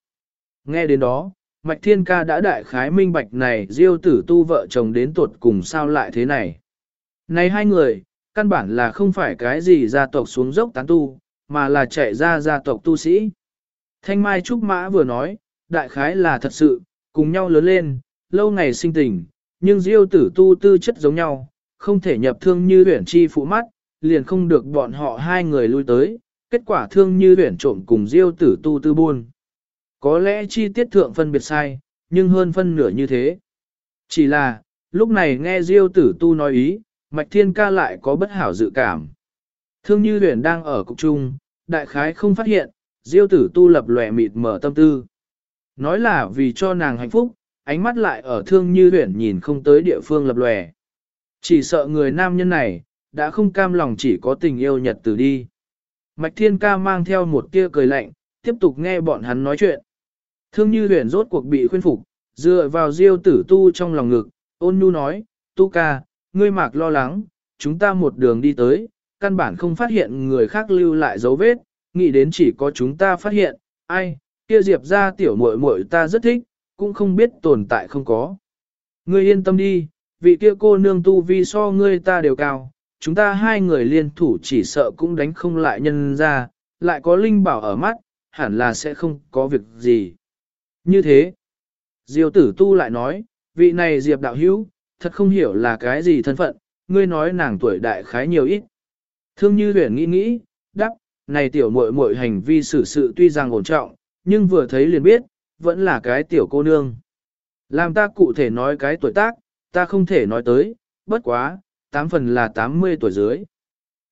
[SPEAKER 1] Nghe đến đó, Mạch Thiên Ca đã đại khái minh bạch này diêu tử tu vợ chồng đến tuột cùng sao lại thế này. Này hai người, căn bản là không phải cái gì gia tộc xuống dốc tán tu, mà là chạy ra gia tộc tu sĩ. Thanh Mai Trúc Mã vừa nói, đại khái là thật sự, cùng nhau lớn lên, lâu ngày sinh tình, nhưng diêu tử tu tư chất giống nhau, không thể nhập thương như huyển chi phụ mắt, liền không được bọn họ hai người lui tới, kết quả thương như huyển trộm cùng diêu tử tu tư buôn. Có lẽ chi tiết thượng phân biệt sai, nhưng hơn phân nửa như thế. Chỉ là, lúc này nghe diêu tử tu nói ý, mạch thiên ca lại có bất hảo dự cảm. Thương như huyền đang ở cục trung, đại khái không phát hiện, diêu tử tu lập lòe mịt mở tâm tư. Nói là vì cho nàng hạnh phúc, ánh mắt lại ở thương như huyền nhìn không tới địa phương lập lòe. Chỉ sợ người nam nhân này, đã không cam lòng chỉ có tình yêu nhật từ đi. Mạch thiên ca mang theo một tia cười lạnh, tiếp tục nghe bọn hắn nói chuyện. Thương như huyền rốt cuộc bị khuyên phục, dựa vào diêu tử tu trong lòng ngực, ôn nhu nói, tu ca, ngươi mạc lo lắng, chúng ta một đường đi tới, căn bản không phát hiện người khác lưu lại dấu vết, nghĩ đến chỉ có chúng ta phát hiện, ai, kia diệp ra tiểu muội muội ta rất thích, cũng không biết tồn tại không có. Ngươi yên tâm đi, vị kia cô nương tu vi so ngươi ta đều cao, chúng ta hai người liên thủ chỉ sợ cũng đánh không lại nhân ra, lại có linh bảo ở mắt, hẳn là sẽ không có việc gì. Như thế, Diêu tử tu lại nói, vị này Diệp đạo hữu, thật không hiểu là cái gì thân phận, ngươi nói nàng tuổi đại khái nhiều ít. Thương như huyền nghĩ nghĩ, đắc, này tiểu muội muội hành vi xử sự tuy rằng ổn trọng, nhưng vừa thấy liền biết, vẫn là cái tiểu cô nương. Làm ta cụ thể nói cái tuổi tác, ta không thể nói tới, bất quá, tám phần là 80 tuổi dưới.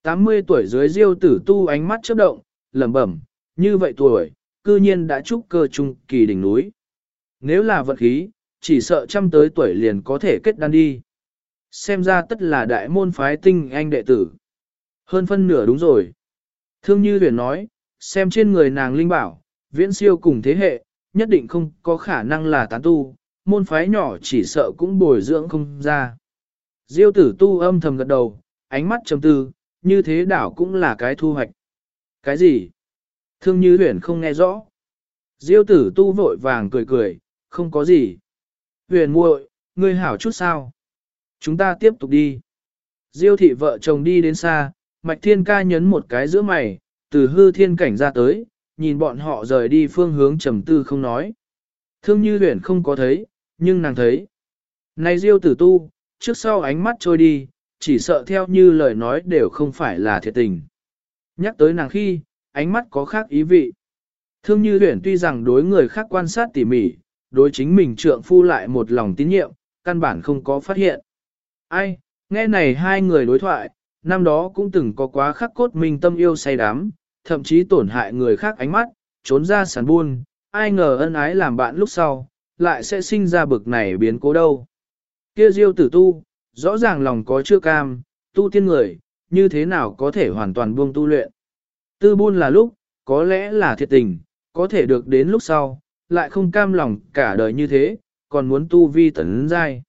[SPEAKER 1] 80 tuổi dưới diêu tử tu ánh mắt chớp động, lẩm bẩm, như vậy tuổi, cư nhiên đã trúc cơ trung kỳ đỉnh núi. Nếu là vật khí, chỉ sợ trăm tới tuổi liền có thể kết đan đi. Xem ra tất là đại môn phái tinh anh đệ tử. Hơn phân nửa đúng rồi. Thương Như Huyền nói, xem trên người nàng linh bảo, viễn siêu cùng thế hệ, nhất định không có khả năng là tán tu, môn phái nhỏ chỉ sợ cũng bồi dưỡng không ra. Diêu tử tu âm thầm gật đầu, ánh mắt trầm tư, như thế đảo cũng là cái thu hoạch. Cái gì? Thương Như Huyền không nghe rõ. Diêu tử tu vội vàng cười cười, không có gì. Huyền muội, ngươi hảo chút sao? Chúng ta tiếp tục đi. Diêu thị vợ chồng đi đến xa, Mạch Thiên ca nhấn một cái giữa mày, từ hư thiên cảnh ra tới, nhìn bọn họ rời đi phương hướng trầm tư không nói. Thương như huyền không có thấy, nhưng nàng thấy. Này Diêu tử tu, trước sau ánh mắt trôi đi, chỉ sợ theo như lời nói đều không phải là thiệt tình. Nhắc tới nàng khi, ánh mắt có khác ý vị. Thương như huyền tuy rằng đối người khác quan sát tỉ mỉ, đối chính mình trượng phu lại một lòng tín nhiệm, căn bản không có phát hiện. Ai, nghe này hai người đối thoại, năm đó cũng từng có quá khắc cốt mình tâm yêu say đắm, thậm chí tổn hại người khác ánh mắt, trốn ra sàn buôn, ai ngờ ân ái làm bạn lúc sau, lại sẽ sinh ra bực này biến cố đâu. Kia diêu tử tu, rõ ràng lòng có chưa cam, tu tiên người, như thế nào có thể hoàn toàn buông tu luyện. Tư buôn là lúc, có lẽ là thiệt tình, có thể được đến lúc sau, lại không cam lòng cả đời như thế, còn muốn tu vi tấn giai.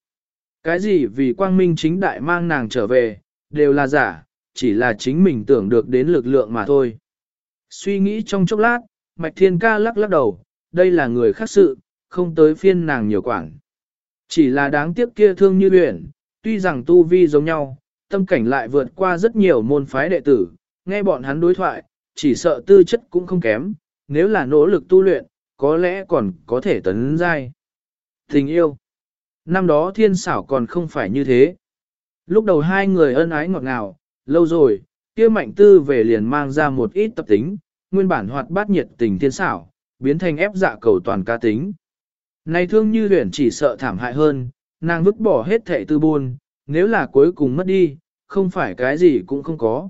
[SPEAKER 1] Cái gì vì quang minh chính đại mang nàng trở về, đều là giả, chỉ là chính mình tưởng được đến lực lượng mà thôi. Suy nghĩ trong chốc lát, Mạch Thiên Ca lắc lắc đầu, đây là người khác sự, không tới phiên nàng nhiều quản. Chỉ là đáng tiếc kia thương như luyện, tuy rằng tu vi giống nhau, tâm cảnh lại vượt qua rất nhiều môn phái đệ tử, nghe bọn hắn đối thoại, chỉ sợ tư chất cũng không kém, nếu là nỗ lực tu luyện, có lẽ còn có thể tấn giai. Tình yêu. Năm đó thiên xảo còn không phải như thế. Lúc đầu hai người ân ái ngọt ngào, lâu rồi, kia mạnh tư về liền mang ra một ít tập tính, nguyên bản hoạt bát nhiệt tình thiên xảo, biến thành ép dạ cầu toàn ca tính. Này thương như huyền chỉ sợ thảm hại hơn, nàng vứt bỏ hết thệ tư buôn, nếu là cuối cùng mất đi, không phải cái gì cũng không có.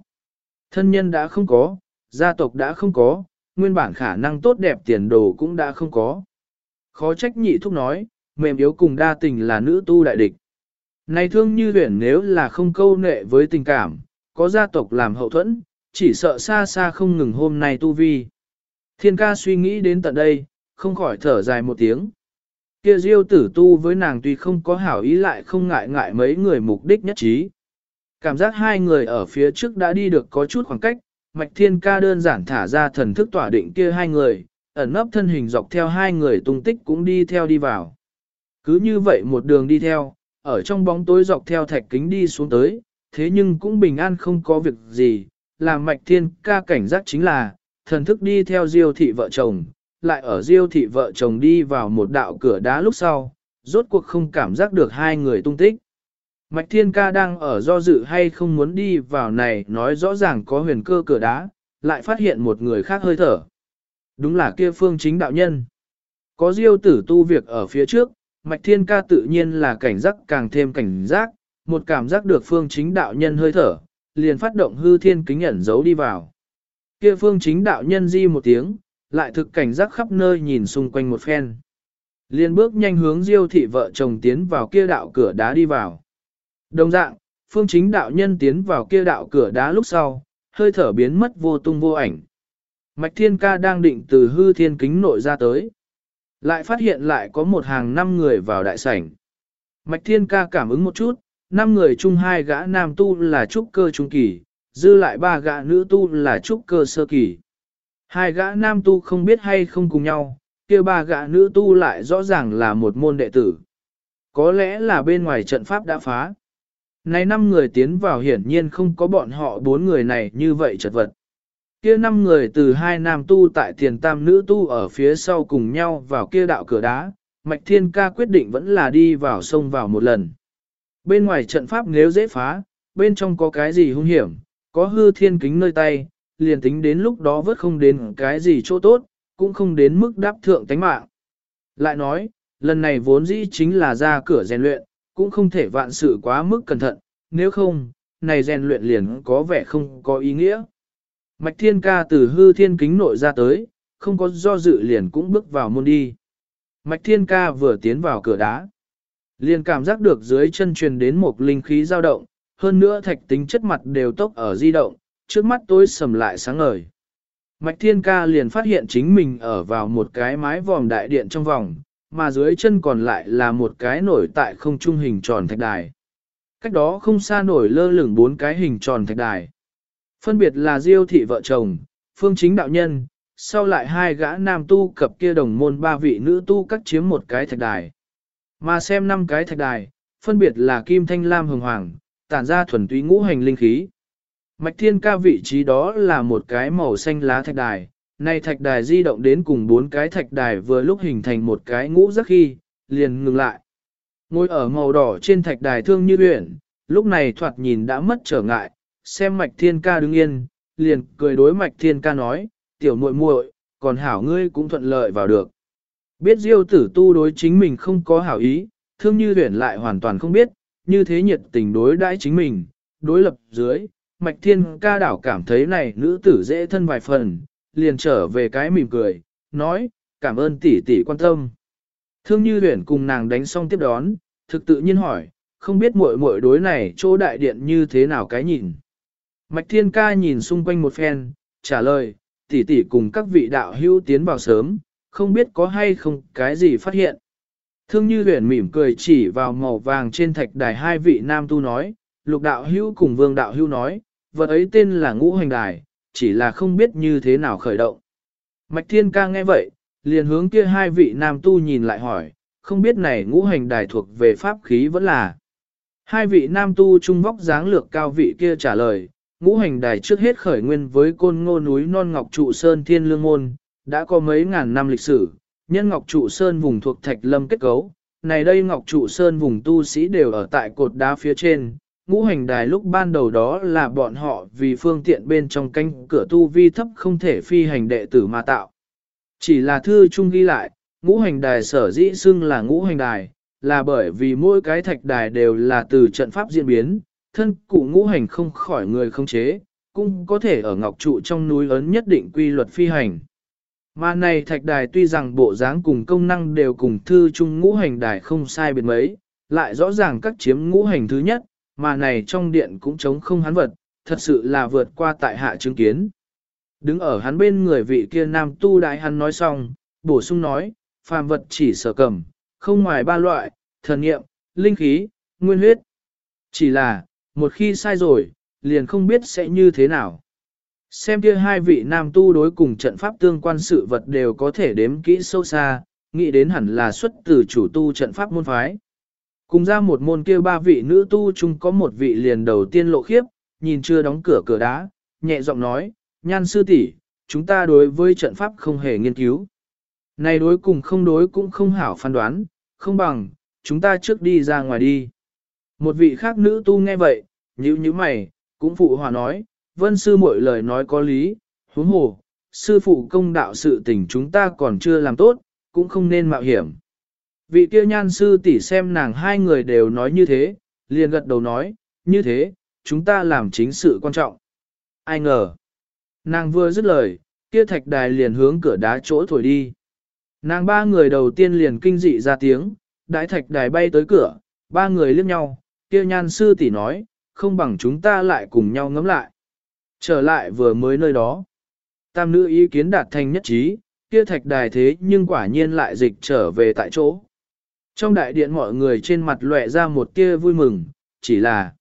[SPEAKER 1] Thân nhân đã không có, gia tộc đã không có, nguyên bản khả năng tốt đẹp tiền đồ cũng đã không có. Khó trách nhị thúc nói, mềm yếu cùng đa tình là nữ tu đại địch. Này thương như huyển nếu là không câu nệ với tình cảm, có gia tộc làm hậu thuẫn, chỉ sợ xa xa không ngừng hôm nay tu vi. Thiên ca suy nghĩ đến tận đây, không khỏi thở dài một tiếng. Kia diêu tử tu với nàng tuy không có hảo ý lại không ngại ngại mấy người mục đích nhất trí. Cảm giác hai người ở phía trước đã đi được có chút khoảng cách, mạch thiên ca đơn giản thả ra thần thức tỏa định kia hai người, ẩn nấp thân hình dọc theo hai người tung tích cũng đi theo đi vào. Cứ như vậy một đường đi theo, ở trong bóng tối dọc theo thạch kính đi xuống tới, thế nhưng cũng bình an không có việc gì, làm mạch thiên ca cảnh giác chính là, thần thức đi theo diêu thị vợ chồng, lại ở diêu thị vợ chồng đi vào một đạo cửa đá lúc sau, rốt cuộc không cảm giác được hai người tung tích. Mạch thiên ca đang ở do dự hay không muốn đi vào này nói rõ ràng có huyền cơ cửa đá, lại phát hiện một người khác hơi thở. Đúng là kia phương chính đạo nhân. Có diêu tử tu việc ở phía trước, Mạch Thiên Ca tự nhiên là cảnh giác càng thêm cảnh giác, một cảm giác được phương chính đạo nhân hơi thở, liền phát động hư thiên kính ẩn giấu đi vào. Kia phương chính đạo nhân di một tiếng, lại thực cảnh giác khắp nơi nhìn xung quanh một phen. Liền bước nhanh hướng diêu thị vợ chồng tiến vào kia đạo cửa đá đi vào. Đồng dạng, phương chính đạo nhân tiến vào kia đạo cửa đá lúc sau, hơi thở biến mất vô tung vô ảnh. Mạch Thiên Ca đang định từ hư thiên kính nội ra tới. Lại phát hiện lại có một hàng năm người vào đại sảnh. Mạch Thiên Ca cảm ứng một chút, năm người chung hai gã nam tu là trúc cơ trung kỳ, dư lại ba gã nữ tu là trúc cơ sơ kỳ. Hai gã nam tu không biết hay không cùng nhau, kia ba gã nữ tu lại rõ ràng là một môn đệ tử. Có lẽ là bên ngoài trận pháp đã phá. Này năm người tiến vào hiển nhiên không có bọn họ bốn người này như vậy chật vật. Kia năm người từ hai nam tu tại tiền tam nữ tu ở phía sau cùng nhau vào kia đạo cửa đá, Mạch Thiên Ca quyết định vẫn là đi vào sông vào một lần. Bên ngoài trận pháp nếu dễ phá, bên trong có cái gì hung hiểm, có hư thiên kính nơi tay, liền tính đến lúc đó vớt không đến cái gì chỗ tốt, cũng không đến mức đáp thượng tánh mạng. Lại nói, lần này vốn dĩ chính là ra cửa rèn luyện, cũng không thể vạn sự quá mức cẩn thận, nếu không, này rèn luyện liền có vẻ không có ý nghĩa. Mạch thiên ca từ hư thiên kính nội ra tới, không có do dự liền cũng bước vào môn đi. Mạch thiên ca vừa tiến vào cửa đá. Liền cảm giác được dưới chân truyền đến một linh khí dao động, hơn nữa thạch tính chất mặt đều tốc ở di động, trước mắt tôi sầm lại sáng ngời. Mạch thiên ca liền phát hiện chính mình ở vào một cái mái vòm đại điện trong vòng, mà dưới chân còn lại là một cái nổi tại không trung hình tròn thạch đài. Cách đó không xa nổi lơ lửng bốn cái hình tròn thạch đài. Phân biệt là Diêu thị vợ chồng, Phương Chính đạo nhân, sau lại hai gã nam tu cập kia đồng môn ba vị nữ tu cắt chiếm một cái thạch đài. Mà xem năm cái thạch đài, phân biệt là Kim Thanh Lam Hồng Hoàng, tản ra thuần túy ngũ hành linh khí. Mạch thiên ca vị trí đó là một cái màu xanh lá thạch đài, nay thạch đài di động đến cùng bốn cái thạch đài vừa lúc hình thành một cái ngũ giác khi, liền ngừng lại. Ngồi ở màu đỏ trên thạch đài thương như luyện, lúc này thoạt nhìn đã mất trở ngại, xem mạch thiên ca đứng yên, liền cười đối mạch thiên ca nói, tiểu muội muội, còn hảo ngươi cũng thuận lợi vào được. Biết diêu tử tu đối chính mình không có hảo ý, thương như luyện lại hoàn toàn không biết, như thế nhiệt tình đối đãi chính mình, đối lập dưới, mạch thiên ca đảo cảm thấy này nữ tử dễ thân vài phần, liền trở về cái mỉm cười, nói, cảm ơn tỷ tỷ quan tâm. Thương như luyện cùng nàng đánh xong tiếp đón, thực tự nhiên hỏi, không biết muội muội đối này chỗ đại điện như thế nào cái nhìn. Mạch thiên ca nhìn xung quanh một phen, trả lời, tỷ tỷ cùng các vị đạo hữu tiến vào sớm, không biết có hay không cái gì phát hiện. Thương như huyền mỉm cười chỉ vào màu vàng trên thạch đài hai vị nam tu nói, lục đạo hữu cùng vương đạo hữu nói, vật ấy tên là ngũ hành đài, chỉ là không biết như thế nào khởi động. Mạch thiên ca nghe vậy, liền hướng kia hai vị nam tu nhìn lại hỏi, không biết này ngũ hành đài thuộc về pháp khí vẫn là. Hai vị nam tu trung vóc dáng lược cao vị kia trả lời, ngũ hành đài trước hết khởi nguyên với côn ngô núi non ngọc trụ sơn thiên lương môn, đã có mấy ngàn năm lịch sử, nhân ngọc trụ sơn vùng thuộc thạch lâm kết cấu. Này đây ngọc trụ sơn vùng tu sĩ đều ở tại cột đá phía trên, ngũ hành đài lúc ban đầu đó là bọn họ vì phương tiện bên trong canh cửa tu vi thấp không thể phi hành đệ tử mà tạo. Chỉ là thư chung ghi lại, ngũ hành đài sở dĩ xưng là ngũ hành đài, là bởi vì mỗi cái thạch đài đều là từ trận pháp diễn biến, thân cụ ngũ hành không khỏi người không chế, cũng có thể ở ngọc trụ trong núi ấn nhất định quy luật phi hành. Mà này thạch đài tuy rằng bộ dáng cùng công năng đều cùng thư chung ngũ hành đài không sai biệt mấy, lại rõ ràng các chiếm ngũ hành thứ nhất, mà này trong điện cũng chống không hắn vật, thật sự là vượt qua tại hạ chứng kiến. Đứng ở hắn bên người vị kia nam tu đại hắn nói xong, bổ sung nói, phàm vật chỉ sở cầm, không ngoài ba loại, thần nghiệm, linh khí, nguyên huyết. Chỉ là, một khi sai rồi, liền không biết sẽ như thế nào. Xem kia hai vị nam tu đối cùng trận pháp tương quan sự vật đều có thể đếm kỹ sâu xa, nghĩ đến hẳn là xuất từ chủ tu trận pháp môn phái. Cùng ra một môn kia ba vị nữ tu chung có một vị liền đầu tiên lộ khiếp, nhìn chưa đóng cửa cửa đá, nhẹ giọng nói, nhan sư tỷ, chúng ta đối với trận pháp không hề nghiên cứu. Này đối cùng không đối cũng không hảo phán đoán, không bằng, chúng ta trước đi ra ngoài đi. Một vị khác nữ tu nghe vậy, nhíu nhíu mày, cũng phụ hòa nói, vân sư mỗi lời nói có lý, huống hồ, sư phụ công đạo sự tình chúng ta còn chưa làm tốt, cũng không nên mạo hiểm. Vị kia nhan sư tỷ xem nàng hai người đều nói như thế, liền gật đầu nói, như thế, chúng ta làm chính sự quan trọng. Ai ngờ, nàng vừa dứt lời, kia thạch đài liền hướng cửa đá chỗ thổi đi. Nàng ba người đầu tiên liền kinh dị ra tiếng, đại thạch đài bay tới cửa, ba người liếc nhau, kia nhan sư tỷ nói, không bằng chúng ta lại cùng nhau ngắm lại. Trở lại vừa mới nơi đó. Tam nữ ý kiến đạt thành nhất trí, kia thạch đài thế nhưng quả nhiên lại dịch trở về tại chỗ. Trong đại điện mọi người trên mặt lóe ra một tia vui mừng, chỉ là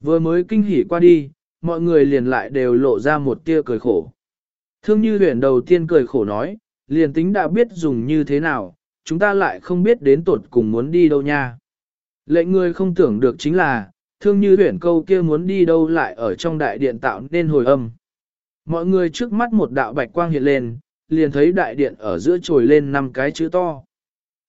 [SPEAKER 1] vừa mới kinh hỉ qua đi, mọi người liền lại đều lộ ra một tia cười khổ. Thương như huyền đầu tiên cười khổ nói, liền tính đã biết dùng như thế nào, chúng ta lại không biết đến tột cùng muốn đi đâu nha. Lệnh người không tưởng được chính là, thương như huyền câu kia muốn đi đâu lại ở trong đại điện tạo nên hồi âm. Mọi người trước mắt một đạo bạch quang hiện lên, liền thấy đại điện ở giữa trồi lên năm cái chữ to.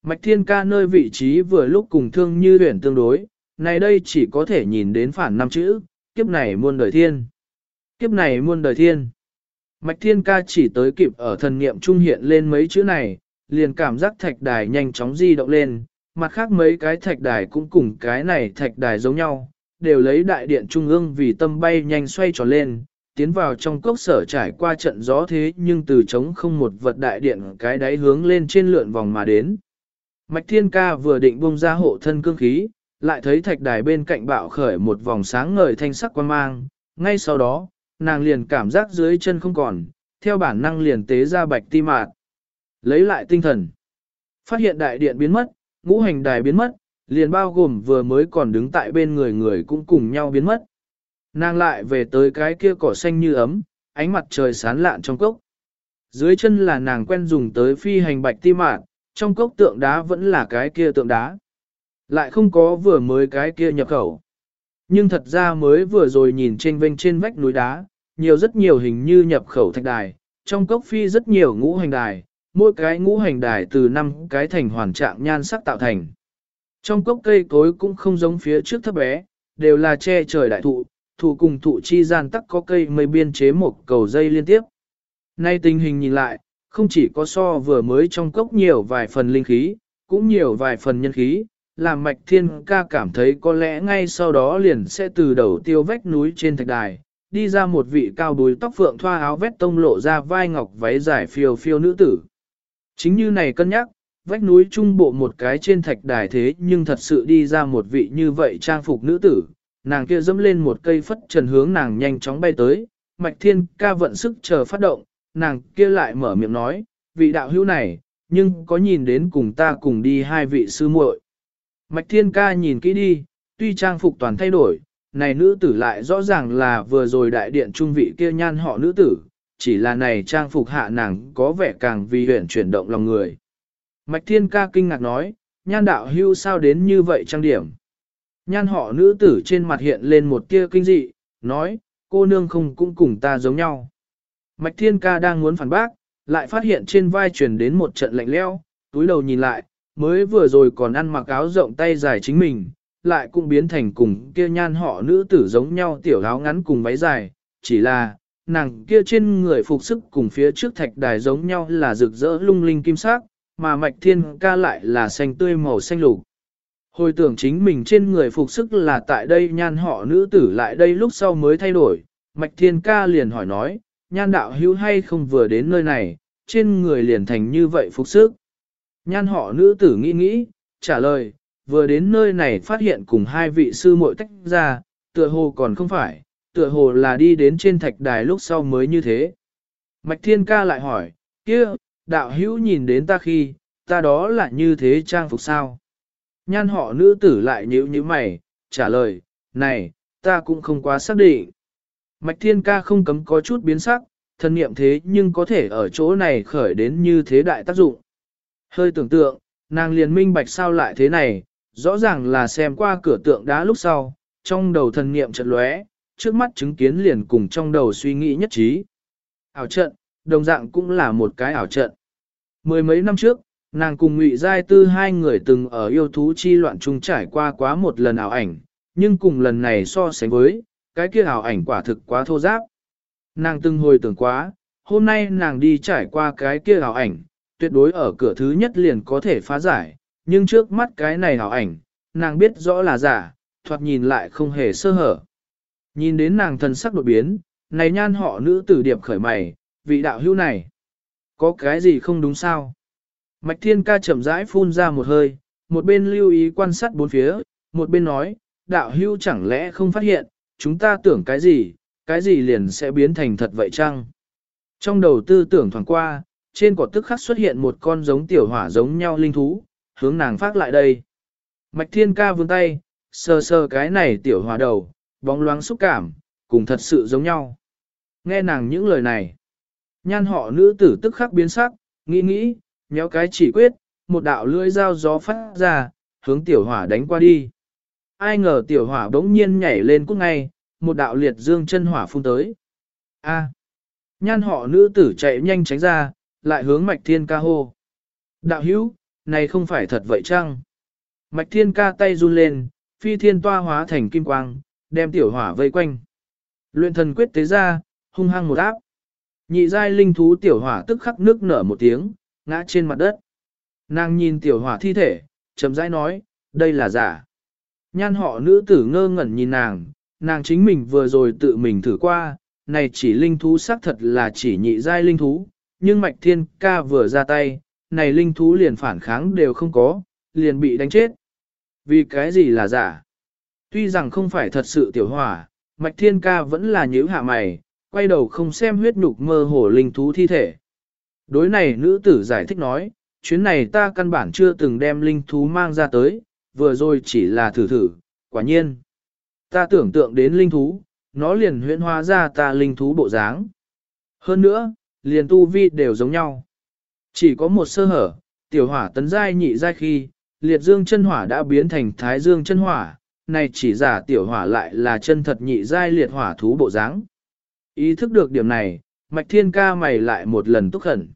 [SPEAKER 1] Mạch thiên ca nơi vị trí vừa lúc cùng thương như huyền tương đối, này đây chỉ có thể nhìn đến phản năm chữ, kiếp này muôn đời thiên. Kiếp này muôn đời thiên. Mạch thiên ca chỉ tới kịp ở thần niệm trung hiện lên mấy chữ này, liền cảm giác thạch đài nhanh chóng di động lên, mặt khác mấy cái thạch đài cũng cùng cái này thạch đài giống nhau, đều lấy đại điện trung ương vì tâm bay nhanh xoay tròn lên, tiến vào trong cốc sở trải qua trận gió thế nhưng từ trống không một vật đại điện cái đáy hướng lên trên lượn vòng mà đến. Mạch Thiên Ca vừa định bung ra hộ thân cương khí, lại thấy thạch đài bên cạnh bạo khởi một vòng sáng ngời thanh sắc quan mang, ngay sau đó, nàng liền cảm giác dưới chân không còn, theo bản năng liền tế ra bạch ti mạt. Lấy lại tinh thần. Phát hiện đại điện biến mất, ngũ hành đài biến mất, liền bao gồm vừa mới còn đứng tại bên người người cũng cùng nhau biến mất. Nàng lại về tới cái kia cỏ xanh như ấm, ánh mặt trời sán lạn trong cốc. Dưới chân là nàng quen dùng tới phi hành bạch ti mạt, trong cốc tượng đá vẫn là cái kia tượng đá. Lại không có vừa mới cái kia nhập khẩu. Nhưng thật ra mới vừa rồi nhìn trên vênh trên vách núi đá, nhiều rất nhiều hình như nhập khẩu thạch đài, trong cốc phi rất nhiều ngũ hành đài, mỗi cái ngũ hành đài từ năm cái thành hoàn trạng nhan sắc tạo thành. Trong cốc cây cối cũng không giống phía trước thấp bé, đều là che trời đại thụ, thụ cùng thụ chi gian tắc có cây mây biên chế một cầu dây liên tiếp. Nay tình hình nhìn lại, không chỉ có so vừa mới trong cốc nhiều vài phần linh khí, cũng nhiều vài phần nhân khí, làm mạch thiên ca cảm thấy có lẽ ngay sau đó liền sẽ từ đầu tiêu vách núi trên thạch đài, đi ra một vị cao đuôi tóc phượng thoa áo vét tông lộ ra vai ngọc váy dài phiêu phiêu nữ tử. Chính như này cân nhắc, vách núi trung bộ một cái trên thạch đài thế nhưng thật sự đi ra một vị như vậy trang phục nữ tử, nàng kia dẫm lên một cây phất trần hướng nàng nhanh chóng bay tới, mạch thiên ca vận sức chờ phát động, nàng kia lại mở miệng nói, vị đạo hữu này, nhưng có nhìn đến cùng ta cùng đi hai vị sư muội. Mạch thiên ca nhìn kỹ đi, tuy trang phục toàn thay đổi, này nữ tử lại rõ ràng là vừa rồi đại điện trung vị kia nhan họ nữ tử, chỉ là này trang phục hạ nàng có vẻ càng vì huyện chuyển động lòng người. Mạch thiên ca kinh ngạc nói, nhan đạo hưu sao đến như vậy trang điểm. Nhan họ nữ tử trên mặt hiện lên một tia kinh dị, nói, cô nương không cũng cùng ta giống nhau. Mạch thiên ca đang muốn phản bác, lại phát hiện trên vai truyền đến một trận lạnh leo, túi đầu nhìn lại, mới vừa rồi còn ăn mặc áo rộng tay dài chính mình, lại cũng biến thành cùng kia nhan họ nữ tử giống nhau tiểu áo ngắn cùng váy dài, chỉ là, nàng kia trên người phục sức cùng phía trước thạch đài giống nhau là rực rỡ lung linh kim sắc, mà mạch thiên ca lại là xanh tươi màu xanh lục. Hồi tưởng chính mình trên người phục sức là tại đây nhan họ nữ tử lại đây lúc sau mới thay đổi, mạch thiên ca liền hỏi nói, nhan đạo hữu hay không vừa đến nơi này, trên người liền thành như vậy phục sức. Nhan họ nữ tử nghĩ nghĩ, trả lời, vừa đến nơi này phát hiện cùng hai vị sư muội tách ra, tựa hồ còn không phải, tựa hồ là đi đến trên thạch đài lúc sau mới như thế. Mạch Thiên Ca lại hỏi, kia, đạo hữu nhìn đến ta khi, ta đó là như thế trang phục sao? Nhan họ nữ tử lại nhíu như mày, trả lời, này, ta cũng không quá xác định. Mạch Thiên Ca không cấm có chút biến sắc, thân niệm thế nhưng có thể ở chỗ này khởi đến như thế đại tác dụng. Hơi tưởng tượng, nàng liền minh bạch sao lại thế này, rõ ràng là xem qua cửa tượng đá lúc sau, trong đầu thần niệm chợt lóe, trước mắt chứng kiến liền cùng trong đầu suy nghĩ nhất trí. Ảo trận, đồng dạng cũng là một cái ảo trận. Mười mấy năm trước, nàng cùng Ngụy Giai Tư hai người từng ở yêu thú chi loạn chung trải qua quá một lần ảo ảnh, nhưng cùng lần này so sánh với, cái kia ảo ảnh quả thực quá thô giáp. Nàng từng hồi tưởng quá, hôm nay nàng đi trải qua cái kia ảo ảnh, tuyệt đối ở cửa thứ nhất liền có thể phá giải, nhưng trước mắt cái này ảo ảnh, nàng biết rõ là giả, thoạt nhìn lại không hề sơ hở. Nhìn đến nàng thần sắc đột biến, này nhan họ nữ tử điệp khởi mày, vị đạo hữu này. Có cái gì không đúng sao? Mạch thiên ca chậm rãi phun ra một hơi, một bên lưu ý quan sát bốn phía, một bên nói, đạo hưu chẳng lẽ không phát hiện, chúng ta tưởng cái gì, cái gì liền sẽ biến thành thật vậy chăng? Trong đầu tư tưởng thoảng qua, trên cỏ tức khắc xuất hiện một con giống tiểu hỏa giống nhau linh thú, hướng nàng phát lại đây. Mạch thiên ca vươn tay, sờ sờ cái này tiểu hỏa đầu, bóng loáng xúc cảm, cùng thật sự giống nhau. Nghe nàng những lời này, nhan họ nữ tử tức khắc biến sắc, nghĩ nghĩ, nhéo cái chỉ quyết, một đạo lưỡi dao gió phát ra, hướng tiểu hỏa đánh qua đi. Ai ngờ tiểu hỏa bỗng nhiên nhảy lên cút ngay, một đạo liệt dương chân hỏa phun tới. A. Nhan họ nữ tử chạy nhanh tránh ra, lại hướng mạch thiên ca hô. Đạo hữu, này không phải thật vậy chăng? Mạch thiên ca tay run lên, phi thiên toa hóa thành kim quang, đem tiểu hỏa vây quanh. Luyện thần quyết tế ra, hung hăng một áp. Nhị giai linh thú tiểu hỏa tức khắc nước nở một tiếng, ngã trên mặt đất. Nàng nhìn tiểu hỏa thi thể, chậm rãi nói, đây là giả. Nhan họ nữ tử ngơ ngẩn nhìn nàng, nàng chính mình vừa rồi tự mình thử qua, này chỉ linh thú xác thật là chỉ nhị giai linh thú, nhưng Mạch Thiên Ca vừa ra tay, này linh thú liền phản kháng đều không có, liền bị đánh chết. Vì cái gì là giả? Tuy rằng không phải thật sự tiểu hỏa, Mạch Thiên Ca vẫn là nhíu hạ mày, quay đầu không xem huyết nhục mơ hồ linh thú thi thể. Đối này nữ tử giải thích nói, chuyến này ta căn bản chưa từng đem linh thú mang ra tới, vừa rồi chỉ là thử thử, quả nhiên. Ta tưởng tượng đến linh thú, nó liền huyễn hóa ra ta linh thú bộ dáng. Hơn nữa, liền tu vi đều giống nhau. Chỉ có một sơ hở, tiểu hỏa tấn giai nhị giai khi, liệt dương chân hỏa đã biến thành thái dương chân hỏa, này chỉ giả tiểu hỏa lại là chân thật nhị giai liệt hỏa thú bộ dáng. Ý thức được điểm này, mạch thiên ca mày lại một lần túc khẩn.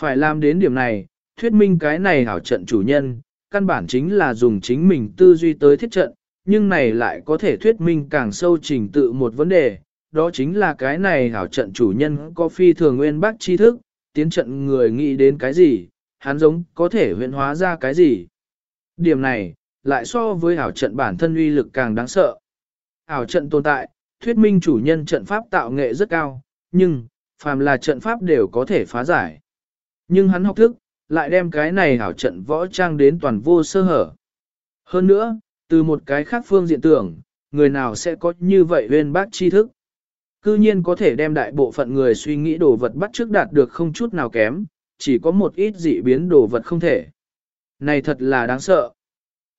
[SPEAKER 1] Phải làm đến điểm này, thuyết minh cái này hảo trận chủ nhân, căn bản chính là dùng chính mình tư duy tới thiết trận, nhưng này lại có thể thuyết minh càng sâu trình tự một vấn đề, đó chính là cái này hảo trận chủ nhân có phi thường nguyên bác tri thức, tiến trận người nghĩ đến cái gì, hắn giống có thể huyện hóa ra cái gì. Điểm này, lại so với hảo trận bản thân uy lực càng đáng sợ. Hảo trận tồn tại, thuyết minh chủ nhân trận pháp tạo nghệ rất cao, nhưng, phàm là trận pháp đều có thể phá giải. Nhưng hắn học thức, lại đem cái này hảo trận võ trang đến toàn vô sơ hở. Hơn nữa, từ một cái khác phương diện tưởng, người nào sẽ có như vậy huyên bác tri thức. Cư nhiên có thể đem đại bộ phận người suy nghĩ đồ vật bắt trước đạt được không chút nào kém, chỉ có một ít dị biến đồ vật không thể. Này thật là đáng sợ.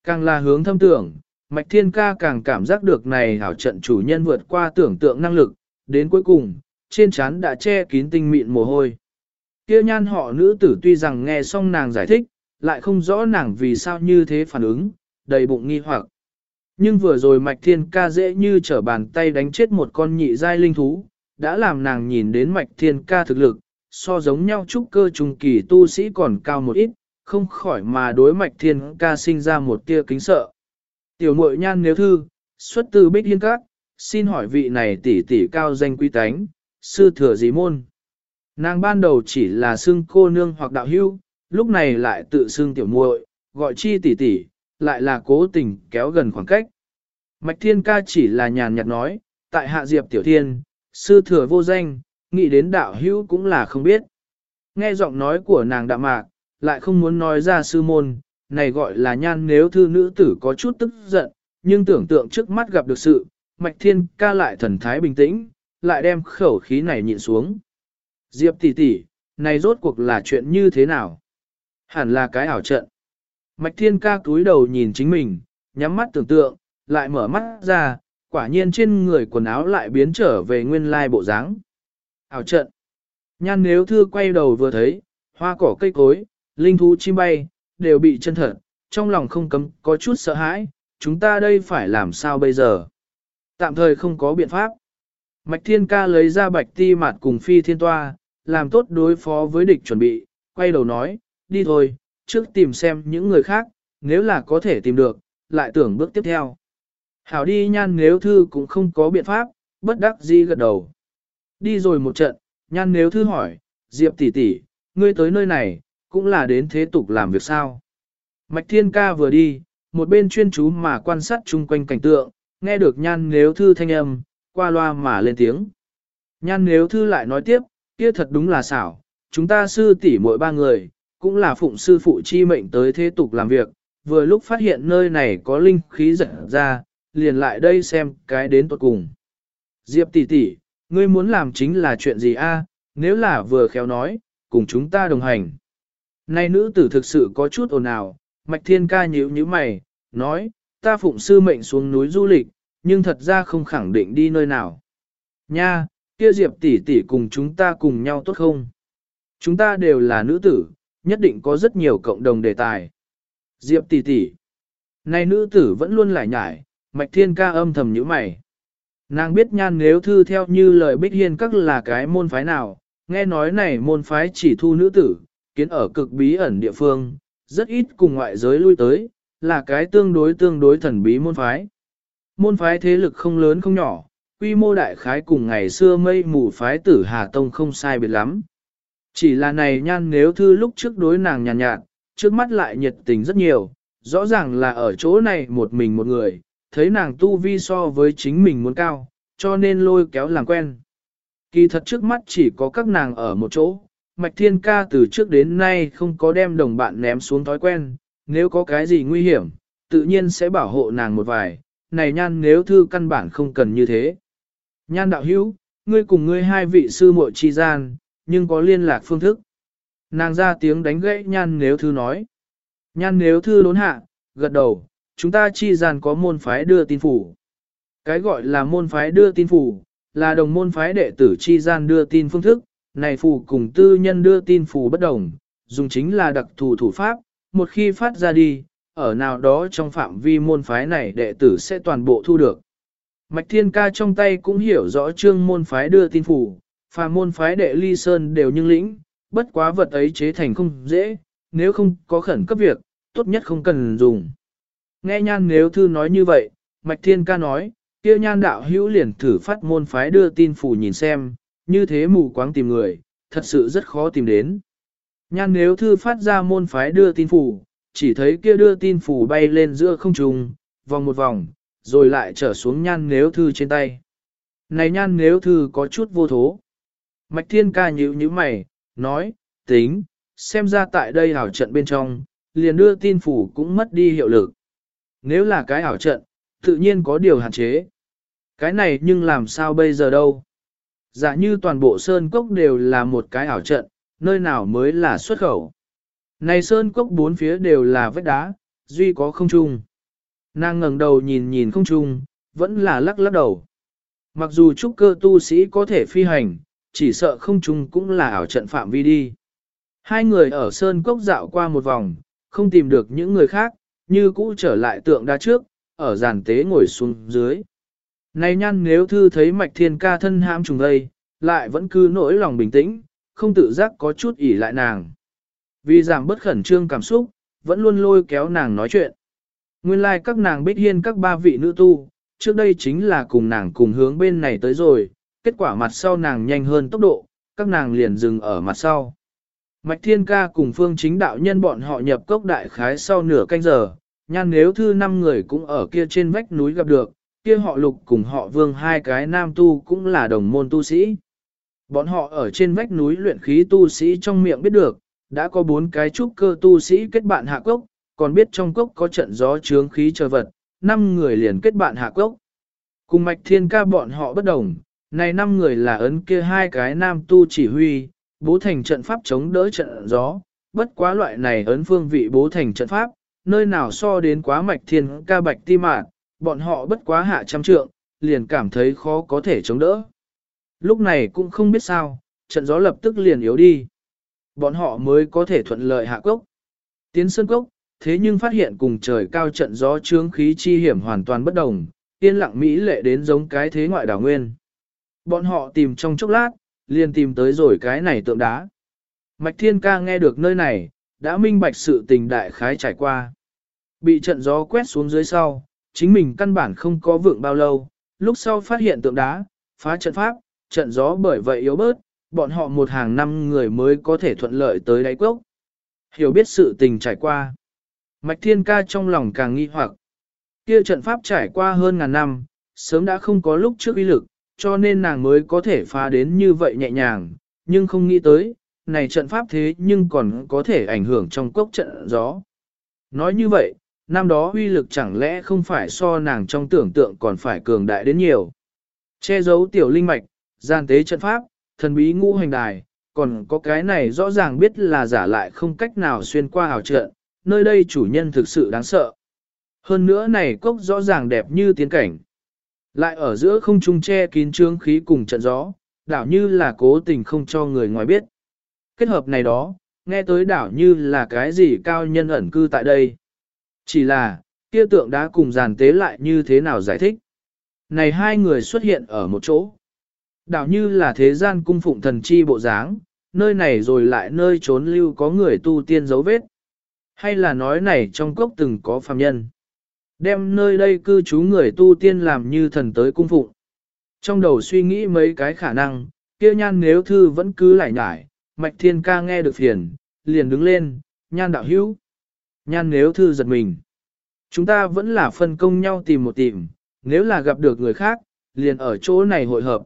[SPEAKER 1] Càng là hướng thâm tưởng, Mạch Thiên Ca càng cảm giác được này hảo trận chủ nhân vượt qua tưởng tượng năng lực, đến cuối cùng, trên trán đã che kín tinh mịn mồ hôi. Kia nhan họ nữ tử tuy rằng nghe xong nàng giải thích, lại không rõ nàng vì sao như thế phản ứng, đầy bụng nghi hoặc. Nhưng vừa rồi Mạch Thiên Ca dễ như trở bàn tay đánh chết một con nhị giai linh thú, đã làm nàng nhìn đến Mạch Thiên Ca thực lực, so giống nhau trúc cơ trùng kỳ tu sĩ còn cao một ít, không khỏi mà đối Mạch Thiên Ca sinh ra một tia kính sợ. Tiểu mội nhan nếu thư, xuất từ Bích Hiên Các, xin hỏi vị này tỷ tỷ cao danh quý tánh, sư thừa gì môn. Nàng ban đầu chỉ là xưng cô nương hoặc đạo hưu, lúc này lại tự xưng tiểu muội, gọi chi tỷ tỷ, lại là cố tình kéo gần khoảng cách. Mạch Thiên Ca chỉ là nhàn nhạt nói, tại hạ diệp tiểu thiên, sư thừa vô danh, nghĩ đến đạo hữu cũng là không biết. Nghe giọng nói của nàng đạm mạc, lại không muốn nói ra sư môn, này gọi là nhan nếu thư nữ tử có chút tức giận, nhưng tưởng tượng trước mắt gặp được sự, Mạch Thiên Ca lại thần thái bình tĩnh, lại đem khẩu khí này nhịn xuống. Diệp tỷ tỷ, này rốt cuộc là chuyện như thế nào? Hẳn là cái ảo trận. Mạch Thiên Ca cúi đầu nhìn chính mình, nhắm mắt tưởng tượng, lại mở mắt ra, quả nhiên trên người quần áo lại biến trở về nguyên lai bộ dáng. Ảo trận. Nhan nếu thư quay đầu vừa thấy, hoa cỏ cây cối, linh thú chim bay, đều bị chân thật, trong lòng không cấm có chút sợ hãi, chúng ta đây phải làm sao bây giờ? Tạm thời không có biện pháp. Mạch Thiên Ca lấy ra bạch ti mạt cùng phi thiên toa, làm tốt đối phó với địch chuẩn bị, quay đầu nói, đi thôi, trước tìm xem những người khác, nếu là có thể tìm được, lại tưởng bước tiếp theo. Hảo đi nhan nếu thư cũng không có biện pháp, bất đắc dĩ gật đầu. Đi rồi một trận, nhan nếu thư hỏi, Diệp tỷ tỷ, ngươi tới nơi này, cũng là đến thế tục làm việc sao. Mạch Thiên Ca vừa đi, một bên chuyên chú mà quan sát chung quanh cảnh tượng, nghe được nhan nếu thư thanh âm, qua loa mà lên tiếng. Nhan nếu thư lại nói tiếp, kia thật đúng là xảo, chúng ta sư tỷ mỗi ba người, cũng là phụng sư phụ chi mệnh tới thế tục làm việc, vừa lúc phát hiện nơi này có linh khí dẫn ra, liền lại đây xem cái đến tuột cùng. Diệp tỷ tỷ, ngươi muốn làm chính là chuyện gì a? nếu là vừa khéo nói, cùng chúng ta đồng hành. Nay nữ tử thực sự có chút ồn ào, mạch thiên ca nhíu nhíu mày, nói, ta phụng sư mệnh xuống núi du lịch, nhưng thật ra không khẳng định đi nơi nào. Nha, kia Diệp tỷ tỷ cùng chúng ta cùng nhau tốt không? Chúng ta đều là nữ tử, nhất định có rất nhiều cộng đồng đề tài. Diệp tỷ tỷ. Này nữ tử vẫn luôn lại nhải, mạch thiên ca âm thầm như mày. Nàng biết nhan nếu thư theo như lời bích hiên các là cái môn phái nào, nghe nói này môn phái chỉ thu nữ tử, kiến ở cực bí ẩn địa phương, rất ít cùng ngoại giới lui tới, là cái tương đối tương đối thần bí môn phái. Môn phái thế lực không lớn không nhỏ, quy mô đại khái cùng ngày xưa mây mù phái tử Hà Tông không sai biệt lắm. Chỉ là này nhan nếu thư lúc trước đối nàng nhàn nhạt, nhạt, trước mắt lại nhiệt tình rất nhiều, rõ ràng là ở chỗ này một mình một người, thấy nàng tu vi so với chính mình muốn cao, cho nên lôi kéo làm quen. Kỳ thật trước mắt chỉ có các nàng ở một chỗ, Mạch Thiên Ca từ trước đến nay không có đem đồng bạn ném xuống thói quen, nếu có cái gì nguy hiểm, tự nhiên sẽ bảo hộ nàng một vài, này nhan nếu thư căn bản không cần như thế. Nhan đạo hữu, ngươi cùng ngươi hai vị sư muội chi gian, nhưng có liên lạc phương thức. Nàng ra tiếng đánh gãy nhan nếu thư nói. Nhan nếu thư đốn hạ, gật đầu, chúng ta chi gian có môn phái đưa tin phủ. Cái gọi là môn phái đưa tin phủ, là đồng môn phái đệ tử chi gian đưa tin phương thức, này phù cùng tư nhân đưa tin phù bất đồng, dùng chính là đặc thù thủ pháp, một khi phát ra đi, ở nào đó trong phạm vi môn phái này đệ tử sẽ toàn bộ thu được. Mạch Thiên Ca trong tay cũng hiểu rõ trương môn phái đưa tin phủ, phà môn phái đệ ly sơn đều nhưng lĩnh, bất quá vật ấy chế thành không dễ, nếu không có khẩn cấp việc, tốt nhất không cần dùng. Nghe nhan nếu thư nói như vậy, Mạch Thiên Ca nói, kia nhan đạo hữu liền thử phát môn phái đưa tin phủ nhìn xem, như thế mù quáng tìm người, thật sự rất khó tìm đến. Nhan nếu thư phát ra môn phái đưa tin phủ, chỉ thấy kia đưa tin phủ bay lên giữa không trung, vòng một vòng, rồi lại trở xuống nhan nếu thư trên tay. Này nhan nếu thư có chút vô thố. Mạch thiên ca nhíu nhíu mày, nói, tính, xem ra tại đây hảo trận bên trong, liền đưa tin phủ cũng mất đi hiệu lực. Nếu là cái hảo trận, tự nhiên có điều hạn chế. Cái này nhưng làm sao bây giờ đâu? Giả như toàn bộ sơn cốc đều là một cái ảo trận, nơi nào mới là xuất khẩu. Này sơn cốc bốn phía đều là vách đá, duy có không trung. Nàng ngẩng đầu nhìn nhìn không trung, vẫn là lắc lắc đầu. Mặc dù trúc cơ tu sĩ có thể phi hành, chỉ sợ không trung cũng là ảo trận phạm vi đi. Hai người ở sơn cốc dạo qua một vòng, không tìm được những người khác, như cũ trở lại tượng đá trước, ở giàn tế ngồi xuống dưới. Này nhăn nếu thư thấy mạch thiên ca thân hãm trùng đây, lại vẫn cứ nỗi lòng bình tĩnh, không tự giác có chút ỉ lại nàng. Vì giảm bất khẩn trương cảm xúc, vẫn luôn lôi kéo nàng nói chuyện. Nguyên lai like các nàng bích hiên các ba vị nữ tu, trước đây chính là cùng nàng cùng hướng bên này tới rồi, kết quả mặt sau nàng nhanh hơn tốc độ, các nàng liền dừng ở mặt sau. Mạch Thiên Ca cùng phương chính đạo nhân bọn họ nhập cốc đại khái sau nửa canh giờ, nhan nếu thư năm người cũng ở kia trên vách núi gặp được, kia họ lục cùng họ vương hai cái nam tu cũng là đồng môn tu sĩ. Bọn họ ở trên vách núi luyện khí tu sĩ trong miệng biết được, đã có bốn cái trúc cơ tu sĩ kết bạn hạ cốc, còn biết trong cốc có trận gió chướng khí chờ vật, năm người liền kết bạn hạ cốc. Cùng mạch thiên ca bọn họ bất đồng, này năm người là ấn kia hai cái nam tu chỉ huy, bố thành trận pháp chống đỡ trận gió, bất quá loại này ấn phương vị bố thành trận pháp, nơi nào so đến quá mạch thiên ca bạch ti mạn, bọn họ bất quá hạ trăm trượng, liền cảm thấy khó có thể chống đỡ. Lúc này cũng không biết sao, trận gió lập tức liền yếu đi. Bọn họ mới có thể thuận lợi hạ cốc. Tiến sơn cốc, thế nhưng phát hiện cùng trời cao trận gió trướng khí chi hiểm hoàn toàn bất đồng, yên lặng mỹ lệ đến giống cái thế ngoại đảo nguyên. Bọn họ tìm trong chốc lát, liền tìm tới rồi cái này tượng đá. Mạch Thiên Ca nghe được nơi này, đã minh bạch sự tình đại khái trải qua. Bị trận gió quét xuống dưới sau, chính mình căn bản không có vượng bao lâu, lúc sau phát hiện tượng đá, phá trận pháp, trận gió bởi vậy yếu bớt, bọn họ một hàng năm người mới có thể thuận lợi tới đáy cốc. Hiểu biết sự tình trải qua. Mạch Thiên Ca trong lòng càng nghi hoặc. Kia trận pháp trải qua hơn ngàn năm, sớm đã không có lúc trước uy lực, cho nên nàng mới có thể phá đến như vậy nhẹ nhàng, nhưng không nghĩ tới, này trận pháp thế nhưng còn có thể ảnh hưởng trong cốc trận gió. Nói như vậy, năm đó uy lực chẳng lẽ không phải so nàng trong tưởng tượng còn phải cường đại đến nhiều. Che giấu tiểu linh mạch, gian tế trận pháp, thần bí ngũ hành đài, còn có cái này rõ ràng biết là giả lại không cách nào xuyên qua hào trận, nơi đây chủ nhân thực sự đáng sợ. Hơn nữa này cốc rõ ràng đẹp như tiến cảnh. Lại ở giữa không trung che kín trương khí cùng trận gió, đảo như là cố tình không cho người ngoài biết. Kết hợp này đó, nghe tới đảo như là cái gì cao nhân ẩn cư tại đây. Chỉ là, kia tượng đá cùng giàn tế lại như thế nào giải thích. Này hai người xuất hiện ở một chỗ. Đảo như là thế gian cung phụng thần chi bộ dáng, nơi này rồi lại nơi trốn lưu có người tu tiên dấu vết. Hay là nói này trong cốc từng có phàm nhân. Đem nơi đây cư trú người tu tiên làm như thần tới cung phụng. Trong đầu suy nghĩ mấy cái khả năng, kia nhan nếu thư vẫn cứ lại nhải, mạch thiên ca nghe được phiền, liền đứng lên, nhan đạo hữu. Nhan nếu thư giật mình. Chúng ta vẫn là phân công nhau tìm một tìm, nếu là gặp được người khác, liền ở chỗ này hội hợp.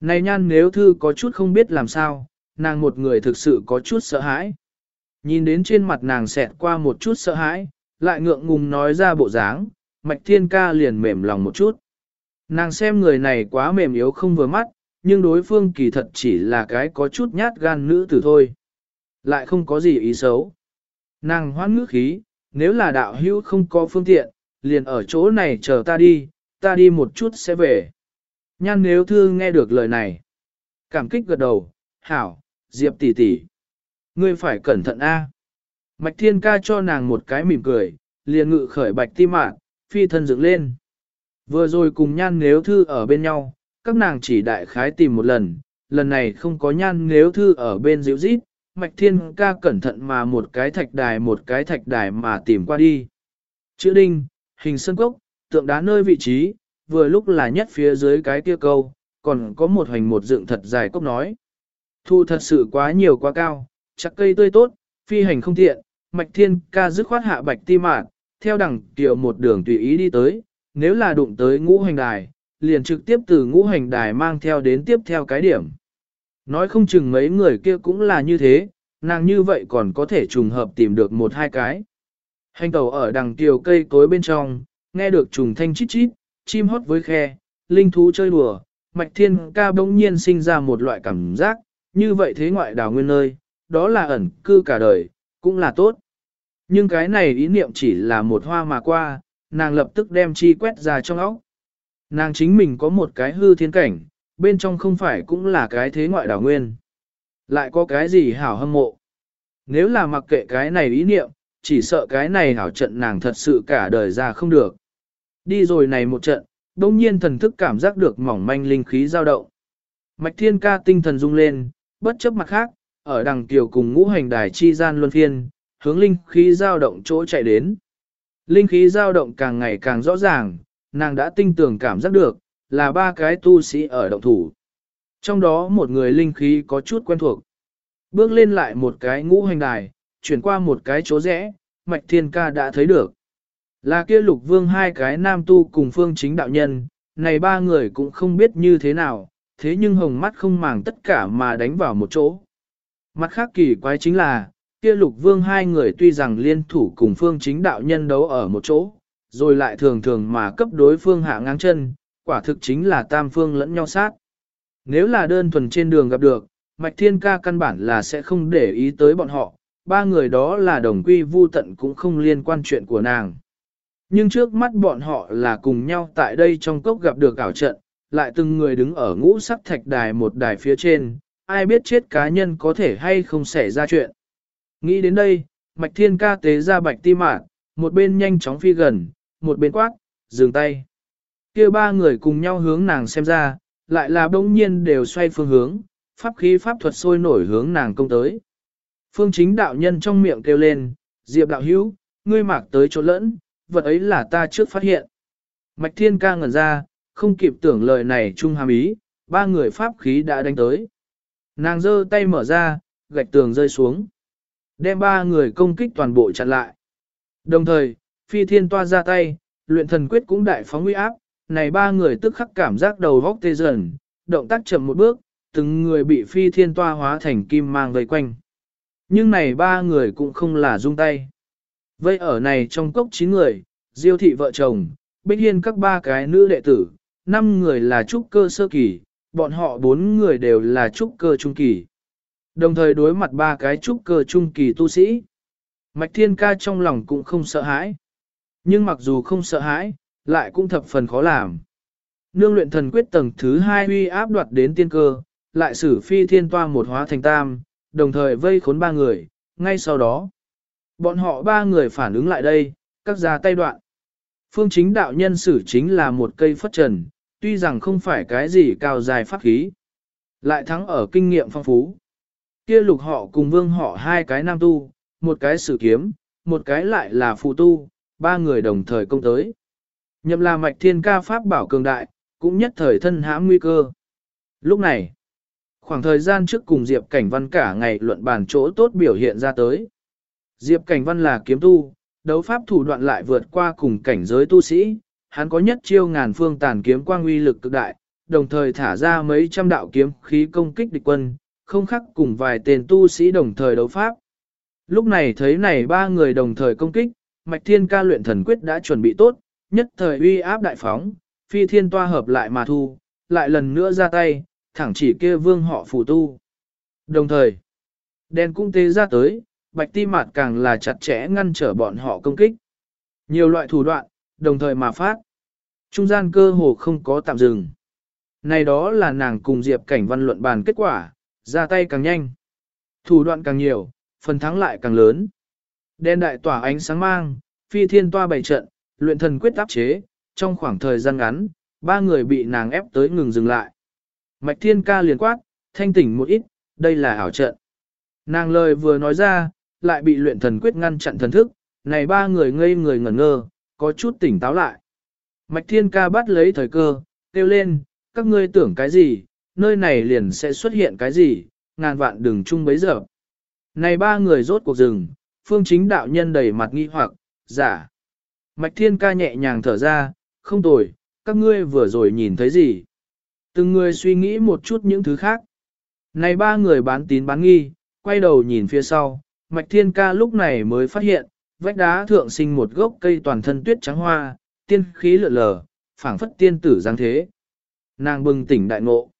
[SPEAKER 1] Này nhan nếu thư có chút không biết làm sao, nàng một người thực sự có chút sợ hãi. Nhìn đến trên mặt nàng xẹt qua một chút sợ hãi, lại ngượng ngùng nói ra bộ dáng, mạch thiên ca liền mềm lòng một chút. Nàng xem người này quá mềm yếu không vừa mắt, nhưng đối phương kỳ thật chỉ là cái có chút nhát gan nữ tử thôi. Lại không có gì ý xấu. Nàng hoan ngữ khí, nếu là đạo hữu không có phương tiện, liền ở chỗ này chờ ta đi, ta đi một chút sẽ về. Nhan nếu thương nghe được lời này. Cảm kích gật đầu, hảo, diệp tỷ tỷ, Ngươi phải cẩn thận a. Mạch thiên ca cho nàng một cái mỉm cười, liền ngự khởi bạch ti mạn, phi thân dựng lên. Vừa rồi cùng nhan nếu thư ở bên nhau, các nàng chỉ đại khái tìm một lần, lần này không có nhan nếu thư ở bên dịu rít, mạch thiên ca cẩn thận mà một cái thạch đài một cái thạch đài mà tìm qua đi. Chữ đinh, hình sân cốc, tượng đá nơi vị trí, vừa lúc là nhất phía dưới cái kia câu, còn có một hoành một dựng thật dài cốc nói. Thu thật sự quá nhiều quá cao, chắc cây tươi tốt, phi hành không tiện, mạch thiên ca dứt khoát hạ bạch ti mạn, theo đẳng tiểu một đường tùy ý đi tới, nếu là đụng tới ngũ hành đài, liền trực tiếp từ ngũ hành đài mang theo đến tiếp theo cái điểm. Nói không chừng mấy người kia cũng là như thế, nàng như vậy còn có thể trùng hợp tìm được một hai cái. Hành tàu ở đằng tiểu cây cối bên trong, nghe được trùng thanh chít chít, chim hót với khe, linh thú chơi đùa, mạch thiên ca bỗng nhiên sinh ra một loại cảm giác, như vậy thế ngoại đảo nguyên nơi, đó là ẩn cư cả đời, cũng là tốt. Nhưng cái này ý niệm chỉ là một hoa mà qua, nàng lập tức đem chi quét ra trong óc. Nàng chính mình có một cái hư thiên cảnh, bên trong không phải cũng là cái thế ngoại đảo nguyên. Lại có cái gì hảo hâm mộ. Nếu là mặc kệ cái này ý niệm, chỉ sợ cái này hảo trận nàng thật sự cả đời ra không được. Đi rồi này một trận, đông nhiên thần thức cảm giác được mỏng manh linh khí dao động. Mạch thiên ca tinh thần rung lên, bất chấp mặt khác, ở đằng kiều cùng ngũ hành đài chi gian luân phiên, hướng linh khí dao động chỗ chạy đến. Linh khí dao động càng ngày càng rõ ràng, nàng đã tinh tường cảm giác được, là ba cái tu sĩ ở động thủ. Trong đó một người linh khí có chút quen thuộc. Bước lên lại một cái ngũ hành đài, chuyển qua một cái chỗ rẽ, mạch thiên ca đã thấy được. Là kia lục vương hai cái nam tu cùng phương chính đạo nhân, này ba người cũng không biết như thế nào, thế nhưng hồng mắt không màng tất cả mà đánh vào một chỗ. Mặt khác kỳ quái chính là, kia lục vương hai người tuy rằng liên thủ cùng phương chính đạo nhân đấu ở một chỗ, rồi lại thường thường mà cấp đối phương hạ ngang chân, quả thực chính là tam phương lẫn nhau sát. Nếu là đơn thuần trên đường gặp được, Mạch Thiên Ca căn bản là sẽ không để ý tới bọn họ, ba người đó là đồng quy vu tận cũng không liên quan chuyện của nàng. Nhưng trước mắt bọn họ là cùng nhau tại đây trong cốc gặp được ảo trận, lại từng người đứng ở ngũ sắc thạch đài một đài phía trên, ai biết chết cá nhân có thể hay không xảy ra chuyện. Nghĩ đến đây, Mạch Thiên ca tế ra bạch ti mạn, một bên nhanh chóng phi gần, một bên quát, dừng tay. kia ba người cùng nhau hướng nàng xem ra, lại là bỗng nhiên đều xoay phương hướng, pháp khí pháp thuật sôi nổi hướng nàng công tới. Phương chính đạo nhân trong miệng kêu lên, Diệp đạo hữu, ngươi mạc tới chỗ lẫn, vật ấy là ta trước phát hiện. Mạch Thiên ca ngẩn ra, không kịp tưởng lời này chung hàm ý, ba người pháp khí đã đánh tới. Nàng giơ tay mở ra, gạch tường rơi xuống. Đem ba người công kích toàn bộ chặn lại. Đồng thời, phi thiên toa ra tay, luyện thần quyết cũng đại phóng uy áp, này ba người tức khắc cảm giác đầu vóc tê dần, động tác chậm một bước, từng người bị phi thiên toa hóa thành kim mang vây quanh. Nhưng này ba người cũng không là dung tay. Vây ở này trong cốc chín người, diêu thị vợ chồng, bích hiên các ba cái nữ đệ tử, năm người là trúc cơ sơ kỳ, bọn họ bốn người đều là trúc cơ trung kỳ. Đồng thời đối mặt ba cái trúc cơ trung kỳ tu sĩ. Mạch Thiên Ca trong lòng cũng không sợ hãi. Nhưng mặc dù không sợ hãi, lại cũng thập phần khó làm. Nương luyện thần quyết tầng thứ hai uy áp đoạt đến tiên cơ, lại xử phi thiên toa một hóa thành tam, đồng thời vây khốn ba người, ngay sau đó. Bọn họ ba người phản ứng lại đây, các ra tay đoạn. Phương chính đạo nhân sử chính là một cây phất trần, tuy rằng không phải cái gì cao dài pháp khí. Lại thắng ở kinh nghiệm phong phú. Kia lục họ cùng vương họ hai cái nam tu, một cái sử kiếm, một cái lại là phụ tu, ba người đồng thời công tới. Nhậm là mạch thiên ca pháp bảo cường đại, cũng nhất thời thân hãm nguy cơ. Lúc này, khoảng thời gian trước cùng Diệp Cảnh Văn cả ngày luận bàn chỗ tốt biểu hiện ra tới. Diệp Cảnh Văn là kiếm tu, đấu pháp thủ đoạn lại vượt qua cùng cảnh giới tu sĩ, hắn có nhất chiêu ngàn phương tàn kiếm quang uy lực cực đại, đồng thời thả ra mấy trăm đạo kiếm khí công kích địch quân, không khác cùng vài tên tu sĩ đồng thời đấu pháp. Lúc này thấy này ba người đồng thời công kích, Mạch Thiên ca luyện thần quyết đã chuẩn bị tốt, nhất thời uy áp đại phóng, phi thiên toa hợp lại mà thu, lại lần nữa ra tay, thẳng chỉ kia vương họ phù tu. Đồng thời, đen cũng tế ra tới, bạch ti mạt càng là chặt chẽ ngăn trở bọn họ công kích. Nhiều loại thủ đoạn, đồng thời mà phát. Trung gian cơ hồ không có tạm dừng. Này đó là nàng cùng Diệp Cảnh Văn luận bàn kết quả, ra tay càng nhanh. Thủ đoạn càng nhiều, phần thắng lại càng lớn. Đen đại tỏa ánh sáng mang, phi thiên toa bày trận, luyện thần quyết áp chế, trong khoảng thời gian ngắn, ba người bị nàng ép tới ngừng dừng lại. Mạch thiên ca liền quát, thanh tỉnh một ít, đây là ảo trận. Nàng lời vừa nói ra, lại bị luyện thần quyết ngăn chặn thần thức, này ba người ngây người ngẩn ngơ, có chút tỉnh táo lại. Mạch thiên ca bắt lấy thời cơ, kêu lên, các ngươi tưởng cái gì, nơi này liền sẽ xuất hiện cái gì, ngàn vạn đừng chung bấy giờ. Này ba người rốt cuộc rừng, phương chính đạo nhân đầy mặt nghi hoặc, giả. Mạch thiên ca nhẹ nhàng thở ra, không tồi, các ngươi vừa rồi nhìn thấy gì. Từng người suy nghĩ một chút những thứ khác. Này ba người bán tín bán nghi, quay đầu nhìn phía sau, Mạch Thiên Ca lúc này mới phát hiện, vách đá thượng sinh một gốc cây toàn thân tuyết trắng hoa, tiên khí lượn lờ, phảng phất tiên tử giáng thế. Nàng bừng tỉnh đại ngộ.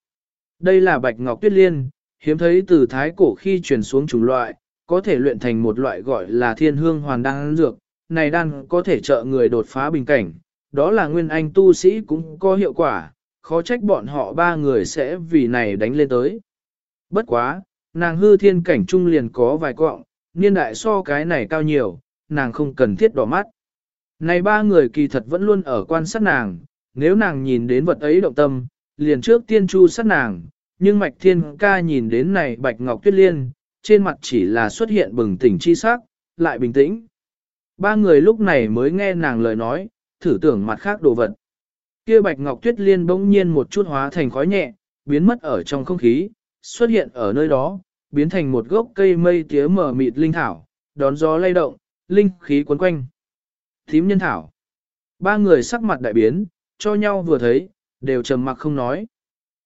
[SPEAKER 1] Đây là bạch ngọc tuyết liên, hiếm thấy từ thái cổ khi truyền xuống chủng loại, có thể luyện thành một loại gọi là thiên hương hoàn đan dược, này đan có thể trợ người đột phá bình cảnh, đó là nguyên anh tu sĩ cũng có hiệu quả, khó trách bọn họ ba người sẽ vì này đánh lên tới. Bất quá, nàng hư thiên cảnh trung liền có vài quọng, niên đại so cái này cao nhiều, nàng không cần thiết đỏ mắt. Này ba người kỳ thật vẫn luôn ở quan sát nàng, nếu nàng nhìn đến vật ấy động tâm, liền trước tiên chu sát nàng, nhưng mạch thiên ca nhìn đến này bạch ngọc tuyết liên, trên mặt chỉ là xuất hiện bừng tỉnh chi sắc, lại bình tĩnh. Ba người lúc này mới nghe nàng lời nói, thử tưởng mặt khác đồ vật. Kia bạch ngọc tuyết liên bỗng nhiên một chút hóa thành khói nhẹ, biến mất ở trong không khí, xuất hiện ở nơi đó, biến thành một gốc cây mây tía mở mịt linh thảo, đón gió lay động, linh khí cuốn quanh. Thím nhân thảo. Ba người sắc mặt đại biến, cho nhau vừa thấy, đều trầm mặc không nói.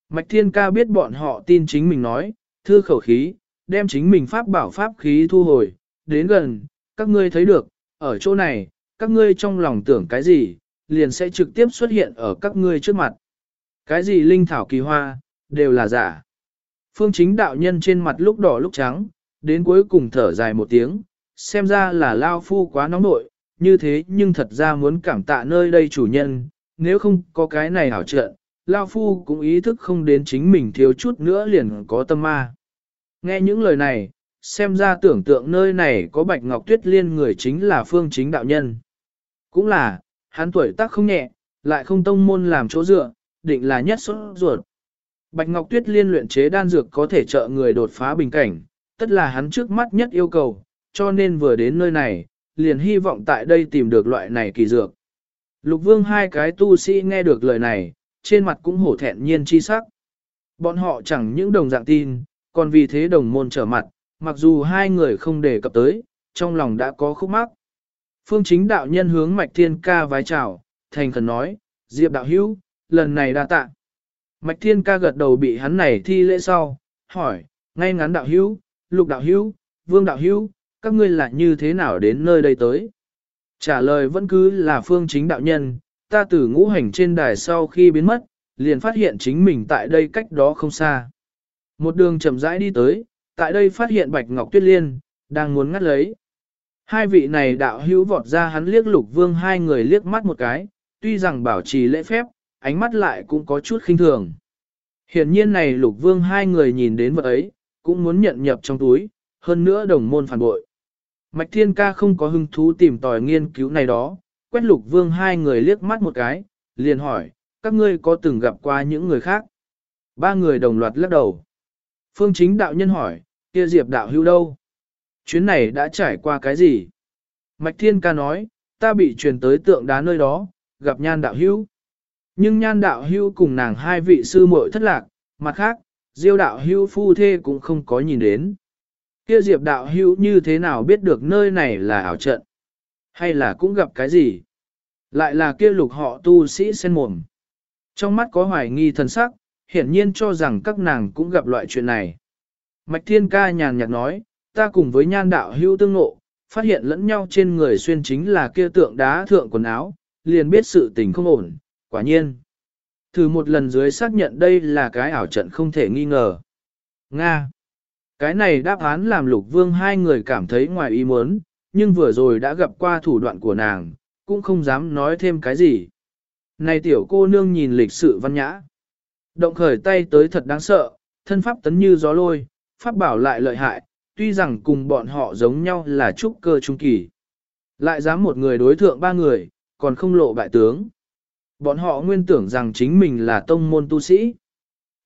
[SPEAKER 1] Mạch Thiên Ca biết bọn họ tin chính mình nói, thư khẩu khí, đem chính mình pháp bảo pháp khí thu hồi, đến gần, các ngươi thấy được, ở chỗ này, các ngươi trong lòng tưởng cái gì, liền sẽ trực tiếp xuất hiện ở các ngươi trước mặt. Cái gì linh thảo kỳ hoa, đều là giả. Phương chính đạo nhân trên mặt lúc đỏ lúc trắng, đến cuối cùng thở dài một tiếng, xem ra là lao phu quá nóng nội, như thế nhưng thật ra muốn cảm tạ nơi đây chủ nhân, nếu không có cái này hảo trợn lao phu cũng ý thức không đến chính mình thiếu chút nữa liền có tâm ma. Nghe những lời này, xem ra tưởng tượng nơi này có bạch ngọc tuyết liên người chính là phương chính đạo nhân. Cũng là, hắn tuổi tác không nhẹ, lại không tông môn làm chỗ dựa, định là nhất xuất ruột. Bạch Ngọc Tuyết liên luyện chế đan dược có thể trợ người đột phá bình cảnh, tất là hắn trước mắt nhất yêu cầu, cho nên vừa đến nơi này, liền hy vọng tại đây tìm được loại này kỳ dược. Lục vương hai cái tu sĩ nghe được lời này, trên mặt cũng hổ thẹn nhiên chi sắc. Bọn họ chẳng những đồng dạng tin, còn vì thế đồng môn trở mặt, mặc dù hai người không đề cập tới, trong lòng đã có khúc mắc. Phương chính đạo nhân hướng mạch thiên ca vái chào, thành khẩn nói, Diệp đạo hữu, lần này đa tạ. Mạch thiên ca gật đầu bị hắn này thi lễ sau, hỏi, ngay ngắn đạo hữu, lục đạo hữu, vương đạo hữu, các ngươi là như thế nào đến nơi đây tới? Trả lời vẫn cứ là phương chính đạo nhân, ta từ ngũ hành trên đài sau khi biến mất, liền phát hiện chính mình tại đây cách đó không xa. Một đường chậm rãi đi tới, tại đây phát hiện Bạch Ngọc Tuyết Liên, đang muốn ngắt lấy. Hai vị này đạo hữu vọt ra hắn liếc lục vương hai người liếc mắt một cái, tuy rằng bảo trì lễ phép, ánh mắt lại cũng có chút khinh thường. Hiển nhiên này lục vương hai người nhìn đến vật ấy, cũng muốn nhận nhập trong túi, hơn nữa đồng môn phản bội. Mạch Thiên Ca không có hứng thú tìm tòi nghiên cứu này đó, quét lục vương hai người liếc mắt một cái, liền hỏi, các ngươi có từng gặp qua những người khác? Ba người đồng loạt lắc đầu. Phương chính đạo nhân hỏi, kia diệp đạo hữu đâu? Chuyến này đã trải qua cái gì? Mạch Thiên Ca nói, ta bị truyền tới tượng đá nơi đó, gặp nhan đạo hữu. Nhưng nhan đạo hữu cùng nàng hai vị sư muội thất lạc, mặt khác, diêu đạo hữu phu thê cũng không có nhìn đến. Kia diệp đạo hưu như thế nào biết được nơi này là ảo trận? Hay là cũng gặp cái gì? Lại là kia lục họ tu sĩ sen mồm. Trong mắt có hoài nghi thần sắc, hiển nhiên cho rằng các nàng cũng gặp loại chuyện này. Mạch Thiên Ca nhàn nhạt nói, ta cùng với nhan đạo hữu tương ngộ, phát hiện lẫn nhau trên người xuyên chính là kia tượng đá thượng quần áo, liền biết sự tình không ổn, quả nhiên. Thử một lần dưới xác nhận đây là cái ảo trận không thể nghi ngờ. Nga. Cái này đáp án làm lục vương hai người cảm thấy ngoài ý muốn, nhưng vừa rồi đã gặp qua thủ đoạn của nàng, cũng không dám nói thêm cái gì. Này tiểu cô nương nhìn lịch sự văn nhã. Động khởi tay tới thật đáng sợ, thân pháp tấn như gió lôi, pháp bảo lại lợi hại, tuy rằng cùng bọn họ giống nhau là trúc cơ trung kỳ. Lại dám một người đối thượng ba người, còn không lộ bại tướng. Bọn họ nguyên tưởng rằng chính mình là tông môn tu sĩ.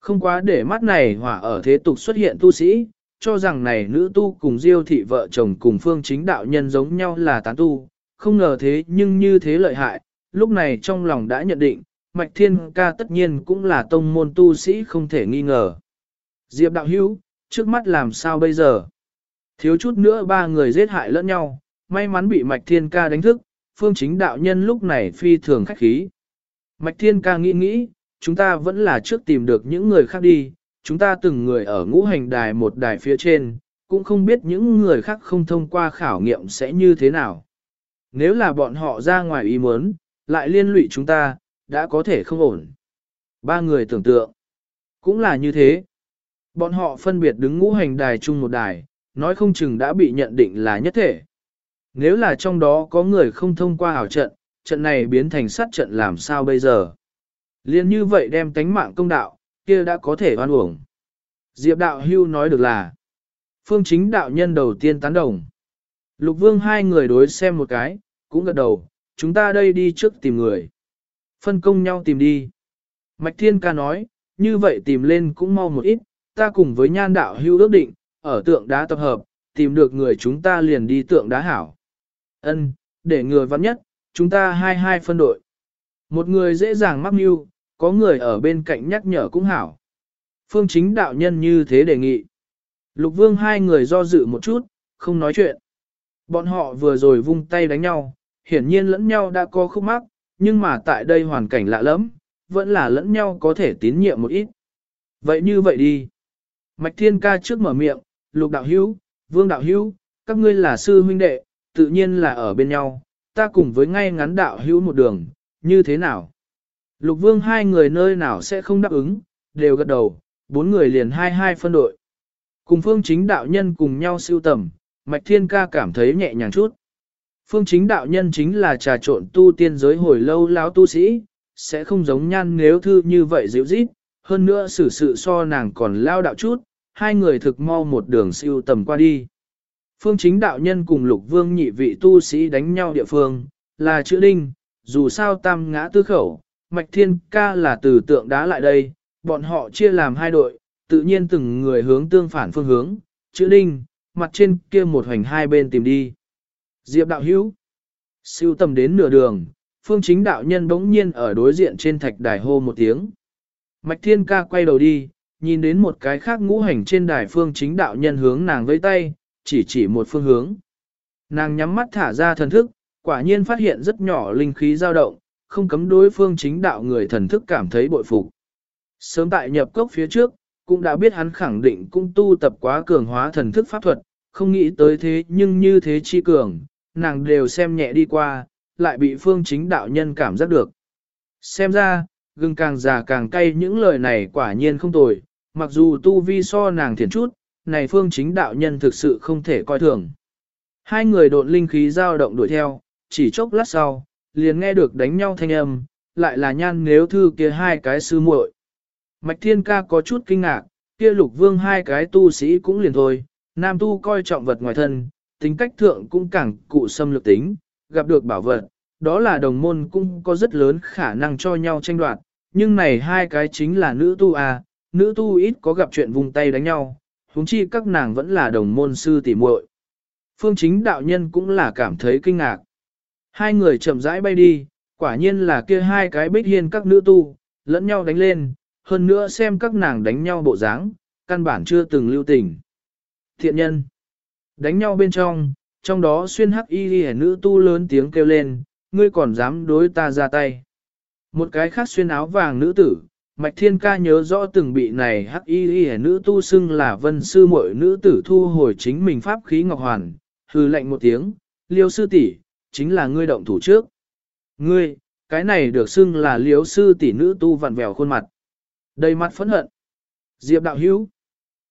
[SPEAKER 1] Không quá để mắt này hỏa ở thế tục xuất hiện tu sĩ, cho rằng này nữ tu cùng diêu thị vợ chồng cùng phương chính đạo nhân giống nhau là tán tu, không ngờ thế nhưng như thế lợi hại, lúc này trong lòng đã nhận định, Mạch Thiên Ca tất nhiên cũng là tông môn tu sĩ không thể nghi ngờ. Diệp đạo hữu, trước mắt làm sao bây giờ? Thiếu chút nữa ba người giết hại lẫn nhau, may mắn bị Mạch Thiên Ca đánh thức, phương chính đạo nhân lúc này phi thường khách khí. Mạch Thiên Ca nghĩ nghĩ, chúng ta vẫn là trước tìm được những người khác đi, chúng ta từng người ở ngũ hành đài một đài phía trên, cũng không biết những người khác không thông qua khảo nghiệm sẽ như thế nào. Nếu là bọn họ ra ngoài ý muốn, lại liên lụy chúng ta, đã có thể không ổn. Ba người tưởng tượng, cũng là như thế. Bọn họ phân biệt đứng ngũ hành đài chung một đài, nói không chừng đã bị nhận định là nhất thể. Nếu là trong đó có người không thông qua ảo trận, trận này biến thành sát trận làm sao bây giờ? Liên như vậy đem tánh mạng công đạo, kia đã có thể oan uổng. Diệp đạo hưu nói được là, phương chính đạo nhân đầu tiên tán đồng. Lục vương hai người đối xem một cái, cũng gật đầu, chúng ta đây đi trước tìm người. Phân công nhau tìm đi. Mạch Thiên Ca nói, như vậy tìm lên cũng mau một ít, ta cùng với nhan đạo hưu ước định, ở tượng đá tập hợp, tìm được người chúng ta liền đi tượng đá hảo. Ân, để người vắng nhất, chúng ta hai hai phân đội. Một người dễ dàng mắc mưu, có người ở bên cạnh nhắc nhở cũng hảo. Phương chính đạo nhân như thế đề nghị. Lục vương hai người do dự một chút, không nói chuyện. Bọn họ vừa rồi vung tay đánh nhau, hiển nhiên lẫn nhau đã có khúc mắc, nhưng mà tại đây hoàn cảnh lạ lắm, vẫn là lẫn nhau có thể tín nhiệm một ít. Vậy như vậy đi. Mạch Thiên Ca trước mở miệng, Lục Đạo Hữu, Vương Đạo Hữu, các ngươi là sư huynh đệ, tự nhiên là ở bên nhau, ta cùng với ngay ngắn Đạo Hữu một đường, như thế nào? Lục Vương hai người nơi nào sẽ không đáp ứng, đều gật đầu, bốn người liền hai hai phân đội. Cùng Phương Chính Đạo Nhân cùng nhau siêu tầm, Mạch Thiên Ca cảm thấy nhẹ nhàng chút. Phương chính đạo nhân chính là trà trộn tu tiên giới hồi lâu lão tu sĩ, sẽ không giống nhan nếu thư như vậy dịu dít, hơn nữa xử sự so nàng còn lao đạo chút, hai người thực mau một đường siêu tầm qua đi. Phương chính đạo nhân cùng lục vương nhị vị tu sĩ đánh nhau địa phương, là chữ đinh, dù sao tam ngã tư khẩu, mạch thiên ca là từ tượng đá lại đây, bọn họ chia làm hai đội, tự nhiên từng người hướng tương phản phương hướng, chữ đinh, mặt trên kia một hoành hai bên tìm đi. Diệp đạo hữu. Siêu tầm đến nửa đường, phương chính đạo nhân bỗng nhiên ở đối diện trên thạch đài hô một tiếng. Mạch thiên ca quay đầu đi, nhìn đến một cái khác ngũ hành trên đài phương chính đạo nhân hướng nàng với tay, chỉ chỉ một phương hướng. Nàng nhắm mắt thả ra thần thức, quả nhiên phát hiện rất nhỏ linh khí dao động, không cấm đối phương chính đạo người thần thức cảm thấy bội phục. Sớm tại nhập cốc phía trước, cũng đã biết hắn khẳng định cũng tu tập quá cường hóa thần thức pháp thuật, không nghĩ tới thế nhưng như thế chi cường, nàng đều xem nhẹ đi qua, lại bị phương chính đạo nhân cảm giác được. Xem ra, gừng càng già càng cay những lời này quả nhiên không tồi, mặc dù tu vi so nàng thiền chút, này phương chính đạo nhân thực sự không thể coi thường. Hai người độn linh khí dao động đuổi theo, chỉ chốc lát sau, liền nghe được đánh nhau thanh âm, lại là nhan nếu thư kia hai cái sư muội. Mạch thiên ca có chút kinh ngạc, kia lục vương hai cái tu sĩ cũng liền thôi, nam tu coi trọng vật ngoài thân, tính cách thượng cũng càng cụ xâm lược tính, gặp được bảo vật, đó là đồng môn cũng có rất lớn khả năng cho nhau tranh đoạt, nhưng này hai cái chính là nữ tu à, nữ tu ít có gặp chuyện vùng tay đánh nhau, huống chi các nàng vẫn là đồng môn sư tỉ muội. Phương chính đạo nhân cũng là cảm thấy kinh ngạc. Hai người chậm rãi bay đi, quả nhiên là kia hai cái bích hiên các nữ tu, lẫn nhau đánh lên, hơn nữa xem các nàng đánh nhau bộ dáng, căn bản chưa từng lưu tình. Thiện nhân. Đánh nhau bên trong, trong đó xuyên hắc y ghi nữ tu lớn tiếng kêu lên, ngươi còn dám đối ta ra tay. Một cái khác xuyên áo vàng nữ tử, Mạch Thiên Ca nhớ rõ từng bị này hắc y ghi nữ tu xưng là vân sư muội nữ tử thu hồi chính mình pháp khí ngọc hoàn, hư lệnh một tiếng, liêu sư tỷ chính là ngươi động thủ trước. Ngươi, cái này được xưng là liếu sư tỷ nữ tu vặn vẹo khuôn mặt. Đầy mặt phẫn hận. Diệp đạo hữu.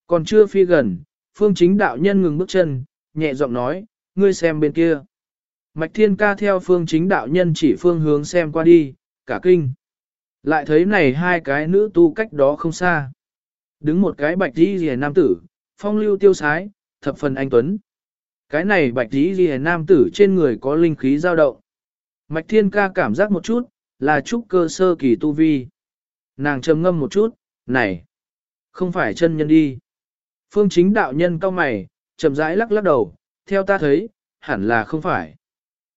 [SPEAKER 1] Còn chưa phi gần, phương chính đạo nhân ngừng bước chân, nhẹ giọng nói, ngươi xem bên kia. Mạch Thiên Ca theo phương chính đạo nhân chỉ phương hướng xem qua đi, cả kinh. Lại thấy này hai cái nữ tu cách đó không xa. Đứng một cái bạch đi rìa nam tử, phong lưu tiêu sái, thập phần anh tuấn. Cái này bạch tí ghi nam tử trên người có linh khí dao động. Mạch thiên ca cảm giác một chút, là trúc cơ sơ kỳ tu vi. Nàng trầm ngâm một chút, này, không phải chân nhân đi. Phương chính đạo nhân cao mày, chậm rãi lắc lắc đầu, theo ta thấy, hẳn là không phải.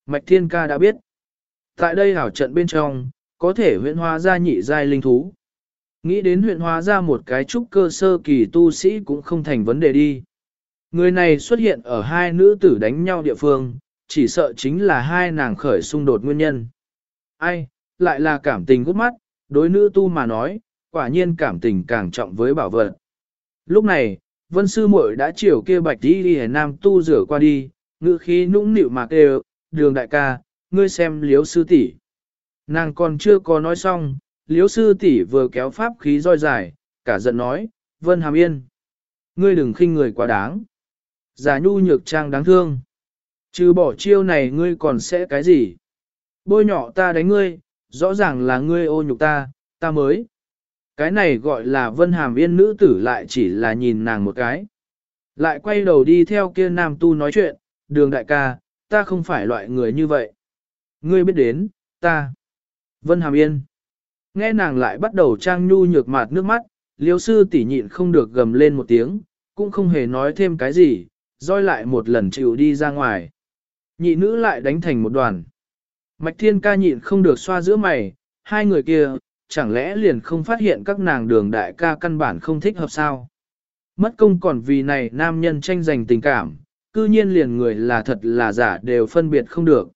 [SPEAKER 1] Mạch thiên ca đã biết. Tại đây hảo trận bên trong, có thể huyện hóa ra nhị giai linh thú. Nghĩ đến huyện hóa ra một cái trúc cơ sơ kỳ tu sĩ cũng không thành vấn đề đi. Người này xuất hiện ở hai nữ tử đánh nhau địa phương, chỉ sợ chính là hai nàng khởi xung đột nguyên nhân. Ai, lại là cảm tình gút mắt, đối nữ tu mà nói, quả nhiên cảm tình càng trọng với bảo vật. Lúc này, vân sư muội đã chiều kia bạch đi đi nam tu rửa qua đi, ngữ khí nũng nịu mà kêu, đường đại ca, ngươi xem liếu sư tỷ Nàng còn chưa có nói xong, liếu sư tỷ vừa kéo pháp khí roi dài, cả giận nói, Vân Hàm Yên. Ngươi đừng khinh người quá đáng. Giả nhu nhược trang đáng thương. Trừ bỏ chiêu này ngươi còn sẽ cái gì? Bôi nhỏ ta đánh ngươi, rõ ràng là ngươi ô nhục ta, ta mới. Cái này gọi là Vân Hàm Yên nữ tử lại chỉ là nhìn nàng một cái. Lại quay đầu đi theo kia nam tu nói chuyện, đường đại ca, ta không phải loại người như vậy. Ngươi biết đến, ta. Vân Hàm Yên. Nghe nàng lại bắt đầu trang nhu nhược mạt nước mắt, liêu sư tỉ nhịn không được gầm lên một tiếng, cũng không hề nói thêm cái gì, roi lại một lần chịu đi ra ngoài. Nhị nữ lại đánh thành một đoàn. Mạch thiên ca nhịn không được xoa giữa mày, hai người kia, chẳng lẽ liền không phát hiện các nàng đường đại ca căn bản không thích hợp sao? Mất công còn vì này nam nhân tranh giành tình cảm, cư nhiên liền người là thật là giả đều phân biệt không được.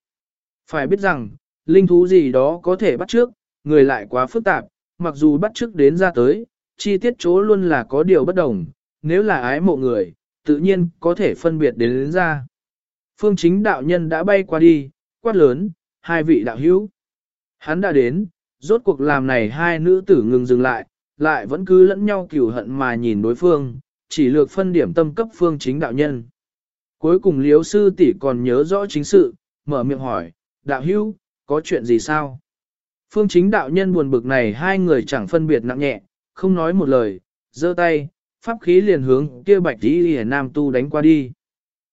[SPEAKER 1] Phải biết rằng, linh thú gì đó có thể bắt trước, người lại quá phức tạp, mặc dù bắt trước đến ra tới, chi tiết chỗ luôn là có điều bất đồng, nếu là ái mộ người, tự nhiên có thể phân biệt đến, đến ra. Phương chính đạo nhân đã bay qua đi, quát lớn, hai vị đạo hữu. Hắn đã đến, rốt cuộc làm này hai nữ tử ngừng dừng lại, lại vẫn cứ lẫn nhau cửu hận mà nhìn đối phương, chỉ lược phân điểm tâm cấp phương chính đạo nhân. Cuối cùng liếu sư tỷ còn nhớ rõ chính sự, mở miệng hỏi, đạo hữu, có chuyện gì sao? Phương chính đạo nhân buồn bực này hai người chẳng phân biệt nặng nhẹ, không nói một lời, giơ tay, pháp khí liền hướng kia bạch đi lìa nam tu đánh qua đi.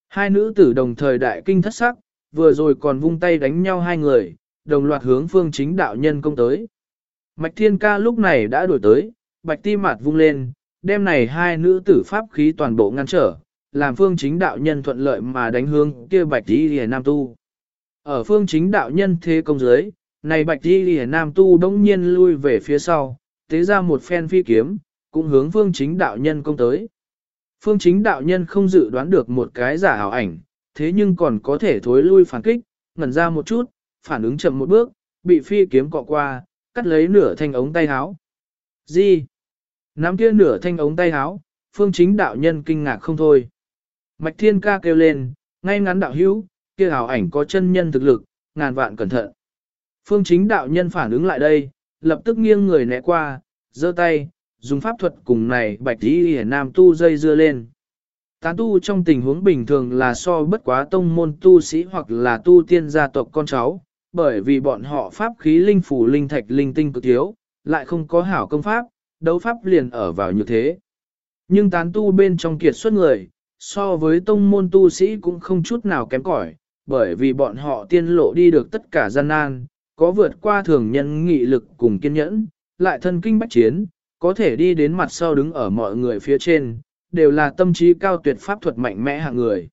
[SPEAKER 1] Hai nữ tử đồng thời đại kinh thất sắc, vừa rồi còn vung tay đánh nhau hai người, đồng loạt hướng phương chính đạo nhân công tới. Mạch thiên ca lúc này đã đổi tới, bạch ti Mạt vung lên, đem này hai nữ tử pháp khí toàn bộ ngăn trở, làm phương chính đạo nhân thuận lợi mà đánh hướng kia bạch đi lìa nam tu. Ở phương chính đạo nhân thế công giới, này bạch đi lìa nam tu đông nhiên lui về phía sau, tế ra một phen phi kiếm, cũng hướng phương chính đạo nhân công tới. Phương chính đạo nhân không dự đoán được một cái giả ảo ảnh, thế nhưng còn có thể thối lui phản kích, ngẩn ra một chút, phản ứng chậm một bước, bị phi kiếm cọ qua, cắt lấy nửa thanh ống tay áo. Gì? Nắm kia nửa thanh ống tay áo, phương chính đạo nhân kinh ngạc không thôi. Mạch thiên ca kêu lên, ngay ngắn đạo hữu, kia ảo ảnh có chân nhân thực lực, ngàn vạn cẩn thận. Phương chính đạo nhân phản ứng lại đây, lập tức nghiêng người né qua, giơ tay, dùng pháp thuật cùng này bạch y hề nam tu dây dưa lên. Tán tu trong tình huống bình thường là so bất quá tông môn tu sĩ hoặc là tu tiên gia tộc con cháu, bởi vì bọn họ pháp khí linh phủ linh thạch linh tinh cực thiếu, lại không có hảo công pháp, đấu pháp liền ở vào như thế. Nhưng tán tu bên trong kiệt xuất người, so với tông môn tu sĩ cũng không chút nào kém cỏi, bởi vì bọn họ tiên lộ đi được tất cả gian nan, có vượt qua thường nhân nghị lực cùng kiên nhẫn, lại thân kinh bách chiến, có thể đi đến mặt sau đứng ở mọi người phía trên, đều là tâm trí cao tuyệt pháp thuật mạnh mẽ hạng người.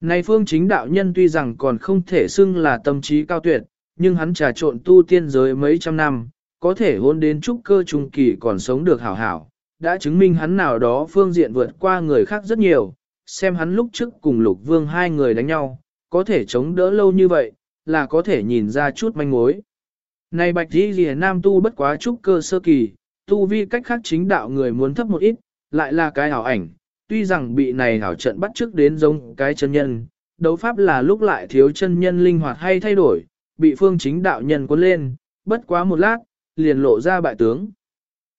[SPEAKER 1] Này phương chính đạo nhân tuy rằng còn không thể xưng là tâm trí cao tuyệt, nhưng hắn trà trộn tu tiên giới mấy trăm năm, có thể hôn đến trúc cơ trung kỳ còn sống được hảo hảo, đã chứng minh hắn nào đó phương diện vượt qua người khác rất nhiều, xem hắn lúc trước cùng lục vương hai người đánh nhau, có thể chống đỡ lâu như vậy, là có thể nhìn ra chút manh mối. Này bạch đi lìa nam tu bất quá trúc cơ sơ kỳ, tu vi cách khác chính đạo người muốn thấp một ít, lại là cái hảo ảnh, tuy rằng bị này hảo trận bắt trước đến giống cái chân nhân, đấu pháp là lúc lại thiếu chân nhân linh hoạt hay thay đổi, bị phương chính đạo nhân cuốn lên, bất quá một lát, liền lộ ra bại tướng.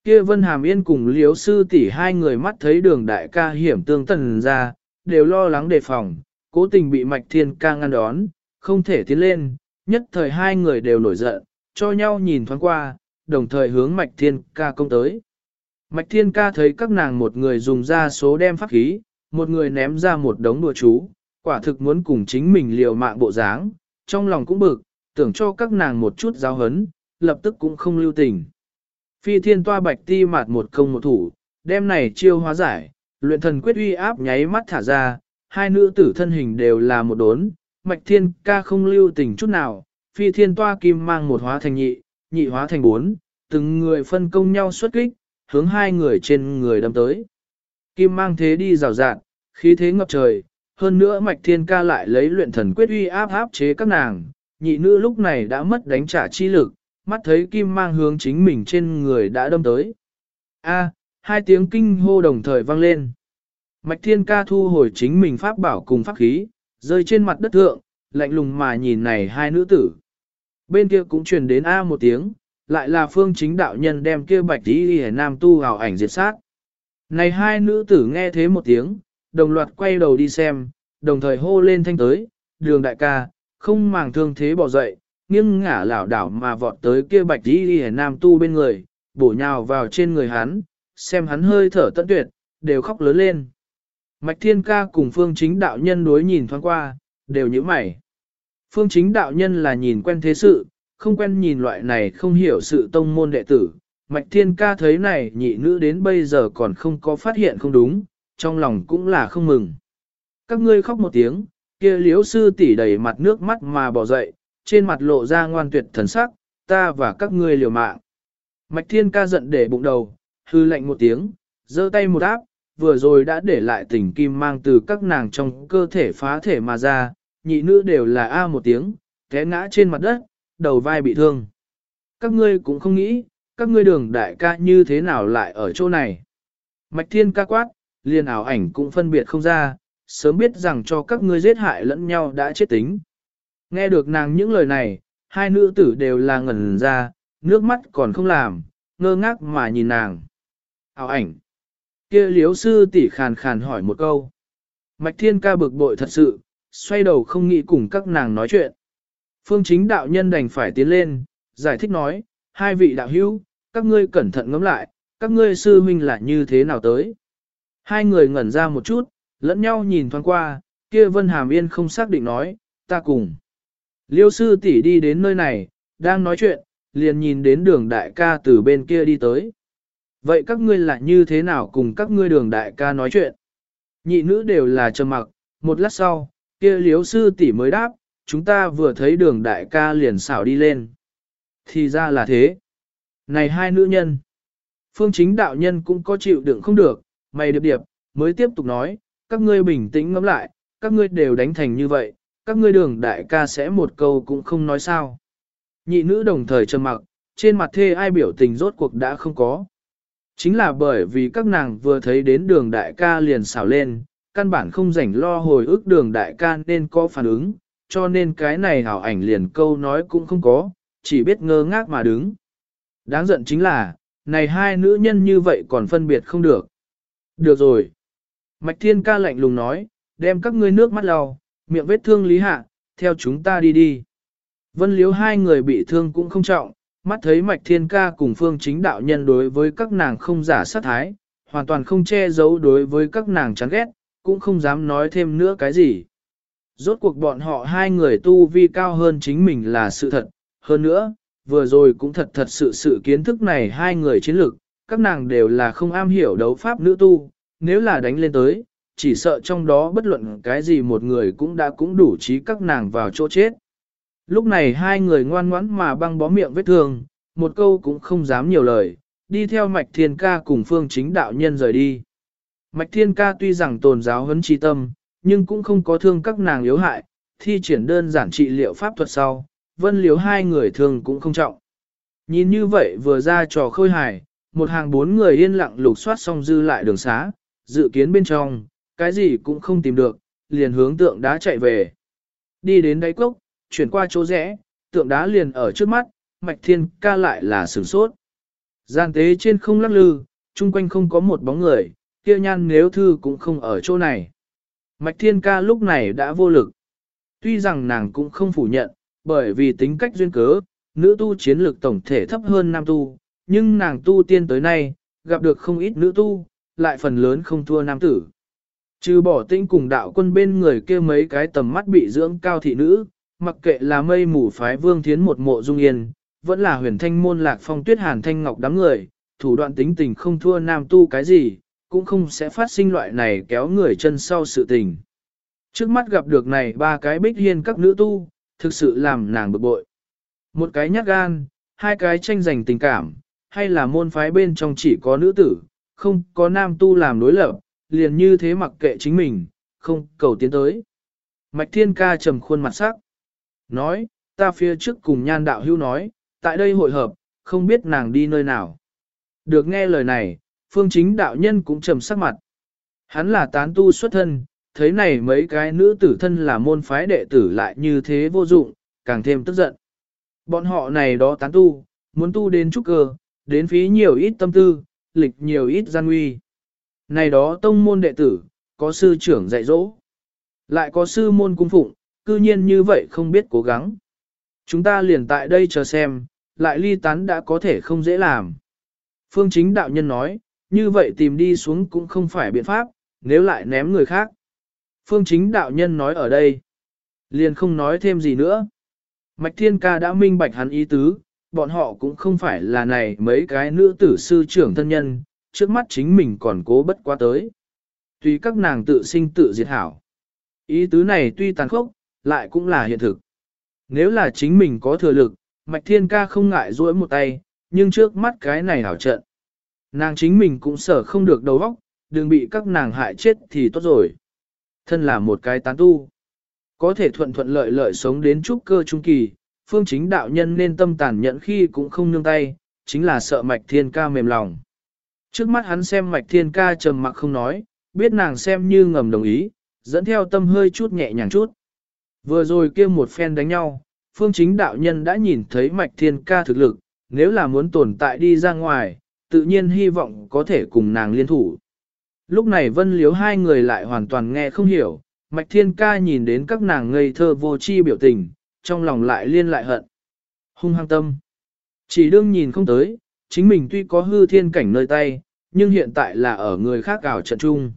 [SPEAKER 1] Kia Vân Hàm Yên cùng Liếu Sư tỷ hai người mắt thấy đường đại ca hiểm tương tần ra, đều lo lắng đề phòng, cố tình bị Mạch Thiên ca ngăn đón, không thể tiến lên, nhất thời hai người đều nổi giận, cho nhau nhìn thoáng qua, đồng thời hướng Mạch Thiên ca công tới. Mạch Thiên ca thấy các nàng một người dùng ra số đem pháp khí, một người ném ra một đống đùa chú, quả thực muốn cùng chính mình liều mạng bộ dáng, trong lòng cũng bực, tưởng cho các nàng một chút giáo hấn, lập tức cũng không lưu tình. Phi thiên toa bạch ti mạt một công một thủ, đem này chiêu hóa giải, luyện thần quyết uy áp nháy mắt thả ra, hai nữ tử thân hình đều là một đốn, mạch thiên ca không lưu tình chút nào, phi thiên toa kim mang một hóa thành nhị, nhị hóa thành bốn, từng người phân công nhau xuất kích, hướng hai người trên người đâm tới. Kim mang thế đi rào rạt, khí thế ngập trời, hơn nữa mạch thiên ca lại lấy luyện thần quyết uy áp áp chế các nàng, nhị nữ lúc này đã mất đánh trả chi lực, mắt thấy kim mang hướng chính mình trên người đã đâm tới. A, hai tiếng kinh hô đồng thời vang lên. Mạch thiên ca thu hồi chính mình pháp bảo cùng pháp khí, rơi trên mặt đất thượng, lạnh lùng mà nhìn này hai nữ tử. Bên kia cũng truyền đến A một tiếng, lại là phương chính đạo nhân đem kia bạch tí hề nam tu hào ảnh diệt sát. Này hai nữ tử nghe thế một tiếng, đồng loạt quay đầu đi xem, đồng thời hô lên thanh tới, đường đại ca, không màng thương thế bỏ dậy, nghiêng ngả lảo đảo mà vọt tới kia bạch tí hề nam tu bên người, bổ nhào vào trên người hắn, xem hắn hơi thở tận tuyệt, đều khóc lớn lên. Mạch thiên ca cùng phương chính đạo nhân đối nhìn thoáng qua, đều như mày. Phương chính đạo nhân là nhìn quen thế sự, không quen nhìn loại này không hiểu sự tông môn đệ tử. Mạch thiên ca thấy này nhị nữ đến bây giờ còn không có phát hiện không đúng, trong lòng cũng là không mừng. Các ngươi khóc một tiếng, kia liếu sư tỷ đầy mặt nước mắt mà bỏ dậy, trên mặt lộ ra ngoan tuyệt thần sắc, ta và các ngươi liều mạng. Mạch thiên ca giận để bụng đầu, hư lạnh một tiếng, giơ tay một áp, vừa rồi đã để lại tình kim mang từ các nàng trong cơ thể phá thể mà ra, nhị nữ đều là A một tiếng, té ngã trên mặt đất, đầu vai bị thương. Các ngươi cũng không nghĩ, các ngươi đường đại ca như thế nào lại ở chỗ này. Mạch thiên ca quát, liền ảo ảnh cũng phân biệt không ra, sớm biết rằng cho các ngươi giết hại lẫn nhau đã chết tính. Nghe được nàng những lời này, hai nữ tử đều là ngẩn ra, nước mắt còn không làm, ngơ ngác mà nhìn nàng. Ảo ảnh. kia liếu sư tỷ khàn khàn hỏi một câu. Mạch thiên ca bực bội thật sự, xoay đầu không nghĩ cùng các nàng nói chuyện. Phương chính đạo nhân đành phải tiến lên, giải thích nói, hai vị đạo hữu, các ngươi cẩn thận ngẫm lại, các ngươi sư huynh là như thế nào tới. Hai người ngẩn ra một chút, lẫn nhau nhìn thoáng qua, kia Vân Hàm Yên không xác định nói, ta cùng. Liêu sư tỷ đi đến nơi này, đang nói chuyện, liền nhìn đến đường đại ca từ bên kia đi tới. Vậy các ngươi là như thế nào cùng các ngươi đường đại ca nói chuyện? Nhị nữ đều là trầm mặc, một lát sau, kia liếu sư tỷ mới đáp, chúng ta vừa thấy đường đại ca liền xảo đi lên. Thì ra là thế. Này hai nữ nhân. Phương chính đạo nhân cũng có chịu đựng không được, mày điệp điệp, mới tiếp tục nói, các ngươi bình tĩnh ngẫm lại, các ngươi đều đánh thành như vậy, các ngươi đường đại ca sẽ một câu cũng không nói sao. Nhị nữ đồng thời trầm mặc, trên mặt thê ai biểu tình rốt cuộc đã không có. Chính là bởi vì các nàng vừa thấy đến đường đại ca liền xảo lên, căn bản không rảnh lo hồi ức đường đại ca nên có phản ứng, cho nên cái này hảo ảnh liền câu nói cũng không có, chỉ biết ngơ ngác mà đứng. Đáng giận chính là, này hai nữ nhân như vậy còn phân biệt không được. Được rồi. Mạch Thiên ca lạnh lùng nói, đem các ngươi nước mắt lau, miệng vết thương lý hạ, theo chúng ta đi đi. Vân liếu hai người bị thương cũng không trọng, mắt thấy Mạch Thiên ca cùng phương chính đạo nhân đối với các nàng không giả sát thái, hoàn toàn không che giấu đối với các nàng chán ghét, cũng không dám nói thêm nữa cái gì. Rốt cuộc bọn họ hai người tu vi cao hơn chính mình là sự thật, hơn nữa, vừa rồi cũng thật thật sự sự kiến thức này hai người chiến lược, các nàng đều là không am hiểu đấu pháp nữ tu, nếu là đánh lên tới, chỉ sợ trong đó bất luận cái gì một người cũng đã cũng đủ trí các nàng vào chỗ chết. Lúc này hai người ngoan ngoãn mà băng bó miệng vết thương, một câu cũng không dám nhiều lời, đi theo mạch thiên ca cùng phương chính đạo nhân rời đi. Mạch thiên ca tuy rằng tồn giáo huấn trí tâm, nhưng cũng không có thương các nàng yếu hại, thi triển đơn giản trị liệu pháp thuật sau, vân liếu hai người thường cũng không trọng. Nhìn như vậy vừa ra trò khôi hài, một hàng bốn người yên lặng lục soát xong dư lại đường xá, dự kiến bên trong, cái gì cũng không tìm được, liền hướng tượng đá chạy về. Đi đến đáy cốc, chuyển qua chỗ rẽ, tượng đá liền ở trước mắt, mạch thiên ca lại là sửng sốt. Gian tế trên không lắc lư, chung quanh không có một bóng người, kia nhan nếu thư cũng không ở chỗ này. Mạch thiên ca lúc này đã vô lực. Tuy rằng nàng cũng không phủ nhận, bởi vì tính cách duyên cớ, nữ tu chiến lược tổng thể thấp hơn nam tu, nhưng nàng tu tiên tới nay, gặp được không ít nữ tu, lại phần lớn không thua nam tử. Trừ bỏ tinh cùng đạo quân bên người kia mấy cái tầm mắt bị dưỡng cao thị nữ, mặc kệ là mây mù phái vương thiến một mộ dung yên, vẫn là huyền thanh môn lạc phong tuyết hàn thanh ngọc đám người, thủ đoạn tính tình không thua nam tu cái gì, cũng không sẽ phát sinh loại này kéo người chân sau sự tình. Trước mắt gặp được này ba cái bích hiên các nữ tu, thực sự làm nàng bực bội. Một cái nhát gan, hai cái tranh giành tình cảm, hay là môn phái bên trong chỉ có nữ tử, không có nam tu làm đối lập, liền như thế mặc kệ chính mình, không cầu tiến tới. Mạch Thiên Ca trầm khuôn mặt sắc. Nói, ta phía trước cùng nhan đạo hưu nói, tại đây hội hợp, không biết nàng đi nơi nào. Được nghe lời này, phương chính đạo nhân cũng trầm sắc mặt. Hắn là tán tu xuất thân, thấy này mấy cái nữ tử thân là môn phái đệ tử lại như thế vô dụng, càng thêm tức giận. Bọn họ này đó tán tu, muốn tu đến trúc cơ, đến phí nhiều ít tâm tư, lịch nhiều ít gian nguy. Này đó tông môn đệ tử, có sư trưởng dạy dỗ, lại có sư môn cung phụng, cư nhiên như vậy không biết cố gắng. Chúng ta liền tại đây chờ xem, lại ly tán đã có thể không dễ làm. Phương chính đạo nhân nói, như vậy tìm đi xuống cũng không phải biện pháp, nếu lại ném người khác. Phương chính đạo nhân nói ở đây, liền không nói thêm gì nữa. Mạch Thiên Ca đã minh bạch hắn ý tứ, bọn họ cũng không phải là này mấy cái nữ tử sư trưởng thân nhân, trước mắt chính mình còn cố bất quá tới. Tuy các nàng tự sinh tự diệt hảo. Ý tứ này tuy tàn khốc, lại cũng là hiện thực. Nếu là chính mình có thừa lực, Mạch Thiên Ca không ngại duỗi một tay, nhưng trước mắt cái này hảo trận. Nàng chính mình cũng sợ không được đầu óc, đừng bị các nàng hại chết thì tốt rồi. Thân là một cái tán tu. Có thể thuận thuận lợi lợi sống đến trúc cơ trung kỳ, phương chính đạo nhân nên tâm tàn nhẫn khi cũng không nương tay, chính là sợ mạch thiên ca mềm lòng. Trước mắt hắn xem mạch thiên ca trầm mặc không nói, biết nàng xem như ngầm đồng ý, dẫn theo tâm hơi chút nhẹ nhàng chút. Vừa rồi kia một phen đánh nhau, phương chính đạo nhân đã nhìn thấy mạch thiên ca thực lực, nếu là muốn tồn tại đi ra ngoài, tự nhiên hy vọng có thể cùng nàng liên thủ. Lúc này vân liếu hai người lại hoàn toàn nghe không hiểu, mạch thiên ca nhìn đến các nàng ngây thơ vô chi biểu tình, trong lòng lại liên lại hận. Hung hăng tâm. Chỉ đương nhìn không tới, chính mình tuy có hư thiên cảnh nơi tay, nhưng hiện tại là ở người khác ảo trận chung.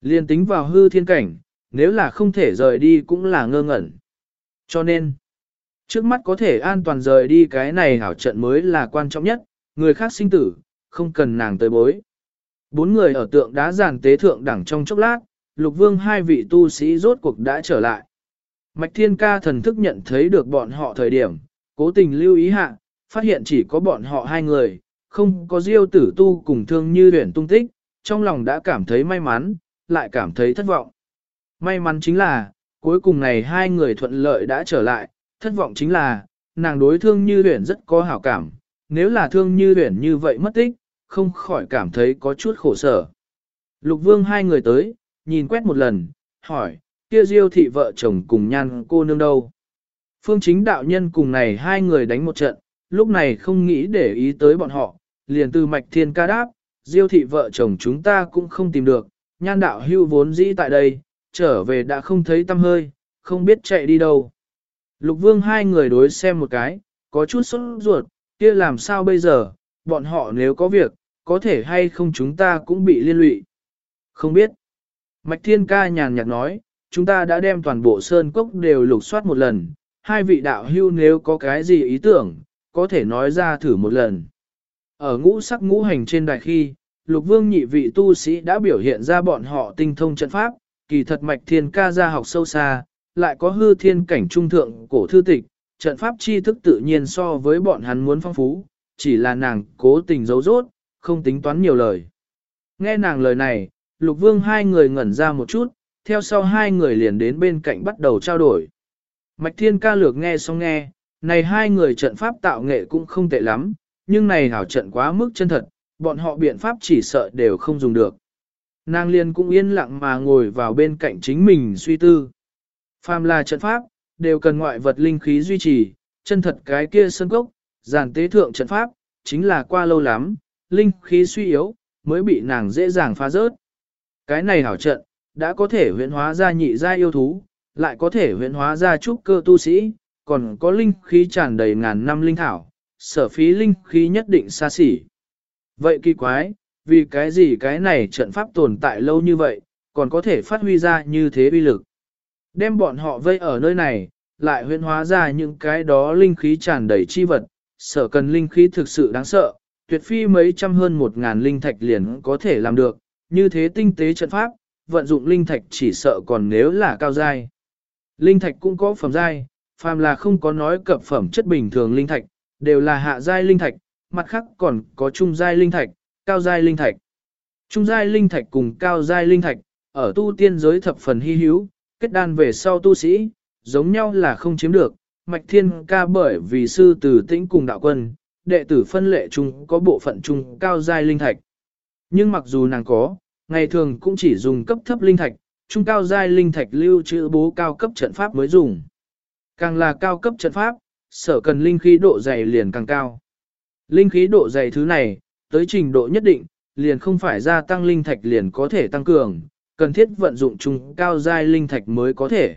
[SPEAKER 1] Liên tính vào hư thiên cảnh, nếu là không thể rời đi cũng là ngơ ngẩn. Cho nên, trước mắt có thể an toàn rời đi cái này ảo trận mới là quan trọng nhất, người khác sinh tử, không cần nàng tới bối. Bốn người ở tượng đá giàn tế thượng đẳng trong chốc lát, lục vương hai vị tu sĩ rốt cuộc đã trở lại. Mạch thiên ca thần thức nhận thấy được bọn họ thời điểm, cố tình lưu ý hạ, phát hiện chỉ có bọn họ hai người, không có diêu tử tu cùng thương như luyện tung tích, trong lòng đã cảm thấy may mắn, lại cảm thấy thất vọng. May mắn chính là, cuối cùng này hai người thuận lợi đã trở lại, thất vọng chính là, nàng đối thương như luyện rất có hảo cảm, nếu là thương như luyện như vậy mất tích, không khỏi cảm thấy có chút khổ sở. Lục vương hai người tới, nhìn quét một lần, hỏi, kia diêu thị vợ chồng cùng nhan cô nương đâu. Phương chính đạo nhân cùng này hai người đánh một trận, lúc này không nghĩ để ý tới bọn họ, liền từ mạch thiên ca đáp, diêu thị vợ chồng chúng ta cũng không tìm được, nhan đạo hưu vốn dĩ tại đây, trở về đã không thấy tâm hơi, không biết chạy đi đâu. Lục vương hai người đối xem một cái, có chút sốt ruột, kia làm sao bây giờ, bọn họ nếu có việc, có thể hay không chúng ta cũng bị liên lụy. Không biết. Mạch thiên ca nhàn nhạt nói, chúng ta đã đem toàn bộ sơn cốc đều lục soát một lần, hai vị đạo hưu nếu có cái gì ý tưởng, có thể nói ra thử một lần. Ở ngũ sắc ngũ hành trên đài khi, lục vương nhị vị tu sĩ đã biểu hiện ra bọn họ tinh thông trận pháp, kỳ thật mạch thiên ca ra học sâu xa, lại có hư thiên cảnh trung thượng cổ thư tịch, trận pháp tri thức tự nhiên so với bọn hắn muốn phong phú, chỉ là nàng cố tình giấu rốt, không tính toán nhiều lời. Nghe nàng lời này, lục vương hai người ngẩn ra một chút, theo sau hai người liền đến bên cạnh bắt đầu trao đổi. Mạch thiên ca lược nghe xong nghe, này hai người trận pháp tạo nghệ cũng không tệ lắm, nhưng này hảo trận quá mức chân thật, bọn họ biện pháp chỉ sợ đều không dùng được. Nàng liên cũng yên lặng mà ngồi vào bên cạnh chính mình suy tư. Phàm là trận pháp, đều cần ngoại vật linh khí duy trì, chân thật cái kia sơn cốc, giàn tế thượng trận pháp, chính là qua lâu lắm, linh khí suy yếu, mới bị nàng dễ dàng phá rớt. Cái này hảo trận, đã có thể huyễn hóa ra nhị gia yêu thú, lại có thể huyễn hóa ra trúc cơ tu sĩ, còn có linh khí tràn đầy ngàn năm linh thảo, sở phí linh khí nhất định xa xỉ. Vậy kỳ quái, vì cái gì cái này trận pháp tồn tại lâu như vậy, còn có thể phát huy ra như thế uy lực. Đem bọn họ vây ở nơi này, lại huyễn hóa ra những cái đó linh khí tràn đầy chi vật, sở cần linh khí thực sự đáng sợ, tuyệt phi mấy trăm hơn một ngàn linh thạch liền có thể làm được, như thế tinh tế trận pháp, vận dụng linh thạch chỉ sợ còn nếu là cao giai. Linh thạch cũng có phẩm giai, phàm là không có nói cập phẩm chất bình thường linh thạch, đều là hạ giai linh thạch, mặt khác còn có trung giai linh thạch, cao giai linh thạch. Trung giai linh thạch cùng cao giai linh thạch, ở tu tiên giới thập phần hy hữu, kết đan về sau tu sĩ, giống nhau là không chiếm được, mạch thiên ca bởi vì sư tử tĩnh cùng đạo quân, đệ tử phân lệ chung có bộ phận chung cao giai linh thạch. Nhưng mặc dù nàng có, ngày thường cũng chỉ dùng cấp thấp linh thạch, trung cao giai linh thạch lưu trữ bố cao cấp trận pháp mới dùng. Càng là cao cấp trận pháp, sở cần linh khí độ dày liền càng cao. Linh khí độ dày thứ này, tới trình độ nhất định, liền không phải gia tăng linh thạch liền có thể tăng cường, cần thiết vận dụng trung cao giai linh thạch mới có thể.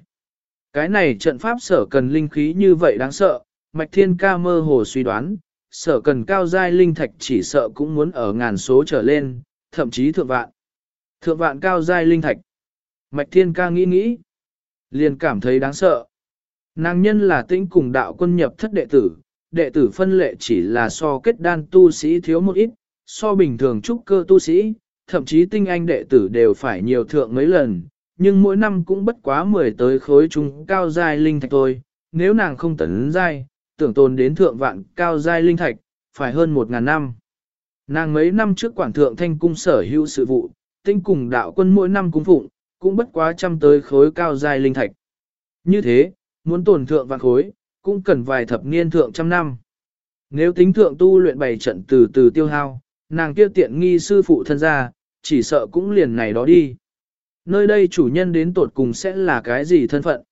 [SPEAKER 1] Cái này trận pháp sở cần linh khí như vậy đáng sợ, Mạch Thiên Ca mơ hồ suy đoán, sở cần cao giai linh thạch chỉ sợ cũng muốn ở ngàn số trở lên, thậm chí thượng vạn. Thượng vạn cao giai linh thạch. Mạch Thiên Ca nghĩ nghĩ, liền cảm thấy đáng sợ. Nàng nhân là tĩnh cùng đạo quân nhập thất đệ tử, đệ tử phân lệ chỉ là so kết đan tu sĩ thiếu một ít, so bình thường trúc cơ tu sĩ, thậm chí tinh anh đệ tử đều phải nhiều thượng mấy lần, nhưng mỗi năm cũng bất quá 10 tới khối trung cao giai linh thạch thôi, nếu nàng không tấn giai, tưởng tồn đến thượng vạn cao giai linh thạch, phải hơn một ngàn năm. Nàng mấy năm trước quản thượng thanh cung sở hữu sự vụ, tinh cùng đạo quân mỗi năm cung phụng, cũng bất quá trăm tới khối cao giai linh thạch. Như thế, muốn tồn thượng vạn khối, cũng cần vài thập niên thượng trăm năm. Nếu tính thượng tu luyện bày trận từ từ tiêu hao, nàng kia tiện nghi sư phụ thân ra, chỉ sợ cũng liền này đó đi. Nơi đây chủ nhân đến tột cùng sẽ là cái gì thân phận?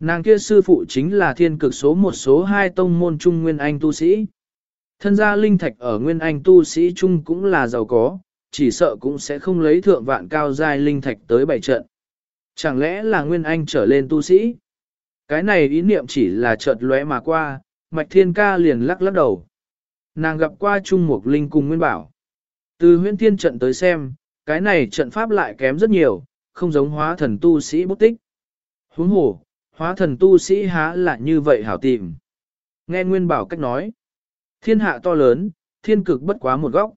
[SPEAKER 1] Nàng kia sư phụ chính là thiên cực số một số hai tông môn trung nguyên anh tu sĩ. Thân gia linh thạch ở nguyên anh tu sĩ trung cũng là giàu có, chỉ sợ cũng sẽ không lấy thượng vạn cao giai linh thạch tới bảy trận. Chẳng lẽ là nguyên anh trở lên tu sĩ? Cái này ý niệm chỉ là chợt lóe mà qua, mạch thiên ca liền lắc lắc đầu. Nàng gặp qua Trung Mục Linh cùng Nguyên Bảo. Từ huyễn thiên trận tới xem, cái này trận pháp lại kém rất nhiều, không giống hóa thần tu sĩ bút tích. Huống hồ, hóa thần tu sĩ há là như vậy hảo tìm. Nghe Nguyên Bảo cách nói, thiên hạ to lớn, thiên cực bất quá một góc.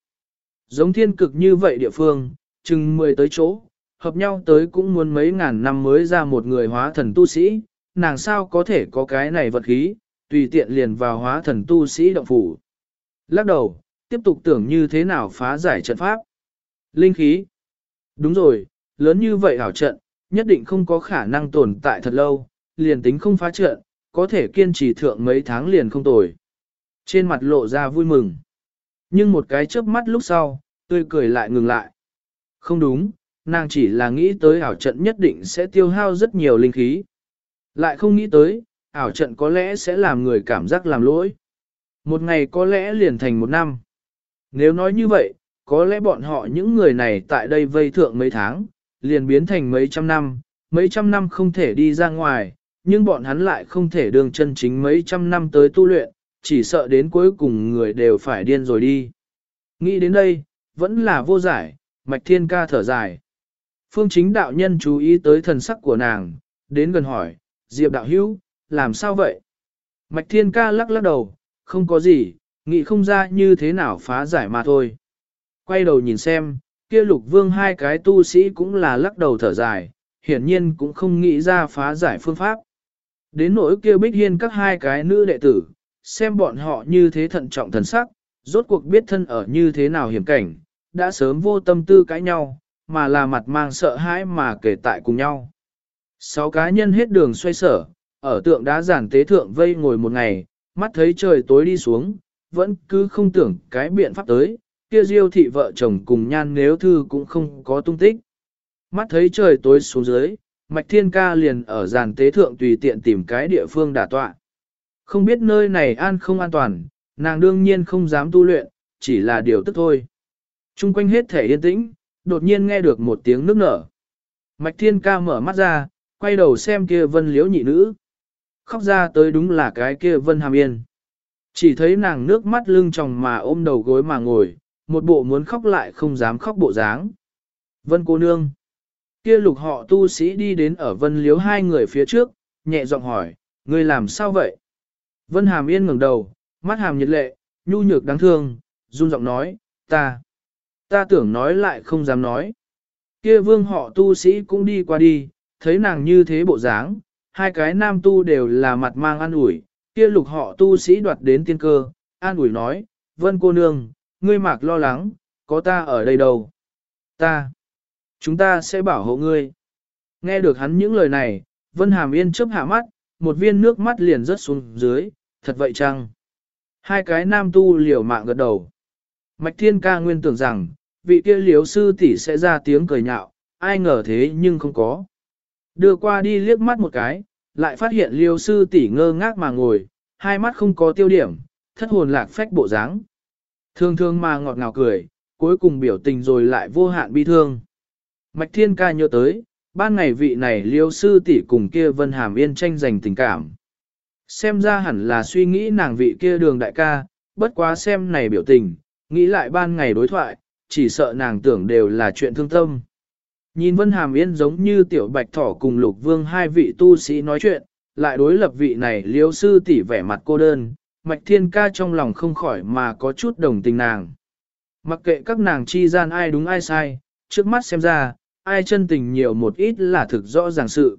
[SPEAKER 1] Giống thiên cực như vậy địa phương, chừng mười tới chỗ, hợp nhau tới cũng muốn mấy ngàn năm mới ra một người hóa thần tu sĩ, nàng sao có thể có cái này vật khí, tùy tiện liền vào hóa thần tu sĩ động phủ. Lắc đầu, tiếp tục tưởng như thế nào phá giải trận pháp. Linh khí. Đúng rồi, lớn như vậy hảo trận, nhất định không có khả năng tồn tại thật lâu, liền tính không phá trận, có thể kiên trì thượng mấy tháng liền không tồi. Trên mặt lộ ra vui mừng. Nhưng một cái chớp mắt lúc sau, tươi cười lại ngừng lại. Không đúng, nàng chỉ là nghĩ tới ảo trận nhất định sẽ tiêu hao rất nhiều linh khí. Lại không nghĩ tới, ảo trận có lẽ sẽ làm người cảm giác làm lỗi. Một ngày có lẽ liền thành một năm. Nếu nói như vậy, có lẽ bọn họ những người này tại đây vây thượng mấy tháng, liền biến thành mấy trăm năm, mấy trăm năm không thể đi ra ngoài, nhưng bọn hắn lại không thể đường chân chính mấy trăm năm tới tu luyện, chỉ sợ đến cuối cùng người đều phải điên rồi đi. Nghĩ đến đây, vẫn là vô giải, mạch thiên ca thở dài. Phương chính đạo nhân chú ý tới thần sắc của nàng, đến gần hỏi, Diệp đạo hữu, làm sao vậy? Mạch thiên ca lắc lắc đầu, không có gì, nghĩ không ra như thế nào phá giải mà thôi. Quay đầu nhìn xem, kia lục vương hai cái tu sĩ cũng là lắc đầu thở dài, hiển nhiên cũng không nghĩ ra phá giải phương pháp. Đến nỗi kia bích hiên các hai cái nữ đệ tử, xem bọn họ như thế thận trọng thần sắc, rốt cuộc biết thân ở như thế nào hiểm cảnh, đã sớm vô tâm tư cãi nhau, mà là mặt mang sợ hãi mà kể tại cùng nhau. Sáu cá nhân hết đường xoay sở, ở tượng đá giản tế thượng vây ngồi một ngày, mắt thấy trời tối đi xuống, vẫn cứ không tưởng cái biện pháp tới, kia diêu thị vợ chồng cùng nhan nếu thư cũng không có tung tích. Mắt thấy trời tối xuống dưới, Mạch Thiên Ca liền ở giàn tế thượng tùy tiện tìm cái địa phương đả tọa. Không biết nơi này an không an toàn, nàng đương nhiên không dám tu luyện, chỉ là điều tức thôi. Trung quanh hết thể yên tĩnh, đột nhiên nghe được một tiếng nước nở. Mạch Thiên Ca mở mắt ra, quay đầu xem kia vân liễu nhị nữ. Khóc ra tới đúng là cái kia vân hàm yên. Chỉ thấy nàng nước mắt lưng tròng mà ôm đầu gối mà ngồi, một bộ muốn khóc lại không dám khóc bộ dáng. Vân cô nương. Kia lục họ tu sĩ đi đến ở vân liếu hai người phía trước, nhẹ giọng hỏi, ngươi làm sao vậy? Vân hàm yên ngẩng đầu, mắt hàm nhiệt lệ, nhu nhược đáng thương, run giọng nói, ta, ta tưởng nói lại không dám nói. Kia vương họ tu sĩ cũng đi qua đi, thấy nàng như thế bộ dáng, hai cái nam tu đều là mặt mang an ủi, kia lục họ tu sĩ đoạt đến tiên cơ, an ủi nói, vân cô nương, ngươi mạc lo lắng, có ta ở đây đâu. Ta, chúng ta sẽ bảo hộ ngươi. Nghe được hắn những lời này, Vân Hàm Yên chớp hạ mắt, một viên nước mắt liền rớt xuống dưới, thật vậy chăng? Hai cái nam tu liều mạng gật đầu. Mạch Thiên ca nguyên tưởng rằng, vị kia liếu sư tỷ sẽ ra tiếng cười nhạo, ai ngờ thế nhưng không có. Đưa qua đi liếc mắt một cái, lại phát hiện liêu sư tỷ ngơ ngác mà ngồi, hai mắt không có tiêu điểm, thất hồn lạc phách bộ dáng. Thương thương mà ngọt ngào cười, cuối cùng biểu tình rồi lại vô hạn bi thương. Mạch Thiên ca nhớ tới, ban ngày vị này liêu sư tỷ cùng kia Vân Hàm Yên tranh giành tình cảm. Xem ra hẳn là suy nghĩ nàng vị kia đường đại ca, bất quá xem này biểu tình, nghĩ lại ban ngày đối thoại, chỉ sợ nàng tưởng đều là chuyện thương tâm. Nhìn Vân Hàm Yên giống như tiểu bạch thỏ cùng lục vương hai vị tu sĩ nói chuyện, lại đối lập vị này liêu sư tỷ vẻ mặt cô đơn, mạch thiên ca trong lòng không khỏi mà có chút đồng tình nàng. Mặc kệ các nàng chi gian ai đúng ai sai, trước mắt xem ra, ai chân tình nhiều một ít là thực rõ ràng sự.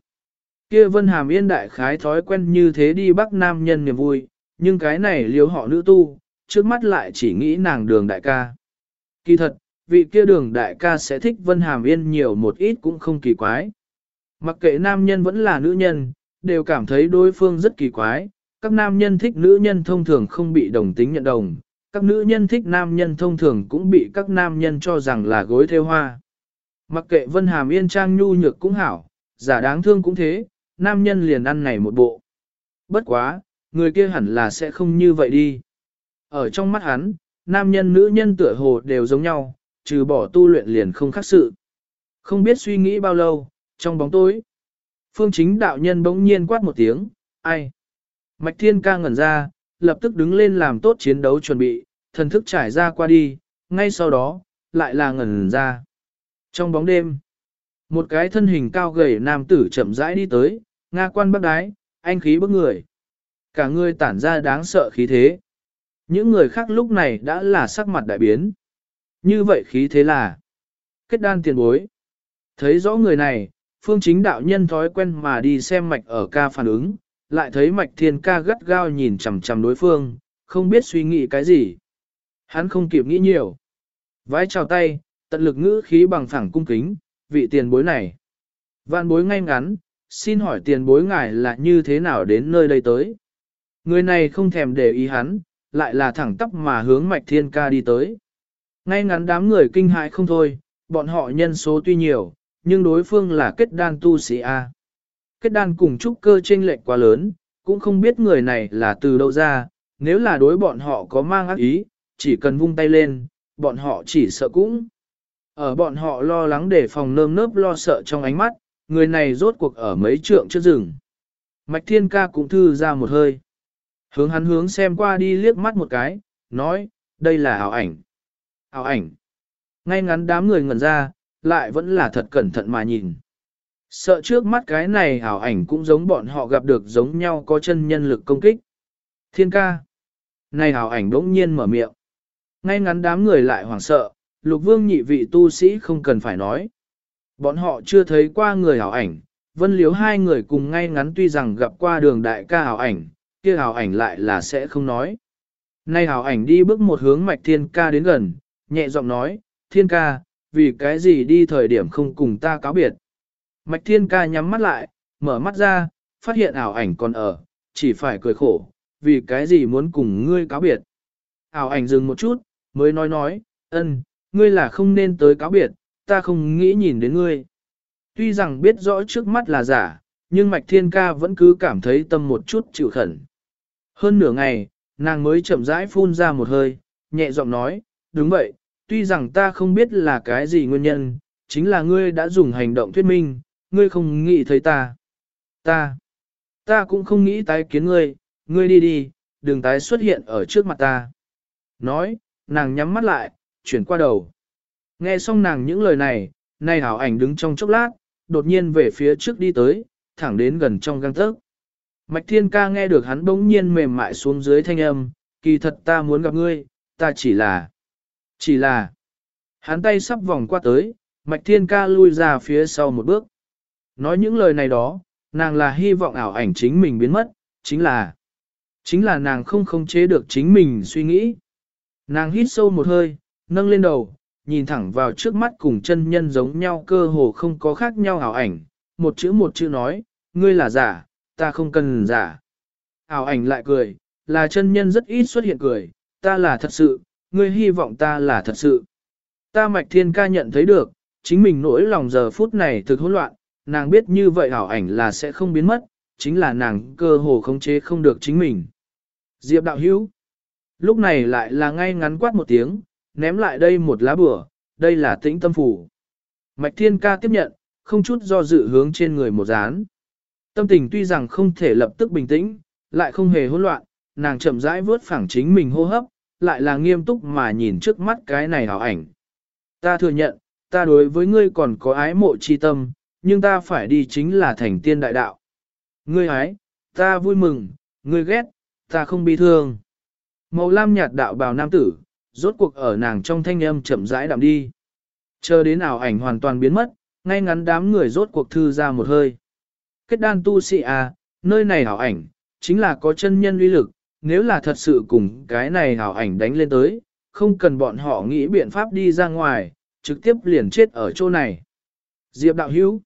[SPEAKER 1] Kia Vân Hàm Yên đại khái thói quen như thế đi bắc nam nhân niềm vui, nhưng cái này liếu họ nữ tu, trước mắt lại chỉ nghĩ nàng đường đại ca. Kỳ thật, vị kia đường đại ca sẽ thích Vân Hàm Yên nhiều một ít cũng không kỳ quái. Mặc kệ nam nhân vẫn là nữ nhân, đều cảm thấy đối phương rất kỳ quái. Các nam nhân thích nữ nhân thông thường không bị đồng tính nhận đồng, các nữ nhân thích nam nhân thông thường cũng bị các nam nhân cho rằng là gối theo hoa. Mặc kệ Vân Hàm Yên trang nhu nhược cũng hảo, giả đáng thương cũng thế, nam nhân liền ăn này một bộ. Bất quá, người kia hẳn là sẽ không như vậy đi. Ở trong mắt hắn, nam nhân nữ nhân tựa hồ đều giống nhau, trừ bỏ tu luyện liền không khác sự. Không biết suy nghĩ bao lâu, trong bóng tối, phương chính đạo nhân bỗng nhiên quát một tiếng, ai? Mạch thiên ca ngẩn ra, lập tức đứng lên làm tốt chiến đấu chuẩn bị, thần thức trải ra qua đi, ngay sau đó, lại là ngẩn ra. Trong bóng đêm, một cái thân hình cao gầy nam tử chậm rãi đi tới, nga quan bắc đái, anh khí bức người. Cả người tản ra đáng sợ khí thế. Những người khác lúc này đã là sắc mặt đại biến. Như vậy khí thế là kết đan tiền bối. Thấy rõ người này, phương chính đạo nhân thói quen mà đi xem mạch ở ca phản ứng, lại thấy mạch thiên ca gắt gao nhìn chằm chằm đối phương, không biết suy nghĩ cái gì. Hắn không kịp nghĩ nhiều. Vái chào tay, tận lực ngữ khí bằng phẳng cung kính, vị tiền bối này. Vạn bối ngay ngắn, xin hỏi tiền bối ngài là như thế nào đến nơi đây tới. Người này không thèm để ý hắn, lại là thẳng tắp mà hướng mạch thiên ca đi tới. Ngay ngắn đám người kinh hại không thôi, bọn họ nhân số tuy nhiều, nhưng đối phương là kết đan tu sĩ A. Kết đan cùng trúc cơ chênh lệch quá lớn, cũng không biết người này là từ đâu ra, nếu là đối bọn họ có mang ác ý, chỉ cần vung tay lên, bọn họ chỉ sợ cũng. Ở bọn họ lo lắng để phòng nơm nớp lo sợ trong ánh mắt, người này rốt cuộc ở mấy trượng trước rừng. Mạch thiên ca cũng thư ra một hơi. Hướng hắn hướng xem qua đi liếc mắt một cái, nói, đây là ảo ảnh. Ảo ảnh. Ngay ngắn đám người ngẩn ra, lại vẫn là thật cẩn thận mà nhìn. Sợ trước mắt cái này ảo ảnh cũng giống bọn họ gặp được giống nhau có chân nhân lực công kích. Thiên ca. Này ảo ảnh đỗng nhiên mở miệng. Ngay ngắn đám người lại hoảng sợ, lục vương nhị vị tu sĩ không cần phải nói. Bọn họ chưa thấy qua người ảo ảnh, vân liếu hai người cùng ngay ngắn tuy rằng gặp qua đường đại ca ảo ảnh, kia ảo ảnh lại là sẽ không nói. Nay ảo ảnh đi bước một hướng mạch thiên ca đến gần, nhẹ giọng nói, thiên ca, vì cái gì đi thời điểm không cùng ta cáo biệt. Mạch thiên ca nhắm mắt lại, mở mắt ra, phát hiện ảo ảnh còn ở, chỉ phải cười khổ, vì cái gì muốn cùng ngươi cáo biệt. Ảo ảnh dừng một chút, mới nói nói, ân, ngươi là không nên tới cáo biệt, ta không nghĩ nhìn đến ngươi. Tuy rằng biết rõ trước mắt là giả, nhưng Mạch Thiên Ca vẫn cứ cảm thấy tâm một chút chịu khẩn. Hơn nửa ngày, nàng mới chậm rãi phun ra một hơi, nhẹ giọng nói, đúng vậy, tuy rằng ta không biết là cái gì nguyên nhân, chính là ngươi đã dùng hành động thuyết minh, ngươi không nghĩ thấy ta. Ta, ta cũng không nghĩ tái kiến ngươi, ngươi đi đi, đừng tái xuất hiện ở trước mặt ta. Nói, nàng nhắm mắt lại, chuyển qua đầu. Nghe xong nàng những lời này, nay hảo ảnh đứng trong chốc lát, đột nhiên về phía trước đi tới, thẳng đến gần trong găng tấc. Mạch Thiên Ca nghe được hắn bỗng nhiên mềm mại xuống dưới thanh âm, kỳ thật ta muốn gặp ngươi, ta chỉ là, chỉ là, hắn tay sắp vòng qua tới, Mạch Thiên Ca lui ra phía sau một bước. Nói những lời này đó, nàng là hy vọng ảo ảnh chính mình biến mất, chính là, chính là nàng không khống chế được chính mình suy nghĩ. Nàng hít sâu một hơi, nâng lên đầu, nhìn thẳng vào trước mắt cùng chân nhân giống nhau cơ hồ không có khác nhau ảo ảnh, một chữ một chữ nói, ngươi là giả, ta không cần giả. Ảo ảnh lại cười, là chân nhân rất ít xuất hiện cười, ta là thật sự, ngươi hy vọng ta là thật sự. Ta mạch thiên ca nhận thấy được, chính mình nỗi lòng giờ phút này thực hỗn loạn, nàng biết như vậy ảo ảnh là sẽ không biến mất, chính là nàng cơ hồ khống chế không được chính mình. Diệp đạo hữu, lúc này lại là ngay ngắn quát một tiếng, ném lại đây một lá bửa, đây là tĩnh tâm phủ. Mạch thiên ca tiếp nhận, không chút do dự hướng trên người một dán. Tâm tình tuy rằng không thể lập tức bình tĩnh, lại không hề hỗn loạn, nàng chậm rãi vớt phẳng chính mình hô hấp, lại là nghiêm túc mà nhìn trước mắt cái này hảo ảnh. Ta thừa nhận, ta đối với ngươi còn có ái mộ chi tâm, nhưng ta phải đi chính là thành tiên đại đạo. Ngươi ái, ta vui mừng, ngươi ghét, ta không bi thương. Màu lam nhạt đạo bào nam tử, rốt cuộc ở nàng trong thanh âm chậm rãi đạm đi. Chờ đến ảo ảnh hoàn toàn biến mất, ngay ngắn đám người rốt cuộc thư ra một hơi. Kết đan tu sĩ à, nơi này ảo ảnh, chính là có chân nhân uy lực, nếu là thật sự cùng cái này ảo ảnh đánh lên tới, không cần bọn họ nghĩ biện pháp đi ra ngoài, trực tiếp liền chết ở chỗ này. Diệp đạo hữu.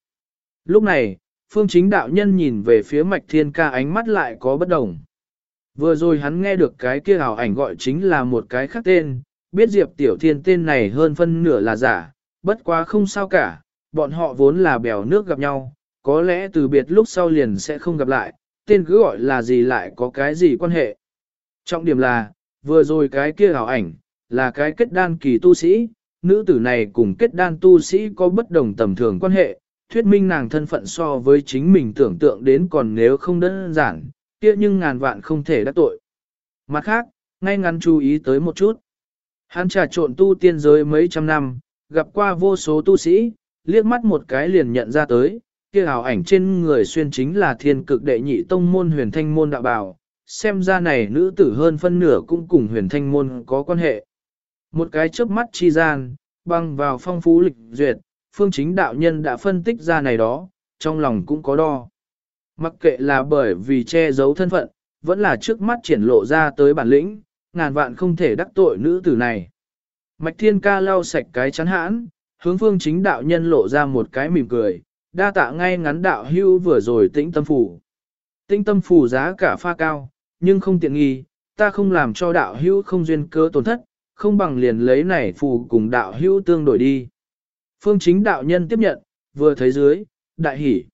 [SPEAKER 1] Lúc này, phương chính đạo nhân nhìn về phía mạch thiên ca ánh mắt lại có bất đồng. Vừa rồi hắn nghe được cái kia ảo ảnh gọi chính là một cái khác tên, biết Diệp Tiểu Thiên tên này hơn phân nửa là giả, bất quá không sao cả, bọn họ vốn là bèo nước gặp nhau, có lẽ từ biệt lúc sau liền sẽ không gặp lại, tên cứ gọi là gì lại có cái gì quan hệ. Trọng điểm là, vừa rồi cái kia ảo ảnh, là cái kết đan kỳ tu sĩ, nữ tử này cùng kết đan tu sĩ có bất đồng tầm thường quan hệ, thuyết minh nàng thân phận so với chính mình tưởng tượng đến còn nếu không đơn giản, kia nhưng ngàn vạn không thể đắc tội. Mặt khác, ngay ngắn chú ý tới một chút. Hắn trà trộn tu tiên giới mấy trăm năm, gặp qua vô số tu sĩ, liếc mắt một cái liền nhận ra tới, kia ảo ảnh trên người xuyên chính là thiên cực đệ nhị tông môn huyền thanh môn đạo bào, xem ra này nữ tử hơn phân nửa cũng cùng huyền thanh môn có quan hệ. Một cái chớp mắt chi gian, băng vào phong phú lịch duyệt, phương chính đạo nhân đã phân tích ra này đó, trong lòng cũng có đo. Mặc kệ là bởi vì che giấu thân phận, vẫn là trước mắt triển lộ ra tới bản lĩnh, ngàn vạn không thể đắc tội nữ tử này. Mạch thiên ca lau sạch cái chắn hãn, hướng phương chính đạo nhân lộ ra một cái mỉm cười, đa tạ ngay ngắn đạo hưu vừa rồi tĩnh tâm phủ. Tĩnh tâm phủ giá cả pha cao, nhưng không tiện nghi, ta không làm cho đạo hưu không duyên cơ tổn thất, không bằng liền lấy này phù cùng đạo hưu tương đổi đi. Phương chính đạo nhân tiếp nhận, vừa thấy dưới, đại hỉ.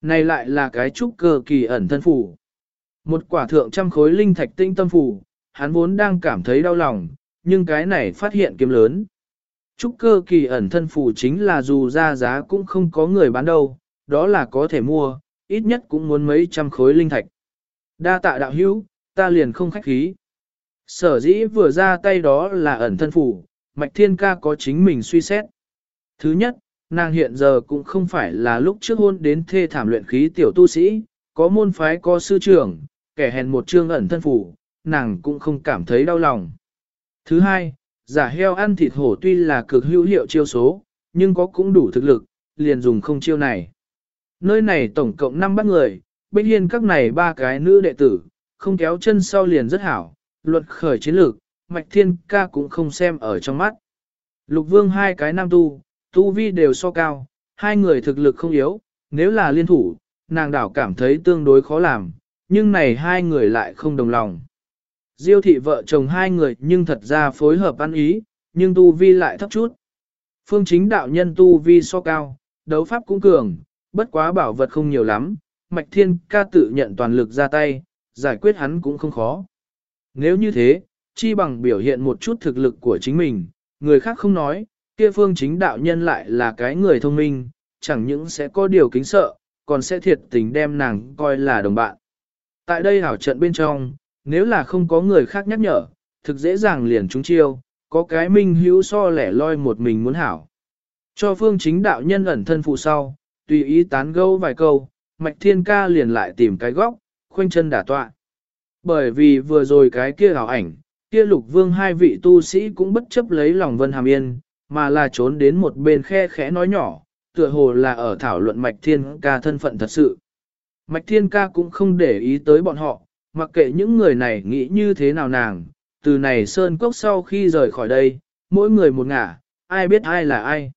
[SPEAKER 1] Này lại là cái trúc cơ kỳ ẩn thân phủ. Một quả thượng trăm khối linh thạch tinh tâm phủ, hắn vốn đang cảm thấy đau lòng, nhưng cái này phát hiện kiếm lớn. Trúc cơ kỳ ẩn thân phủ chính là dù ra giá cũng không có người bán đâu, đó là có thể mua, ít nhất cũng muốn mấy trăm khối linh thạch. Đa tạ đạo hữu, ta liền không khách khí. Sở dĩ vừa ra tay đó là ẩn thân phủ, Mạch Thiên Ca có chính mình suy xét. Thứ nhất, nàng hiện giờ cũng không phải là lúc trước hôn đến thê thảm luyện khí tiểu tu sĩ, có môn phái có sư trưởng, kẻ hèn một trương ẩn thân phủ, nàng cũng không cảm thấy đau lòng. Thứ hai, giả heo ăn thịt hổ tuy là cực hữu hiệu chiêu số, nhưng có cũng đủ thực lực, liền dùng không chiêu này. Nơi này tổng cộng 5 bác người, bên hiên các này ba cái nữ đệ tử, không kéo chân sau liền rất hảo, luật khởi chiến lược, mạch thiên ca cũng không xem ở trong mắt. Lục vương hai cái nam tu, tu vi đều so cao, hai người thực lực không yếu, nếu là liên thủ, nàng đảo cảm thấy tương đối khó làm, nhưng này hai người lại không đồng lòng. Diêu thị vợ chồng hai người nhưng thật ra phối hợp ăn ý, nhưng tu vi lại thấp chút. Phương chính đạo nhân tu vi so cao, đấu pháp cũng cường, bất quá bảo vật không nhiều lắm, Mạch Thiên ca tự nhận toàn lực ra tay, giải quyết hắn cũng không khó. Nếu như thế, chi bằng biểu hiện một chút thực lực của chính mình, người khác không nói, kia phương chính đạo nhân lại là cái người thông minh, chẳng những sẽ có điều kính sợ, còn sẽ thiệt tình đem nàng coi là đồng bạn. Tại đây hảo trận bên trong, nếu là không có người khác nhắc nhở, thực dễ dàng liền trúng chiêu, có cái minh hữu so lẻ loi một mình muốn hảo. Cho phương chính đạo nhân ẩn thân phụ sau, tùy ý tán gẫu vài câu, mạch thiên ca liền lại tìm cái góc, khoanh chân đả tọa. Bởi vì vừa rồi cái kia hảo ảnh, kia lục vương hai vị tu sĩ cũng bất chấp lấy lòng vân hàm yên, mà là trốn đến một bên khe khẽ nói nhỏ, tựa hồ là ở thảo luận mạch thiên ca thân phận thật sự. Mạch thiên ca cũng không để ý tới bọn họ, mặc kệ những người này nghĩ như thế nào nàng, từ này sơn cốc sau khi rời khỏi đây, mỗi người một ngả, ai biết ai là ai.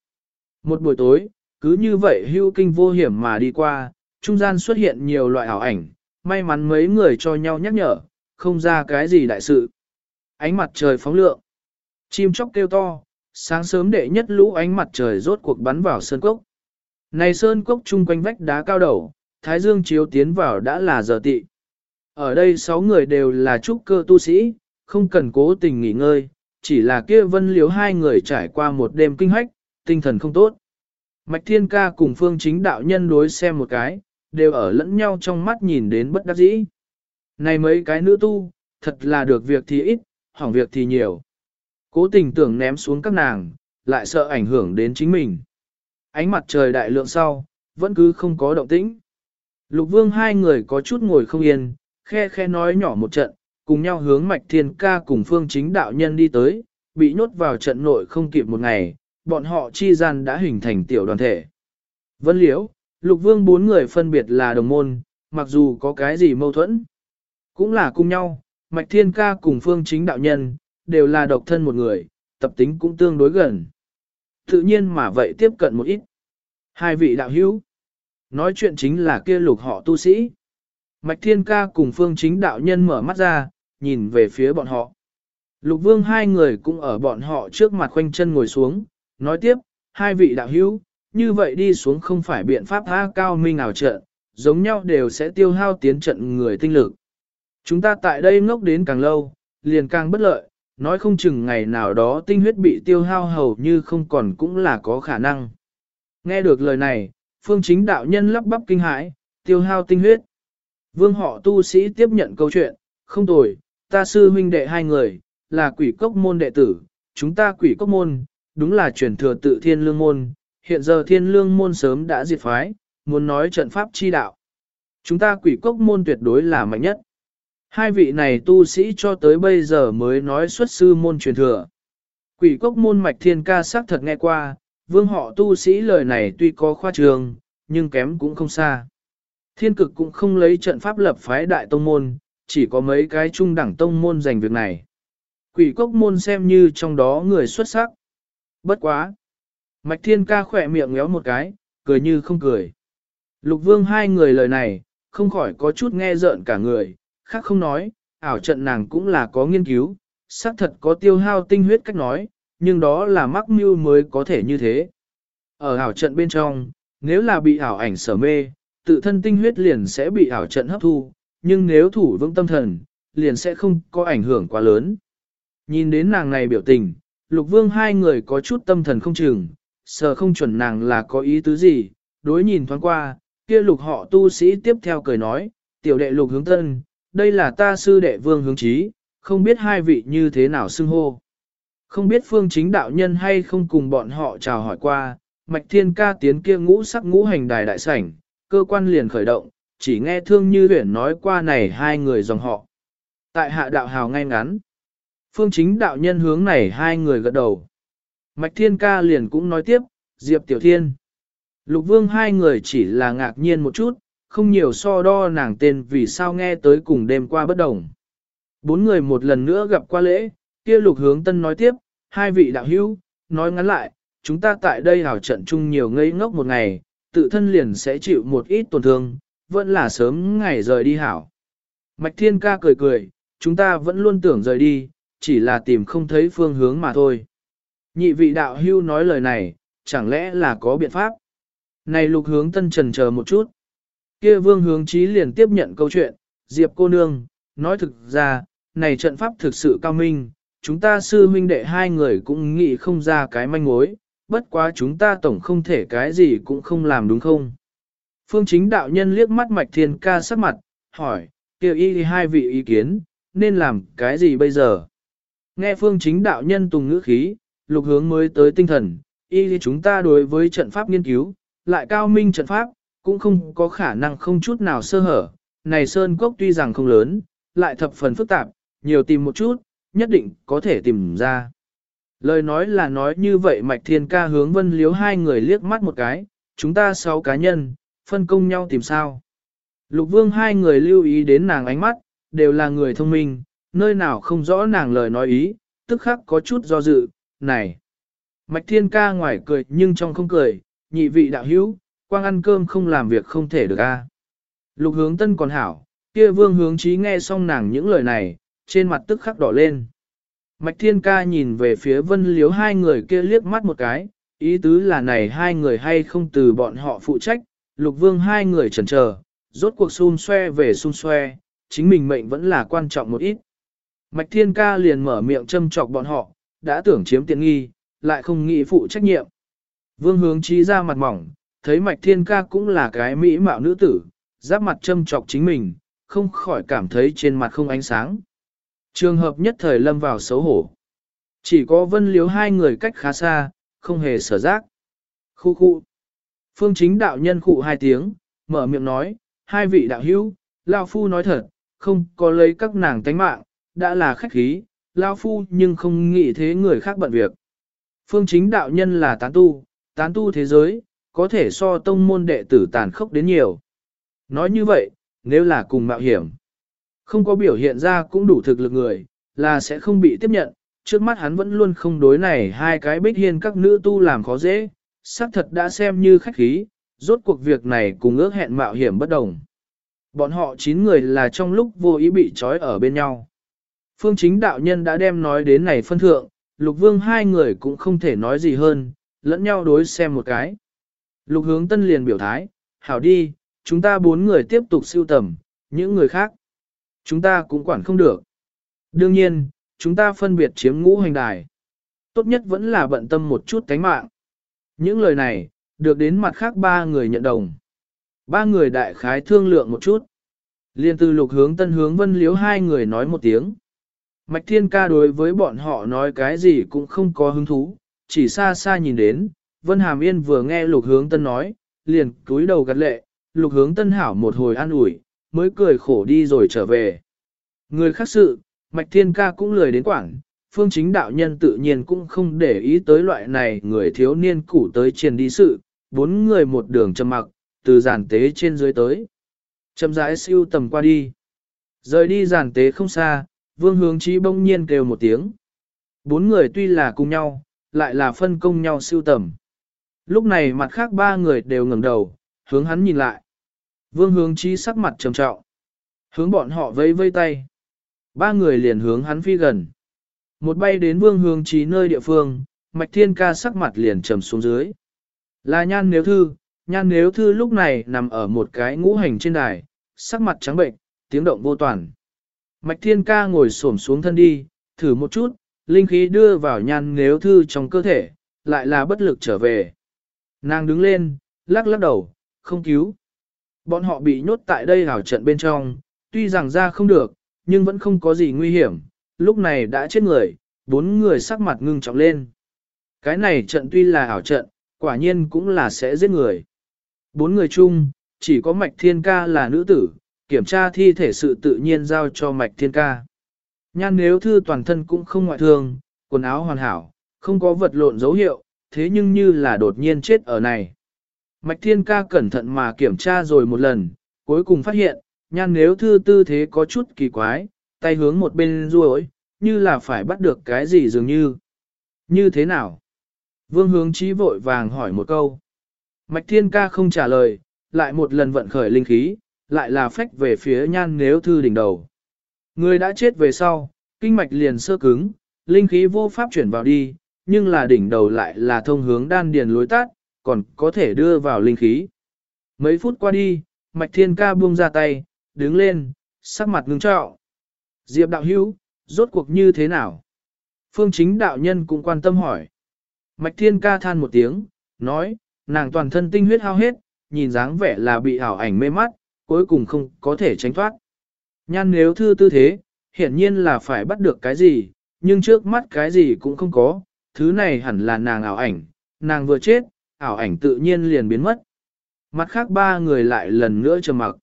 [SPEAKER 1] Một buổi tối, cứ như vậy hưu kinh vô hiểm mà đi qua, trung gian xuất hiện nhiều loại ảo ảnh, may mắn mấy người cho nhau nhắc nhở, không ra cái gì đại sự. Ánh mặt trời phóng lượng, chim chóc kêu to, sáng sớm đệ nhất lũ ánh mặt trời rốt cuộc bắn vào sơn cốc. Này sơn cốc chung quanh vách đá cao đầu, thái dương chiếu tiến vào đã là giờ tị. Ở đây sáu người đều là trúc cơ tu sĩ, không cần cố tình nghỉ ngơi, chỉ là kia vân liếu hai người trải qua một đêm kinh hách, tinh thần không tốt. Mạch Thiên Ca cùng Phương Chính đạo nhân đối xem một cái, đều ở lẫn nhau trong mắt nhìn đến bất đắc dĩ. Này mấy cái nữ tu, thật là được việc thì ít, hỏng việc thì nhiều. Cố tình tưởng ném xuống các nàng, lại sợ ảnh hưởng đến chính mình. Ánh mặt trời đại lượng sau, vẫn cứ không có động tĩnh. Lục vương hai người có chút ngồi không yên, khe khe nói nhỏ một trận, cùng nhau hướng mạch thiên ca cùng phương chính đạo nhân đi tới, bị nhốt vào trận nội không kịp một ngày, bọn họ chi gian đã hình thành tiểu đoàn thể. Vân Liễu, Lục Vương bốn người phân biệt là đồng môn, mặc dù có cái gì mâu thuẫn, cũng là cùng nhau, Mạch Thiên Ca cùng Phương Chính Đạo Nhân, đều là độc thân một người, tập tính cũng tương đối gần. Tự nhiên mà vậy tiếp cận một ít. Hai vị đạo hữu, nói chuyện chính là kia lục họ tu sĩ. Mạch Thiên Ca cùng Phương Chính Đạo Nhân mở mắt ra, nhìn về phía bọn họ. Lục Vương hai người cũng ở bọn họ trước mặt khoanh chân ngồi xuống, nói tiếp, hai vị đạo hữu, như vậy đi xuống không phải biện pháp tha cao minh nào trận, giống nhau đều sẽ tiêu hao tiến trận người tinh lực. Chúng ta tại đây ngốc đến càng lâu, liền càng bất lợi, nói không chừng ngày nào đó tinh huyết bị tiêu hao hầu như không còn cũng là có khả năng. Nghe được lời này, phương chính đạo nhân lắp bắp kinh hãi, tiêu hao tinh huyết. Vương họ tu sĩ tiếp nhận câu chuyện, không tồi, ta sư huynh đệ hai người, là quỷ cốc môn đệ tử, chúng ta quỷ cốc môn, đúng là truyền thừa tự thiên lương môn, hiện giờ thiên lương môn sớm đã diệt phái, muốn nói trận pháp chi đạo. Chúng ta quỷ cốc môn tuyệt đối là mạnh nhất. Hai vị này tu sĩ cho tới bây giờ mới nói xuất sư môn truyền thừa. Quỷ cốc môn mạch thiên ca xác thật nghe qua, vương họ tu sĩ lời này tuy có khoa trường, nhưng kém cũng không xa. Thiên cực cũng không lấy trận pháp lập phái đại tông môn, chỉ có mấy cái trung đẳng tông môn dành việc này. Quỷ cốc môn xem như trong đó người xuất sắc. Bất quá. Mạch thiên ca khỏe miệng ngéo một cái, cười như không cười. Lục vương hai người lời này, không khỏi có chút nghe rợn cả người, khác không nói, ảo trận nàng cũng là có nghiên cứu, xác thật có tiêu hao tinh huyết cách nói, nhưng đó là mắc mưu mới có thể như thế. Ở ảo trận bên trong, nếu là bị ảo ảnh sở mê, tự thân tinh huyết liền sẽ bị ảo trận hấp thu, nhưng nếu thủ vững tâm thần, liền sẽ không có ảnh hưởng quá lớn. Nhìn đến nàng này biểu tình, lục vương hai người có chút tâm thần không chừng, sợ không chuẩn nàng là có ý tứ gì, đối nhìn thoáng qua, kia lục họ tu sĩ tiếp theo cười nói, tiểu đệ lục hướng tân, đây là ta sư đệ vương hướng trí, không biết hai vị như thế nào xưng hô. Không biết phương chính đạo nhân hay không cùng bọn họ chào hỏi qua, mạch thiên ca tiến kia ngũ sắc ngũ hành đài đại sảnh, cơ quan liền khởi động, chỉ nghe thương như huyển nói qua này hai người dòng họ. Tại hạ đạo hào ngay ngắn, phương chính đạo nhân hướng này hai người gật đầu. Mạch thiên ca liền cũng nói tiếp, Diệp Tiểu Thiên. Lục vương hai người chỉ là ngạc nhiên một chút, không nhiều so đo nàng tên vì sao nghe tới cùng đêm qua bất đồng. Bốn người một lần nữa gặp qua lễ, kia lục hướng tân nói tiếp, hai vị đạo hữu, nói ngắn lại, chúng ta tại đây hảo trận chung nhiều ngây ngốc một ngày, tự thân liền sẽ chịu một ít tổn thương, vẫn là sớm ngày rời đi hảo. Mạch Thiên ca cười cười, chúng ta vẫn luôn tưởng rời đi, chỉ là tìm không thấy phương hướng mà thôi. Nhị vị đạo hưu nói lời này, chẳng lẽ là có biện pháp? Này lục hướng tân trần chờ một chút. Kia vương hướng chí liền tiếp nhận câu chuyện, Diệp cô nương, nói thực ra, này trận pháp thực sự cao minh, chúng ta sư huynh đệ hai người cũng nghĩ không ra cái manh mối, bất quá chúng ta tổng không thể cái gì cũng không làm đúng không? Phương chính đạo nhân liếc mắt mạch thiên ca sắc mặt, hỏi, kêu y hai vị ý kiến, nên làm cái gì bây giờ? Nghe phương chính đạo nhân tùng ngữ khí, lục hướng mới tới tinh thần, y chúng ta đối với trận pháp nghiên cứu, lại cao minh trận pháp, cũng không có khả năng không chút nào sơ hở. Này Sơn Cốc tuy rằng không lớn, lại thập phần phức tạp, nhiều tìm một chút, nhất định có thể tìm ra. Lời nói là nói như vậy Mạch Thiên Ca hướng Vân Liếu hai người liếc mắt một cái, chúng ta sáu cá nhân, phân công nhau tìm sao. Lục Vương hai người lưu ý đến nàng ánh mắt, đều là người thông minh, nơi nào không rõ nàng lời nói ý, tức khắc có chút do dự, này. Mạch Thiên Ca ngoài cười nhưng trong không cười, nhị vị đạo hữu, quang ăn cơm không làm việc không thể được a. Lục hướng tân còn hảo, kia vương hướng trí nghe xong nàng những lời này, trên mặt tức khắc đỏ lên. Mạch Thiên Ca nhìn về phía vân liếu hai người kia liếc mắt một cái, ý tứ là này hai người hay không từ bọn họ phụ trách, lục vương hai người chần chờ, rốt cuộc xun xoe về xun xoe, chính mình mệnh vẫn là quan trọng một ít. Mạch Thiên Ca liền mở miệng châm chọc bọn họ, đã tưởng chiếm tiện nghi, lại không nghĩ phụ trách nhiệm. Vương hướng trí ra mặt mỏng, thấy Mạch Thiên Ca cũng là cái mỹ mạo nữ tử, giáp mặt châm trọc chính mình, không khỏi cảm thấy trên mặt không ánh sáng. Trường hợp nhất thời lâm vào xấu hổ. Chỉ có vân liếu hai người cách khá xa, không hề sở giác. Khu khu. Phương chính đạo nhân khụ hai tiếng, mở miệng nói, hai vị đạo hữu, Lao Phu nói thật, không có lấy các nàng tánh mạng, đã là khách khí, Lao Phu nhưng không nghĩ thế người khác bận việc. Phương chính đạo nhân là tán tu, tán tu thế giới, có thể so tông môn đệ tử tàn khốc đến nhiều. Nói như vậy, nếu là cùng mạo hiểm, không có biểu hiện ra cũng đủ thực lực người, là sẽ không bị tiếp nhận, trước mắt hắn vẫn luôn không đối này hai cái bích hiên các nữ tu làm khó dễ, xác thật đã xem như khách khí, rốt cuộc việc này cùng ước hẹn mạo hiểm bất đồng. Bọn họ 9 người là trong lúc vô ý bị trói ở bên nhau. Phương chính đạo nhân đã đem nói đến này phân thượng, lục vương hai người cũng không thể nói gì hơn, lẫn nhau đối xem một cái. Lục hướng tân liền biểu thái, hảo đi, chúng ta bốn người tiếp tục siêu tầm, những người khác. Chúng ta cũng quản không được. Đương nhiên, chúng ta phân biệt chiếm ngũ hành đài. Tốt nhất vẫn là bận tâm một chút cánh mạng. Những lời này, được đến mặt khác ba người nhận đồng. Ba người đại khái thương lượng một chút. Liên từ lục hướng tân hướng vân liếu hai người nói một tiếng. Mạch thiên ca đối với bọn họ nói cái gì cũng không có hứng thú, chỉ xa xa nhìn đến, Vân Hàm Yên vừa nghe lục hướng tân nói, liền cúi đầu gật lệ, lục hướng tân hảo một hồi an ủi, mới cười khổ đi rồi trở về. Người khác sự, Mạch Thiên Ca cũng lười đến quảng, phương chính đạo nhân tự nhiên cũng không để ý tới loại này người thiếu niên củ tới triền đi sự, bốn người một đường trầm mặc, từ giàn tế trên dưới tới. chậm rãi siêu tầm qua đi. Rời đi giàn tế không xa, vương hướng trí bỗng nhiên kêu một tiếng. Bốn người tuy là cùng nhau, lại là phân công nhau siêu tầm. Lúc này mặt khác ba người đều ngẩng đầu, hướng hắn nhìn lại. Vương hướng chí sắc mặt trầm trọng. Hướng bọn họ vây vây tay. Ba người liền hướng hắn phi gần. Một bay đến vương hướng chí nơi địa phương, mạch thiên ca sắc mặt liền trầm xuống dưới. Là nhan nếu thư, nhan nếu thư lúc này nằm ở một cái ngũ hành trên đài, sắc mặt trắng bệnh, tiếng động vô toàn. Mạch thiên ca ngồi xổm xuống thân đi, thử một chút, linh khí đưa vào nhan nếu thư trong cơ thể, lại là bất lực trở về. Nàng đứng lên, lắc lắc đầu, không cứu. Bọn họ bị nhốt tại đây hảo trận bên trong, tuy rằng ra không được, nhưng vẫn không có gì nguy hiểm, lúc này đã chết người, bốn người sắc mặt ngưng trọng lên. Cái này trận tuy là ảo trận, quả nhiên cũng là sẽ giết người. Bốn người chung, chỉ có Mạch Thiên Ca là nữ tử, kiểm tra thi thể sự tự nhiên giao cho Mạch Thiên Ca. Nhan nếu thư toàn thân cũng không ngoại thương, quần áo hoàn hảo, không có vật lộn dấu hiệu, thế nhưng như là đột nhiên chết ở này. Mạch Thiên Ca cẩn thận mà kiểm tra rồi một lần, cuối cùng phát hiện, nhan nếu thư tư thế có chút kỳ quái, tay hướng một bên ruồi, như là phải bắt được cái gì dường như. Như thế nào? Vương hướng trí vội vàng hỏi một câu. Mạch Thiên Ca không trả lời, lại một lần vận khởi linh khí, lại là phách về phía nhan nếu thư đỉnh đầu. Người đã chết về sau, kinh mạch liền sơ cứng, linh khí vô pháp chuyển vào đi, nhưng là đỉnh đầu lại là thông hướng đan điền lối tát, còn có thể đưa vào linh khí. Mấy phút qua đi, mạch thiên ca buông ra tay, đứng lên, sắc mặt ngưng trọng. Diệp đạo hữu, rốt cuộc như thế nào? Phương chính đạo nhân cũng quan tâm hỏi. Mạch thiên ca than một tiếng, nói, nàng toàn thân tinh huyết hao hết, nhìn dáng vẻ là bị ảo ảnh mê mắt, cuối cùng không có thể tránh thoát. Nhan nếu thư tư thế, hiển nhiên là phải bắt được cái gì, nhưng trước mắt cái gì cũng không có, thứ này hẳn là nàng ảo ảnh, nàng vừa chết, ảo ảnh tự nhiên liền biến mất. Mặt khác ba người lại lần nữa trầm mặc.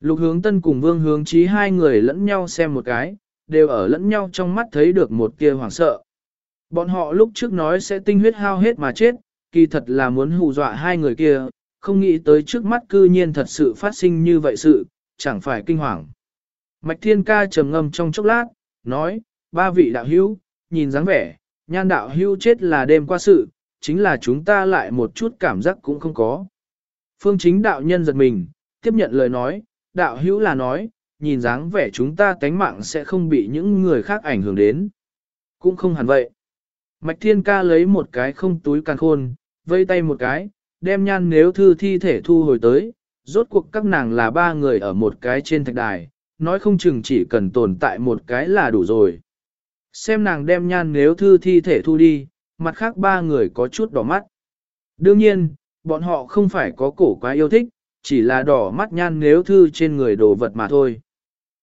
[SPEAKER 1] Lục hướng tân cùng vương hướng trí hai người lẫn nhau xem một cái, đều ở lẫn nhau trong mắt thấy được một tia hoảng sợ. Bọn họ lúc trước nói sẽ tinh huyết hao hết mà chết, kỳ thật là muốn hù dọa hai người kia, không nghĩ tới trước mắt cư nhiên thật sự phát sinh như vậy sự, chẳng phải kinh hoàng. Mạch Thiên Ca trầm ngâm trong chốc lát, nói, ba vị đạo hữu, nhìn dáng vẻ, nhan đạo hưu chết là đêm qua sự, chính là chúng ta lại một chút cảm giác cũng không có. Phương chính đạo nhân giật mình, tiếp nhận lời nói, đạo hữu là nói, nhìn dáng vẻ chúng ta tánh mạng sẽ không bị những người khác ảnh hưởng đến. Cũng không hẳn vậy. Mạch Thiên Ca lấy một cái không túi càng khôn, vây tay một cái, đem nhan nếu thư thi thể thu hồi tới, rốt cuộc các nàng là ba người ở một cái trên thạch đài, nói không chừng chỉ cần tồn tại một cái là đủ rồi. Xem nàng đem nhan nếu thư thi thể thu đi, mặt khác ba người có chút đỏ mắt. Đương nhiên, bọn họ không phải có cổ quá yêu thích, chỉ là đỏ mắt nhan nếu thư trên người đồ vật mà thôi.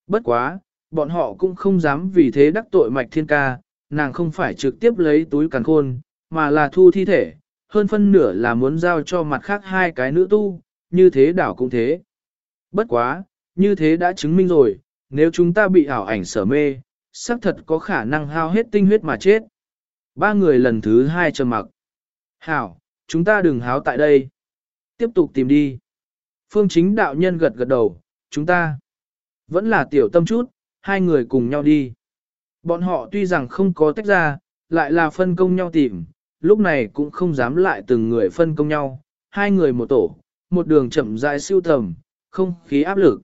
[SPEAKER 1] Bất quá, bọn họ cũng không dám vì thế đắc tội mạch thiên ca, nàng không phải trực tiếp lấy túi càn khôn, mà là thu thi thể, hơn phân nửa là muốn giao cho mặt khác hai cái nữ tu, như thế đảo cũng thế. Bất quá, như thế đã chứng minh rồi, nếu chúng ta bị ảo ảnh sở mê, xác thật có khả năng hao hết tinh huyết mà chết. Ba người lần thứ hai trầm mặc. Hảo, chúng ta đừng háo tại đây. Tiếp tục tìm đi. Phương chính đạo nhân gật gật đầu, chúng ta vẫn là tiểu tâm chút, hai người cùng nhau đi. Bọn họ tuy rằng không có tách ra, lại là phân công nhau tìm, lúc này cũng không dám lại từng người phân công nhau, hai người một tổ, một đường chậm rãi siêu tầm, không khí áp lực.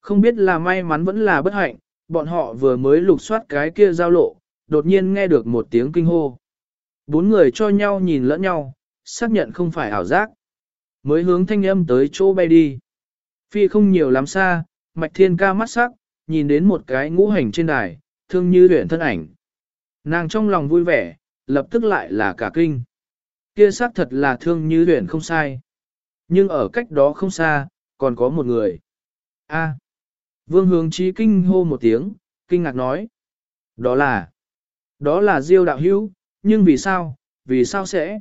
[SPEAKER 1] Không biết là may mắn vẫn là bất hạnh, bọn họ vừa mới lục soát cái kia giao lộ, đột nhiên nghe được một tiếng kinh hô. Bốn người cho nhau nhìn lẫn nhau, xác nhận không phải ảo giác. Mới hướng thanh âm tới chỗ bay đi. Phi không nhiều lắm xa, mạch thiên ca mắt sắc, nhìn đến một cái ngũ hành trên đài, thương như luyện thân ảnh. Nàng trong lòng vui vẻ, lập tức lại là cả kinh. Kia xác thật là thương như luyện không sai. Nhưng ở cách đó không xa, còn có một người. A. Vương hướng trí kinh hô một tiếng, kinh ngạc nói. Đó là, đó là diêu đạo hữu, nhưng vì sao, vì sao sẽ?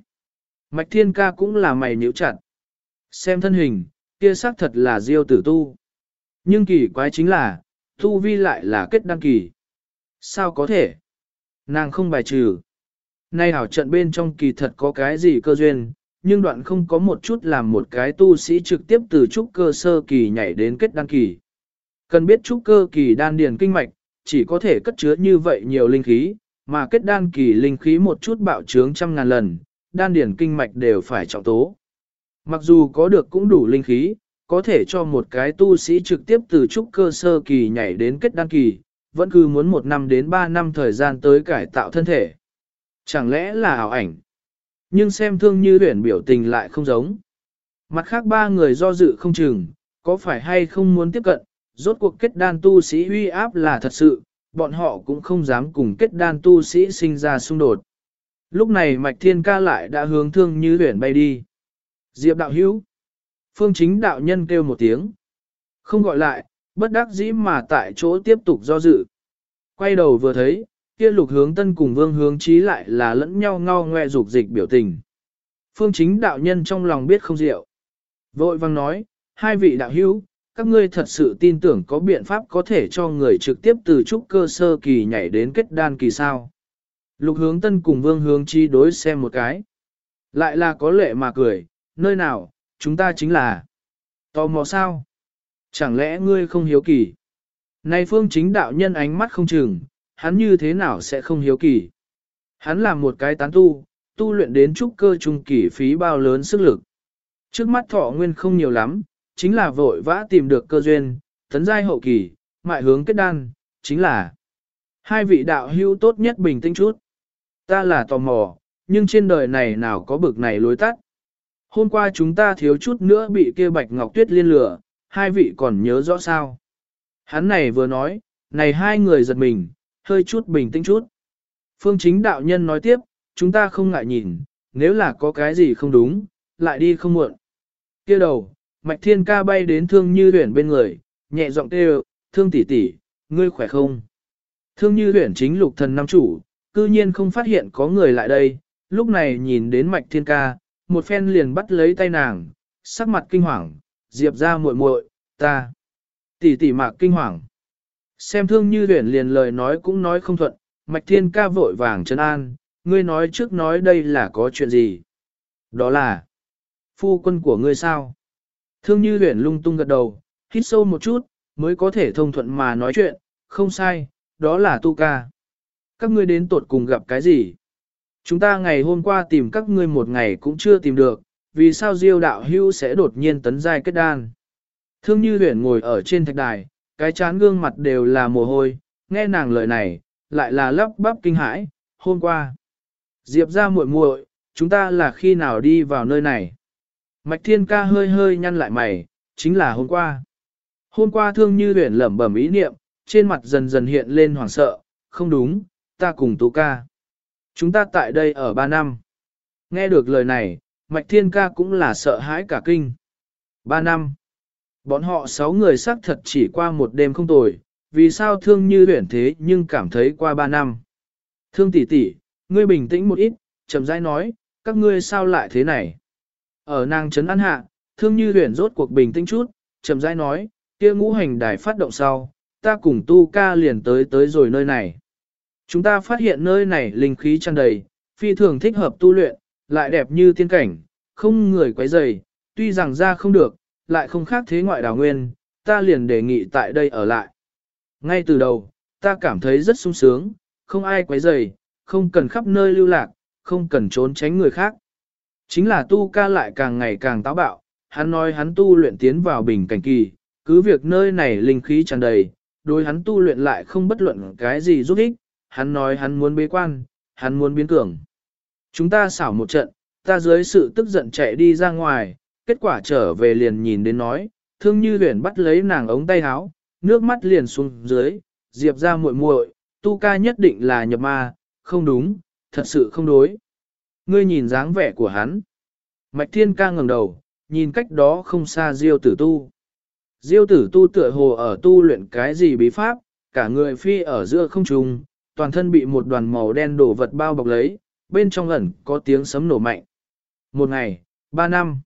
[SPEAKER 1] Mạch thiên ca cũng là mày nhíu chặt. Xem thân hình, kia xác thật là diêu tử tu. Nhưng kỳ quái chính là, tu vi lại là kết đăng kỳ. Sao có thể? Nàng không bài trừ. Nay hảo trận bên trong kỳ thật có cái gì cơ duyên, nhưng đoạn không có một chút làm một cái tu sĩ trực tiếp từ trúc cơ sơ kỳ nhảy đến kết đăng kỳ. Cần biết trúc cơ kỳ đan điền kinh mạch, chỉ có thể cất chứa như vậy nhiều linh khí, mà kết đan kỳ linh khí một chút bạo trướng trăm ngàn lần, đan điền kinh mạch đều phải trọng tố. Mặc dù có được cũng đủ linh khí, có thể cho một cái tu sĩ trực tiếp từ trúc cơ sơ kỳ nhảy đến kết đan kỳ, vẫn cứ muốn một năm đến ba năm thời gian tới cải tạo thân thể. Chẳng lẽ là ảo ảnh? Nhưng xem thương như huyển biểu tình lại không giống. Mặt khác ba người do dự không chừng, có phải hay không muốn tiếp cận, rốt cuộc kết đan tu sĩ uy áp là thật sự, bọn họ cũng không dám cùng kết đan tu sĩ sinh ra xung đột. Lúc này Mạch Thiên Ca lại đã hướng thương như huyển bay đi. Diệp đạo hữu. Phương chính đạo nhân kêu một tiếng. Không gọi lại, bất đắc dĩ mà tại chỗ tiếp tục do dự. Quay đầu vừa thấy, kia lục hướng tân cùng vương hướng trí lại là lẫn nhau ngao ngoe dục dịch biểu tình. Phương chính đạo nhân trong lòng biết không diệu. Vội vang nói, hai vị đạo hữu, các ngươi thật sự tin tưởng có biện pháp có thể cho người trực tiếp từ trúc cơ sơ kỳ nhảy đến kết đan kỳ sao. Lục hướng tân cùng vương hướng chi đối xem một cái. Lại là có lệ mà cười, nơi nào, chúng ta chính là. Tò mò sao? Chẳng lẽ ngươi không hiếu kỳ? Này phương chính đạo nhân ánh mắt không chừng, hắn như thế nào sẽ không hiếu kỳ? Hắn là một cái tán tu, tu luyện đến trúc cơ trung kỳ phí bao lớn sức lực. Trước mắt thọ nguyên không nhiều lắm, chính là vội vã tìm được cơ duyên, tấn giai hậu kỳ, mại hướng kết đan, chính là hai vị đạo hữu tốt nhất bình tĩnh chút. Ta là tò mò, nhưng trên đời này nào có bực này lối tắt. Hôm qua chúng ta thiếu chút nữa bị kia bạch ngọc tuyết liên lửa, hai vị còn nhớ rõ sao. Hắn này vừa nói, này hai người giật mình, hơi chút bình tĩnh chút. Phương chính đạo nhân nói tiếp, chúng ta không ngại nhìn, nếu là có cái gì không đúng, lại đi không muộn. kia đầu, mạch thiên ca bay đến thương như huyền bên người, nhẹ giọng kêu, thương tỷ tỷ, ngươi khỏe không? Thương như Huyền chính lục thần nam chủ, cư nhiên không phát hiện có người lại đây, lúc này nhìn đến mạch thiên ca, một phen liền bắt lấy tay nàng, sắc mặt kinh hoàng, diệp ra muội muội, ta. Tỷ tỷ mạc kinh hoàng. Xem thương như Huyền liền lời nói cũng nói không thuận, mạch thiên ca vội vàng chân an, ngươi nói trước nói đây là có chuyện gì. Đó là, phu quân của ngươi sao? Thương như huyển lung tung gật đầu, hít sâu một chút, mới có thể thông thuận mà nói chuyện, không sai, đó là tu ca. Các ngươi đến tột cùng gặp cái gì? Chúng ta ngày hôm qua tìm các ngươi một ngày cũng chưa tìm được, vì sao diêu đạo hưu sẽ đột nhiên tấn giai kết đan? Thương như huyển ngồi ở trên thạch đài, cái chán gương mặt đều là mồ hôi, nghe nàng lời này, lại là lắp bắp kinh hãi, hôm qua. Diệp ra muội muội, chúng ta là khi nào đi vào nơi này? Mạch Thiên Ca hơi hơi nhăn lại mày, chính là hôm qua. Hôm qua thương như huyền lẩm bẩm ý niệm, trên mặt dần dần hiện lên hoảng sợ, không đúng, ta cùng Tú Ca. Chúng ta tại đây ở ba năm. Nghe được lời này, Mạch Thiên Ca cũng là sợ hãi cả kinh. Ba năm. Bọn họ sáu người xác thật chỉ qua một đêm không tồi, vì sao thương như huyền thế nhưng cảm thấy qua ba năm. Thương tỷ tỷ, ngươi bình tĩnh một ít, chậm rãi nói, các ngươi sao lại thế này? Ở nàng trấn an hạ, thương như huyền rốt cuộc bình tĩnh chút, chậm rãi nói, kia ngũ hành đài phát động sau, ta cùng tu ca liền tới tới rồi nơi này. Chúng ta phát hiện nơi này linh khí tràn đầy, phi thường thích hợp tu luyện, lại đẹp như tiên cảnh, không người quấy rầy, tuy rằng ra không được, lại không khác thế ngoại đào nguyên, ta liền đề nghị tại đây ở lại. Ngay từ đầu, ta cảm thấy rất sung sướng, không ai quấy rầy, không cần khắp nơi lưu lạc, không cần trốn tránh người khác. Chính là tu ca lại càng ngày càng táo bạo, hắn nói hắn tu luyện tiến vào bình cảnh kỳ, cứ việc nơi này linh khí tràn đầy, đối hắn tu luyện lại không bất luận cái gì giúp ích, hắn nói hắn muốn bế quan, hắn muốn biến cường. Chúng ta xảo một trận, ta dưới sự tức giận chạy đi ra ngoài, kết quả trở về liền nhìn đến nói, thương như huyền bắt lấy nàng ống tay áo, nước mắt liền xuống dưới, diệp ra muội muội, tu ca nhất định là nhập ma, không đúng, thật sự không đối. Ngươi nhìn dáng vẻ của hắn. Mạch thiên ca ngẩng đầu, nhìn cách đó không xa diêu tử tu. Diêu tử tu tựa hồ ở tu luyện cái gì bí pháp, cả người phi ở giữa không trung, toàn thân bị một đoàn màu đen đổ vật bao bọc lấy, bên trong ẩn có tiếng sấm nổ mạnh. Một ngày, ba năm.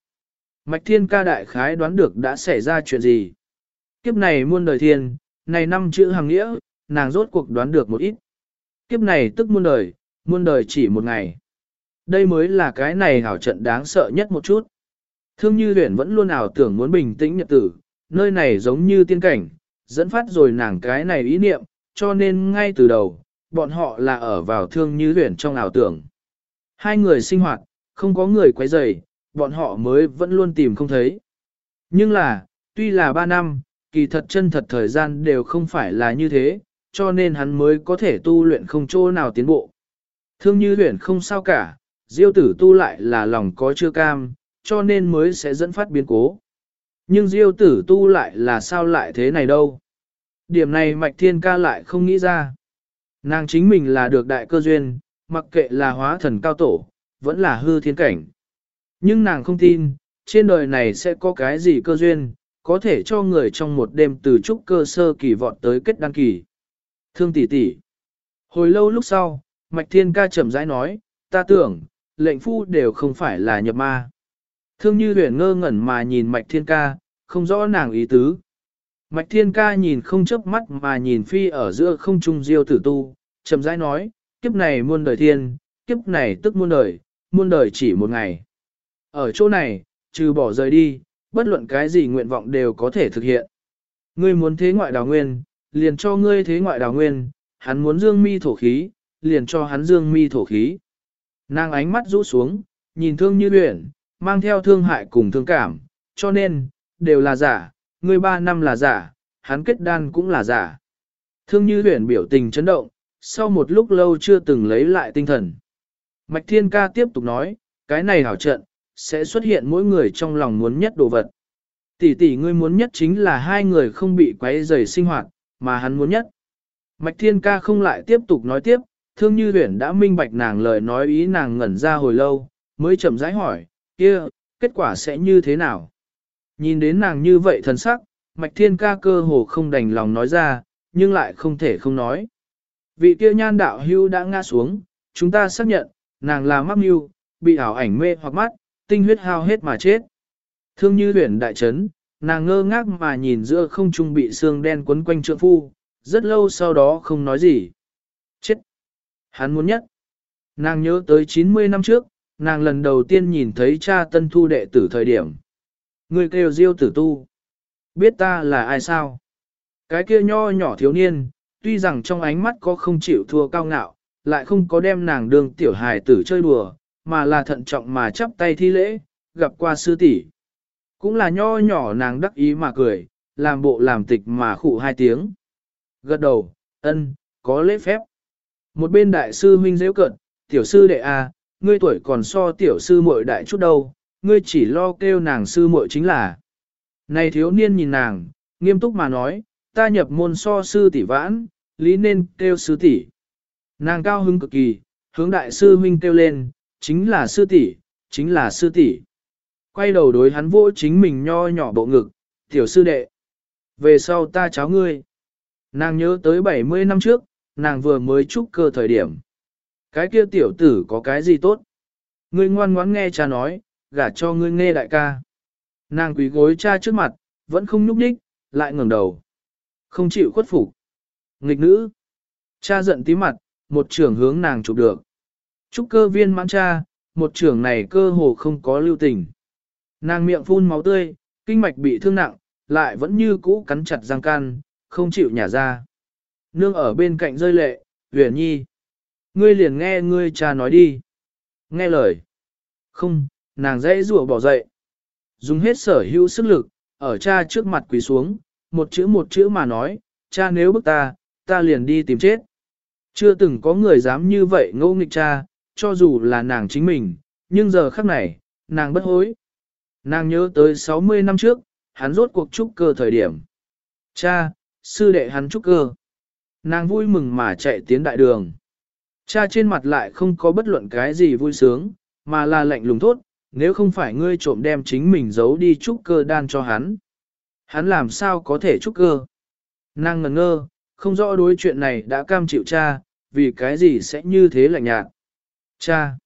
[SPEAKER 1] Mạch thiên ca đại khái đoán được đã xảy ra chuyện gì. Kiếp này muôn đời thiên, này năm chữ hàng nghĩa, nàng rốt cuộc đoán được một ít. Kiếp này tức muôn đời, muôn đời chỉ một ngày. Đây mới là cái này hảo trận đáng sợ nhất một chút. Thương như huyền vẫn luôn ảo tưởng muốn bình tĩnh nhật tử, nơi này giống như tiên cảnh, dẫn phát rồi nàng cái này ý niệm, cho nên ngay từ đầu, bọn họ là ở vào thương như huyền trong ảo tưởng. Hai người sinh hoạt, không có người quấy rầy, bọn họ mới vẫn luôn tìm không thấy. Nhưng là, tuy là ba năm, kỳ thật chân thật thời gian đều không phải là như thế, cho nên hắn mới có thể tu luyện không chỗ nào tiến bộ. Thương như huyền không sao cả, diêu tử tu lại là lòng có chưa cam, cho nên mới sẽ dẫn phát biến cố. Nhưng diêu tử tu lại là sao lại thế này đâu. Điểm này mạch thiên ca lại không nghĩ ra. Nàng chính mình là được đại cơ duyên, mặc kệ là hóa thần cao tổ, vẫn là hư thiên cảnh. Nhưng nàng không tin, trên đời này sẽ có cái gì cơ duyên, có thể cho người trong một đêm từ trúc cơ sơ kỳ vọt tới kết đăng kỳ. Thương tỷ tỷ. Hồi lâu lúc sau, Mạch Thiên ca chậm rãi nói, ta tưởng, lệnh phu đều không phải là nhập ma. Thương như huyền ngơ ngẩn mà nhìn Mạch Thiên ca, không rõ nàng ý tứ. Mạch Thiên ca nhìn không chớp mắt mà nhìn phi ở giữa không trung diêu tử tu, chậm rãi nói, kiếp này muôn đời thiên, kiếp này tức muôn đời, muôn đời chỉ một ngày. Ở chỗ này, trừ bỏ rời đi, bất luận cái gì nguyện vọng đều có thể thực hiện. Ngươi muốn thế ngoại đào nguyên, liền cho ngươi thế ngoại đào nguyên, hắn muốn dương mi thổ khí, liền cho hắn dương mi thổ khí. Nàng ánh mắt rũ xuống, nhìn thương như luyện, mang theo thương hại cùng thương cảm, cho nên, đều là giả, ngươi ba năm là giả, hắn kết đan cũng là giả. Thương như luyện biểu tình chấn động, sau một lúc lâu chưa từng lấy lại tinh thần. Mạch Thiên Ca tiếp tục nói, cái này hảo trận, sẽ xuất hiện mỗi người trong lòng muốn nhất đồ vật. Tỷ tỷ ngươi muốn nhất chính là hai người không bị quấy rầy sinh hoạt, mà hắn muốn nhất. Mạch Thiên Ca không lại tiếp tục nói tiếp, thương như huyền đã minh bạch nàng lời nói ý nàng ngẩn ra hồi lâu, mới chậm rãi hỏi, kia, kết quả sẽ như thế nào? Nhìn đến nàng như vậy thần sắc, Mạch Thiên Ca cơ hồ không đành lòng nói ra, nhưng lại không thể không nói. Vị kia nhan đạo hưu đã ngã xuống, chúng ta xác nhận, nàng là mắc mưu, bị ảo ảnh mê hoặc mắt, tinh huyết hao hết mà chết. Thương như huyền đại trấn, nàng ngơ ngác mà nhìn giữa không trung bị xương đen quấn quanh trượng phu, rất lâu sau đó không nói gì. Chết! Hắn muốn nhất. Nàng nhớ tới 90 năm trước, nàng lần đầu tiên nhìn thấy cha tân thu đệ tử thời điểm. Người kêu diêu tử tu. Biết ta là ai sao? Cái kia nho nhỏ thiếu niên, tuy rằng trong ánh mắt có không chịu thua cao ngạo, lại không có đem nàng đường tiểu hài tử chơi đùa, mà là thận trọng mà chắp tay thi lễ, gặp qua sư tỷ. Cũng là nho nhỏ nàng đắc ý mà cười, làm bộ làm tịch mà khụ hai tiếng. Gật đầu, ân, có lễ phép. Một bên đại sư huynh dễ cận, tiểu sư đệ a, ngươi tuổi còn so tiểu sư muội đại chút đâu, ngươi chỉ lo kêu nàng sư muội chính là. Này thiếu niên nhìn nàng, nghiêm túc mà nói, ta nhập môn so sư tỷ vãn, lý nên kêu sư tỷ. Nàng cao hứng cực kỳ, hướng đại sư huynh kêu lên, chính là sư tỷ, chính là sư tỷ. Quay đầu đối hắn vỗ chính mình nho nhỏ bộ ngực, tiểu sư đệ. Về sau ta cháu ngươi. Nàng nhớ tới 70 năm trước, nàng vừa mới trúc cơ thời điểm. Cái kia tiểu tử có cái gì tốt? Ngươi ngoan ngoãn nghe cha nói, gả cho ngươi nghe đại ca. Nàng quý gối cha trước mặt, vẫn không nhúc nhích, lại ngẩng đầu. Không chịu khuất phục. Nghịch nữ. Cha giận tí mặt, một trưởng hướng nàng chụp được. Trúc cơ viên mãn cha, một trưởng này cơ hồ không có lưu tình. Nàng miệng phun máu tươi, kinh mạch bị thương nặng, lại vẫn như cũ cắn chặt răng can, không chịu nhả ra. Nương ở bên cạnh rơi lệ, huyền nhi. Ngươi liền nghe ngươi cha nói đi. Nghe lời. Không, nàng dãy rủa bỏ dậy. Dùng hết sở hữu sức lực, ở cha trước mặt quỳ xuống, một chữ một chữ mà nói, cha nếu bức ta, ta liền đi tìm chết. Chưa từng có người dám như vậy ngô nghịch cha, cho dù là nàng chính mình, nhưng giờ khắc này, nàng bất hối. Nàng nhớ tới 60 năm trước, hắn rốt cuộc trúc cơ thời điểm. Cha, sư đệ hắn trúc cơ. Nàng vui mừng mà chạy tiến đại đường. Cha trên mặt lại không có bất luận cái gì vui sướng, mà là lạnh lùng thốt, nếu không phải ngươi trộm đem chính mình giấu đi trúc cơ đan cho hắn. Hắn làm sao có thể trúc cơ? Nàng ngần ngơ, không rõ đối chuyện này đã cam chịu cha, vì cái gì sẽ như thế lạnh nhạt. Cha!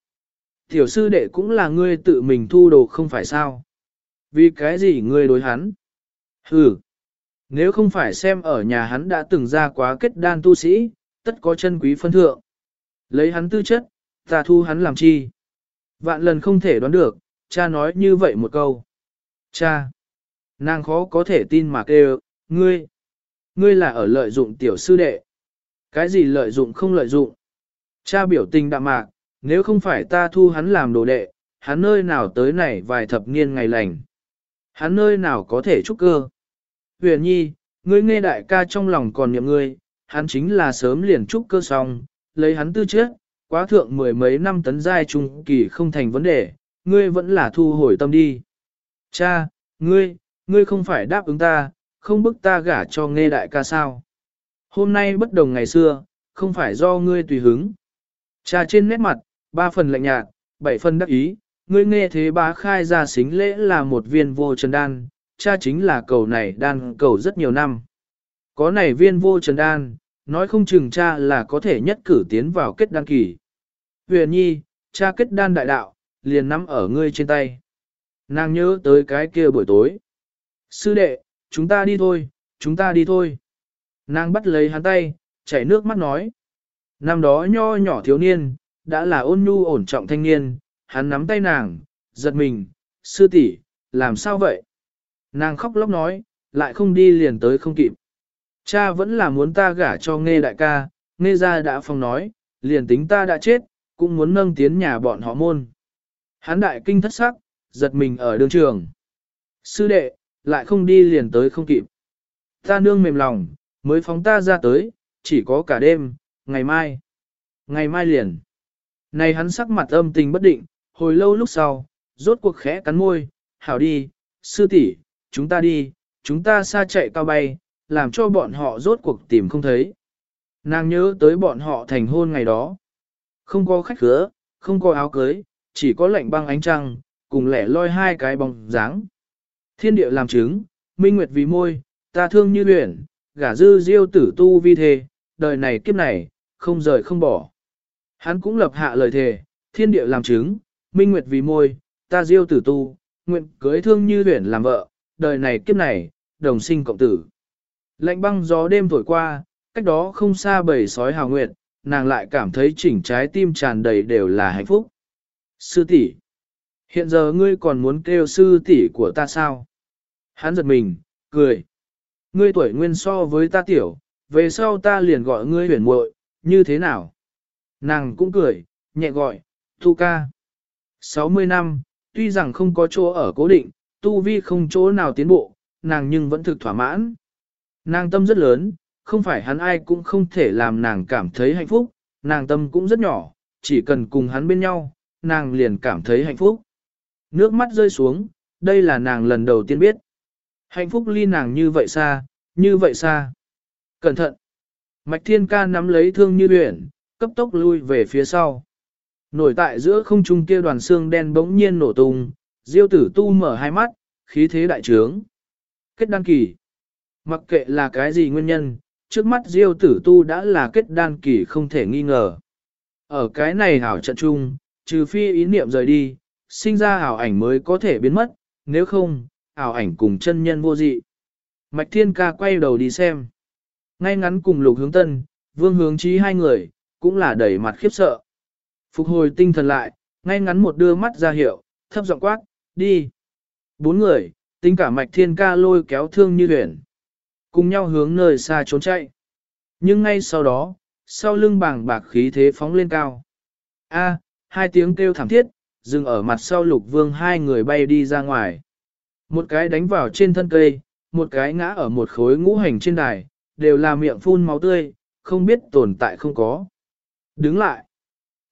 [SPEAKER 1] Tiểu sư đệ cũng là ngươi tự mình thu đồ không phải sao? Vì cái gì ngươi đối hắn? Hừ. Nếu không phải xem ở nhà hắn đã từng ra quá kết đan tu sĩ, tất có chân quý phân thượng. Lấy hắn tư chất, ta thu hắn làm chi? Vạn lần không thể đoán được, cha nói như vậy một câu. Cha! Nàng khó có thể tin mà kêu, ngươi! Ngươi là ở lợi dụng tiểu sư đệ. Cái gì lợi dụng không lợi dụng? Cha biểu tình đạm mạc, nếu không phải ta thu hắn làm đồ đệ, hắn nơi nào tới này vài thập niên ngày lành. Hắn nơi nào có thể trúc cơ. Huyền nhi, ngươi nghe đại ca trong lòng còn niệm ngươi, hắn chính là sớm liền trúc cơ xong, lấy hắn tư chất, quá thượng mười mấy năm tấn giai trung kỳ không thành vấn đề, ngươi vẫn là thu hồi tâm đi. Cha, ngươi, ngươi không phải đáp ứng ta, không bức ta gả cho nghe đại ca sao. Hôm nay bất đồng ngày xưa, không phải do ngươi tùy hứng. Cha trên nét mặt, ba phần lạnh nhạt, bảy phần đắc ý, ngươi nghe thế bá khai ra xính lễ là một viên vô trần đan, cha chính là cầu này đan cầu rất nhiều năm. Có này viên vô trần đan, nói không chừng cha là có thể nhất cử tiến vào kết đan kỳ. Huyền nhi, cha kết đan đại đạo, liền nắm ở ngươi trên tay. Nàng nhớ tới cái kia buổi tối. Sư đệ, chúng ta đi thôi, chúng ta đi thôi. Nàng bắt lấy hắn tay, chảy nước mắt nói. Năm đó nho nhỏ thiếu niên, đã là ôn nhu ổn trọng thanh niên, hắn nắm tay nàng, giật mình, sư tỷ, làm sao vậy? Nàng khóc lóc nói, lại không đi liền tới không kịp. Cha vẫn là muốn ta gả cho nghe đại ca, nghe ra đã phong nói, liền tính ta đã chết, cũng muốn nâng tiến nhà bọn họ môn. Hán đại kinh thất sắc, giật mình ở đường trường. Sư đệ, lại không đi liền tới không kịp. Ta nương mềm lòng, mới phóng ta ra tới, chỉ có cả đêm, ngày mai. Ngày mai liền. Này hắn sắc mặt âm tình bất định, hồi lâu lúc sau, rốt cuộc khẽ cắn môi, hảo đi, sư tỷ, chúng ta đi, chúng ta xa chạy cao bay, làm cho bọn họ rốt cuộc tìm không thấy. Nàng nhớ tới bọn họ thành hôn ngày đó. Không có khách khứa, không có áo cưới, chỉ có lạnh băng ánh trăng, cùng lẻ loi hai cái bóng dáng. Thiên địa làm chứng, minh nguyệt vì môi, ta thương như luyện, gả dư diêu tử tu vi thề, đời này kiếp này, không rời không bỏ. Hắn cũng lập hạ lời thề, thiên địa làm chứng, minh nguyệt vì môi, ta diêu tử tu, nguyện cưới thương như luyện làm vợ, đời này kiếp này, đồng sinh cộng tử. Lạnh băng gió đêm thổi qua, cách đó không xa bầy sói hào nguyệt, nàng lại cảm thấy chỉnh trái tim tràn đầy đều là hạnh phúc. Sư tỷ, hiện giờ ngươi còn muốn kêu sư tỷ của ta sao? Hắn giật mình, cười. Ngươi tuổi nguyên so với ta tiểu, về sau ta liền gọi ngươi huyền muội, như thế nào? Nàng cũng cười, nhẹ gọi, thu ca. 60 năm, tuy rằng không có chỗ ở cố định, tu vi không chỗ nào tiến bộ, nàng nhưng vẫn thực thỏa mãn. Nàng tâm rất lớn, không phải hắn ai cũng không thể làm nàng cảm thấy hạnh phúc, nàng tâm cũng rất nhỏ, chỉ cần cùng hắn bên nhau, nàng liền cảm thấy hạnh phúc. Nước mắt rơi xuống, đây là nàng lần đầu tiên biết. Hạnh phúc ly nàng như vậy xa, như vậy xa. Cẩn thận. Mạch thiên ca nắm lấy thương như luyện, cấp tốc lui về phía sau. Nổi tại giữa không trung kia đoàn xương đen bỗng nhiên nổ tung, diêu tử tu mở hai mắt, khí thế đại trướng. Kết đan kỳ. Mặc kệ là cái gì nguyên nhân, trước mắt diêu tử tu đã là kết đan kỳ không thể nghi ngờ. Ở cái này hảo trận chung, trừ phi ý niệm rời đi, sinh ra ảo ảnh mới có thể biến mất, nếu không, ảo ảnh cùng chân nhân vô dị. Mạch Thiên Ca quay đầu đi xem. Ngay ngắn cùng lục hướng tân, vương hướng trí hai người, cũng là đẩy mặt khiếp sợ. Phục hồi tinh thần lại, ngay ngắn một đưa mắt ra hiệu, thấp giọng quát, đi. Bốn người, tính cả Mạch Thiên Ca lôi kéo thương như huyền. Cùng nhau hướng nơi xa trốn chạy. Nhưng ngay sau đó, sau lưng bảng bạc khí thế phóng lên cao. A, hai tiếng kêu thảm thiết, dừng ở mặt sau lục vương hai người bay đi ra ngoài. Một cái đánh vào trên thân cây, một cái ngã ở một khối ngũ hành trên đài, đều là miệng phun máu tươi, không biết tồn tại không có. Đứng lại.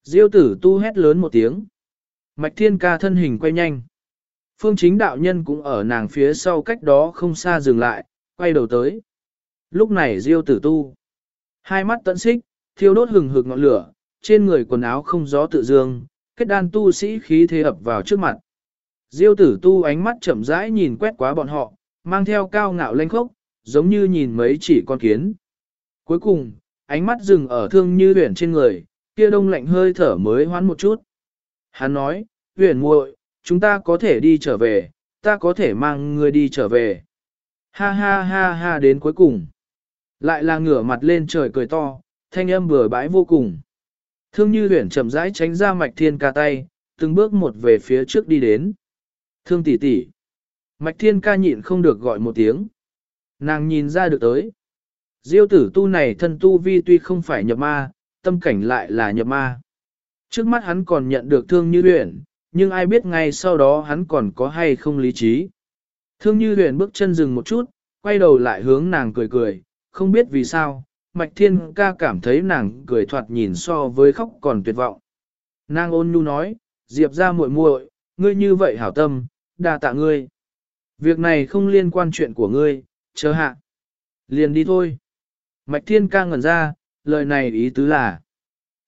[SPEAKER 1] Diêu tử tu hét lớn một tiếng. Mạch thiên ca thân hình quay nhanh. Phương chính đạo nhân cũng ở nàng phía sau cách đó không xa dừng lại, quay đầu tới. Lúc này diêu tử tu. Hai mắt tận xích, thiêu đốt hừng hực ngọn lửa, trên người quần áo không gió tự dương, kết đan tu sĩ khí thế ập vào trước mặt. Diêu tử tu ánh mắt chậm rãi nhìn quét quá bọn họ, mang theo cao ngạo lanh khốc, giống như nhìn mấy chỉ con kiến. Cuối cùng, ánh mắt dừng ở thương như huyển trên người, kia đông lạnh hơi thở mới hoán một chút. Hắn nói, huyển muội, chúng ta có thể đi trở về, ta có thể mang ngươi đi trở về. Ha ha ha ha đến cuối cùng. Lại là ngửa mặt lên trời cười to, thanh âm bừa bãi vô cùng. Thương như huyền chậm rãi tránh ra mạch thiên ca tay, từng bước một về phía trước đi đến. Thương tỷ tỷ. Mạch thiên ca nhịn không được gọi một tiếng. Nàng nhìn ra được tới. Diêu tử tu này thân tu vi tuy không phải nhập ma, tâm cảnh lại là nhập ma. Trước mắt hắn còn nhận được thương như huyền, nhưng ai biết ngay sau đó hắn còn có hay không lý trí. Thương như huyền bước chân dừng một chút, quay đầu lại hướng nàng cười cười, không biết vì sao, Mạch Thiên ca cảm thấy nàng cười thoạt nhìn so với khóc còn tuyệt vọng. Nàng ôn nhu nói, Diệp ra muội muội, ngươi như vậy hảo tâm, đa tạ ngươi. Việc này không liên quan chuyện của ngươi, chờ hạ. Liền đi thôi. Mạch Thiên ca ngẩn ra, lời này ý tứ là.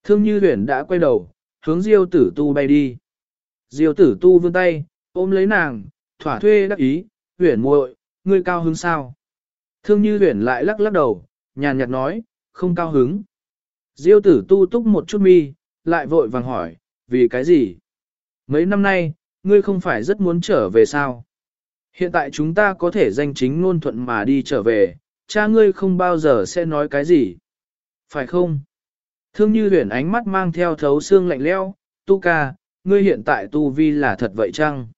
[SPEAKER 1] Thương Như Huyền đã quay đầu, hướng Diêu Tử Tu bay đi. Diêu Tử Tu vươn tay, ôm lấy nàng, thỏa thuê đắc ý, huyển muội, ngươi cao hứng sao? Thương Như huyển lại lắc lắc đầu, nhàn nhạt nói, không cao hứng. Diêu tử tu túc một chút mi, lại vội vàng hỏi, vì cái gì? Mấy năm nay, ngươi không phải rất muốn trở về sao? Hiện tại chúng ta có thể danh chính ngôn thuận mà đi trở về, cha ngươi không bao giờ sẽ nói cái gì. Phải không? Thương như huyển ánh mắt mang theo thấu xương lạnh leo, tu ca, ngươi hiện tại tu vi là thật vậy chăng?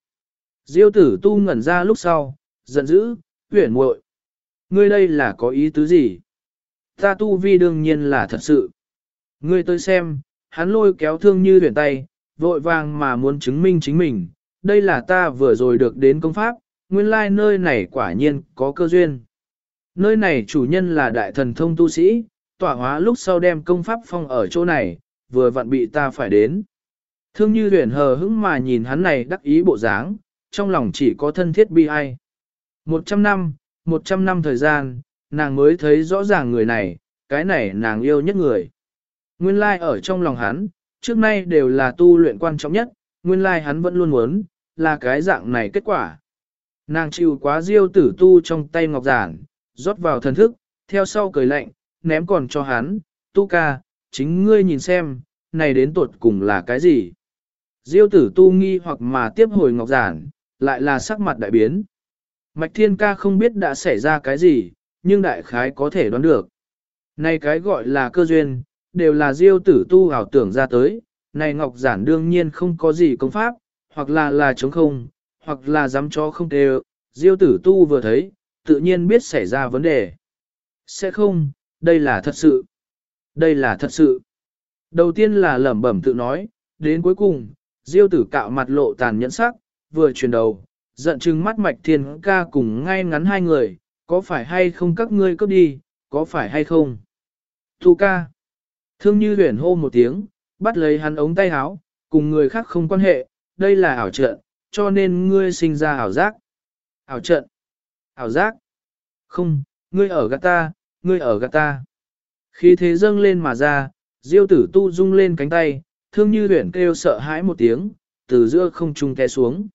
[SPEAKER 1] Diêu tử tu ngẩn ra lúc sau, giận dữ, huyển muội, Ngươi đây là có ý tứ gì? Ta tu vi đương nhiên là thật sự. Ngươi tôi xem, hắn lôi kéo thương như tuyển tay, vội vàng mà muốn chứng minh chính mình, đây là ta vừa rồi được đến công pháp, nguyên lai nơi này quả nhiên có cơ duyên. Nơi này chủ nhân là đại thần thông tu sĩ, tỏa hóa lúc sau đem công pháp phong ở chỗ này, vừa vặn bị ta phải đến. Thương như huyền hờ hững mà nhìn hắn này đắc ý bộ dáng, trong lòng chỉ có thân thiết bi ai. Một trăm năm, một trăm năm thời gian, nàng mới thấy rõ ràng người này, cái này nàng yêu nhất người. Nguyên lai like ở trong lòng hắn, trước nay đều là tu luyện quan trọng nhất, nguyên lai like hắn vẫn luôn muốn, là cái dạng này kết quả. Nàng chịu quá diêu tử tu trong tay ngọc giản, rót vào thần thức, theo sau cười lạnh, ném còn cho hắn, tu ca, chính ngươi nhìn xem, này đến tuột cùng là cái gì. Diêu tử tu nghi hoặc mà tiếp hồi ngọc giản, lại là sắc mặt đại biến. Mạch thiên ca không biết đã xảy ra cái gì, nhưng đại khái có thể đoán được. Này cái gọi là cơ duyên, đều là diêu tử tu ảo tưởng ra tới, này ngọc giản đương nhiên không có gì công pháp, hoặc là là chống không, hoặc là dám cho không tê diêu tử tu vừa thấy, tự nhiên biết xảy ra vấn đề. Sẽ không, đây là thật sự. Đây là thật sự. Đầu tiên là lẩm bẩm tự nói, đến cuối cùng, diêu tử cạo mặt lộ tàn nhẫn sắc, vừa chuyển đầu, giận chừng mắt mạch thiên ca cùng ngay ngắn hai người, có phải hay không các ngươi cướp đi, có phải hay không? Thu ca. Thương như huyền hô một tiếng, bắt lấy hắn ống tay áo, cùng người khác không quan hệ, đây là ảo trận, cho nên ngươi sinh ra ảo giác. Ảo trận. Ảo giác. Không, ngươi ở gạt ta, ngươi ở gạt ta. Khi thế dâng lên mà ra, diêu tử tu rung lên cánh tay, thương như huyển kêu sợ hãi một tiếng, từ giữa không trung té xuống.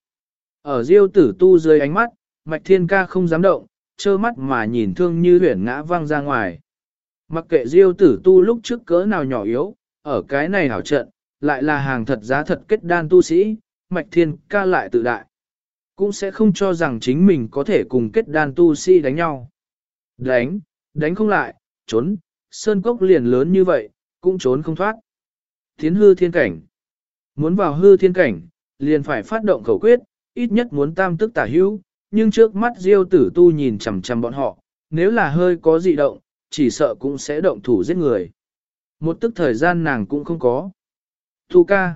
[SPEAKER 1] Ở diêu tử tu dưới ánh mắt, mạch thiên ca không dám động, trơ mắt mà nhìn thương như huyển ngã văng ra ngoài. Mặc kệ diêu tử tu lúc trước cỡ nào nhỏ yếu, ở cái này hảo trận, lại là hàng thật giá thật kết đan tu sĩ, mạch thiên ca lại tự đại. Cũng sẽ không cho rằng chính mình có thể cùng kết đan tu sĩ đánh nhau. Đánh, đánh không lại, trốn, sơn cốc liền lớn như vậy, cũng trốn không thoát. Tiến hư thiên cảnh. Muốn vào hư thiên cảnh, liền phải phát động khẩu quyết, ít nhất muốn tam tức tả hữu, nhưng trước mắt diêu tử tu nhìn chằm chằm bọn họ, nếu là hơi có dị động, chỉ sợ cũng sẽ động thủ giết người. Một tức thời gian nàng cũng không có. Tu ca.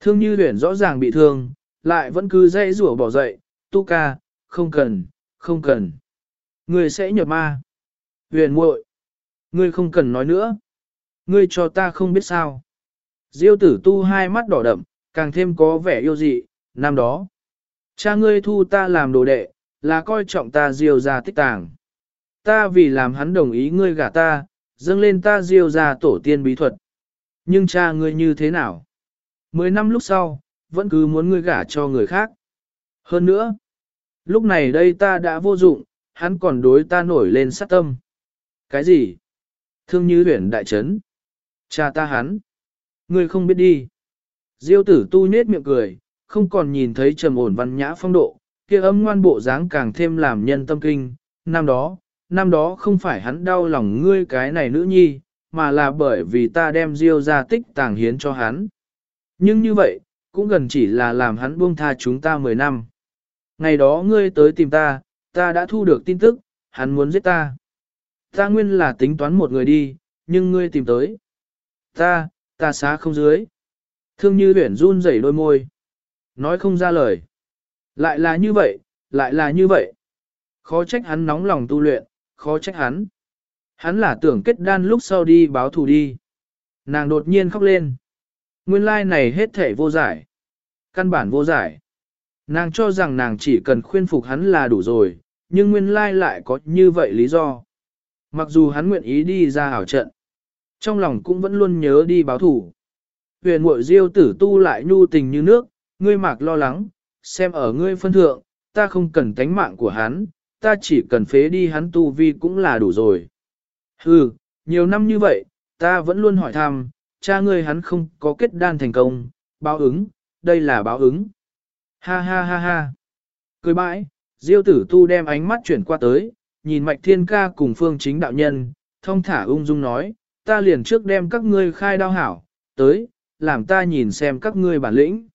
[SPEAKER 1] Thương như luyện rõ ràng bị thương, lại vẫn cứ dây rủa bỏ dậy. Tu ca, không cần, không cần. Người sẽ nhập ma. Huyền muội, Ngươi không cần nói nữa. Ngươi cho ta không biết sao. Diêu tử tu hai mắt đỏ đậm, càng thêm có vẻ yêu dị, năm đó. Cha ngươi thu ta làm đồ đệ, là coi trọng ta diêu ra tích tàng. Ta vì làm hắn đồng ý ngươi gả ta, dâng lên ta diêu ra tổ tiên bí thuật. Nhưng cha ngươi như thế nào? Mười năm lúc sau, vẫn cứ muốn ngươi gả cho người khác. Hơn nữa, lúc này đây ta đã vô dụng, hắn còn đối ta nổi lên sát tâm. Cái gì? Thương như huyển đại trấn. Cha ta hắn. Ngươi không biết đi. Diêu tử tu nết miệng cười, không còn nhìn thấy trầm ổn văn nhã phong độ, kia âm ngoan bộ dáng càng thêm làm nhân tâm kinh. Năm đó, năm đó không phải hắn đau lòng ngươi cái này nữ nhi, mà là bởi vì ta đem Diêu ra tích tàng hiến cho hắn. Nhưng như vậy, cũng gần chỉ là làm hắn buông tha chúng ta 10 năm. Ngày đó ngươi tới tìm ta, ta đã thu được tin tức, hắn muốn giết ta. Ta nguyên là tính toán một người đi, nhưng ngươi tìm tới. Ta, ta xá không dưới. Thương như huyển run rẩy đôi môi. Nói không ra lời. Lại là như vậy, lại là như vậy. Khó trách hắn nóng lòng tu luyện, khó trách hắn. Hắn là tưởng kết đan lúc sau đi báo thù đi. Nàng đột nhiên khóc lên. Nguyên lai này hết thể vô giải. Căn bản vô giải. Nàng cho rằng nàng chỉ cần khuyên phục hắn là đủ rồi, nhưng nguyên lai lại có như vậy lý do. Mặc dù hắn nguyện ý đi ra hảo trận, trong lòng cũng vẫn luôn nhớ đi báo thủ. Huyền muội diêu tử tu lại nhu tình như nước, ngươi mạc lo lắng, xem ở ngươi phân thượng, ta không cần tánh mạng của hắn, ta chỉ cần phế đi hắn tu vi cũng là đủ rồi. Hừ, nhiều năm như vậy, ta vẫn luôn hỏi thăm, cha ngươi hắn không có kết đan thành công, báo ứng, đây là báo ứng. Ha ha ha ha. Cười bãi, diêu tử tu đem ánh mắt chuyển qua tới, nhìn mạch thiên ca cùng phương chính đạo nhân, thông thả ung dung nói, ta liền trước đem các ngươi khai đao hảo, tới, làm ta nhìn xem các ngươi bản lĩnh.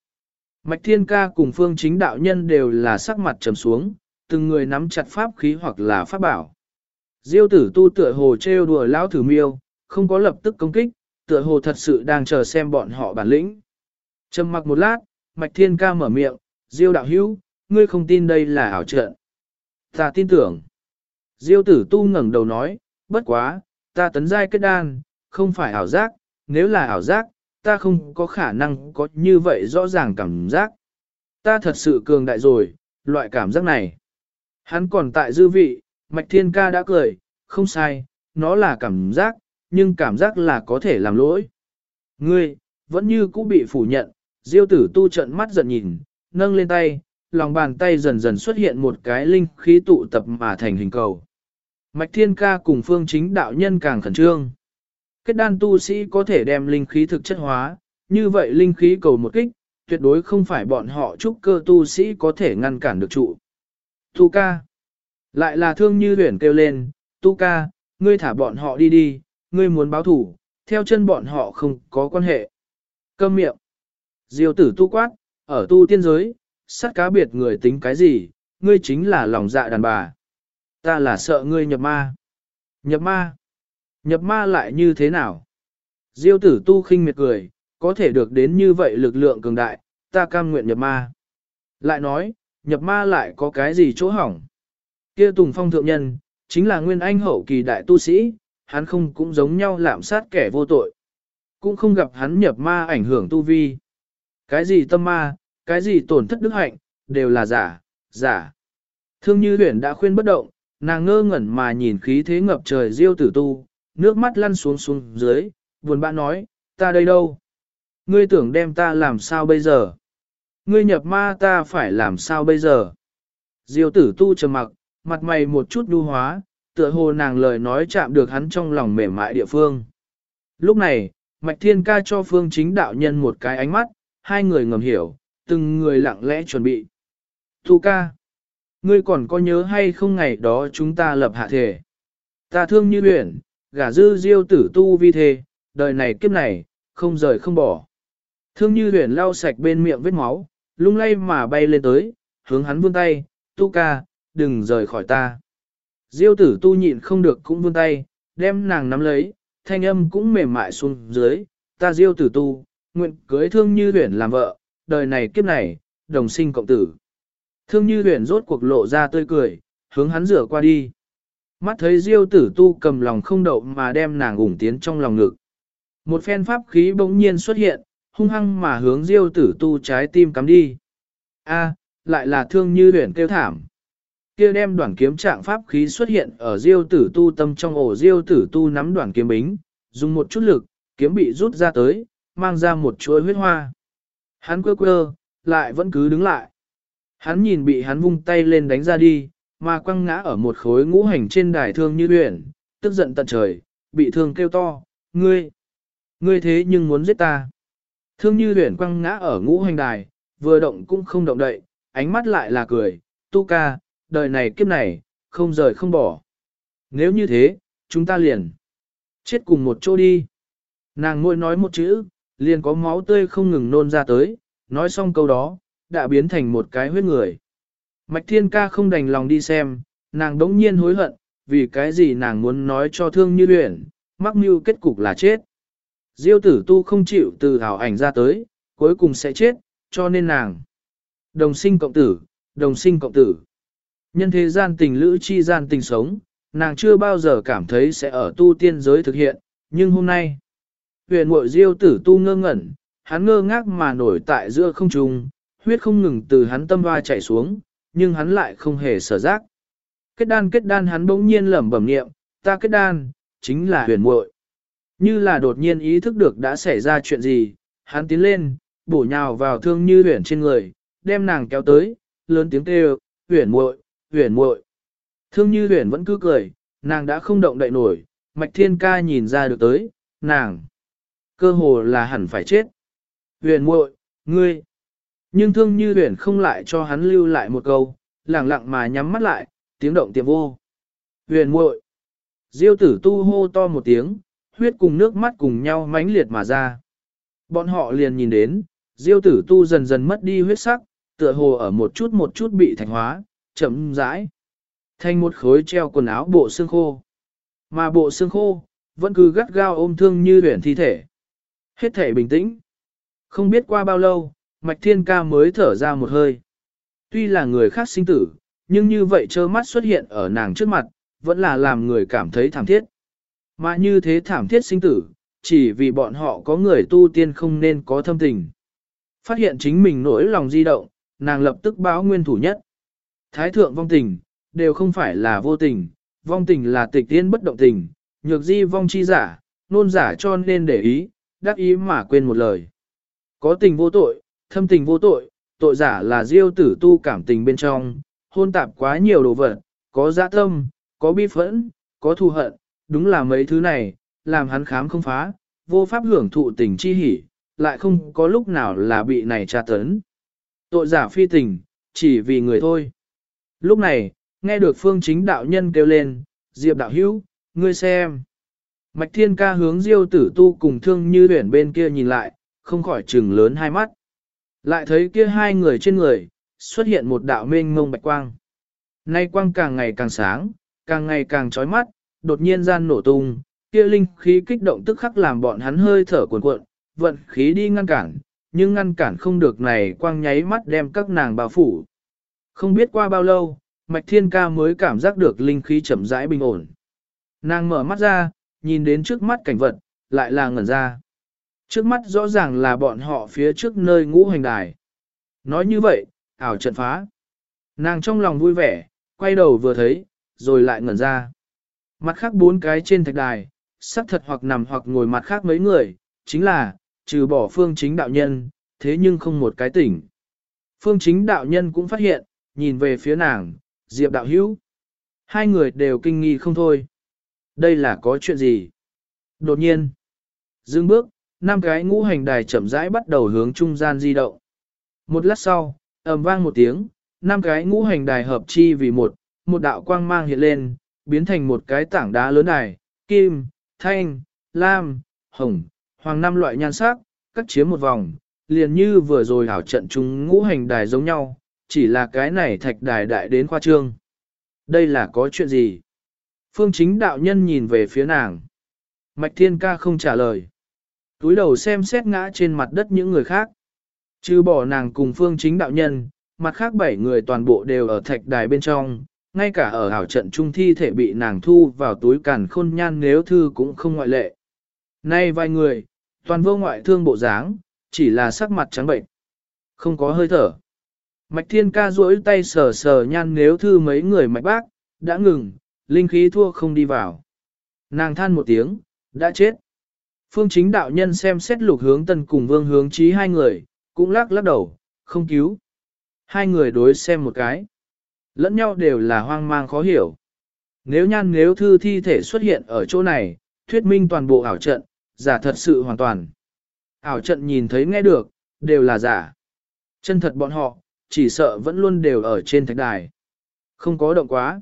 [SPEAKER 1] Mạch thiên ca cùng phương chính đạo nhân đều là sắc mặt trầm xuống, từng người nắm chặt pháp khí hoặc là pháp bảo. Diêu tử tu tựa hồ trêu đùa lão thử miêu, không có lập tức công kích, tựa hồ thật sự đang chờ xem bọn họ bản lĩnh. Trầm mặc một lát, Mạch Thiên Ca mở miệng, Diêu đạo hữu, ngươi không tin đây là ảo trận. Ta tin tưởng. Diêu tử tu ngẩng đầu nói, bất quá, ta tấn giai kết đan, không phải ảo giác, nếu là ảo giác, ta không có khả năng có như vậy rõ ràng cảm giác. Ta thật sự cường đại rồi, loại cảm giác này. Hắn còn tại dư vị, Mạch Thiên Ca đã cười, không sai, nó là cảm giác, nhưng cảm giác là có thể làm lỗi. Ngươi, vẫn như cũ bị phủ nhận, diêu tử tu trận mắt giận nhìn, nâng lên tay, lòng bàn tay dần dần xuất hiện một cái linh khí tụ tập mà thành hình cầu. Mạch Thiên Ca cùng phương chính đạo nhân càng khẩn trương. Kết đan tu sĩ có thể đem linh khí thực chất hóa, như vậy linh khí cầu một kích, tuyệt đối không phải bọn họ trúc cơ tu sĩ có thể ngăn cản được trụ. Tu ca. Lại là thương như huyển kêu lên, tu ca, ngươi thả bọn họ đi đi, ngươi muốn báo thủ, theo chân bọn họ không có quan hệ. Câm miệng. Diêu tử tu quát, ở tu tiên giới, sát cá biệt người tính cái gì, ngươi chính là lòng dạ đàn bà. Ta là sợ ngươi nhập ma. Nhập ma. Nhập ma lại như thế nào? Diêu tử tu khinh miệt cười, có thể được đến như vậy lực lượng cường đại, ta cam nguyện nhập ma. Lại nói, nhập ma lại có cái gì chỗ hỏng? Kia Tùng Phong thượng nhân, chính là nguyên anh hậu kỳ đại tu sĩ, hắn không cũng giống nhau lạm sát kẻ vô tội. Cũng không gặp hắn nhập ma ảnh hưởng tu vi. Cái gì tâm ma, cái gì tổn thất đức hạnh, đều là giả, giả. Thương như huyền đã khuyên bất động, nàng ngơ ngẩn mà nhìn khí thế ngập trời diêu tử tu, nước mắt lăn xuống xuống dưới, buồn bã nói, ta đây đâu? Ngươi tưởng đem ta làm sao bây giờ? Ngươi nhập ma ta phải làm sao bây giờ? Diêu tử tu trầm mặc, mặt mày một chút đu hóa, tựa hồ nàng lời nói chạm được hắn trong lòng mềm mại địa phương. Lúc này, Mạch Thiên ca cho phương chính đạo nhân một cái ánh mắt, hai người ngầm hiểu, từng người lặng lẽ chuẩn bị. Thu ca, ngươi còn có nhớ hay không ngày đó chúng ta lập hạ thể? Ta thương như luyện, gả dư diêu tử tu vi thề, đời này kiếp này, không rời không bỏ. Thương như huyền lau sạch bên miệng vết máu, lung lay mà bay lên tới, hướng hắn vươn tay, tu ca, đừng rời khỏi ta. Diêu tử tu nhịn không được cũng vươn tay, đem nàng nắm lấy, thanh âm cũng mềm mại xuống dưới, ta diêu tử tu, nguyện cưới thương như huyền làm vợ, đời này kiếp này, đồng sinh cộng tử. Thương như huyền rốt cuộc lộ ra tươi cười, hướng hắn rửa qua đi. Mắt thấy diêu tử tu cầm lòng không đậu mà đem nàng ủng tiến trong lòng ngực. Một phen pháp khí bỗng nhiên xuất hiện, hung hăng mà hướng diêu tử tu trái tim cắm đi. A, lại là thương như huyền kêu thảm. Kia đem đoạn kiếm trạng pháp khí xuất hiện ở diêu tử tu tâm trong ổ diêu tử tu nắm đoạn kiếm bính, dùng một chút lực, kiếm bị rút ra tới, mang ra một chuỗi huyết hoa. Hắn quơ quơ, lại vẫn cứ đứng lại. Hắn nhìn bị hắn vung tay lên đánh ra đi, mà quăng ngã ở một khối ngũ hành trên đài thương như huyền, tức giận tận trời, bị thương kêu to, ngươi, ngươi thế nhưng muốn giết ta. Thương như huyền quăng ngã ở ngũ hành đài, vừa động cũng không động đậy, ánh mắt lại là cười, tu ca, đời này kiếp này, không rời không bỏ. Nếu như thế, chúng ta liền chết cùng một chỗ đi. Nàng ngôi nói một chữ, liền có máu tươi không ngừng nôn ra tới, nói xong câu đó, đã biến thành một cái huyết người. Mạch Thiên Ca không đành lòng đi xem, nàng đống nhiên hối hận, vì cái gì nàng muốn nói cho thương như luyện, mắc mưu kết cục là chết. Diêu tử tu không chịu từ hào ảnh ra tới, cuối cùng sẽ chết, cho nên nàng. Đồng sinh cộng tử, đồng sinh cộng tử. Nhân thế gian tình lữ chi gian tình sống, nàng chưa bao giờ cảm thấy sẽ ở tu tiên giới thực hiện, nhưng hôm nay, huyền mội diêu tử tu ngơ ngẩn, hắn ngơ ngác mà nổi tại giữa không trung, huyết không ngừng từ hắn tâm hoa chảy xuống, nhưng hắn lại không hề sở giác. Kết đan kết đan hắn bỗng nhiên lẩm bẩm niệm, ta kết đan, chính là huyền muội. Như là đột nhiên ý thức được đã xảy ra chuyện gì, hắn tiến lên, bổ nhào vào thương như huyền trên người, đem nàng kéo tới, lớn tiếng kêu, huyền muội, huyền muội. Thương như huyền vẫn cứ cười, nàng đã không động đậy nổi, mạch thiên ca nhìn ra được tới, nàng. Cơ hồ là hẳn phải chết. Huyền muội, ngươi. Nhưng thương như huyền không lại cho hắn lưu lại một câu, lẳng lặng mà nhắm mắt lại, tiếng động tiệm vô. Huyền muội. Diêu tử tu hô to một tiếng, huyết cùng nước mắt cùng nhau mãnh liệt mà ra. Bọn họ liền nhìn đến, diêu tử tu dần dần mất đi huyết sắc, tựa hồ ở một chút một chút bị thành hóa, chậm rãi. Thành một khối treo quần áo bộ xương khô. Mà bộ xương khô, vẫn cứ gắt gao ôm thương như huyền thi thể. Hết thể bình tĩnh. Không biết qua bao lâu, Mạch Thiên Ca mới thở ra một hơi. Tuy là người khác sinh tử, nhưng như vậy trơ mắt xuất hiện ở nàng trước mặt, vẫn là làm người cảm thấy thảm thiết. Mà như thế thảm thiết sinh tử, chỉ vì bọn họ có người tu tiên không nên có thâm tình. Phát hiện chính mình nỗi lòng di động, nàng lập tức báo nguyên thủ nhất. Thái thượng vong tình, đều không phải là vô tình, vong tình là tịch tiên bất động tình, nhược di vong chi giả, nôn giả cho nên để ý, đắc ý mà quên một lời. Có tình vô tội, thâm tình vô tội, tội giả là diêu tử tu cảm tình bên trong, hôn tạp quá nhiều đồ vật, có dạ tâm, có bi phẫn, có thù hận, đúng là mấy thứ này, làm hắn khám không phá, vô pháp hưởng thụ tình chi hỉ, lại không có lúc nào là bị này tra tấn. Tội giả phi tình, chỉ vì người thôi. Lúc này, nghe được phương chính đạo nhân kêu lên, Diệp đạo hữu, ngươi xem. Mạch thiên ca hướng diêu tử tu cùng thương như huyển bên kia nhìn lại, không khỏi trừng lớn hai mắt. Lại thấy kia hai người trên người, xuất hiện một đạo mênh mông bạch quang. Nay quang càng ngày càng sáng, càng ngày càng chói mắt, đột nhiên gian nổ tung, kia linh khí kích động tức khắc làm bọn hắn hơi thở cuồn cuộn, vận khí đi ngăn cản, nhưng ngăn cản không được này quang nháy mắt đem các nàng bao phủ. Không biết qua bao lâu, Mạch Thiên Ca mới cảm giác được linh khí chậm rãi bình ổn. Nàng mở mắt ra, nhìn đến trước mắt cảnh vật, lại là ngẩn ra. Trước mắt rõ ràng là bọn họ phía trước nơi ngũ hành đài. Nói như vậy, ảo trận phá. Nàng trong lòng vui vẻ, quay đầu vừa thấy, rồi lại ngẩn ra. Mặt khác bốn cái trên thạch đài, sắc thật hoặc nằm hoặc ngồi mặt khác mấy người, chính là, trừ bỏ phương chính đạo nhân, thế nhưng không một cái tỉnh. Phương chính đạo nhân cũng phát hiện, nhìn về phía nàng, Diệp đạo hữu. Hai người đều kinh nghi không thôi. Đây là có chuyện gì? Đột nhiên, dừng bước, năm cái ngũ hành đài chậm rãi bắt đầu hướng trung gian di động. Một lát sau, ầm vang một tiếng, năm cái ngũ hành đài hợp chi vì một, một đạo quang mang hiện lên, biến thành một cái tảng đá lớn đài, kim, thanh, lam, hồng, hoàng năm loại nhan sắc, cắt chiếm một vòng, liền như vừa rồi hảo trận chúng ngũ hành đài giống nhau, chỉ là cái này thạch đài đại đến khoa trương. Đây là có chuyện gì? Phương chính đạo nhân nhìn về phía nàng. Mạch thiên ca không trả lời. Túi đầu xem xét ngã trên mặt đất những người khác. Chứ bỏ nàng cùng phương chính đạo nhân, mặt khác bảy người toàn bộ đều ở thạch đài bên trong, ngay cả ở hảo trận trung thi thể bị nàng thu vào túi càn khôn nhan nếu thư cũng không ngoại lệ. Nay vài người, toàn vô ngoại thương bộ dáng, chỉ là sắc mặt trắng bệnh, không có hơi thở. Mạch thiên ca duỗi tay sờ sờ nhan nếu thư mấy người mạch bác, đã ngừng, linh khí thua không đi vào. Nàng than một tiếng, đã chết. Phương chính đạo nhân xem xét lục hướng tần cùng vương hướng trí hai người, cũng lắc lắc đầu, không cứu. Hai người đối xem một cái. Lẫn nhau đều là hoang mang khó hiểu. Nếu nhan nếu thư thi thể xuất hiện ở chỗ này, thuyết minh toàn bộ ảo trận, giả thật sự hoàn toàn. Ảo trận nhìn thấy nghe được, đều là giả. Chân thật bọn họ, chỉ sợ vẫn luôn đều ở trên thạch đài. Không có động quá.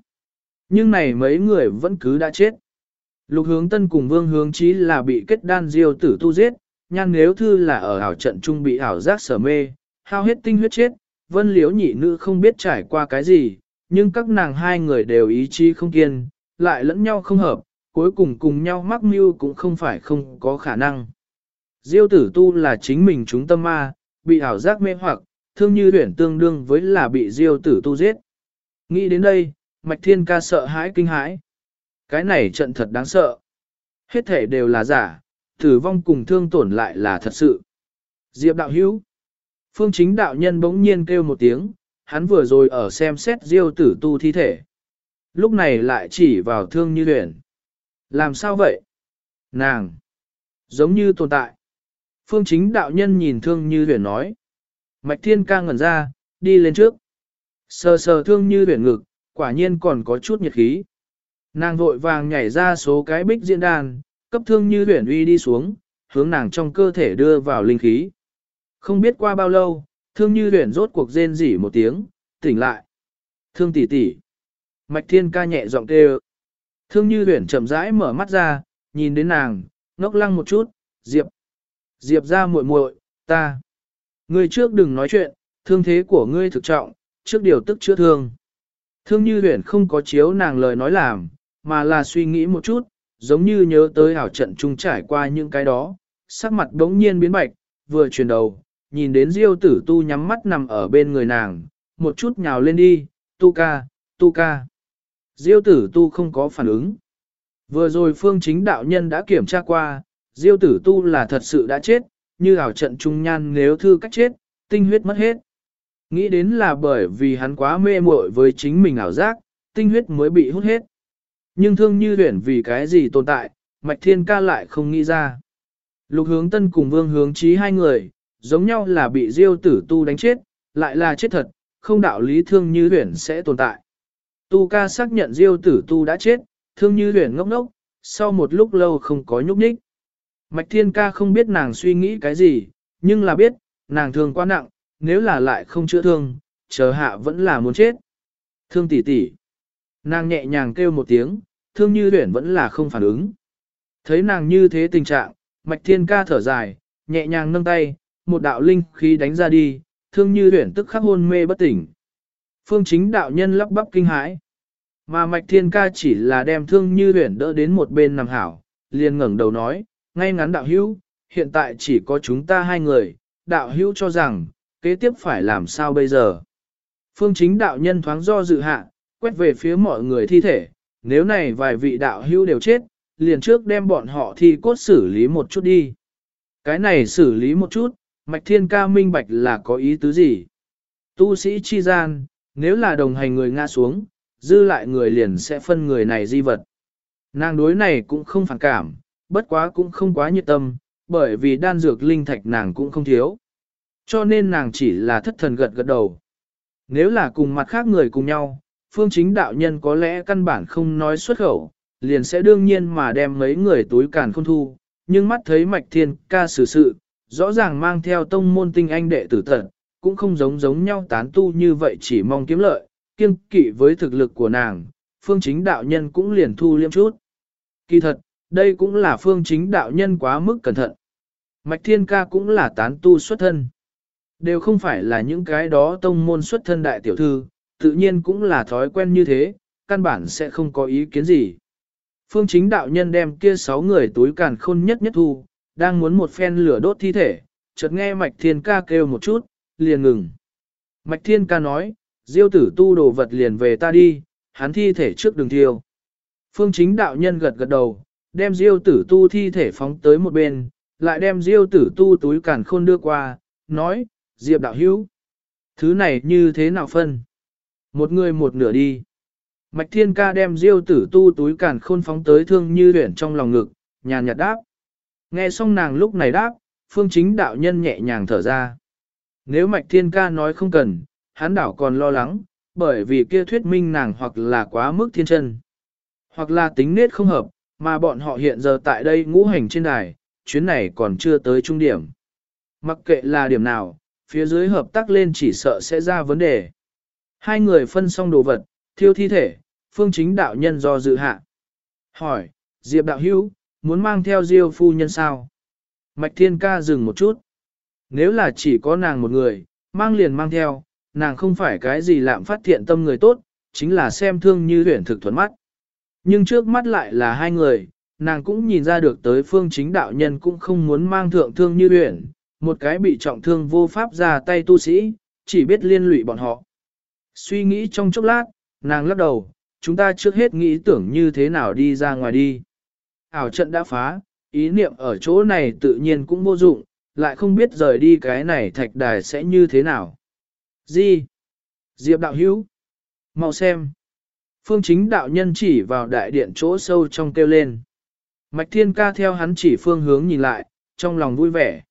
[SPEAKER 1] Nhưng này mấy người vẫn cứ đã chết. Lục hướng tân cùng vương hướng chí là bị kết đan diêu tử tu giết, nhan nếu thư là ở ảo trận trung bị ảo giác sở mê, hao hết tinh huyết chết, vân liếu nhị nữ không biết trải qua cái gì, nhưng các nàng hai người đều ý chí không kiên, lại lẫn nhau không hợp, cuối cùng cùng nhau mắc mưu cũng không phải không có khả năng. Diêu tử tu là chính mình chúng tâm ma, bị ảo giác mê hoặc, thương như huyển tương đương với là bị diêu tử tu giết. Nghĩ đến đây, mạch thiên ca sợ hãi kinh hãi. Cái này trận thật đáng sợ. Hết thể đều là giả, tử vong cùng thương tổn lại là thật sự. Diệp đạo hữu. Phương chính đạo nhân bỗng nhiên kêu một tiếng, hắn vừa rồi ở xem xét diêu tử tu thi thể. Lúc này lại chỉ vào thương như huyền. Làm sao vậy? Nàng! Giống như tồn tại. Phương chính đạo nhân nhìn thương như huyền nói. Mạch thiên ca ngẩn ra, đi lên trước. Sờ sờ thương như huyền ngực, quả nhiên còn có chút nhiệt khí. Nàng vội vàng nhảy ra số cái bích diễn đàn, cấp thương như huyển uy đi xuống, hướng nàng trong cơ thể đưa vào linh khí. Không biết qua bao lâu, thương như huyển rốt cuộc rên rỉ một tiếng, tỉnh lại. Thương tỷ tỷ. Mạch thiên ca nhẹ giọng kêu. Thương như huyển chậm rãi mở mắt ra, nhìn đến nàng, ngốc lăng một chút, diệp. Diệp ra muội muội, ta. Ngươi trước đừng nói chuyện, thương thế của ngươi thực trọng, trước điều tức chữa thương. Thương như huyển không có chiếu nàng lời nói làm, mà là suy nghĩ một chút, giống như nhớ tới ảo trận chung trải qua những cái đó, sắc mặt đống nhiên biến bạch, vừa chuyển đầu, nhìn đến diêu tử tu nhắm mắt nằm ở bên người nàng, một chút nhào lên đi, tu ca, tu ca. Diêu tử tu không có phản ứng. Vừa rồi phương chính đạo nhân đã kiểm tra qua, diêu tử tu là thật sự đã chết, như ảo trận trung nhan nếu thư cách chết, tinh huyết mất hết. Nghĩ đến là bởi vì hắn quá mê muội với chính mình ảo giác, tinh huyết mới bị hút hết. Nhưng thương như huyển vì cái gì tồn tại, mạch thiên ca lại không nghĩ ra. Lục hướng tân cùng vương hướng trí hai người, giống nhau là bị diêu tử tu đánh chết, lại là chết thật, không đạo lý thương như huyển sẽ tồn tại. Tu ca xác nhận diêu tử tu đã chết, thương như huyển ngốc ngốc, sau một lúc lâu không có nhúc nhích. Mạch thiên ca không biết nàng suy nghĩ cái gì, nhưng là biết, nàng thương quá nặng, nếu là lại không chữa thương, chờ hạ vẫn là muốn chết. Thương tỷ tỷ. Nàng nhẹ nhàng kêu một tiếng, thương như huyển vẫn là không phản ứng. Thấy nàng như thế tình trạng, mạch thiên ca thở dài, nhẹ nhàng nâng tay, một đạo linh khí đánh ra đi, thương như huyển tức khắc hôn mê bất tỉnh. Phương chính đạo nhân lắp bắp kinh hãi. Mà mạch thiên ca chỉ là đem thương như huyển đỡ đến một bên nằm hảo, liền ngẩng đầu nói, ngay ngắn đạo hữu, hiện tại chỉ có chúng ta hai người, đạo hữu cho rằng, kế tiếp phải làm sao bây giờ. Phương chính đạo nhân thoáng do dự hạ, quét về phía mọi người thi thể, nếu này vài vị đạo hữu đều chết, liền trước đem bọn họ thi cốt xử lý một chút đi. Cái này xử lý một chút, mạch thiên ca minh bạch là có ý tứ gì. Tu sĩ chi gian, nếu là đồng hành người ngã xuống, dư lại người liền sẽ phân người này di vật. Nàng đối này cũng không phản cảm, bất quá cũng không quá nhiệt tâm, bởi vì đan dược linh thạch nàng cũng không thiếu. Cho nên nàng chỉ là thất thần gật gật đầu. Nếu là cùng mặt khác người cùng nhau, phương chính đạo nhân có lẽ căn bản không nói xuất khẩu, liền sẽ đương nhiên mà đem mấy người túi càn không thu, nhưng mắt thấy mạch thiên ca xử sự, rõ ràng mang theo tông môn tinh anh đệ tử tận, cũng không giống giống nhau tán tu như vậy chỉ mong kiếm lợi, kiêng kỵ với thực lực của nàng, phương chính đạo nhân cũng liền thu liêm chút. Kỳ thật, đây cũng là phương chính đạo nhân quá mức cẩn thận. Mạch thiên ca cũng là tán tu xuất thân. Đều không phải là những cái đó tông môn xuất thân đại tiểu thư, tự nhiên cũng là thói quen như thế, căn bản sẽ không có ý kiến gì. Phương chính đạo nhân đem kia sáu người túi càn khôn nhất nhất thu, đang muốn một phen lửa đốt thi thể, chợt nghe Mạch Thiên ca kêu một chút, liền ngừng. Mạch Thiên ca nói, diêu tử tu đồ vật liền về ta đi, hắn thi thể trước đường thiêu. Phương chính đạo nhân gật gật đầu, đem diêu tử tu thi thể phóng tới một bên, lại đem diêu tử tu túi càn khôn đưa qua, nói, diệp đạo hữu. Thứ này như thế nào phân? Một người một nửa đi. Mạch thiên ca đem diêu tử tu túi càn khôn phóng tới thương như huyển trong lòng ngực, nhàn nhạt đáp. Nghe xong nàng lúc này đáp, phương chính đạo nhân nhẹ nhàng thở ra. Nếu mạch thiên ca nói không cần, hắn đảo còn lo lắng, bởi vì kia thuyết minh nàng hoặc là quá mức thiên chân, hoặc là tính nết không hợp, mà bọn họ hiện giờ tại đây ngũ hành trên đài, chuyến này còn chưa tới trung điểm. Mặc kệ là điểm nào, phía dưới hợp tác lên chỉ sợ sẽ ra vấn đề. Hai người phân xong đồ vật, thiêu thi thể, phương chính đạo nhân do dự hạ. Hỏi, Diệp đạo hữu, muốn mang theo diêu phu nhân sao? Mạch thiên ca dừng một chút. Nếu là chỉ có nàng một người, mang liền mang theo, nàng không phải cái gì lạm phát thiện tâm người tốt, chính là xem thương như huyển thực thuần mắt. Nhưng trước mắt lại là hai người, nàng cũng nhìn ra được tới phương chính đạo nhân cũng không muốn mang thượng thương như huyển, một cái bị trọng thương vô pháp ra tay tu sĩ, chỉ biết liên lụy bọn họ. Suy nghĩ trong chốc lát, nàng lắc đầu, chúng ta trước hết nghĩ tưởng như thế nào đi ra ngoài đi. Ảo trận đã phá, ý niệm ở chỗ này tự nhiên cũng vô dụng, lại không biết rời đi cái này thạch đài sẽ như thế nào. Gì? Diệp đạo hữu? Mau xem. Phương chính đạo nhân chỉ vào đại điện chỗ sâu trong kêu lên. Mạch thiên ca theo hắn chỉ phương hướng nhìn lại, trong lòng vui vẻ.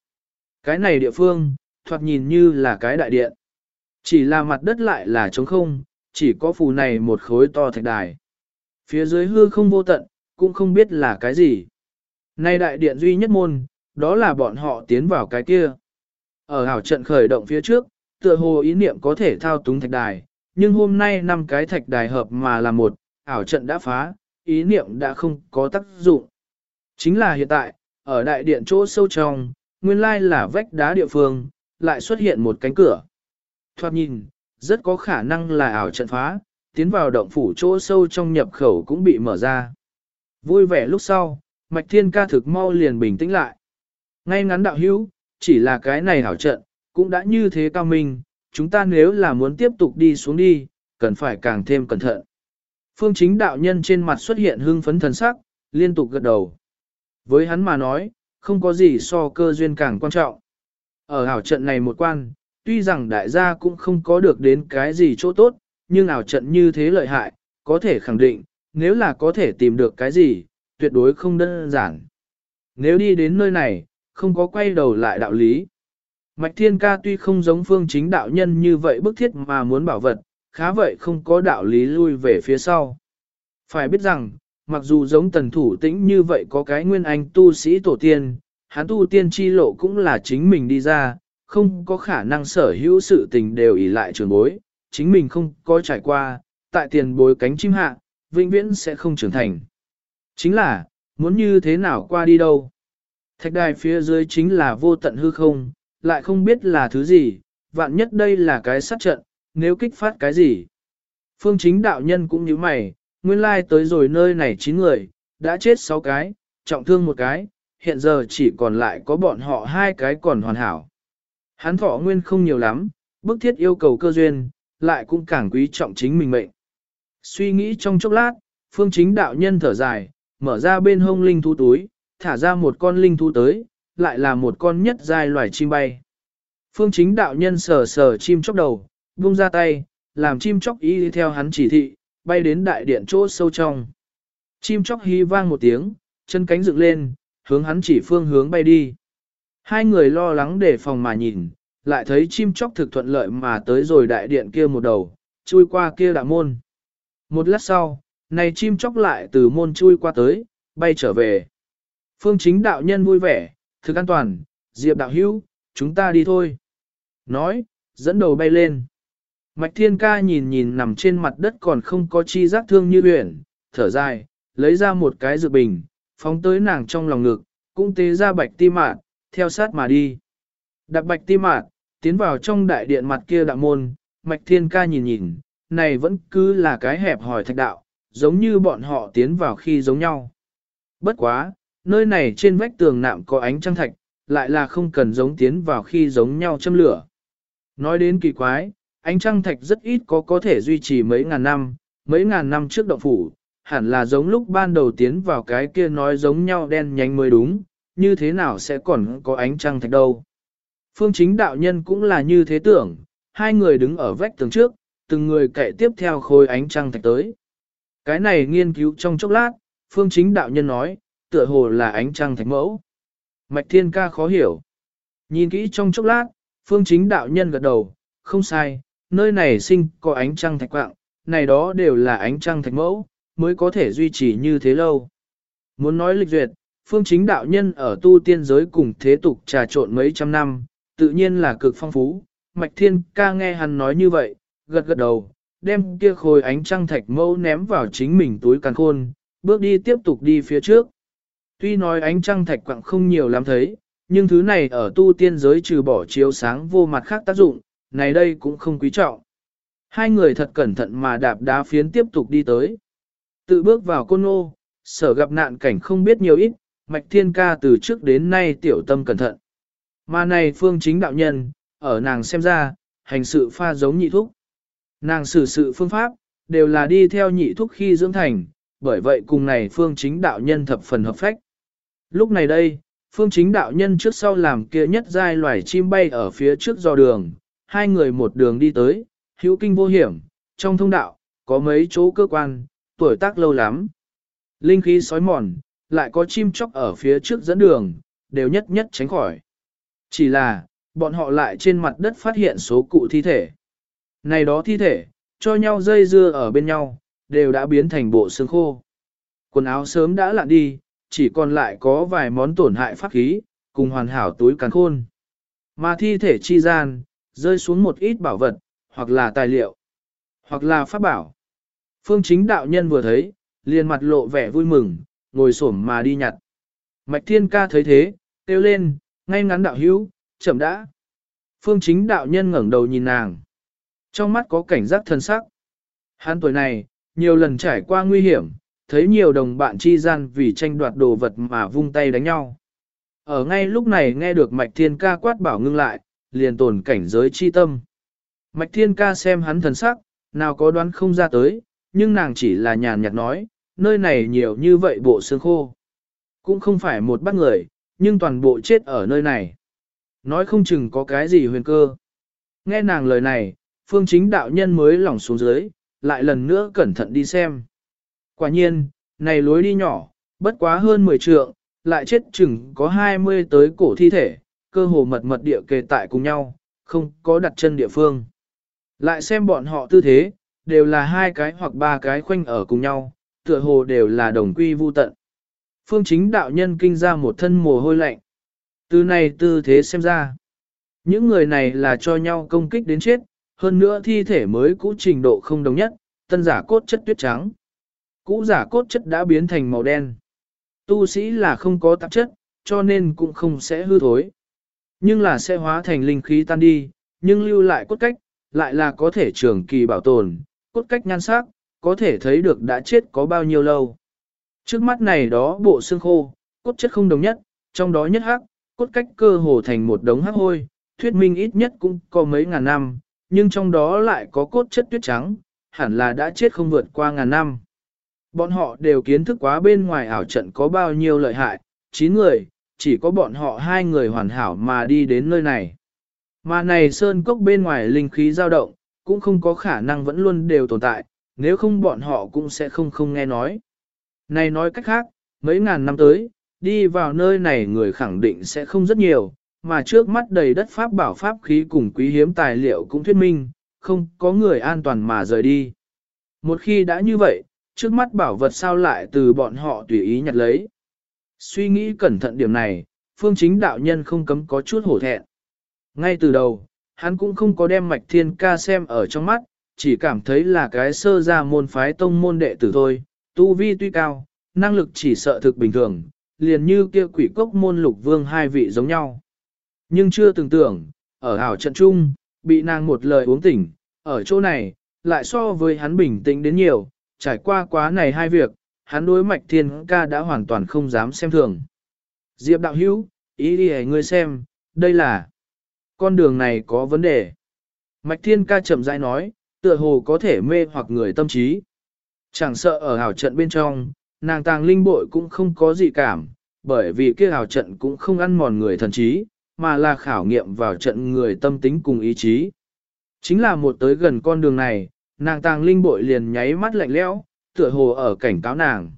[SPEAKER 1] Cái này địa phương, thoạt nhìn như là cái đại điện. Chỉ là mặt đất lại là trống không, chỉ có phù này một khối to thạch đài. Phía dưới hư không vô tận, cũng không biết là cái gì. Nay đại điện duy nhất môn, đó là bọn họ tiến vào cái kia. Ở hảo trận khởi động phía trước, tựa hồ ý niệm có thể thao túng thạch đài, nhưng hôm nay năm cái thạch đài hợp mà là một, ảo trận đã phá, ý niệm đã không có tác dụng. Chính là hiện tại, ở đại điện chỗ sâu trong, nguyên lai là vách đá địa phương, lại xuất hiện một cánh cửa. Thoát nhìn, rất có khả năng là ảo trận phá, tiến vào động phủ chỗ sâu trong nhập khẩu cũng bị mở ra. Vui vẻ lúc sau, Mạch Thiên ca thực mau liền bình tĩnh lại. Ngay ngắn đạo hữu, chỉ là cái này ảo trận, cũng đã như thế cao minh, chúng ta nếu là muốn tiếp tục đi xuống đi, cần phải càng thêm cẩn thận. Phương chính đạo nhân trên mặt xuất hiện hưng phấn thần sắc, liên tục gật đầu. Với hắn mà nói, không có gì so cơ duyên càng quan trọng. Ở ảo trận này một quan, tuy rằng đại gia cũng không có được đến cái gì chỗ tốt, nhưng ảo trận như thế lợi hại, có thể khẳng định, nếu là có thể tìm được cái gì, tuyệt đối không đơn giản. Nếu đi đến nơi này, không có quay đầu lại đạo lý. Mạch Thiên Ca tuy không giống phương chính đạo nhân như vậy bức thiết mà muốn bảo vật, khá vậy không có đạo lý lui về phía sau. Phải biết rằng, mặc dù giống tần thủ tĩnh như vậy có cái nguyên anh tu sĩ tổ tiên, hắn tu tiên chi lộ cũng là chính mình đi ra, không có khả năng sở hữu sự tình đều ỷ lại trường bối, chính mình không có trải qua, tại tiền bối cánh chim hạ, vĩnh viễn sẽ không trưởng thành. Chính là, muốn như thế nào qua đi đâu. Thạch đài phía dưới chính là vô tận hư không, lại không biết là thứ gì, vạn nhất đây là cái sát trận, nếu kích phát cái gì. Phương chính đạo nhân cũng như mày, nguyên lai tới rồi nơi này 9 người, đã chết 6 cái, trọng thương một cái, hiện giờ chỉ còn lại có bọn họ hai cái còn hoàn hảo. Hắn thọ nguyên không nhiều lắm, bức thiết yêu cầu cơ duyên, lại cũng càng quý trọng chính mình mệnh. Suy nghĩ trong chốc lát, phương chính đạo nhân thở dài, mở ra bên hông linh thú túi, thả ra một con linh thú tới, lại là một con nhất dài loài chim bay. Phương chính đạo nhân sờ sờ chim chóc đầu, buông ra tay, làm chim chóc y theo hắn chỉ thị, bay đến đại điện chỗ sâu trong. Chim chóc hí vang một tiếng, chân cánh dựng lên, hướng hắn chỉ phương hướng bay đi. Hai người lo lắng để phòng mà nhìn, lại thấy chim chóc thực thuận lợi mà tới rồi đại điện kia một đầu, chui qua kia đạo môn. Một lát sau, này chim chóc lại từ môn chui qua tới, bay trở về. Phương chính đạo nhân vui vẻ, thực an toàn, diệp đạo hữu, chúng ta đi thôi. Nói, dẫn đầu bay lên. Mạch thiên ca nhìn nhìn nằm trên mặt đất còn không có chi giác thương như uyển, thở dài, lấy ra một cái dược bình, phóng tới nàng trong lòng ngực, cũng tế ra bạch ti mạn, theo sát mà đi. Đặt bạch ti mạc, tiến vào trong đại điện mặt kia đạo môn, mạch thiên ca nhìn nhìn, này vẫn cứ là cái hẹp hỏi thạch đạo, giống như bọn họ tiến vào khi giống nhau. Bất quá, nơi này trên vách tường nạm có ánh trăng thạch, lại là không cần giống tiến vào khi giống nhau châm lửa. Nói đến kỳ quái, ánh trăng thạch rất ít có có thể duy trì mấy ngàn năm, mấy ngàn năm trước động phủ, hẳn là giống lúc ban đầu tiến vào cái kia nói giống nhau đen nhánh mới đúng, như thế nào sẽ còn có ánh trăng thạch đâu. Phương chính đạo nhân cũng là như thế tưởng, hai người đứng ở vách tường trước, từng người kệ tiếp theo khôi ánh trăng thạch tới. Cái này nghiên cứu trong chốc lát, phương chính đạo nhân nói, tựa hồ là ánh trăng thạch mẫu. Mạch thiên ca khó hiểu. Nhìn kỹ trong chốc lát, phương chính đạo nhân gật đầu, không sai, nơi này sinh có ánh trăng thạch quạng, này đó đều là ánh trăng thạch mẫu, mới có thể duy trì như thế lâu. Muốn nói lịch duyệt, phương chính đạo nhân ở tu tiên giới cùng thế tục trà trộn mấy trăm năm, tự nhiên là cực phong phú. Mạch thiên ca nghe hắn nói như vậy, gật gật đầu, đem kia khối ánh trăng thạch mẫu ném vào chính mình túi càn khôn, bước đi tiếp tục đi phía trước. Tuy nói ánh trăng thạch quặng không nhiều lắm thấy, nhưng thứ này ở tu tiên giới trừ bỏ chiếu sáng vô mặt khác tác dụng, này đây cũng không quý trọng. Hai người thật cẩn thận mà đạp đá phiến tiếp tục đi tới. Tự bước vào côn ô, sở gặp nạn cảnh không biết nhiều ít, mạch thiên ca từ trước đến nay tiểu tâm cẩn thận. Mà này phương chính đạo nhân, ở nàng xem ra, hành sự pha giống nhị thúc. Nàng xử sự phương pháp, đều là đi theo nhị thúc khi dưỡng thành, bởi vậy cùng này phương chính đạo nhân thập phần hợp phách. Lúc này đây, phương chính đạo nhân trước sau làm kia nhất giai loài chim bay ở phía trước do đường, hai người một đường đi tới, hữu kinh vô hiểm, trong thông đạo, có mấy chỗ cơ quan, tuổi tác lâu lắm. Linh khí sói mòn, lại có chim chóc ở phía trước dẫn đường, đều nhất nhất tránh khỏi. Chỉ là, bọn họ lại trên mặt đất phát hiện số cụ thi thể. Này đó thi thể, cho nhau dây dưa ở bên nhau, đều đã biến thành bộ xương khô. Quần áo sớm đã lặn đi, chỉ còn lại có vài món tổn hại pháp khí, cùng hoàn hảo túi càn khôn. Mà thi thể chi gian, rơi xuống một ít bảo vật, hoặc là tài liệu, hoặc là pháp bảo. Phương chính đạo nhân vừa thấy, liền mặt lộ vẻ vui mừng, ngồi xổm mà đi nhặt. Mạch thiên ca thấy thế, kêu lên, ngay ngắn đạo hữu, chậm đã. Phương chính đạo nhân ngẩng đầu nhìn nàng. Trong mắt có cảnh giác thân sắc. Hắn tuổi này, nhiều lần trải qua nguy hiểm, thấy nhiều đồng bạn chi gian vì tranh đoạt đồ vật mà vung tay đánh nhau. Ở ngay lúc này nghe được mạch thiên ca quát bảo ngưng lại, liền tồn cảnh giới chi tâm. Mạch Thiên Ca xem hắn thần sắc, nào có đoán không ra tới, nhưng nàng chỉ là nhàn nhạt nói, nơi này nhiều như vậy bộ xương khô. Cũng không phải một bắt người, nhưng toàn bộ chết ở nơi này. Nói không chừng có cái gì huyền cơ. Nghe nàng lời này, phương chính đạo nhân mới lỏng xuống dưới, lại lần nữa cẩn thận đi xem. Quả nhiên, này lối đi nhỏ, bất quá hơn 10 trượng, lại chết chừng có 20 tới cổ thi thể, cơ hồ mật mật địa kề tại cùng nhau, không có đặt chân địa phương. Lại xem bọn họ tư thế, đều là hai cái hoặc ba cái khoanh ở cùng nhau, tựa hồ đều là đồng quy vu tận. Phương chính đạo nhân kinh ra một thân mồ hôi lạnh. Từ này tư thế xem ra. Những người này là cho nhau công kích đến chết, hơn nữa thi thể mới cũ trình độ không đồng nhất, tân giả cốt chất tuyết trắng. Cũ giả cốt chất đã biến thành màu đen. Tu sĩ là không có tạp chất, cho nên cũng không sẽ hư thối. Nhưng là sẽ hóa thành linh khí tan đi, nhưng lưu lại cốt cách, lại là có thể trường kỳ bảo tồn, cốt cách nhan sắc, có thể thấy được đã chết có bao nhiêu lâu. Trước mắt này đó bộ xương khô, cốt chất không đồng nhất, trong đó nhất hắc, cốt cách cơ hồ thành một đống hắc hôi, thuyết minh ít nhất cũng có mấy ngàn năm, nhưng trong đó lại có cốt chất tuyết trắng, hẳn là đã chết không vượt qua ngàn năm. Bọn họ đều kiến thức quá bên ngoài ảo trận có bao nhiêu lợi hại, 9 người, chỉ có bọn họ hai người hoàn hảo mà đi đến nơi này. Mà này sơn cốc bên ngoài linh khí dao động, cũng không có khả năng vẫn luôn đều tồn tại, nếu không bọn họ cũng sẽ không không nghe nói. Này nói cách khác, mấy ngàn năm tới, đi vào nơi này người khẳng định sẽ không rất nhiều, mà trước mắt đầy đất pháp bảo pháp khí cùng quý hiếm tài liệu cũng thuyết minh, không có người an toàn mà rời đi. Một khi đã như vậy, trước mắt bảo vật sao lại từ bọn họ tùy ý nhặt lấy. Suy nghĩ cẩn thận điểm này, phương chính đạo nhân không cấm có chút hổ thẹn. Ngay từ đầu, hắn cũng không có đem mạch thiên ca xem ở trong mắt, chỉ cảm thấy là cái sơ ra môn phái tông môn đệ tử thôi, tu vi tuy cao, năng lực chỉ sợ thực bình thường, liền như kia quỷ cốc môn lục vương hai vị giống nhau. Nhưng chưa từng tưởng, ở ảo trận chung, bị nàng một lời uống tỉnh, ở chỗ này, lại so với hắn bình tĩnh đến nhiều, trải qua quá này hai việc, hắn đối mạch thiên ca đã hoàn toàn không dám xem thường. Diệp đạo hữu, ý đi ngươi xem, đây là con đường này có vấn đề. Mạch thiên ca chậm rãi nói, tựa hồ có thể mê hoặc người tâm trí. Chẳng sợ ở hào trận bên trong, nàng tàng linh bội cũng không có gì cảm, bởi vì kia hào trận cũng không ăn mòn người thần trí, mà là khảo nghiệm vào trận người tâm tính cùng ý chí. Chính là một tới gần con đường này, nàng tàng linh bội liền nháy mắt lạnh lẽo, tựa hồ ở cảnh cáo nàng.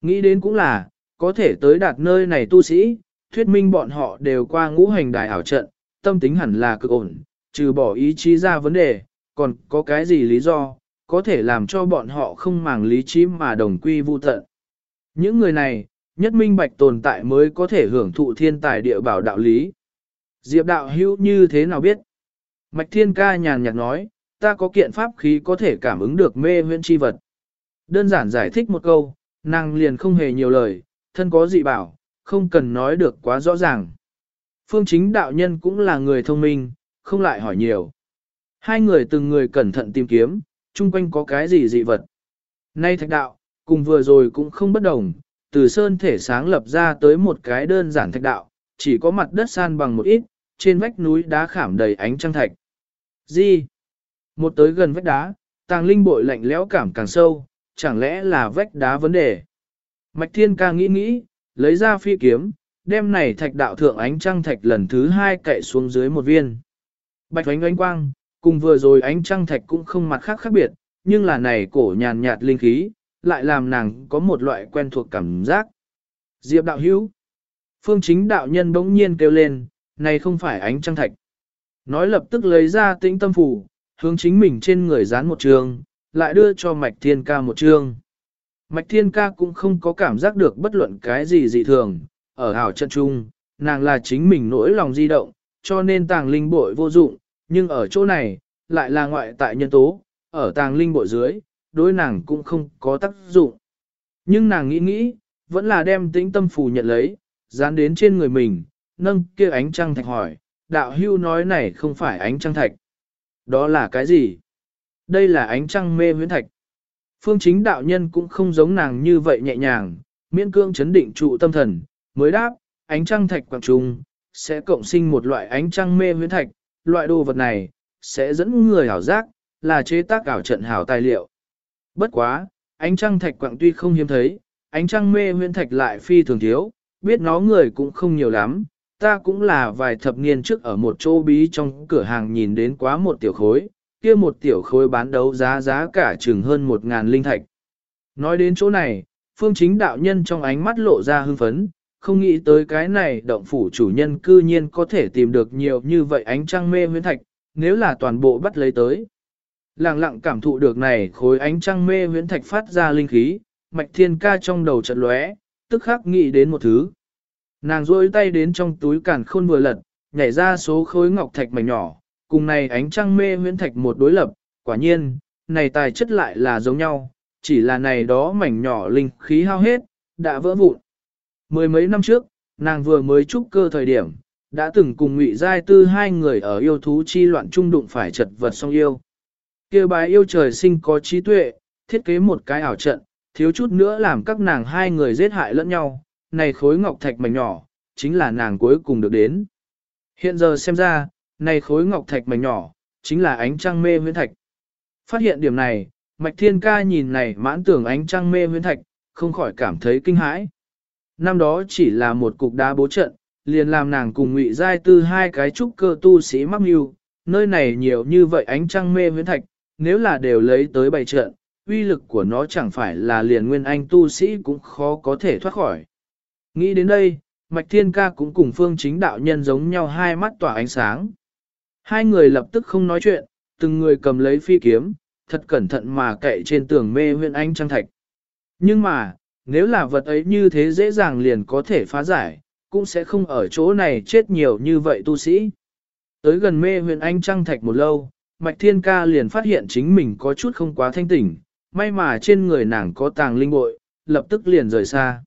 [SPEAKER 1] Nghĩ đến cũng là, có thể tới đạt nơi này tu sĩ, thuyết minh bọn họ đều qua ngũ hành đại ảo trận, tâm tính hẳn là cực ổn, trừ bỏ ý chí ra vấn đề, còn có cái gì lý do, có thể làm cho bọn họ không màng lý trí mà đồng quy vu tận. Những người này, nhất minh bạch tồn tại mới có thể hưởng thụ thiên tài địa bảo đạo lý. Diệp đạo hữu như thế nào biết? Mạch thiên ca nhàn nhạt nói, ta có kiện pháp khí có thể cảm ứng được mê huyễn chi vật. Đơn giản giải thích một câu, nàng liền không hề nhiều lời, thân có dị bảo, không cần nói được quá rõ ràng. Phương chính đạo nhân cũng là người thông minh, không lại hỏi nhiều. Hai người từng người cẩn thận tìm kiếm, chung quanh có cái gì dị vật. Nay thạch đạo, cùng vừa rồi cũng không bất đồng, từ sơn thể sáng lập ra tới một cái đơn giản thạch đạo, chỉ có mặt đất san bằng một ít, trên vách núi đá khảm đầy ánh trăng thạch. Gì? Một tới gần vách đá, tàng linh bội lạnh lẽo cảm càng sâu, chẳng lẽ là vách đá vấn đề? Mạch thiên ca nghĩ nghĩ, lấy ra phi kiếm, đem này thạch đạo thượng ánh trăng thạch lần thứ hai cậy xuống dưới một viên. Bạch ánh ánh quang, cùng vừa rồi ánh trăng thạch cũng không mặt khác khác biệt, nhưng là này cổ nhàn nhạt linh khí, lại làm nàng có một loại quen thuộc cảm giác. Diệp đạo hữu. Phương chính đạo nhân bỗng nhiên kêu lên, này không phải ánh trăng thạch. Nói lập tức lấy ra tĩnh tâm phủ, hướng chính mình trên người dán một trường, lại đưa cho mạch thiên ca một trường. Mạch thiên ca cũng không có cảm giác được bất luận cái gì dị thường, ở hảo chân trung, nàng là chính mình nỗi lòng di động, cho nên tàng linh bội vô dụng, nhưng ở chỗ này, lại là ngoại tại nhân tố, ở tàng linh bộ dưới, đối nàng cũng không có tác dụng. Nhưng nàng nghĩ nghĩ, vẫn là đem tĩnh tâm phù nhận lấy, dán đến trên người mình, nâng kia ánh trăng thạch hỏi, đạo hưu nói này không phải ánh trăng thạch. Đó là cái gì? Đây là ánh trăng mê huyễn thạch. Phương chính đạo nhân cũng không giống nàng như vậy nhẹ nhàng, miễn cương chấn định trụ tâm thần, mới đáp, ánh trăng thạch quảng trung, sẽ cộng sinh một loại ánh trăng mê huyễn thạch, loại đồ vật này, sẽ dẫn người hảo giác, là chế tác ảo trận hảo tài liệu. Bất quá, ánh trăng thạch quạng tuy không hiếm thấy, ánh trăng mê huyễn thạch lại phi thường thiếu, biết nó người cũng không nhiều lắm, ta cũng là vài thập niên trước ở một chỗ bí trong cửa hàng nhìn đến quá một tiểu khối, kia một tiểu khối bán đấu giá giá cả chừng hơn một ngàn linh thạch. Nói đến chỗ này, phương chính đạo nhân trong ánh mắt lộ ra hưng phấn, không nghĩ tới cái này động phủ chủ nhân cư nhiên có thể tìm được nhiều như vậy ánh trăng mê huyễn thạch, nếu là toàn bộ bắt lấy tới. Lặng lặng cảm thụ được này khối ánh trăng mê huyễn thạch phát ra linh khí, mạch thiên ca trong đầu chợt lóe, tức khắc nghĩ đến một thứ. Nàng rôi tay đến trong túi càn khôn vừa lật, nhảy ra số khối ngọc thạch mảnh nhỏ, cùng này ánh trăng mê huyễn thạch một đối lập, quả nhiên, này tài chất lại là giống nhau, chỉ là này đó mảnh nhỏ linh khí hao hết, đã vỡ vụn. Mười mấy năm trước, nàng vừa mới trúc cơ thời điểm, đã từng cùng ngụy giai tư hai người ở yêu thú chi loạn trung đụng phải chật vật song yêu. kia bái yêu trời sinh có trí tuệ, thiết kế một cái ảo trận, thiếu chút nữa làm các nàng hai người giết hại lẫn nhau, này khối ngọc thạch mảnh nhỏ, chính là nàng cuối cùng được đến. Hiện giờ xem ra, này khối ngọc thạch mảnh nhỏ, chính là ánh trăng mê huyễn thạch. Phát hiện điểm này, Mạch Thiên Ca nhìn này mãn tưởng ánh trăng mê huyễn thạch, không khỏi cảm thấy kinh hãi. Năm đó chỉ là một cục đá bố trận, liền làm nàng cùng ngụy giai tư hai cái trúc cơ tu sĩ mắc mưu, nơi này nhiều như vậy ánh trăng mê huyễn thạch, nếu là đều lấy tới bày trận, uy lực của nó chẳng phải là liền nguyên anh tu sĩ cũng khó có thể thoát khỏi. Nghĩ đến đây, Mạch Thiên Ca cũng cùng phương chính đạo nhân giống nhau hai mắt tỏa ánh sáng. Hai người lập tức không nói chuyện, từng người cầm lấy phi kiếm, thật cẩn thận mà cậy trên tường mê huyện anh trăng thạch. Nhưng mà, nếu là vật ấy như thế dễ dàng liền có thể phá giải, cũng sẽ không ở chỗ này chết nhiều như vậy tu sĩ. Tới gần mê huyền anh trăng thạch một lâu, Mạch Thiên Ca liền phát hiện chính mình có chút không quá thanh tỉnh, may mà trên người nàng có tàng linh bội, lập tức liền rời xa.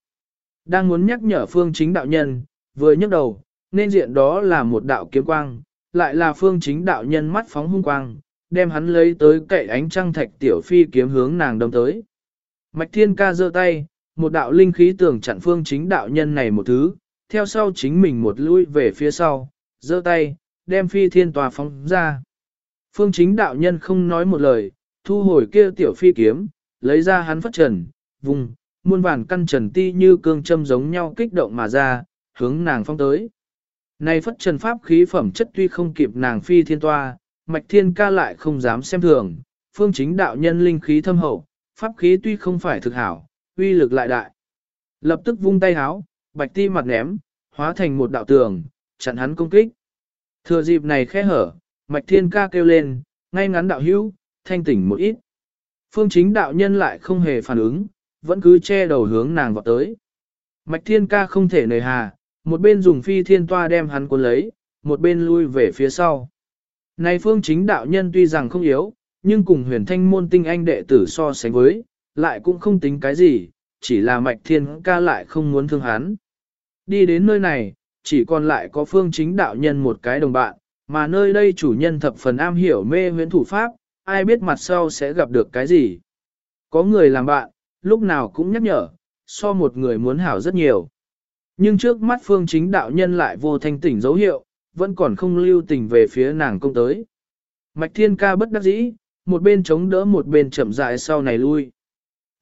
[SPEAKER 1] Đang muốn nhắc nhở phương chính đạo nhân, vừa nhấc đầu, nên diện đó là một đạo kiếm quang, lại là phương chính đạo nhân mắt phóng hung quang, đem hắn lấy tới cậy ánh trăng thạch tiểu phi kiếm hướng nàng đâm tới. Mạch thiên ca giơ tay, một đạo linh khí tưởng chặn phương chính đạo nhân này một thứ, theo sau chính mình một lui về phía sau, giơ tay, đem phi thiên tòa phóng ra. Phương chính đạo nhân không nói một lời, thu hồi kia tiểu phi kiếm, lấy ra hắn phất trần, vùng, muôn vàn căn trần ti như cương châm giống nhau kích động mà ra, hướng nàng phong tới. Này phất trần pháp khí phẩm chất tuy không kịp nàng phi thiên toa, mạch thiên ca lại không dám xem thường, phương chính đạo nhân linh khí thâm hậu, pháp khí tuy không phải thực hảo, uy lực lại đại. Lập tức vung tay háo, bạch ti mặt ném, hóa thành một đạo tường, chặn hắn công kích. Thừa dịp này khẽ hở, mạch thiên ca kêu lên, ngay ngắn đạo hữu, thanh tỉnh một ít. Phương chính đạo nhân lại không hề phản ứng, vẫn cứ che đầu hướng nàng vọt tới. Mạch thiên ca không thể nời hà, một bên dùng phi thiên toa đem hắn cuốn lấy, một bên lui về phía sau. Này phương chính đạo nhân tuy rằng không yếu, nhưng cùng huyền thanh môn tinh anh đệ tử so sánh với, lại cũng không tính cái gì, chỉ là mạch thiên ca lại không muốn thương hắn. Đi đến nơi này, chỉ còn lại có phương chính đạo nhân một cái đồng bạn, mà nơi đây chủ nhân thập phần am hiểu mê huyễn thủ pháp, ai biết mặt sau sẽ gặp được cái gì. Có người làm bạn, lúc nào cũng nhắc nhở, so một người muốn hảo rất nhiều. Nhưng trước mắt phương chính đạo nhân lại vô thanh tỉnh dấu hiệu, vẫn còn không lưu tình về phía nàng công tới. Mạch thiên ca bất đắc dĩ, một bên chống đỡ một bên chậm rãi sau này lui.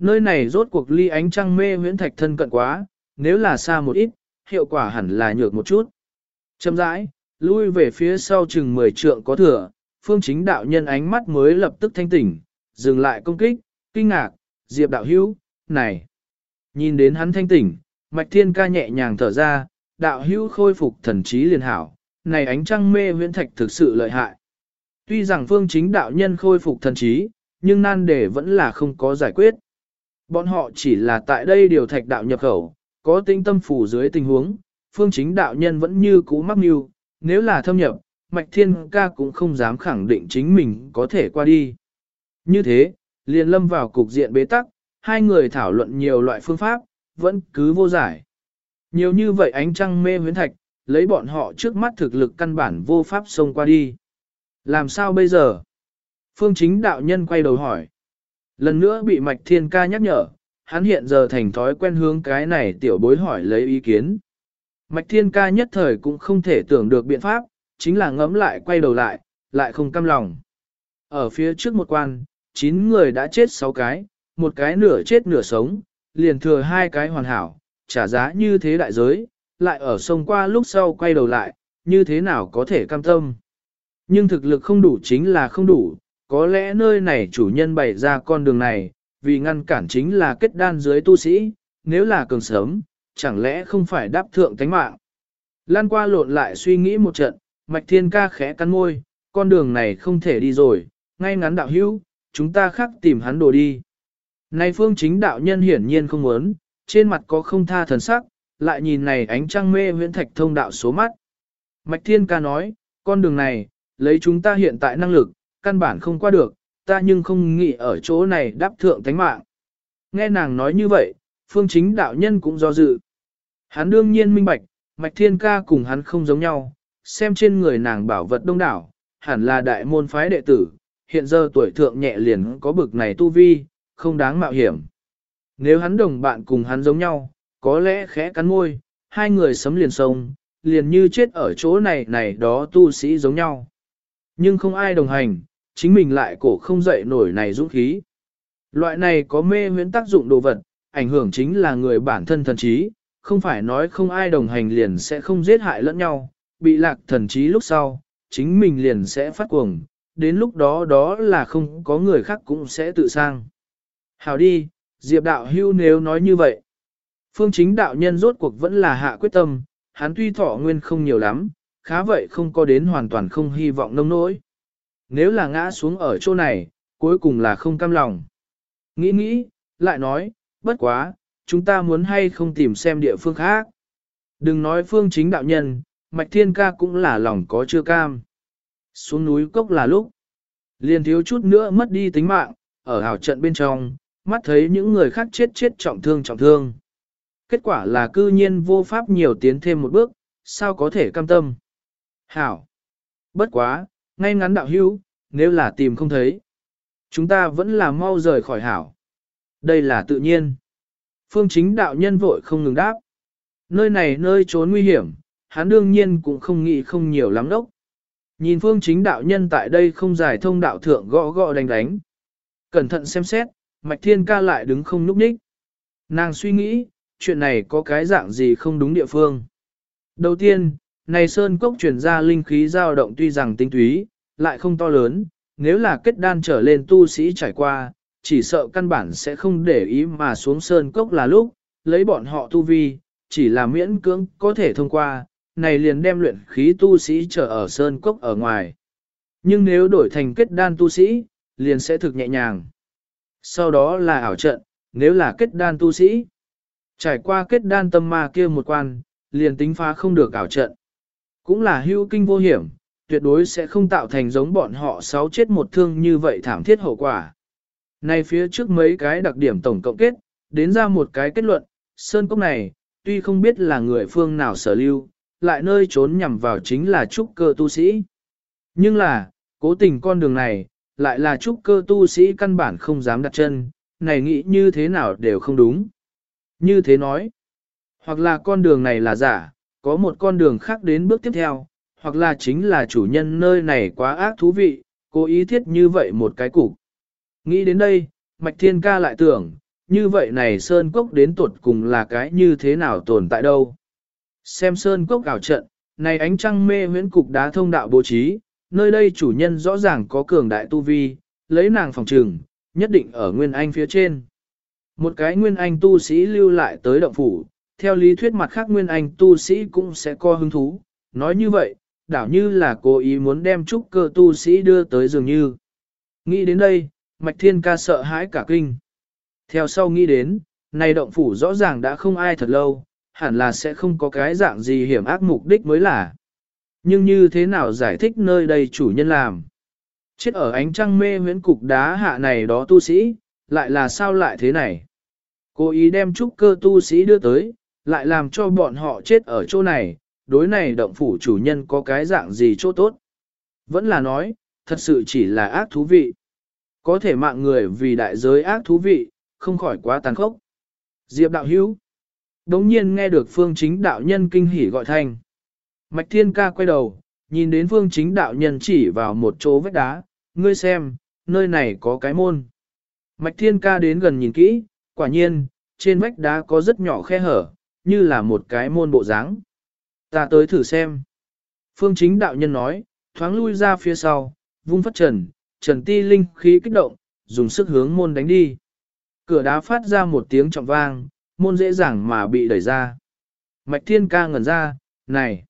[SPEAKER 1] Nơi này rốt cuộc ly ánh trăng mê huyễn thạch thân cận quá, nếu là xa một ít, hiệu quả hẳn là nhược một chút. Chậm rãi, lui về phía sau chừng 10 trượng có thừa, phương chính đạo nhân ánh mắt mới lập tức thanh tỉnh, dừng lại công kích, kinh ngạc, diệp đạo hữu, này. Nhìn đến hắn thanh tỉnh, mạch thiên ca nhẹ nhàng thở ra, đạo hữu khôi phục thần trí liền hảo, này ánh trăng mê huyễn thạch thực sự lợi hại. Tuy rằng phương chính đạo nhân khôi phục thần trí, nhưng nan đề vẫn là không có giải quyết. Bọn họ chỉ là tại đây điều thạch đạo nhập khẩu, có tinh tâm phủ dưới tình huống, phương chính đạo nhân vẫn như cũ mắc mưu, nếu là thâm nhập, Mạch Thiên Ca cũng không dám khẳng định chính mình có thể qua đi. Như thế, liền lâm vào cục diện bế tắc, hai người thảo luận nhiều loại phương pháp, vẫn cứ vô giải. Nhiều như vậy ánh trăng mê huyến thạch, lấy bọn họ trước mắt thực lực căn bản vô pháp xông qua đi. Làm sao bây giờ? Phương chính đạo nhân quay đầu hỏi. Lần nữa bị Mạch Thiên Ca nhắc nhở, hắn hiện giờ thành thói quen hướng cái này tiểu bối hỏi lấy ý kiến. Mạch Thiên Ca nhất thời cũng không thể tưởng được biện pháp, chính là ngẫm lại quay đầu lại, lại không cam lòng. Ở phía trước một quan, 9 người đã chết 6 cái, một cái nửa chết nửa sống, liền thừa hai cái hoàn hảo, trả giá như thế đại giới, lại ở sông qua lúc sau quay đầu lại, như thế nào có thể cam tâm. Nhưng thực lực không đủ chính là không đủ, có lẽ nơi này chủ nhân bày ra con đường này, vì ngăn cản chính là kết đan dưới tu sĩ, nếu là cường sớm, chẳng lẽ không phải đáp thượng tánh mạng. Lan qua lộn lại suy nghĩ một trận, mạch thiên ca khẽ cắn môi, con đường này không thể đi rồi, ngay ngắn đạo hữu, chúng ta khác tìm hắn đồ đi. Này phương chính đạo nhân hiển nhiên không muốn, trên mặt có không tha thần sắc, lại nhìn này ánh trăng mê huyễn thạch thông đạo số mắt. Mạch thiên ca nói, con đường này, lấy chúng ta hiện tại năng lực, căn bản không qua được, ta nhưng không nghĩ ở chỗ này đáp thượng thánh mạng. Nghe nàng nói như vậy, phương chính đạo nhân cũng do dự. Hắn đương nhiên minh bạch, mạch thiên ca cùng hắn không giống nhau, xem trên người nàng bảo vật đông đảo, hẳn là đại môn phái đệ tử, hiện giờ tuổi thượng nhẹ liền có bực này tu vi, không đáng mạo hiểm. Nếu hắn đồng bạn cùng hắn giống nhau, có lẽ khẽ cắn môi, hai người sấm liền sông, liền như chết ở chỗ này này đó tu sĩ giống nhau. Nhưng không ai đồng hành, chính mình lại cổ không dậy nổi này dũng khí. Loại này có mê huyễn tác dụng đồ vật, ảnh hưởng chính là người bản thân thần trí, không phải nói không ai đồng hành liền sẽ không giết hại lẫn nhau, bị lạc thần trí lúc sau, chính mình liền sẽ phát cuồng, đến lúc đó đó là không có người khác cũng sẽ tự sang. Hào đi, Diệp đạo hưu nếu nói như vậy. Phương chính đạo nhân rốt cuộc vẫn là hạ quyết tâm, hắn tuy thọ nguyên không nhiều lắm, khá vậy không có đến hoàn toàn không hy vọng nông nỗi. Nếu là ngã xuống ở chỗ này, cuối cùng là không cam lòng. Nghĩ nghĩ, lại nói, bất quá, chúng ta muốn hay không tìm xem địa phương khác. Đừng nói phương chính đạo nhân, mạch thiên ca cũng là lòng có chưa cam. Xuống núi cốc là lúc, liền thiếu chút nữa mất đi tính mạng, ở hào trận bên trong, mắt thấy những người khác chết chết trọng thương trọng thương. Kết quả là cư nhiên vô pháp nhiều tiến thêm một bước, sao có thể cam tâm. Hảo! Bất quá, ngay ngắn đạo hữu, nếu là tìm không thấy, chúng ta vẫn là mau rời khỏi hảo. Đây là tự nhiên. Phương chính đạo nhân vội không ngừng đáp. Nơi này nơi trốn nguy hiểm, hắn đương nhiên cũng không nghĩ không nhiều lắm đốc. Nhìn phương chính đạo nhân tại đây không giải thông đạo thượng gõ gõ đánh đánh. Cẩn thận xem xét, mạch thiên ca lại đứng không núp ních. Nàng suy nghĩ, chuyện này có cái dạng gì không đúng địa phương. Đầu tiên, này sơn cốc truyền ra linh khí dao động tuy rằng tinh túy, lại không to lớn, nếu là kết đan trở lên tu sĩ trải qua, chỉ sợ căn bản sẽ không để ý mà xuống sơn cốc là lúc, lấy bọn họ tu vi, chỉ là miễn cưỡng có thể thông qua, này liền đem luyện khí tu sĩ trở ở sơn cốc ở ngoài. Nhưng nếu đổi thành kết đan tu sĩ, liền sẽ thực nhẹ nhàng. Sau đó là ảo trận, nếu là kết đan tu sĩ. Trải qua kết đan tâm ma kia một quan, liền tính phá không được ảo trận. Cũng là hưu kinh vô hiểm, tuyệt đối sẽ không tạo thành giống bọn họ sáu chết một thương như vậy thảm thiết hậu quả. Này phía trước mấy cái đặc điểm tổng cộng kết, đến ra một cái kết luận, sơn cốc này, tuy không biết là người phương nào sở lưu, lại nơi trốn nhằm vào chính là trúc cơ tu sĩ. Nhưng là, cố tình con đường này, lại là trúc cơ tu sĩ căn bản không dám đặt chân, này nghĩ như thế nào đều không đúng. Như thế nói, hoặc là con đường này là giả, có một con đường khác đến bước tiếp theo, hoặc là chính là chủ nhân nơi này quá ác thú vị, cố ý thiết như vậy một cái cục. Nghĩ đến đây, Mạch Thiên Ca lại tưởng, như vậy này Sơn Cốc đến tuột cùng là cái như thế nào tồn tại đâu. Xem Sơn Cốc ảo trận, này ánh trăng mê huyễn cục đá thông đạo bố trí, nơi đây chủ nhân rõ ràng có cường đại tu vi, lấy nàng phòng trừng, nhất định ở Nguyên Anh phía trên. Một cái Nguyên Anh tu sĩ lưu lại tới động phủ, theo lý thuyết mặt khác Nguyên Anh tu sĩ cũng sẽ co hứng thú. Nói như vậy, đảo như là cố ý muốn đem trúc cơ tu sĩ đưa tới dường như. Nghĩ đến đây, Mạch Thiên ca sợ hãi cả kinh. Theo sau nghĩ đến, này động phủ rõ ràng đã không ai thật lâu, hẳn là sẽ không có cái dạng gì hiểm ác mục đích mới là. Nhưng như thế nào giải thích nơi đây chủ nhân làm? Chết ở ánh trăng mê huyễn cục đá hạ này đó tu sĩ, lại là sao lại thế này? Cố ý đem trúc cơ tu sĩ đưa tới, lại làm cho bọn họ chết ở chỗ này, đối này động phủ chủ nhân có cái dạng gì chỗ tốt. Vẫn là nói, thật sự chỉ là ác thú vị. Có thể mạng người vì đại giới ác thú vị, không khỏi quá tàn khốc. Diệp đạo hữu. Đống nhiên nghe được phương chính đạo nhân kinh hỉ gọi thanh. Mạch thiên ca quay đầu, Nhìn đến phương chính đạo nhân chỉ vào một chỗ vách đá, ngươi xem, nơi này có cái môn. Mạch thiên ca đến gần nhìn kỹ, quả nhiên, trên vách đá có rất nhỏ khe hở, như là một cái môn bộ dáng. Ta tới thử xem. Phương chính đạo nhân nói, thoáng lui ra phía sau, vung phất trần, trần ti linh khí kích động, dùng sức hướng môn đánh đi. Cửa đá phát ra một tiếng trọng vang, môn dễ dàng mà bị đẩy ra. Mạch thiên ca ngẩn ra, này,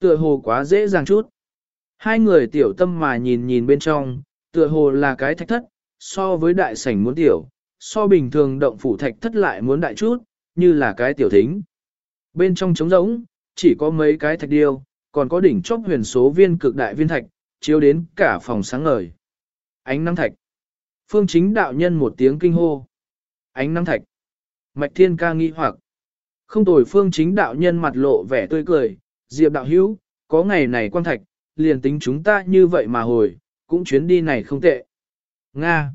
[SPEAKER 1] tựa hồ quá dễ dàng chút. Hai người tiểu tâm mà nhìn nhìn bên trong, tựa hồ là cái thạch thất, so với đại sảnh muốn tiểu, so bình thường động phủ thạch thất lại muốn đại chút, như là cái tiểu thính. Bên trong trống rỗng, chỉ có mấy cái thạch điêu, còn có đỉnh chóp huyền số viên cực đại viên thạch, chiếu đến cả phòng sáng ngời. Ánh nắng thạch. Phương chính đạo nhân một tiếng kinh hô. Ánh nắng thạch. Mạch thiên ca nghi hoặc. Không tồi phương chính đạo nhân mặt lộ vẻ tươi cười. Diệp đạo hữu, có ngày này quan thạch, liền tính chúng ta như vậy mà hồi, cũng chuyến đi này không tệ. Nga.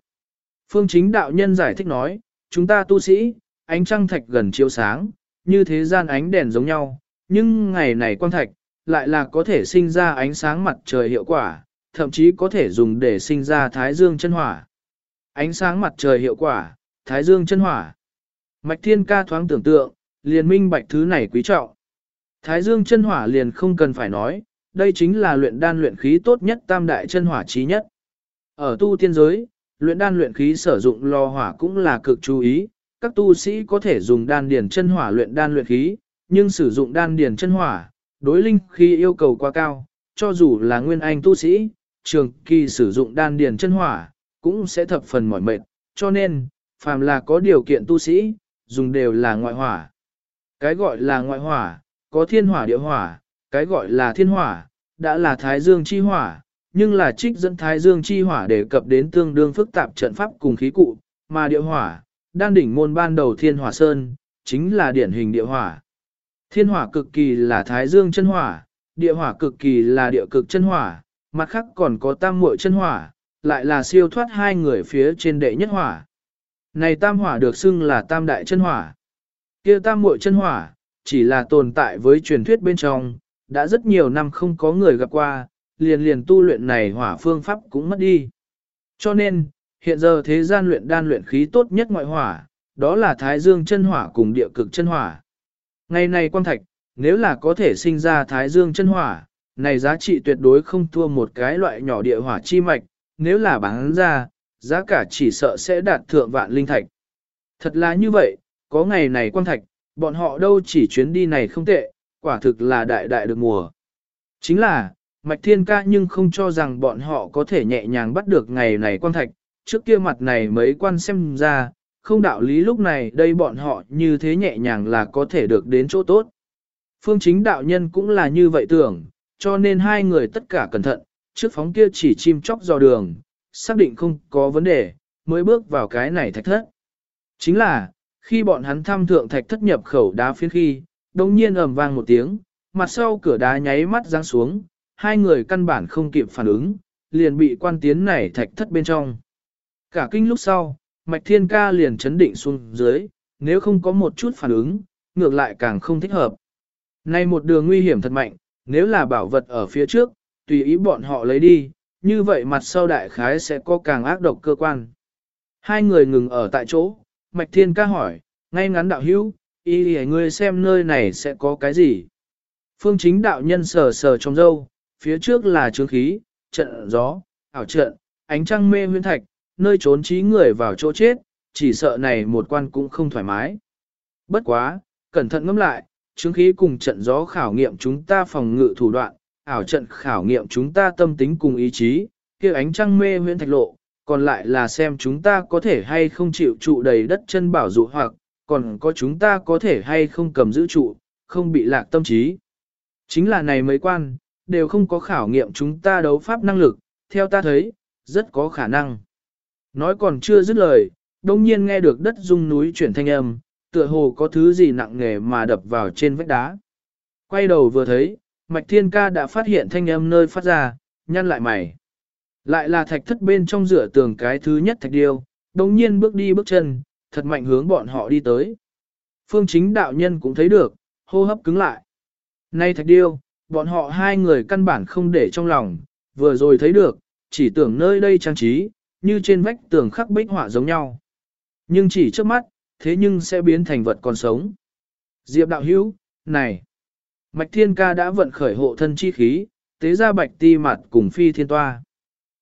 [SPEAKER 1] Phương chính đạo nhân giải thích nói, chúng ta tu sĩ, ánh trăng thạch gần chiếu sáng, như thế gian ánh đèn giống nhau, nhưng ngày này quang thạch, lại là có thể sinh ra ánh sáng mặt trời hiệu quả, thậm chí có thể dùng để sinh ra thái dương chân hỏa. Ánh sáng mặt trời hiệu quả, thái dương chân hỏa. Mạch thiên ca thoáng tưởng tượng, liền minh bạch thứ này quý trọng. Thái dương chân hỏa liền không cần phải nói, đây chính là luyện đan luyện khí tốt nhất tam đại chân hỏa trí nhất. Ở tu tiên giới, luyện đan luyện khí sử dụng lò hỏa cũng là cực chú ý, các tu sĩ có thể dùng đan điền chân hỏa luyện đan luyện khí, nhưng sử dụng đan điền chân hỏa, đối linh khí yêu cầu quá cao, cho dù là nguyên anh tu sĩ, trường kỳ sử dụng đan điền chân hỏa, cũng sẽ thập phần mỏi mệt, cho nên, phàm là có điều kiện tu sĩ, dùng đều là ngoại hỏa. Cái gọi là ngoại hỏa, có thiên hỏa địa hỏa, cái gọi là thiên hỏa, đã là thái dương chi hỏa, nhưng là trích dẫn thái dương chi hỏa đề cập đến tương đương phức tạp trận pháp cùng khí cụ, mà địa hỏa, đan đỉnh môn ban đầu thiên hỏa sơn, chính là điển hình địa hỏa. Thiên hỏa cực kỳ là thái dương chân hỏa, địa hỏa cực kỳ là địa cực chân hỏa, mặt khác còn có tam muội chân hỏa, lại là siêu thoát hai người phía trên đệ nhất hỏa. Này tam hỏa được xưng là tam đại chân hỏa. kia tam muội chân hỏa, chỉ là tồn tại với truyền thuyết bên trong, đã rất nhiều năm không có người gặp qua, liền liền tu luyện này hỏa phương pháp cũng mất đi. Cho nên, hiện giờ thế gian luyện đan luyện khí tốt nhất ngoại hỏa, đó là thái dương chân hỏa cùng địa cực chân hỏa. Ngày này quan thạch, nếu là có thể sinh ra thái dương chân hỏa, này giá trị tuyệt đối không thua một cái loại nhỏ địa hỏa chi mạch, nếu là bán ra, giá cả chỉ sợ sẽ đạt thượng vạn linh thạch. Thật là như vậy, có ngày này quan thạch, bọn họ đâu chỉ chuyến đi này không tệ, quả thực là đại đại được mùa. Chính là, Mạch Thiên Ca nhưng không cho rằng bọn họ có thể nhẹ nhàng bắt được ngày này quan thạch, trước kia mặt này mấy quan xem ra, không đạo lý lúc này đây bọn họ như thế nhẹ nhàng là có thể được đến chỗ tốt. Phương chính đạo nhân cũng là như vậy tưởng, cho nên hai người tất cả cẩn thận, trước phóng kia chỉ chim chóc dò đường, xác định không có vấn đề, mới bước vào cái này thạch thất. Chính là, khi bọn hắn thăm thượng thạch thất nhập khẩu đá phiến khi, đồng nhiên ầm vang một tiếng, mặt sau cửa đá nháy mắt giáng xuống, hai người căn bản không kịp phản ứng, liền bị quan tiến này thạch thất bên trong. Cả kinh lúc sau, Mạch Thiên Ca liền chấn định xuống dưới, nếu không có một chút phản ứng, ngược lại càng không thích hợp. Nay một đường nguy hiểm thật mạnh, nếu là bảo vật ở phía trước, tùy ý bọn họ lấy đi, như vậy mặt sau đại khái sẽ có càng ác độc cơ quan. Hai người ngừng ở tại chỗ, Mạch Thiên Ca hỏi, ngay ngắn đạo hữu, ý thì ngươi xem nơi này sẽ có cái gì. Phương chính đạo nhân sờ sờ trong dâu, phía trước là trướng khí, trận gió, ảo trận, ánh trăng mê huyên thạch, nơi trốn trí người vào chỗ chết, chỉ sợ này một quan cũng không thoải mái. Bất quá, cẩn thận ngẫm lại, chứng khí cùng trận gió khảo nghiệm chúng ta phòng ngự thủ đoạn, ảo trận khảo nghiệm chúng ta tâm tính cùng ý chí, kia ánh trăng mê huyễn thạch lộ, còn lại là xem chúng ta có thể hay không chịu trụ đầy đất chân bảo dụ hoặc, còn có chúng ta có thể hay không cầm giữ trụ, không bị lạc tâm trí. Chính là này mấy quan, đều không có khảo nghiệm chúng ta đấu pháp năng lực, theo ta thấy, rất có khả năng. Nói còn chưa dứt lời, đông nhiên nghe được đất rung núi chuyển thanh âm, tựa hồ có thứ gì nặng nề mà đập vào trên vách đá. Quay đầu vừa thấy, Mạch Thiên Ca đã phát hiện thanh âm nơi phát ra, nhăn lại mày. Lại là thạch thất bên trong rửa tường cái thứ nhất thạch điêu, đồng nhiên bước đi bước chân, thật mạnh hướng bọn họ đi tới. Phương chính đạo nhân cũng thấy được, hô hấp cứng lại. Nay thạch điêu, bọn họ hai người căn bản không để trong lòng, vừa rồi thấy được, chỉ tưởng nơi đây trang trí, như trên vách tường khắc bích họa giống nhau. Nhưng chỉ trước mắt, thế nhưng sẽ biến thành vật còn sống. Diệp đạo hữu, này, Mạch Thiên Ca đã vận khởi hộ thân chi khí, tế ra bạch ti mặt cùng phi thiên toa.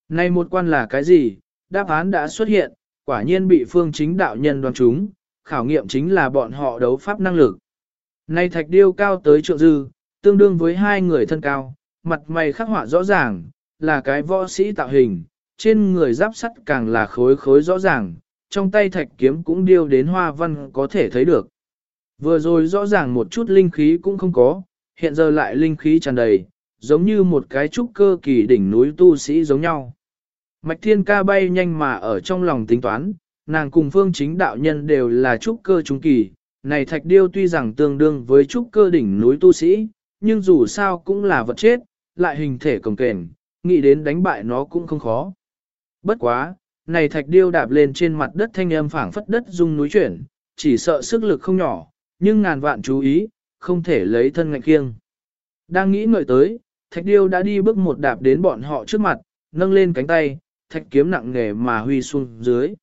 [SPEAKER 1] Này một quan là cái gì? Đáp án đã xuất hiện, quả nhiên bị phương chính đạo nhân đoán chúng, khảo nghiệm chính là bọn họ đấu pháp năng lực. Này thạch điêu cao tới trượng dư, tương đương với hai người thân cao, mặt mày khắc họa rõ ràng, là cái võ sĩ tạo hình, trên người giáp sắt càng là khối khối rõ ràng, trong tay thạch kiếm cũng điêu đến hoa văn có thể thấy được. Vừa rồi rõ ràng một chút linh khí cũng không có, hiện giờ lại linh khí tràn đầy, giống như một cái trúc cơ kỳ đỉnh núi tu sĩ giống nhau. Mạch thiên ca bay nhanh mà ở trong lòng tính toán, nàng cùng phương chính đạo nhân đều là trúc cơ trung kỳ, này thạch điêu tuy rằng tương đương với trúc cơ đỉnh núi tu sĩ, nhưng dù sao cũng là vật chết, lại hình thể cồng kềnh, nghĩ đến đánh bại nó cũng không khó. Bất quá, này thạch điêu đạp lên trên mặt đất thanh âm phảng phất đất rung núi chuyển, chỉ sợ sức lực không nhỏ, nhưng ngàn vạn chú ý, không thể lấy thân ngạnh kiêng. Đang nghĩ ngợi tới, thạch điêu đã đi bước một đạp đến bọn họ trước mặt, nâng lên cánh tay, thạch kiếm nặng nề mà huy xuống dưới.